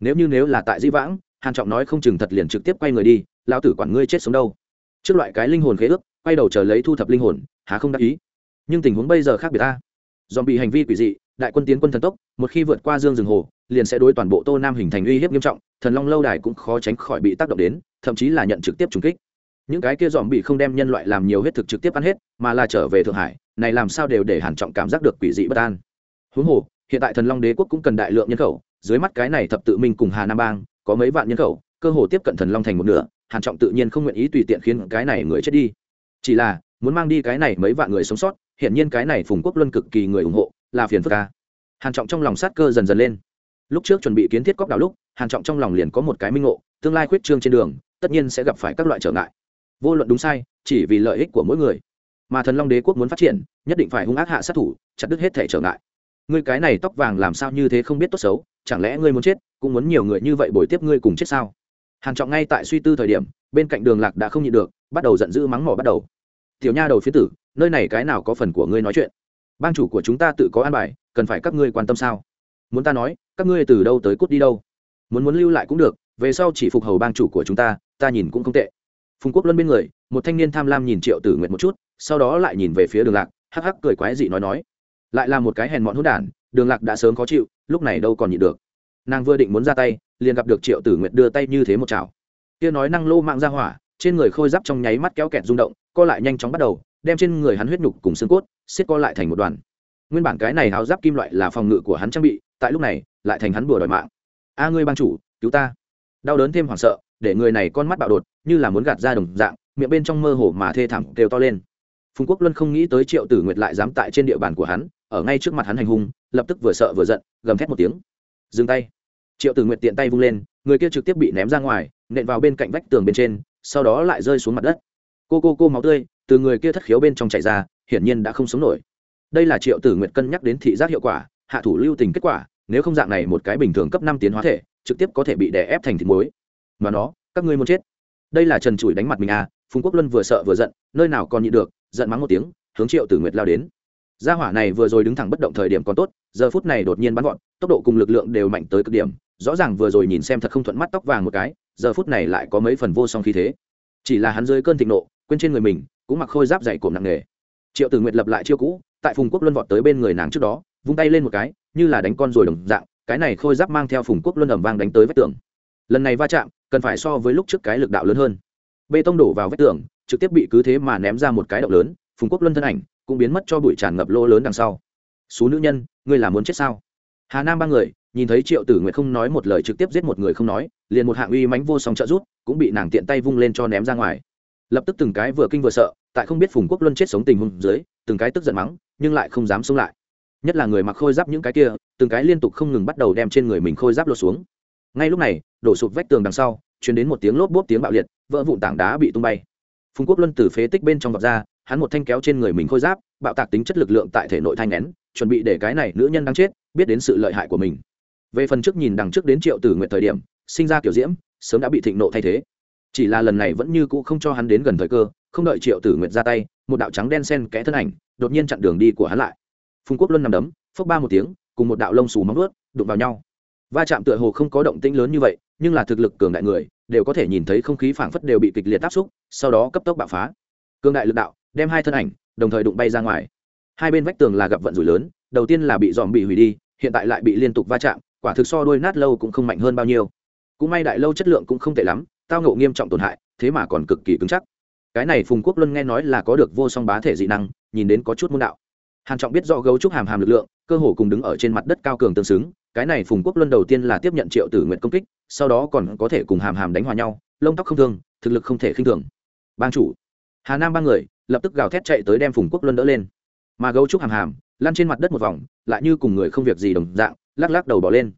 nếu như nếu là tại di vãng hàn trọng nói không chừng thật liền trực tiếp quay người đi, lão tử quản ngươi chết sống đâu. Trước loại cái linh hồn khế ước, quay đầu chờ lấy thu thập linh hồn, há không đắc ý. Nhưng tình huống bây giờ khác biệt ta. Dòm bị hành vi quỷ dị, đại quân tiến quân thần tốc, một khi vượt qua dương rừng hồ, liền sẽ đối toàn bộ tô nam hình thành uy hiếp nghiêm trọng, thần long lâu đài cũng khó tránh khỏi bị tác động đến, thậm chí là nhận trực tiếp trùng kích. Những cái kia dòm bị không đem nhân loại làm nhiều huyết thực trực tiếp ăn hết, mà là trở về thượng hải, này làm sao đều để hàn trọng cảm giác được quỷ dị bất an. Huống hồ, hiện tại thần long đế quốc cũng cần đại lượng nhân khẩu, dưới mắt cái này thập tự minh cùng hà nam bang có mấy vạn nhân khẩu, cơ hồ tiếp cận thần long thành một nửa, hàn trọng tự nhiên không nguyện ý tùy tiện khiến cái này người chết đi. Chỉ là, muốn mang đi cái này mấy vạn người sống sót hiện nhiên cái này phùng quốc luân cực kỳ người ủng hộ, là phiền phức ca hàn trọng trong lòng sát cơ dần dần lên. Lúc trước chuẩn bị kiến thiết cóc đảo lúc, hàn trọng trong lòng liền có một cái minh ngộ, tương lai khuyết trương trên đường, tất nhiên sẽ gặp phải các loại trở ngại. Vô luận đúng sai, chỉ vì lợi ích của mỗi người. Mà thần long đế quốc muốn phát triển, nhất định phải hung ác hạ sát thủ, chặt đứt hết thể trở ngại ngươi cái này tóc vàng làm sao như thế không biết tốt xấu, chẳng lẽ ngươi muốn chết, cũng muốn nhiều người như vậy bồi tiếp ngươi cùng chết sao? Hàn trọng ngay tại suy tư thời điểm, bên cạnh đường lạc đã không nhịn được, bắt đầu giận dữ mắng mỏ bắt đầu. Tiểu nha đầu phía tử, nơi này cái nào có phần của ngươi nói chuyện? Bang chủ của chúng ta tự có an bài, cần phải các ngươi quan tâm sao? Muốn ta nói, các ngươi từ đâu tới cút đi đâu? Muốn muốn lưu lại cũng được, về sau chỉ phục hầu bang chủ của chúng ta ta nhìn cũng không tệ. Phùng quốc luân bên người, một thanh niên tham lam nhìn triệu tử nguyệt một chút, sau đó lại nhìn về phía đường lạc, hắc hắc cười quái dị nói nói lại là một cái hèn mọn hốt đản, đường lạc đã sớm khó chịu, lúc này đâu còn nhịn được. Nàng vừa định muốn ra tay, liền gặp được triệu tử nguyệt đưa tay như thế một chảo. Kia nói năng lô mạng ra hỏa, trên người khôi giáp trong nháy mắt kéo kẹt rung động, co lại nhanh chóng bắt đầu, đem trên người hắn huyết nhục cùng xương cốt, xiết co lại thành một đoàn. Nguyên bản cái này háo giáp kim loại là phòng ngự của hắn trang bị, tại lúc này, lại thành hắn bừa đòi mạng. A ngươi ban chủ, cứu ta. Đau đớn thêm hoảng sợ, để người này con mắt bạo đột, như là muốn gạt ra đồng dạng, miệng bên trong mơ hồ mà thê thảm kêu to lên. Phùng quốc luân không nghĩ tới triệu tử nguyệt lại dám tại trên địa bàn của hắn ở ngay trước mặt hắn hành hung, lập tức vừa sợ vừa giận, gầm thét một tiếng. Dừng tay. Triệu tử nguyệt tiện tay vung lên, người kia trực tiếp bị ném ra ngoài, nện vào bên cạnh vách tường bên trên, sau đó lại rơi xuống mặt đất. Cô cô cô máu tươi, từ người kia thất khiếu bên trong chảy ra, hiển nhiên đã không sống nổi. Đây là triệu tử nguyệt cân nhắc đến thị giác hiệu quả, hạ thủ lưu tình kết quả, nếu không dạng này một cái bình thường cấp năm tiến hóa thể, trực tiếp có thể bị đè ép thành thịt muối. Mà nó, các ngươi muốn chết. Đây là trần trụi đánh mặt mình à phùng quốc luân vừa sợ vừa giận, nơi nào còn nhịn được, giận mắng một tiếng, hướng triệu tử nguyệt lao đến gia hỏa này vừa rồi đứng thẳng bất động thời điểm còn tốt, giờ phút này đột nhiên bắn gọn, tốc độ cùng lực lượng đều mạnh tới cực điểm. Rõ ràng vừa rồi nhìn xem thật không thuận mắt tóc vàng một cái, giờ phút này lại có mấy phần vô song khí thế. Chỉ là hắn rơi cơn thịnh nộ, quên trên người mình, cũng mặc khôi giáp dày cộm nặng nề. Triệu tử nguyệt lập lại chiêu cũ, tại phùng quốc luân vọt tới bên người nàng trước đó, vung tay lên một cái, như là đánh con rồi đồng dạng, cái này khôi giáp mang theo phùng quốc luân ẩm vang đánh tới vách tường. Lần này va chạm, cần phải so với lúc trước cái lực đạo lớn hơn. Bê tông đổ vào vách tường, trực tiếp bị cứ thế mà ném ra một cái động lớn phùng quốc luân thân ảnh cũng biến mất cho bụi tràn ngập lỗ lớn đằng sau. Số nữ nhân, ngươi là muốn chết sao? Hà nam ba người nhìn thấy triệu tử nguyệt không nói một lời trực tiếp giết một người không nói, liền một hạng uy mánh vô song trợ rút cũng bị nàng tiện tay vung lên cho ném ra ngoài. Lập tức từng cái vừa kinh vừa sợ, tại không biết phùng quốc luân chết sống tình huống dưới, từng cái tức giận mắng, nhưng lại không dám xông lại. Nhất là người mặc khôi giáp những cái kia, từng cái liên tục không ngừng bắt đầu đem trên người mình khôi giáp lột xuống. Ngay lúc này, đổ sụp vách tường đằng sau chuyển đến một tiếng lốp bốp tiếng bạo liệt, vỡ vụn tảng đá bị tung bay. Phùng quốc luân từ phế tích bên trong vọt ra hắn một thanh kéo trên người mình khôi giáp, bạo tạc tính chất lực lượng tại thể nội thanh nén, chuẩn bị để cái này nữ nhân đang chết, biết đến sự lợi hại của mình. Về phần trước nhìn đằng trước đến triệu tử nguyện thời điểm, sinh ra kiểu diễm, sớm đã bị thịnh nộ thay thế. Chỉ là lần này vẫn như cũ không cho hắn đến gần thời cơ, không đợi triệu tử nguyện ra tay, một đạo trắng đen sen kẽ thân ảnh, đột nhiên chặn đường đi của hắn lại. Phùng quốc luân nằm đấm, phốc ba một tiếng, cùng một đạo lông xù móng ướt đụng vào nhau. Va chạm tựa hồ không có động tĩnh lớn như vậy, nhưng là thực lực cường đại người, đều có thể nhìn thấy không khí phảng phất đều bị kịch liệt áp xúc, sau đó cấp tốc bạo phá. Cường đại lực đạo đem hai thân ảnh đồng thời đụng bay ra ngoài. Hai bên vách tường là gặp vận rủi lớn, đầu tiên là bị dòm bị hủy đi, hiện tại lại bị liên tục va chạm, quả thực so đôi nát lâu cũng không mạnh hơn bao nhiêu. Cũng may đại lâu chất lượng cũng không tệ lắm, tao ngộ nghiêm trọng tổn hại, thế mà còn cực kỳ cứng chắc. Cái này phùng quốc luân nghe nói là có được vô song bá thể dị năng, nhìn đến có chút môn đạo. Hàn trọng biết rõ gấu trúc hàm hàm lực lượng, cơ hồ cùng đứng ở trên mặt đất cao cường tương xứng, cái này phùng quốc luân đầu tiên là tiếp nhận triệu tử nguyện công kích, sau đó còn có thể cùng hàm hàm đánh hòa nhau, lông tóc không thương, thực lực không thể khinh thường. Bang chủ, hà nam ba người lập tức gào thét chạy tới đem phùng quốc luân đỡ lên. Mà gấu trúc hàm hàm, lăn trên mặt đất một vòng, lại như cùng người không việc gì đồng dạng, lắc lắc đầu bỏ lên.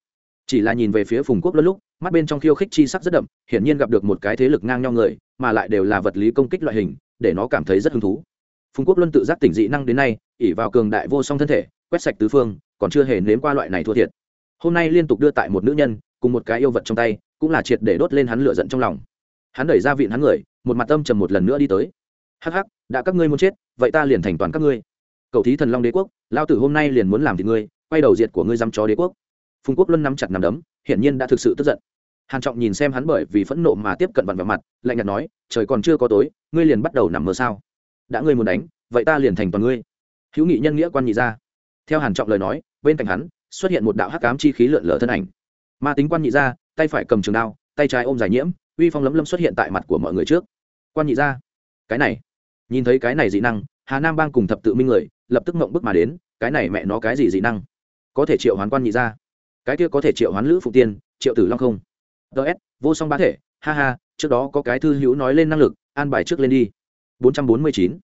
Chỉ là nhìn về phía phùng quốc luân lúc, mắt bên trong khiêu khích chi sắc rất đậm, hiển nhiên gặp được một cái thế lực ngang nhau người, mà lại đều là vật lý công kích loại hình, để nó cảm thấy rất hứng thú. Phùng quốc luân tự giác tỉnh dị năng đến nay ỉ vào cường đại vô song thân thể, quét sạch tứ phương, còn chưa hề nếm qua loại này thua thiệt. Hôm nay liên tục đưa tại một nữ nhân, cùng một cái yêu vật trong tay, cũng là triệt để đốt lên hắn lửa giận trong lòng. Hắn đẩy ra vịn hắn người, một mặt tâm trầm một lần nữa đi tới. Hắc hắc đã các ngươi muốn chết, vậy ta liền thành toàn các ngươi. Cầu thí thần long đế quốc, lao tử hôm nay liền muốn làm thì ngươi, quay đầu diệt của ngươi dăm chó đế quốc. Phùng quốc luân nắm chặt nắm đấm, hiển nhiên đã thực sự tức giận. Hàn trọng nhìn xem hắn bởi vì phẫn nộ mà tiếp cận vặn vào mặt, lạnh nhạt nói, trời còn chưa có tối, ngươi liền bắt đầu nằm mơ sao? Đã ngươi muốn đánh, vậy ta liền thành toàn ngươi. Hữu nghị nhân nghĩa quan nhị ra theo hàn trọng lời nói, bên cạnh hắn xuất hiện một đạo hắc ám chi khí lượn lờ thân ảnh. Ma tính quan nhị ra tay phải cầm trường đao, tay trái ôm giải nhiễm, uy phong lấm lấm xuất hiện tại mặt của mọi người trước. Quan nhị gia, cái này nhìn thấy cái này dị năng hà nam bang cùng thập tự minh người lập tức mộng bức mà đến cái này mẹ nó cái gì dị năng? Có thể triệu hoán quan nhị gia. Cái kia có thể triệu hoán lữ phụ tiên triệu tử long không? Ts vô song bá thể ha ha trước đó có cái thư hữu nói lên năng lực an bài trước lên đi. 449.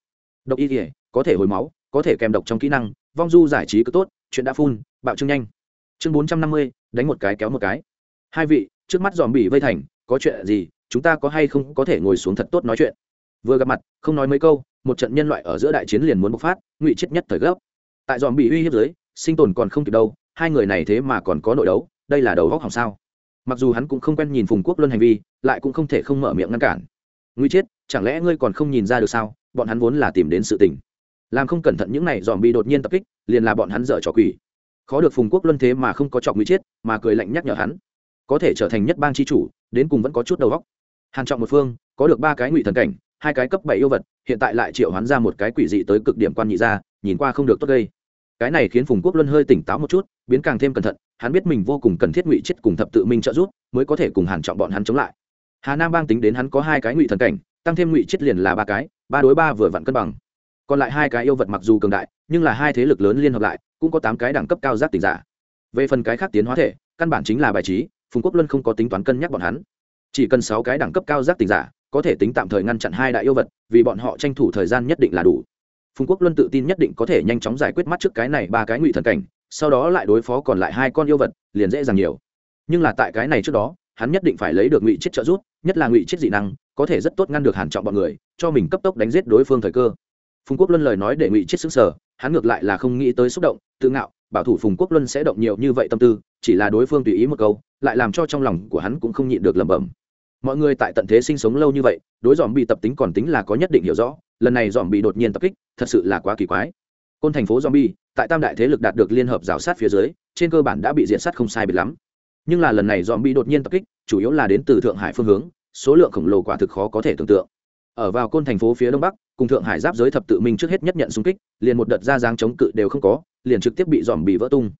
độc y thể có thể hồi máu có thể kèm độc trong kỹ năng vong du giải trí cứ tốt chuyện đã phun bạo trương nhanh. Chương 450, đánh một cái kéo một cái. Hai vị trước mắt dòm bỉ vây thành có chuyện gì chúng ta có hay không có thể ngồi xuống thật tốt nói chuyện? Vừa gặp mặt, không nói mấy câu, một trận nhân loại ở giữa đại chiến liền muốn bộc phát, ngụy chết nhất thời gấp tại dòm bị uy hiếp dưới, sinh tồn còn không kịp đâu, hai người này thế mà còn có nội đấu, đây là đầu góc hỏng sao? Mặc dù hắn cũng không quen nhìn phùng quốc luân hành vi, lại cũng không thể không mở miệng ngăn cản. Nguy chết, chẳng lẽ ngươi còn không nhìn ra được sao? Bọn hắn vốn là tìm đến sự tình. Làm không cẩn thận những này dòm bị đột nhiên tập kích, liền là bọn hắn dở trò quỷ. Khó được phùng quốc luân thế mà không có chọc nguy chết, mà cười lạnh nhắc nhở hắn. Có thể trở thành nhất bang chi chủ, đến cùng vẫn có chút đầu góc hàn trọng một phương, có được ba cái ngụy thần cảnh hai cái cấp bảy yêu vật, hiện tại lại triệu hoán ra một cái quỷ dị tới cực điểm quan nhị ra nhìn qua không được tốt gây. Cái này khiến phùng quốc luân hơi tỉnh táo một chút, biến càng thêm cẩn thận, hắn biết mình vô cùng cần thiết ngụy chết cùng thập tự minh trợ giúp, mới có thể cùng hàn trọng bọn hắn chống lại. Hà nam bang tính đến hắn có hai cái ngụy thần cảnh, tăng thêm ngụy chết liền là ba cái, ba đối ba vừa vặn cân bằng. Còn lại hai cái yêu vật mặc dù cường đại, nhưng là hai thế lực lớn liên hợp lại, cũng có tám cái đẳng cấp cao giác tỉnh giả. Về phần cái khác tiến hóa thể, căn bản chính là bài trí, phùng quốc luân không có tính toán cân nhắc bọn hắn. Chỉ cần sáu cái đẳng cấp cao giác tỉnh giả có thể tính tạm thời ngăn chặn hai đại yêu vật, vì bọn họ tranh thủ thời gian nhất định là đủ. Phùng quốc luân tự tin nhất định có thể nhanh chóng giải quyết mắt trước cái này ba cái ngụy thần cảnh, sau đó lại đối phó còn lại hai con yêu vật, liền dễ dàng nhiều. Nhưng là tại cái này trước đó, hắn nhất định phải lấy được ngụy chết trợ giúp, nhất là ngụy chết dị năng, có thể rất tốt ngăn được hàn trọng bọn người, cho mình cấp tốc đánh giết đối phương thời cơ. Phùng quốc luân lời nói để ngụy chết xứng sở hắn ngược lại là không nghĩ tới xúc động, tự ngạo, bảo thủ phùng quốc luân sẽ động nhiều như vậy tâm tư, chỉ là đối phương tùy ý một câu, lại làm cho trong lòng của hắn cũng không nhịn được lẩm bẩm mọi người tại tận thế sinh sống lâu như vậy, đối dòm bị tập tính còn tính là có nhất định hiểu rõ, lần này dòm bị đột nhiên tập kích, thật sự là quá kỳ quái. Côn thành phố zombie tại tam đại thế lực đạt được liên hợp rào sát phía dưới, trên cơ bản đã bị diện sát không sai biệt lắm. Nhưng là lần này dòm bị đột nhiên tập kích, chủ yếu là đến từ thượng hải phương hướng, số lượng khổng lồ quả thực khó có thể tưởng tượng. Ở vào côn thành phố phía đông bắc, cùng thượng hải giáp giới thập tự minh trước hết nhất nhận xung kích, liền một đợt ra dáng chống cự đều không có, liền trực tiếp bị dòm bị vỡ tung.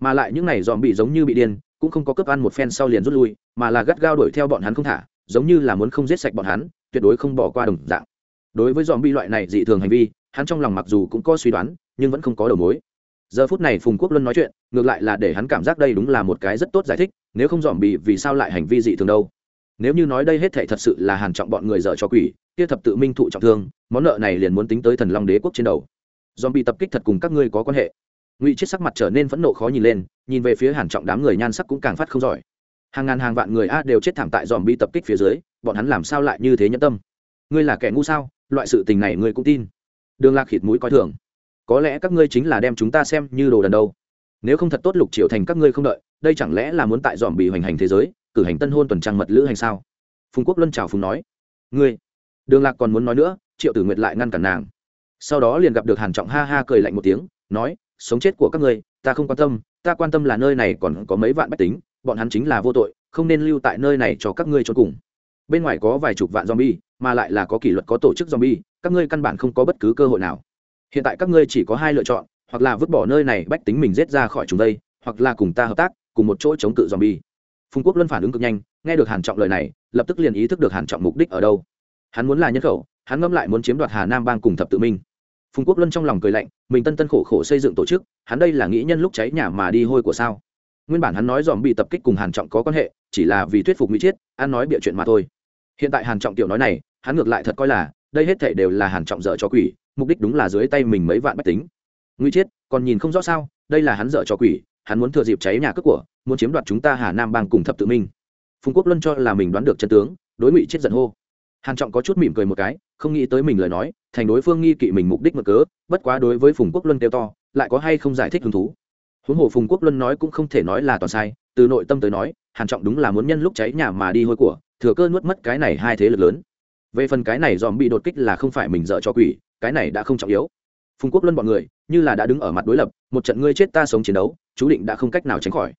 Mà lại những này dòm bị giống như bị điên cũng không có cướp ăn một phen sau liền rút lui, mà là gắt gao đuổi theo bọn hắn không thả, giống như là muốn không giết sạch bọn hắn, tuyệt đối không bỏ qua đồng dạng. Đối với dòm bi loại này dị thường hành vi, hắn trong lòng mặc dù cũng có suy đoán, nhưng vẫn không có đầu mối. Giờ phút này phùng quốc luân nói chuyện, ngược lại là để hắn cảm giác đây đúng là một cái rất tốt giải thích, nếu không dòm bị vì sao lại hành vi dị thường đâu? Nếu như nói đây hết thể thật sự là hàn trọng bọn người dở cho quỷ, kia thập tự minh thụ trọng thương, món nợ này liền muốn tính tới thần long đế quốc trên đầu. Dòm bị tập kích thật cùng các ngươi có quan hệ ngụy chết sắc mặt trở nên phẫn nộ khó nhìn lên nhìn về phía hàn trọng đám người nhan sắc cũng càng phát không giỏi hàng ngàn hàng vạn người a đều chết thảm tại dòm bi tập kích phía dưới bọn hắn làm sao lại như thế nhẫn tâm ngươi là kẻ ngu sao loại sự tình này ngươi cũng tin đường lạc khịt mũi coi thường có lẽ các ngươi chính là đem chúng ta xem như đồ đần đâu nếu không thật tốt lục triệu thành các ngươi không đợi đây chẳng lẽ là muốn tại dòm bị hoành hành thế giới cử hành tân hôn tuần trăng mật lữ hành sao phùng quốc luân chào phùng nói ngươi đường lạc còn muốn nói nữa triệu tử nguyệt lại ngăn cản nàng sau đó liền gặp được hàn trọng ha ha cười lạnh một tiếng nói sống chết của các ngươi, ta không quan tâm, ta quan tâm là nơi này còn có mấy vạn bách tính, bọn hắn chính là vô tội, không nên lưu tại nơi này cho các ngươi cho cùng. Bên ngoài có vài chục vạn zombie, mà lại là có kỷ luật có tổ chức zombie, các ngươi căn bản không có bất cứ cơ hội nào. Hiện tại các ngươi chỉ có hai lựa chọn, hoặc là vứt bỏ nơi này bách tính mình giết ra khỏi chúng đây, hoặc là cùng ta hợp tác, cùng một chỗ chống cự zombie. Phùng quốc luân phản ứng cực nhanh, nghe được hàn trọng lời này, lập tức liền ý thức được hàn trọng mục đích ở đâu. Hắn muốn là nhân khẩu, hắn ngâm lại muốn chiếm đoạt hà nam bang cùng thập tự minh phùng quốc luân trong lòng cười lạnh, mình tân tân khổ khổ xây dựng tổ chức, hắn đây là nghĩ nhân lúc cháy nhà mà đi hôi của sao? Nguyên bản hắn nói dòm bị tập kích cùng hàn trọng có quan hệ, chỉ là vì thuyết phục mỹ chiết an nói bịa chuyện mà thôi. Hiện tại hàn trọng tiểu nói này, hắn ngược lại thật coi là, đây hết thảy đều là hàn trọng dở cho quỷ, mục đích đúng là dưới tay mình mấy vạn bách tính. Nguy chiết, còn nhìn không rõ sao, đây là hắn dở cho quỷ, hắn muốn thừa dịp cháy nhà cướp của, muốn chiếm đoạt chúng ta hà nam bang cùng thập tự minh. Phùng quốc luân cho là mình đoán được chân tướng, đối ngụy chết giận hô hàn trọng có chút mỉm cười một cái, không nghĩ tới mình lời nói, thành đối phương nghi kỵ mình mục đích mực cớ, bất quá đối với phùng quốc luân kêu to, lại có hay không giải thích hứng thú. Huống hồ phùng quốc luân nói cũng không thể nói là toàn sai, từ nội tâm tới nói, hàn trọng đúng là muốn nhân lúc cháy nhà mà đi hôi của, thừa cơ nuốt mất cái này hai thế lực lớn. Về phần cái này dòm bị đột kích là không phải mình dợ cho quỷ, cái này đã không trọng yếu. Phùng quốc luân bọn người, như là đã đứng ở mặt đối lập, một trận ngươi chết ta sống chiến đấu, chú định đã không cách nào tránh khỏi.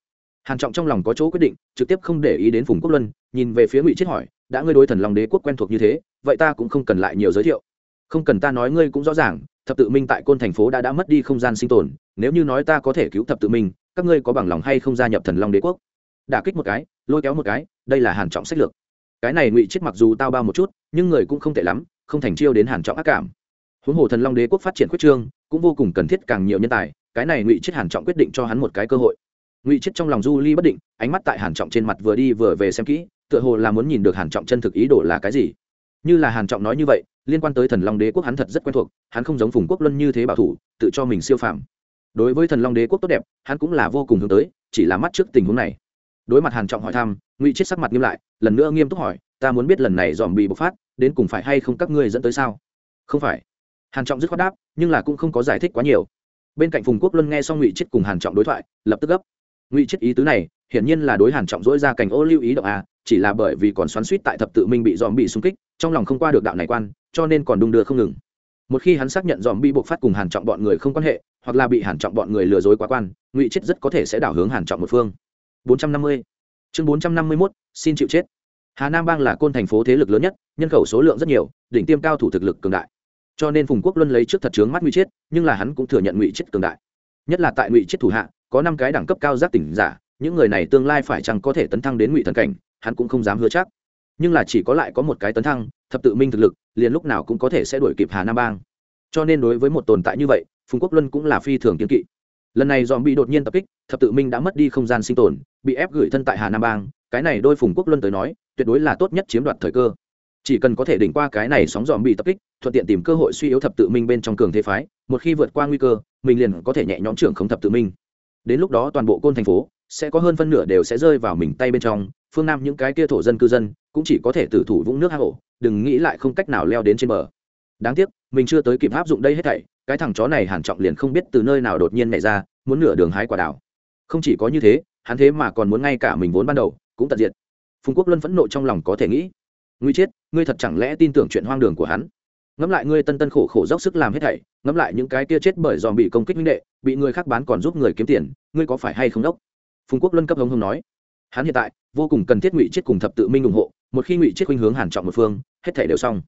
Hàn trọng trong lòng có chỗ quyết định, trực tiếp không để ý đến phùng quốc luân, nhìn về phía ngụy chết hỏi đã ngươi đối thần long đế quốc quen thuộc như thế, vậy ta cũng không cần lại nhiều giới thiệu. Không cần ta nói ngươi cũng rõ ràng, thập tự minh tại côn thành phố đã đã mất đi không gian sinh tồn, nếu như nói ta có thể cứu thập tự minh, các ngươi có bằng lòng hay không gia nhập thần long đế quốc? Đả kích một cái, lôi kéo một cái, đây là hàn trọng sách lược. Cái này ngụy chết mặc dù tao bao một chút, nhưng người cũng không tệ lắm, không thành chiêu đến hàn trọng ác cảm. Huống hồ thần long đế quốc phát triển quyết trương, cũng vô cùng cần thiết càng nhiều nhân tài, cái này ngụy chết hàn trọng quyết định cho hắn một cái cơ hội ngụy chết trong lòng du ly bất định, ánh mắt tại hàn trọng trên mặt vừa đi vừa về xem kỹ, tựa hồ là muốn nhìn được hàn trọng chân thực ý đồ là cái gì. Như là hàn trọng nói như vậy, liên quan tới thần long đế quốc hắn thật rất quen thuộc, hắn không giống phùng quốc luân như thế bảo thủ, tự cho mình siêu phàm. Đối với thần long đế quốc tốt đẹp, hắn cũng là vô cùng hướng tới, chỉ là mắt trước tình huống này. Đối mặt hàn trọng hỏi thăm, ngụy chết sắc mặt nghiêm lại, lần nữa nghiêm túc hỏi, ta muốn biết lần này dòm bị bộc phát, đến cùng phải hay không các ngươi dẫn tới sao? Không phải. Hàn trọng dứt khoát đáp, nhưng là cũng không có giải thích quá nhiều. Bên cạnh phùng quốc luân nghe xong ngụy chết cùng hàn trọng đối thoại, lập tức gấp ngụy chết ý tứ này, hiển nhiên là đối hàn trọng dỗi ra cảnh ô lưu ý động à chỉ là bởi vì còn xoắn suýt tại thập tự minh bị dòm bị xung kích, trong lòng không qua được đạo này quan, cho nên còn đung đưa không ngừng. Một khi hắn xác nhận dòm bị buộc phát cùng hàn trọng bọn người không quan hệ, hoặc là bị hàn trọng bọn người lừa dối quá quan, ngụy chết rất có thể sẽ đảo hướng hàn trọng một phương. 450 chương 451 xin chịu chết. Hà nam bang là côn thành phố thế lực lớn nhất, nhân khẩu số lượng rất nhiều, đỉnh tiêm cao thủ thực lực cường đại. Cho nên phùng quốc luân lấy trước thật trướng mắt ngụy chết, nhưng là hắn cũng thừa nhận ngụy chết cường đại. Nhất là tại ngụy chết thủ hạ có năm cái đẳng cấp cao giác tỉnh giả, những người này tương lai phải chăng có thể tấn thăng đến ngụy thần cảnh, hắn cũng không dám hứa chắc. Nhưng là chỉ có lại có một cái tấn thăng, thập tự minh thực lực, liền lúc nào cũng có thể sẽ đuổi kịp hà nam bang. Cho nên đối với một tồn tại như vậy, phùng quốc luân cũng là phi thường kiên kỵ. Lần này dòm bị đột nhiên tập kích, thập tự minh đã mất đi không gian sinh tồn, bị ép gửi thân tại hà nam bang, cái này đôi phùng quốc luân tới nói, tuyệt đối là tốt nhất chiếm đoạt thời cơ. Chỉ cần có thể đỉnh qua cái này sóng dòm bị tập kích, thuận tiện tìm cơ hội suy yếu thập tự minh bên trong cường thế phái, một khi vượt qua nguy cơ, mình liền có thể nhẹ nhõm trưởng không thập tự minh đến lúc đó toàn bộ côn thành phố sẽ có hơn phân nửa đều sẽ rơi vào mình tay bên trong, phương nam những cái kia thổ dân cư dân cũng chỉ có thể tử thủ vũng nước hạ hổ đừng nghĩ lại không cách nào leo đến trên bờ. Đáng tiếc, mình chưa tới kịp áp dụng đây hết thảy, cái thằng chó này hàn trọng liền không biết từ nơi nào đột nhiên nảy ra, muốn nửa đường hái quả đào. Không chỉ có như thế, hắn thế mà còn muốn ngay cả mình vốn ban đầu cũng tận diệt. Phùng quốc luân phẫn nộ trong lòng có thể nghĩ. Nguy chết, ngươi thật chẳng lẽ tin tưởng chuyện hoang đường của hắn? Ngẫm lại ngươi tân tân khổ khổ dốc sức làm hết thảy, ngẫm lại những cái kia chết bởi dòm bị công kích minh đệ, bị người khác bán còn giúp người kiếm tiền ngươi có phải hay không đốc? Phùng quốc luân cấp hống hống nói. Hắn hiện tại vô cùng cần thiết ngụy chết cùng thập tự minh ủng hộ, một khi ngụy chết khuynh hướng hàn trọng một phương, hết thảy đều xong.